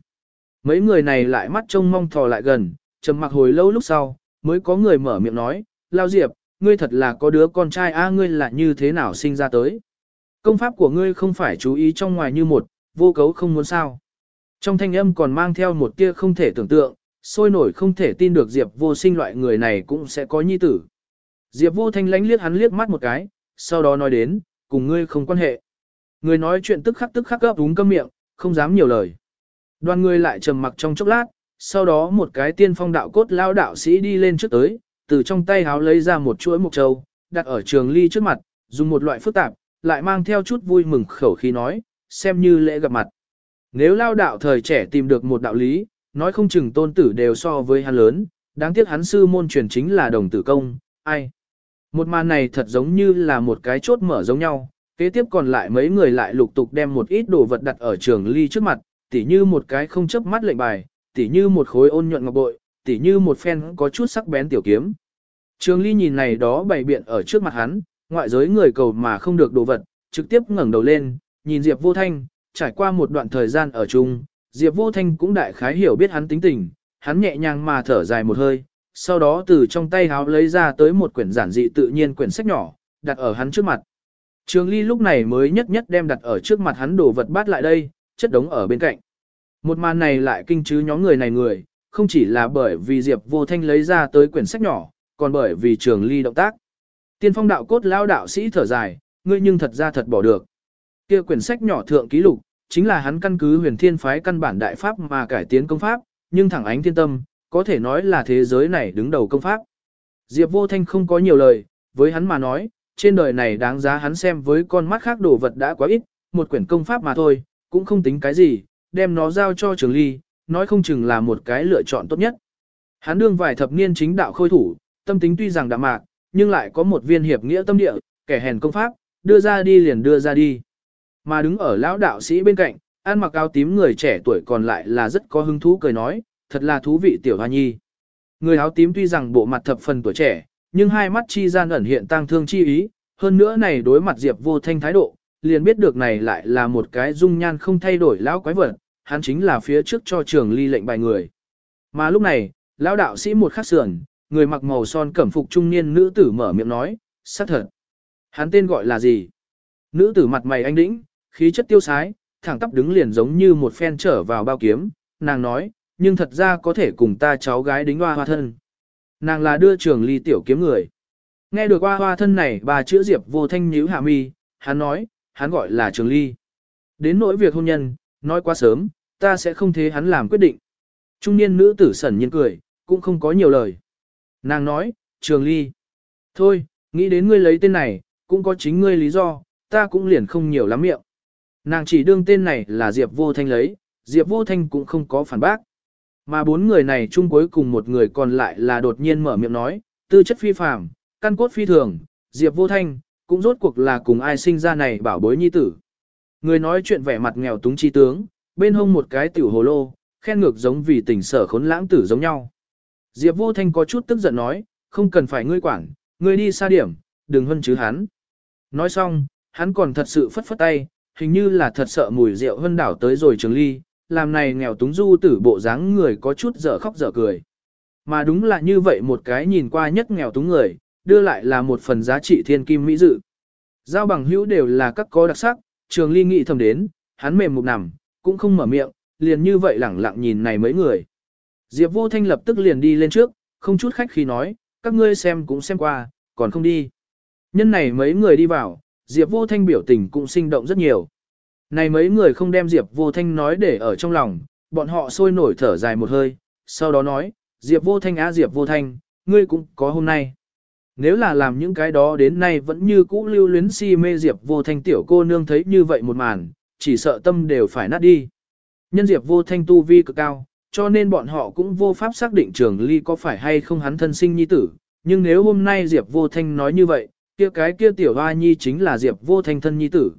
Mấy người này lại mắt trông mong thò lại gần, trầm mặc hồi lâu lúc sau, mới có người mở miệng nói, Lao Diệp, ngươi thật là có đứa con trai a ngươi là như thế nào sinh ra tới. Công pháp của ngươi không phải chú ý trong ngoài như một, vô cấu không muốn sao. Trong thanh âm còn mang theo một tia không thể tưởng tượng, sôi nổi không thể tin được Diệp vô sinh loại người này cũng sẽ có nhi tử. Diệp vô thanh lánh liếc hắn liếc mắt một cái, sau đó nói đến, cùng ngươi không quan hệ. Người nói chuyện tức khắc tức khắc gấp úng câm miệng, không dám nhiều lời. Đoàn người lại trầm mặc trong chốc lát, sau đó một cái tiên phong đạo cốt lao đạo sĩ đi lên trước tới, từ trong tay háo lấy ra một chuỗi mộc châu, đặt ở trường ly trước mặt, dùng một loại phức tạp, lại mang theo chút vui mừng khẩu khí nói, xem như lễ gặp mặt. Nếu lao đạo thời trẻ tìm được một đạo lý, nói không chừng tôn tử đều so với hắn lớn, đáng tiếc hắn sư môn truyền chính là đồng tử công, ai. Một màn này thật giống như là một cái chốt mở giống nhau, kế tiếp còn lại mấy người lại lục tục đem một ít đồ vật đặt ở trường ly trước mặt, tỉ như một cái không chấp mắt lệnh bài, tỉ như một khối ôn nhuận ngọc bội, tỉ như một phen có chút sắc bén tiểu kiếm. Trường ly nhìn này đó bày biện ở trước mặt hắn, ngoại giới người cầu mà không được đồ vật, trực tiếp ngẩng đầu lên, nhìn Diệp Vô Thanh, trải qua một đoạn thời gian ở chung, Diệp Vô Thanh cũng đại khái hiểu biết hắn tính tình, hắn nhẹ nhàng mà thở dài một hơi, sau đó từ trong tay háo lấy ra tới một quyển giản dị tự nhiên quyển sách nhỏ, đặt ở hắn trước mặt. Trường Ly lúc này mới nhất nhất đem đặt ở trước mặt hắn đồ vật bát lại đây, chất đống ở bên cạnh. Một màn này lại kinh chứ nhóm người này người, không chỉ là bởi vì Diệp Vô Thanh lấy ra tới quyển sách nhỏ, còn bởi vì Trường Ly động tác. Tiên phong đạo cốt lao đạo sĩ thở dài, ngươi nhưng thật ra thật bỏ được. Kia quyển sách nhỏ thượng ký lục, chính là hắn căn cứ huyền thiên phái căn bản đại pháp mà cải tiến công pháp, nhưng thẳng ánh thiên tâm, có thể nói là thế giới này đứng đầu công pháp. Diệp vô thanh không có nhiều lời, với hắn mà nói, trên đời này đáng giá hắn xem với con mắt khác đồ vật đã quá ít, một quyển công pháp mà thôi, cũng không tính cái gì, đem nó giao cho trường ly, nói không chừng là một cái lựa chọn tốt nhất. Hắn đương vài thập niên chính đạo khôi thủ, tâm tính tuy rằng đạm mạc, nhưng lại có một viên hiệp nghĩa tâm địa, kẻ hèn công pháp, đưa ra đi liền đưa ra đi. Mà đứng ở lão đạo sĩ bên cạnh, ăn mặc áo tím người trẻ tuổi còn lại là rất có hứng thú cười nói, thật là thú vị tiểu hoa nhi. Người áo tím tuy rằng bộ mặt thập phần tuổi trẻ, nhưng hai mắt chi gian ẩn hiện tang thương chi ý, hơn nữa này đối mặt Diệp vô thanh thái độ, liền biết được này lại là một cái dung nhan không thay đổi lão quái vật, hắn chính là phía trước cho trường ly lệnh bài người. Mà lúc này, lão đạo sĩ một khắc sườn, người mặc màu son cẩm phục trung niên nữ tử mở miệng nói, xác thật. Hắn tên gọi là gì? Nữ tử mặt mày anh đĩnh, khí chất tiêu sái, thẳng tắp đứng liền giống như một phen trở vào bao kiếm, nàng nói, nhưng thật ra có thể cùng ta cháu gái đính hoa hoa thân. Nàng là đưa trường ly tiểu kiếm người. Nghe được hoa hoa thân này bà chữ diệp vô thanh nhíu hạ mi, hắn nói, hắn gọi là trường ly. Đến nỗi việc hôn nhân, nói quá sớm, ta sẽ không thế hắn làm quyết định. Trung niên nữ tử sẩn nhiên cười, cũng không có nhiều lời. Nàng nói, trường ly. Thôi, nghĩ đến ngươi lấy tên này, cũng có chính ngươi lý do, ta cũng liền không nhiều lắm miệng. Nàng chỉ đương tên này là Diệp Vô Thanh lấy, Diệp Vô Thanh cũng không có phản bác. Mà bốn người này chung cuối cùng một người còn lại là đột nhiên mở miệng nói, tư chất phi phàm, căn cốt phi thường, Diệp Vô Thanh, cũng rốt cuộc là cùng ai sinh ra này bảo bối nhi tử. Người nói chuyện vẻ mặt nghèo túng chi tướng, bên hông một cái tiểu hồ lô, khen ngược giống vì tình sở khốn lãng tử giống nhau. Diệp Vô Thanh có chút tức giận nói, không cần phải ngươi quản, ngươi đi xa điểm, đừng hân chứ hắn. Nói xong, hắn còn thật sự phất phất tay, hình như là thật sợ mùi rượu hân đảo tới rồi trường ly, làm này nghèo túng du tử bộ dáng người có chút dở khóc dở cười. Mà đúng là như vậy một cái nhìn qua nhất nghèo túng người, đưa lại là một phần giá trị thiên kim mỹ dự. Giao bằng hữu đều là các có đặc sắc, trường ly nghĩ thầm đến, hắn mềm mục nằm, cũng không mở miệng, liền như vậy lẳng lặng nhìn này mấy người. Diệp vô thanh lập tức liền đi lên trước, không chút khách khi nói, các ngươi xem cũng xem qua, còn không đi. Nhân này mấy người đi vào, Diệp vô thanh biểu tình cũng sinh động rất nhiều. Này mấy người không đem Diệp vô thanh nói để ở trong lòng, bọn họ sôi nổi thở dài một hơi, sau đó nói, Diệp vô thanh á Diệp vô thanh, ngươi cũng có hôm nay. Nếu là làm những cái đó đến nay vẫn như cũ lưu luyến si mê Diệp vô thanh tiểu cô nương thấy như vậy một màn, chỉ sợ tâm đều phải nát đi. Nhân Diệp vô thanh tu vi cực cao, cho nên bọn họ cũng vô pháp xác định trường ly có phải hay không hắn thân sinh nhi tử. Nhưng nếu hôm nay Diệp vô thanh nói như vậy, kia cái kia tiểu hoa nhi chính là Diệp vô thanh thân nhi tử.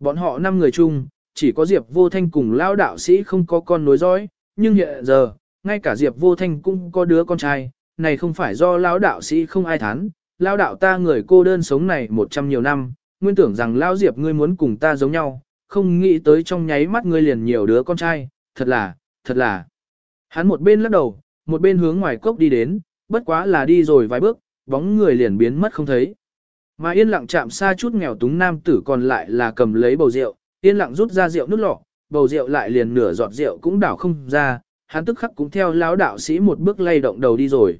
Bọn họ năm người chung, chỉ có Diệp vô thanh cùng lao đạo sĩ không có con nối dõi, nhưng hiện giờ, ngay cả Diệp vô thanh cũng có đứa con trai, này không phải do lao đạo sĩ không ai thán, lao đạo ta người cô đơn sống này một trăm nhiều năm, nguyên tưởng rằng lao Diệp ngươi muốn cùng ta giống nhau, không nghĩ tới trong nháy mắt ngươi liền nhiều đứa con trai, thật là, thật là. Hắn một bên lắc đầu, một bên hướng ngoài cốc đi đến, bất quá là đi rồi vài bước, bóng người liền biến mất không thấy. Mà yên lặng chạm xa chút nghèo túng nam tử còn lại là cầm lấy bầu rượu, yên lặng rút ra rượu nút lọ, bầu rượu lại liền nửa giọt rượu cũng đảo không ra, hắn tức khắc cũng theo lão đạo sĩ một bước lay động đầu đi rồi.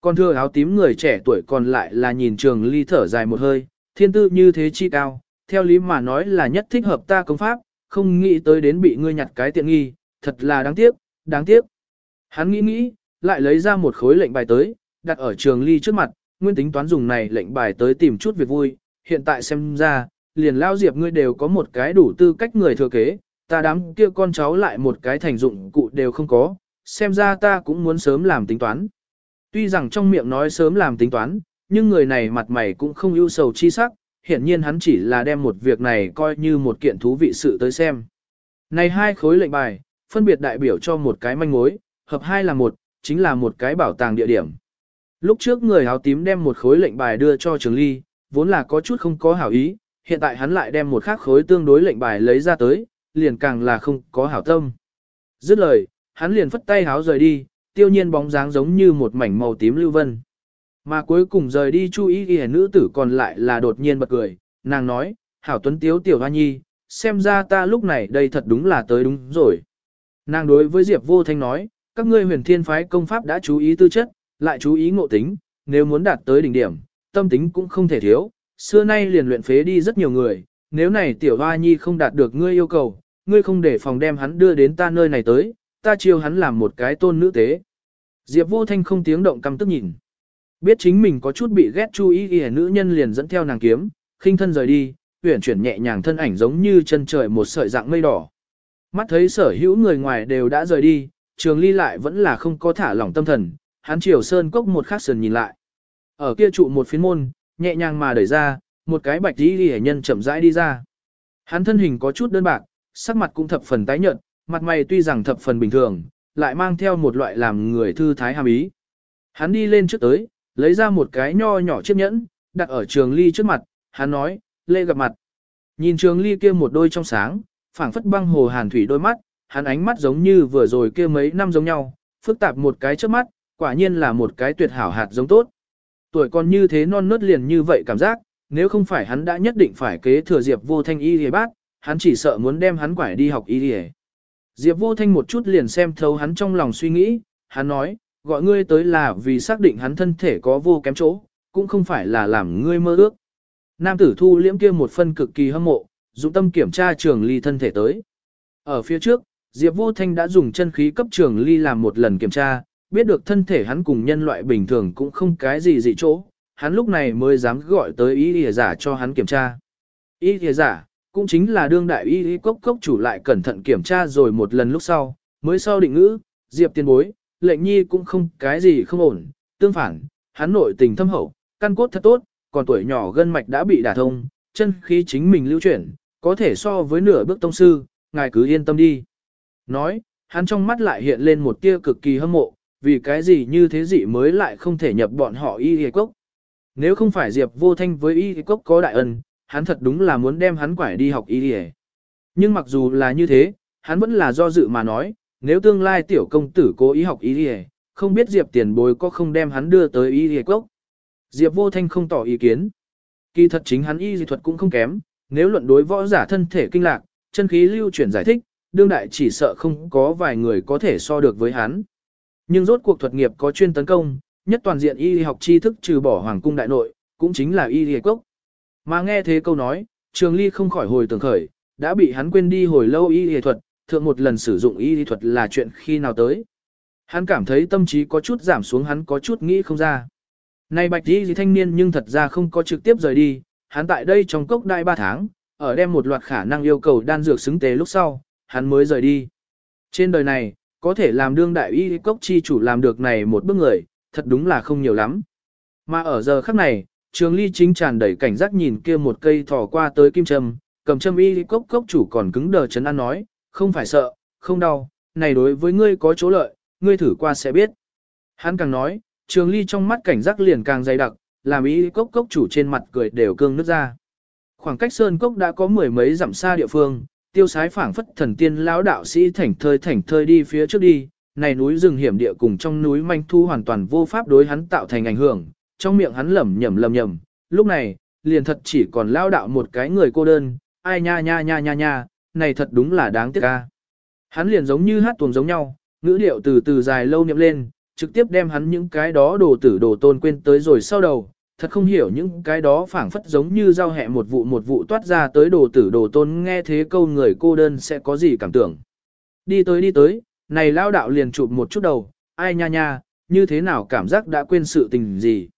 Còn thưa áo tím người trẻ tuổi còn lại là nhìn trường ly thở dài một hơi, thiên tư như thế chi cao, theo lý mà nói là nhất thích hợp ta công pháp, không nghĩ tới đến bị ngươi nhặt cái tiện nghi, thật là đáng tiếc, đáng tiếc. Hắn nghĩ nghĩ, lại lấy ra một khối lệnh bài tới, đặt ở trường ly trước mặt, nguyên tính toán dùng này lệnh bài tới tìm chút việc vui, hiện tại xem ra, liền lao diệp ngươi đều có một cái đủ tư cách người thừa kế, ta đám kia con cháu lại một cái thành dụng cụ đều không có, xem ra ta cũng muốn sớm làm tính toán. Tuy rằng trong miệng nói sớm làm tính toán, nhưng người này mặt mày cũng không ưu sầu chi sắc, hiển nhiên hắn chỉ là đem một việc này coi như một kiện thú vị sự tới xem. Này hai khối lệnh bài, phân biệt đại biểu cho một cái manh mối, hợp hai là một, chính là một cái bảo tàng địa điểm. Lúc trước người áo tím đem một khối lệnh bài đưa cho Trường Ly, vốn là có chút không có hảo ý, hiện tại hắn lại đem một khác khối tương đối lệnh bài lấy ra tới, liền càng là không có hảo tâm. Dứt lời, hắn liền phất tay háo rời đi, tiêu nhiên bóng dáng giống như một mảnh màu tím lưu vân. Mà cuối cùng rời đi chú ý ghi nữ tử còn lại là đột nhiên bật cười, nàng nói, hảo tuấn tiếu tiểu hoa nhi, xem ra ta lúc này đây thật đúng là tới đúng rồi. Nàng đối với Diệp Vô Thanh nói, các ngươi huyền thiên phái công pháp đã chú ý tư chất, lại chú ý ngộ tính, nếu muốn đạt tới đỉnh điểm, tâm tính cũng không thể thiếu, xưa nay liền luyện phế đi rất nhiều người, nếu này tiểu hoa nhi không đạt được ngươi yêu cầu, ngươi không để phòng đem hắn đưa đến ta nơi này tới, ta chiêu hắn làm một cái tôn nữ tế. Diệp vô thanh không tiếng động căm tức nhìn. Biết chính mình có chút bị ghét chú ý ghi nữ nhân liền dẫn theo nàng kiếm, khinh thân rời đi, huyển chuyển nhẹ nhàng thân ảnh giống như chân trời một sợi dạng mây đỏ. Mắt thấy sở hữu người ngoài đều đã rời đi, trường ly lại vẫn là không có thả lỏng tâm thần, hắn chiều sơn cốc một khắc sườn nhìn lại. Ở kia trụ một phiến môn, nhẹ nhàng mà đẩy ra, một cái bạch đi đi nhân chậm rãi đi ra. Hắn thân hình có chút đơn bạc, sắc mặt cũng thập phần tái nhợt, mặt mày tuy rằng thập phần bình thường, lại mang theo một loại làm người thư thái hàm ý. Hắn đi lên trước tới, lấy ra một cái nho nhỏ chiếc nhẫn, đặt ở trường ly trước mặt, hắn nói, lê gặp mặt. Nhìn trường ly kia một đôi trong sáng, phảng phất băng hồ hàn thủy đôi mắt, hắn ánh mắt giống như vừa rồi kia mấy năm giống nhau, phức tạp một cái trước mắt, quả nhiên là một cái tuyệt hảo hạt giống tốt. Tuổi còn như thế non nớt liền như vậy cảm giác, nếu không phải hắn đã nhất định phải kế thừa Diệp Vô Thanh y y bác, hắn chỉ sợ muốn đem hắn quải đi học y y. Diệp Vô Thanh một chút liền xem thấu hắn trong lòng suy nghĩ, hắn nói, gọi ngươi tới là vì xác định hắn thân thể có vô kém chỗ, cũng không phải là làm ngươi mơ ước. Nam tử thu liễm kia một phân cực kỳ hâm mộ, dụng tâm kiểm tra trường ly thân thể tới. Ở phía trước, Diệp Vô Thanh đã dùng chân khí cấp trường ly làm một lần kiểm tra, biết được thân thể hắn cùng nhân loại bình thường cũng không cái gì dị chỗ, hắn lúc này mới dám gọi tới y lìa giả cho hắn kiểm tra. Y lìa giả, cũng chính là đương đại y y cốc cốc chủ lại cẩn thận kiểm tra rồi một lần lúc sau, mới sau định ngữ, Diệp tiên bối, lệnh nhi cũng không cái gì không ổn, tương phản, hắn nội tình thâm hậu, căn cốt thật tốt, còn tuổi nhỏ gân mạch đã bị đả thông, chân khí chính mình lưu chuyển, có thể so với nửa bước tông sư, ngài cứ yên tâm đi. Nói, hắn trong mắt lại hiện lên một tia cực kỳ hâm mộ, vì cái gì như thế gì mới lại không thể nhập bọn họ y y cốc. Nếu không phải Diệp vô thanh với y y cốc có đại ân, hắn thật đúng là muốn đem hắn quải đi học y y Nhưng mặc dù là như thế, hắn vẫn là do dự mà nói, nếu tương lai tiểu công tử cố ý học y y không biết Diệp tiền bối có không đem hắn đưa tới y y cốc. Diệp vô thanh không tỏ ý kiến. Kỳ thật chính hắn y dị thuật cũng không kém, nếu luận đối võ giả thân thể kinh lạc, chân khí lưu chuyển giải thích, đương đại chỉ sợ không có vài người có thể so được với hắn. Nhưng rốt cuộc thuật nghiệp có chuyên tấn công, nhất toàn diện y học tri thức trừ bỏ hoàng cung đại nội, cũng chính là y y cốc. Mà nghe thế câu nói, Trường Ly không khỏi hồi tưởng khởi, đã bị hắn quên đi hồi lâu y y thuật, thượng một lần sử dụng y y thuật là chuyện khi nào tới. Hắn cảm thấy tâm trí có chút giảm xuống hắn có chút nghĩ không ra. Này bạch y thanh niên nhưng thật ra không có trực tiếp rời đi, hắn tại đây trong cốc đại 3 tháng, ở đem một loạt khả năng yêu cầu đan dược xứng tế lúc sau, hắn mới rời đi. Trên đời này, có thể làm đương đại y cốc chi chủ làm được này một bước người, thật đúng là không nhiều lắm. Mà ở giờ khắc này, trường ly chính tràn đầy cảnh giác nhìn kia một cây thò qua tới kim châm, cầm châm y cốc cốc chủ còn cứng đờ chấn an nói, không phải sợ, không đau, này đối với ngươi có chỗ lợi, ngươi thử qua sẽ biết. Hắn càng nói, trường ly trong mắt cảnh giác liền càng dày đặc, làm y cốc cốc chủ trên mặt cười đều cương nước ra. Khoảng cách sơn cốc đã có mười mấy dặm xa địa phương, tiêu sái phảng phất thần tiên lão đạo sĩ thảnh thơi thảnh thơi đi phía trước đi, này núi rừng hiểm địa cùng trong núi manh thu hoàn toàn vô pháp đối hắn tạo thành ảnh hưởng, trong miệng hắn lẩm nhẩm lẩm nhẩm, lúc này, liền thật chỉ còn lão đạo một cái người cô đơn, ai nha nha nha nha nha, này thật đúng là đáng tiếc ca. Hắn liền giống như hát tuồng giống nhau, ngữ điệu từ từ dài lâu niệm lên, trực tiếp đem hắn những cái đó đồ tử đồ tôn quên tới rồi sau đầu, thật không hiểu những cái đó phảng phất giống như giao hẹ một vụ một vụ toát ra tới đồ tử đồ tôn nghe thế câu người cô đơn sẽ có gì cảm tưởng. Đi tới đi tới, này lao đạo liền chụp một chút đầu, ai nha nha, như thế nào cảm giác đã quên sự tình gì.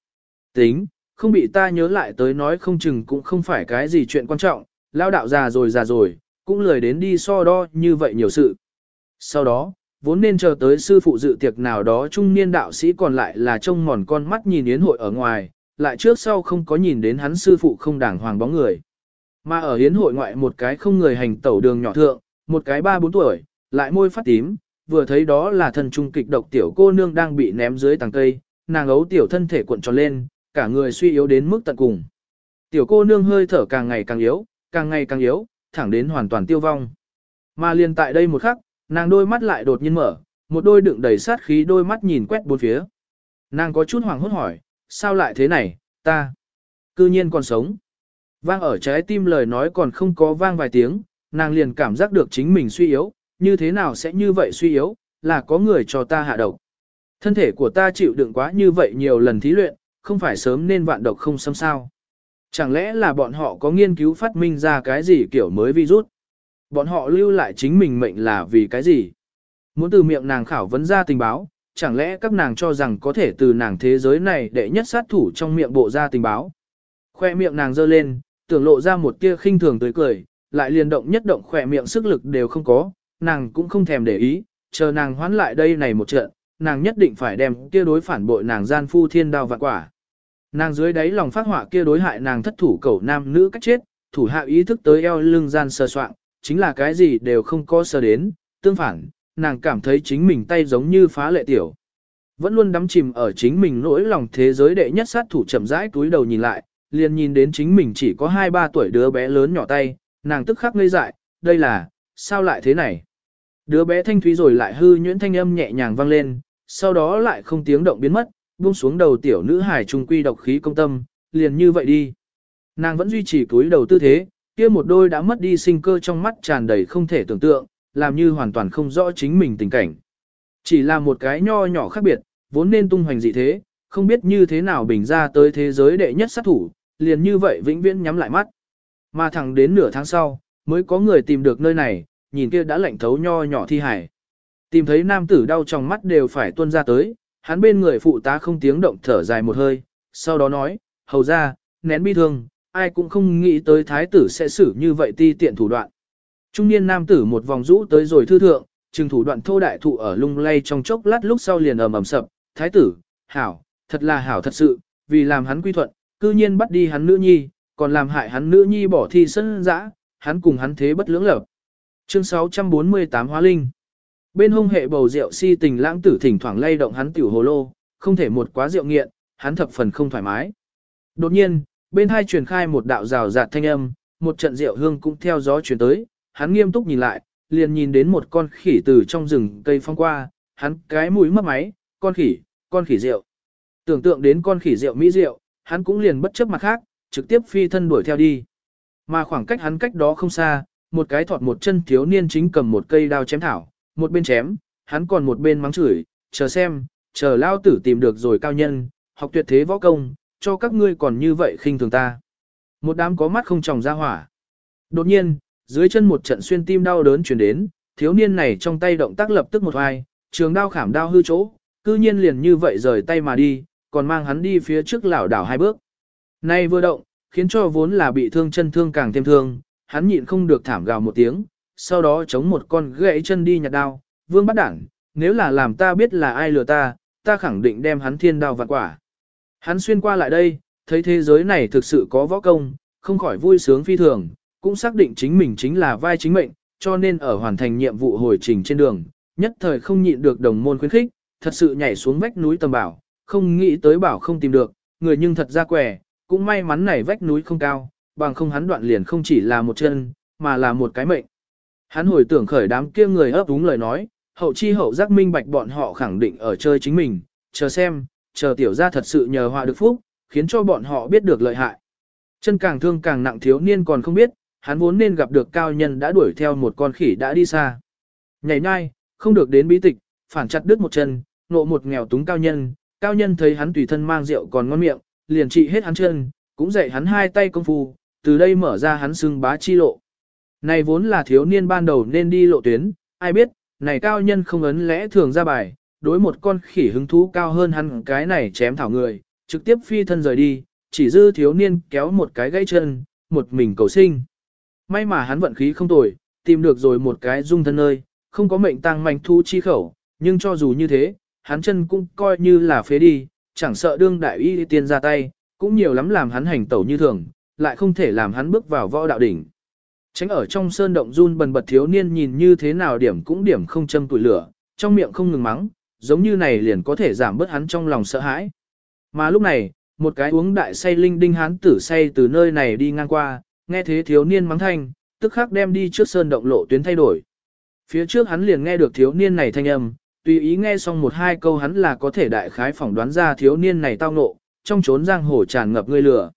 Tính, không bị ta nhớ lại tới nói không chừng cũng không phải cái gì chuyện quan trọng, lao đạo già rồi già rồi, cũng lười đến đi so đo như vậy nhiều sự. Sau đó, vốn nên chờ tới sư phụ dự tiệc nào đó trung niên đạo sĩ còn lại là trông mòn con mắt nhìn yến hội ở ngoài, lại trước sau không có nhìn đến hắn sư phụ không đàng hoàng bóng người. Mà ở hiến hội ngoại một cái không người hành tẩu đường nhỏ thượng, một cái ba bốn tuổi, lại môi phát tím, vừa thấy đó là thần trung kịch độc tiểu cô nương đang bị ném dưới tàng cây, nàng ấu tiểu thân thể cuộn tròn lên, cả người suy yếu đến mức tận cùng. Tiểu cô nương hơi thở càng ngày càng yếu, càng ngày càng yếu, thẳng đến hoàn toàn tiêu vong. Mà liền tại đây một khắc, nàng đôi mắt lại đột nhiên mở, một đôi đựng đầy sát khí đôi mắt nhìn quét bốn phía. Nàng có chút hoảng hốt hỏi, sao lại thế này, ta, cư nhiên còn sống. Vang ở trái tim lời nói còn không có vang vài tiếng, nàng liền cảm giác được chính mình suy yếu, như thế nào sẽ như vậy suy yếu, là có người cho ta hạ độc. Thân thể của ta chịu đựng quá như vậy nhiều lần thí luyện, không phải sớm nên vạn độc không xâm sao. Chẳng lẽ là bọn họ có nghiên cứu phát minh ra cái gì kiểu mới virus? Bọn họ lưu lại chính mình mệnh là vì cái gì? Muốn từ miệng nàng khảo vấn ra tình báo, chẳng lẽ các nàng cho rằng có thể từ nàng thế giới này để nhất sát thủ trong miệng bộ ra tình báo. Khoe miệng nàng giơ lên, tưởng lộ ra một tia khinh thường tươi cười, lại liền động nhất động khoe miệng sức lực đều không có, nàng cũng không thèm để ý, chờ nàng hoán lại đây này một trận, nàng nhất định phải đem kia đối phản bội nàng gian phu thiên đao vạn quả. Nàng dưới đáy lòng phát họa kia đối hại nàng thất thủ cầu nam nữ cách chết, thủ hạ ý thức tới eo lưng gian sờ soạn, chính là cái gì đều không có sờ đến, tương phản, nàng cảm thấy chính mình tay giống như phá lệ tiểu. Vẫn luôn đắm chìm ở chính mình nỗi lòng thế giới đệ nhất sát thủ chậm rãi túi đầu nhìn lại, liền nhìn đến chính mình chỉ có 2-3 tuổi đứa bé lớn nhỏ tay, nàng tức khắc ngây dại, đây là, sao lại thế này? Đứa bé thanh thúy rồi lại hư nhuyễn thanh âm nhẹ nhàng vang lên, sau đó lại không tiếng động biến mất, buông xuống đầu tiểu nữ hải trung quy độc khí công tâm, liền như vậy đi. Nàng vẫn duy trì túi đầu tư thế, kia một đôi đã mất đi sinh cơ trong mắt tràn đầy không thể tưởng tượng, làm như hoàn toàn không rõ chính mình tình cảnh. Chỉ là một cái nho nhỏ khác biệt, vốn nên tung hoành dị thế, không biết như thế nào bình ra tới thế giới đệ nhất sát thủ, liền như vậy vĩnh viễn nhắm lại mắt. Mà thẳng đến nửa tháng sau, mới có người tìm được nơi này, nhìn kia đã lạnh thấu nho nhỏ thi hải. Tìm thấy nam tử đau trong mắt đều phải tuôn ra tới, hắn bên người phụ tá không tiếng động thở dài một hơi, sau đó nói, hầu ra, nén bi thương, ai cũng không nghĩ tới thái tử sẽ xử như vậy ti tiện thủ đoạn. Trung niên nam tử một vòng rũ tới rồi thư thượng, trừng thủ đoạn thô đại thụ ở lung lay trong chốc lát lúc sau liền ầm ầm sập, thái tử, hảo, thật là hảo thật sự, vì làm hắn quy thuận, cư nhiên bắt đi hắn nữ nhi, còn làm hại hắn nữ nhi bỏ thi sân dã, hắn cùng hắn thế bất lưỡng lập. Chương 648 Hóa Linh Bên hông hệ bầu rượu si tình lãng tử thỉnh thoảng lay động hắn tiểu hồ lô, không thể một quá rượu nghiện, hắn thập phần không thoải mái. Đột nhiên, bên hai truyền khai một đạo rào rạt thanh âm, một trận rượu hương cũng theo gió truyền tới, hắn nghiêm túc nhìn lại, liền nhìn đến một con khỉ từ trong rừng cây phong qua, hắn cái mũi mất máy, con khỉ, con khỉ rượu. Tưởng tượng đến con khỉ rượu mỹ rượu, hắn cũng liền bất chấp mặt khác, trực tiếp phi thân đuổi theo đi. Mà khoảng cách hắn cách đó không xa, một cái thọt một chân thiếu niên chính cầm một cây đao chém thảo, một bên chém, hắn còn một bên mắng chửi, chờ xem, chờ lao tử tìm được rồi cao nhân, học tuyệt thế võ công, cho các ngươi còn như vậy khinh thường ta. Một đám có mắt không tròng ra hỏa. Đột nhiên, dưới chân một trận xuyên tim đau đớn chuyển đến, thiếu niên này trong tay động tác lập tức một hoài, trường đao khảm đao hư chỗ, cư nhiên liền như vậy rời tay mà đi, còn mang hắn đi phía trước lảo đảo hai bước. Nay vừa động, khiến cho vốn là bị thương chân thương càng thêm thương, hắn nhịn không được thảm gào một tiếng, sau đó chống một con gãy chân đi nhặt đao, vương bắt đảng, nếu là làm ta biết là ai lừa ta, ta khẳng định đem hắn thiên đao vạn quả. Hắn xuyên qua lại đây, thấy thế giới này thực sự có võ công, không khỏi vui sướng phi thường, cũng xác định chính mình chính là vai chính mệnh, cho nên ở hoàn thành nhiệm vụ hồi trình trên đường, nhất thời không nhịn được đồng môn khuyến khích, thật sự nhảy xuống vách núi tầm bảo, không nghĩ tới bảo không tìm được, người nhưng thật ra quẻ, cũng may mắn này vách núi không cao, bằng không hắn đoạn liền không chỉ là một chân, mà là một cái mệnh. Hắn hồi tưởng khởi đám kia người ấp đúng lời nói, hậu chi hậu giác minh bạch bọn họ khẳng định ở chơi chính mình, chờ xem, chờ tiểu ra thật sự nhờ họa được phúc, khiến cho bọn họ biết được lợi hại. Chân càng thương càng nặng thiếu niên còn không biết, hắn vốn nên gặp được cao nhân đã đuổi theo một con khỉ đã đi xa. Nhảy nhai, không được đến bí tịch, phản chặt đứt một chân, nộ một nghèo túng cao nhân, cao nhân thấy hắn tùy thân mang rượu còn ngon miệng, liền trị hết hắn chân, cũng dạy hắn hai tay công phu, từ đây mở ra hắn xưng bá chi lộ. Này vốn là thiếu niên ban đầu nên đi lộ tuyến, ai biết, này cao nhân không ấn lẽ thường ra bài, đối một con khỉ hứng thú cao hơn hắn cái này chém thảo người, trực tiếp phi thân rời đi, chỉ dư thiếu niên kéo một cái gãy chân, một mình cầu sinh. May mà hắn vận khí không tồi, tìm được rồi một cái dung thân nơi, không có mệnh tăng manh thu chi khẩu, nhưng cho dù như thế, hắn chân cũng coi như là phế đi, chẳng sợ đương đại y tiên ra tay, cũng nhiều lắm làm hắn hành tẩu như thường, lại không thể làm hắn bước vào võ đạo đỉnh. Tránh ở trong sơn động run bần bật thiếu niên nhìn như thế nào điểm cũng điểm không châm tuổi lửa, trong miệng không ngừng mắng, giống như này liền có thể giảm bớt hắn trong lòng sợ hãi. Mà lúc này, một cái uống đại say linh đinh hán tử say từ nơi này đi ngang qua, nghe thế thiếu niên mắng thanh, tức khắc đem đi trước sơn động lộ tuyến thay đổi. Phía trước hắn liền nghe được thiếu niên này thanh âm, tùy ý nghe xong một hai câu hắn là có thể đại khái phỏng đoán ra thiếu niên này tao ngộ, trong trốn giang hồ tràn ngập ngươi lửa.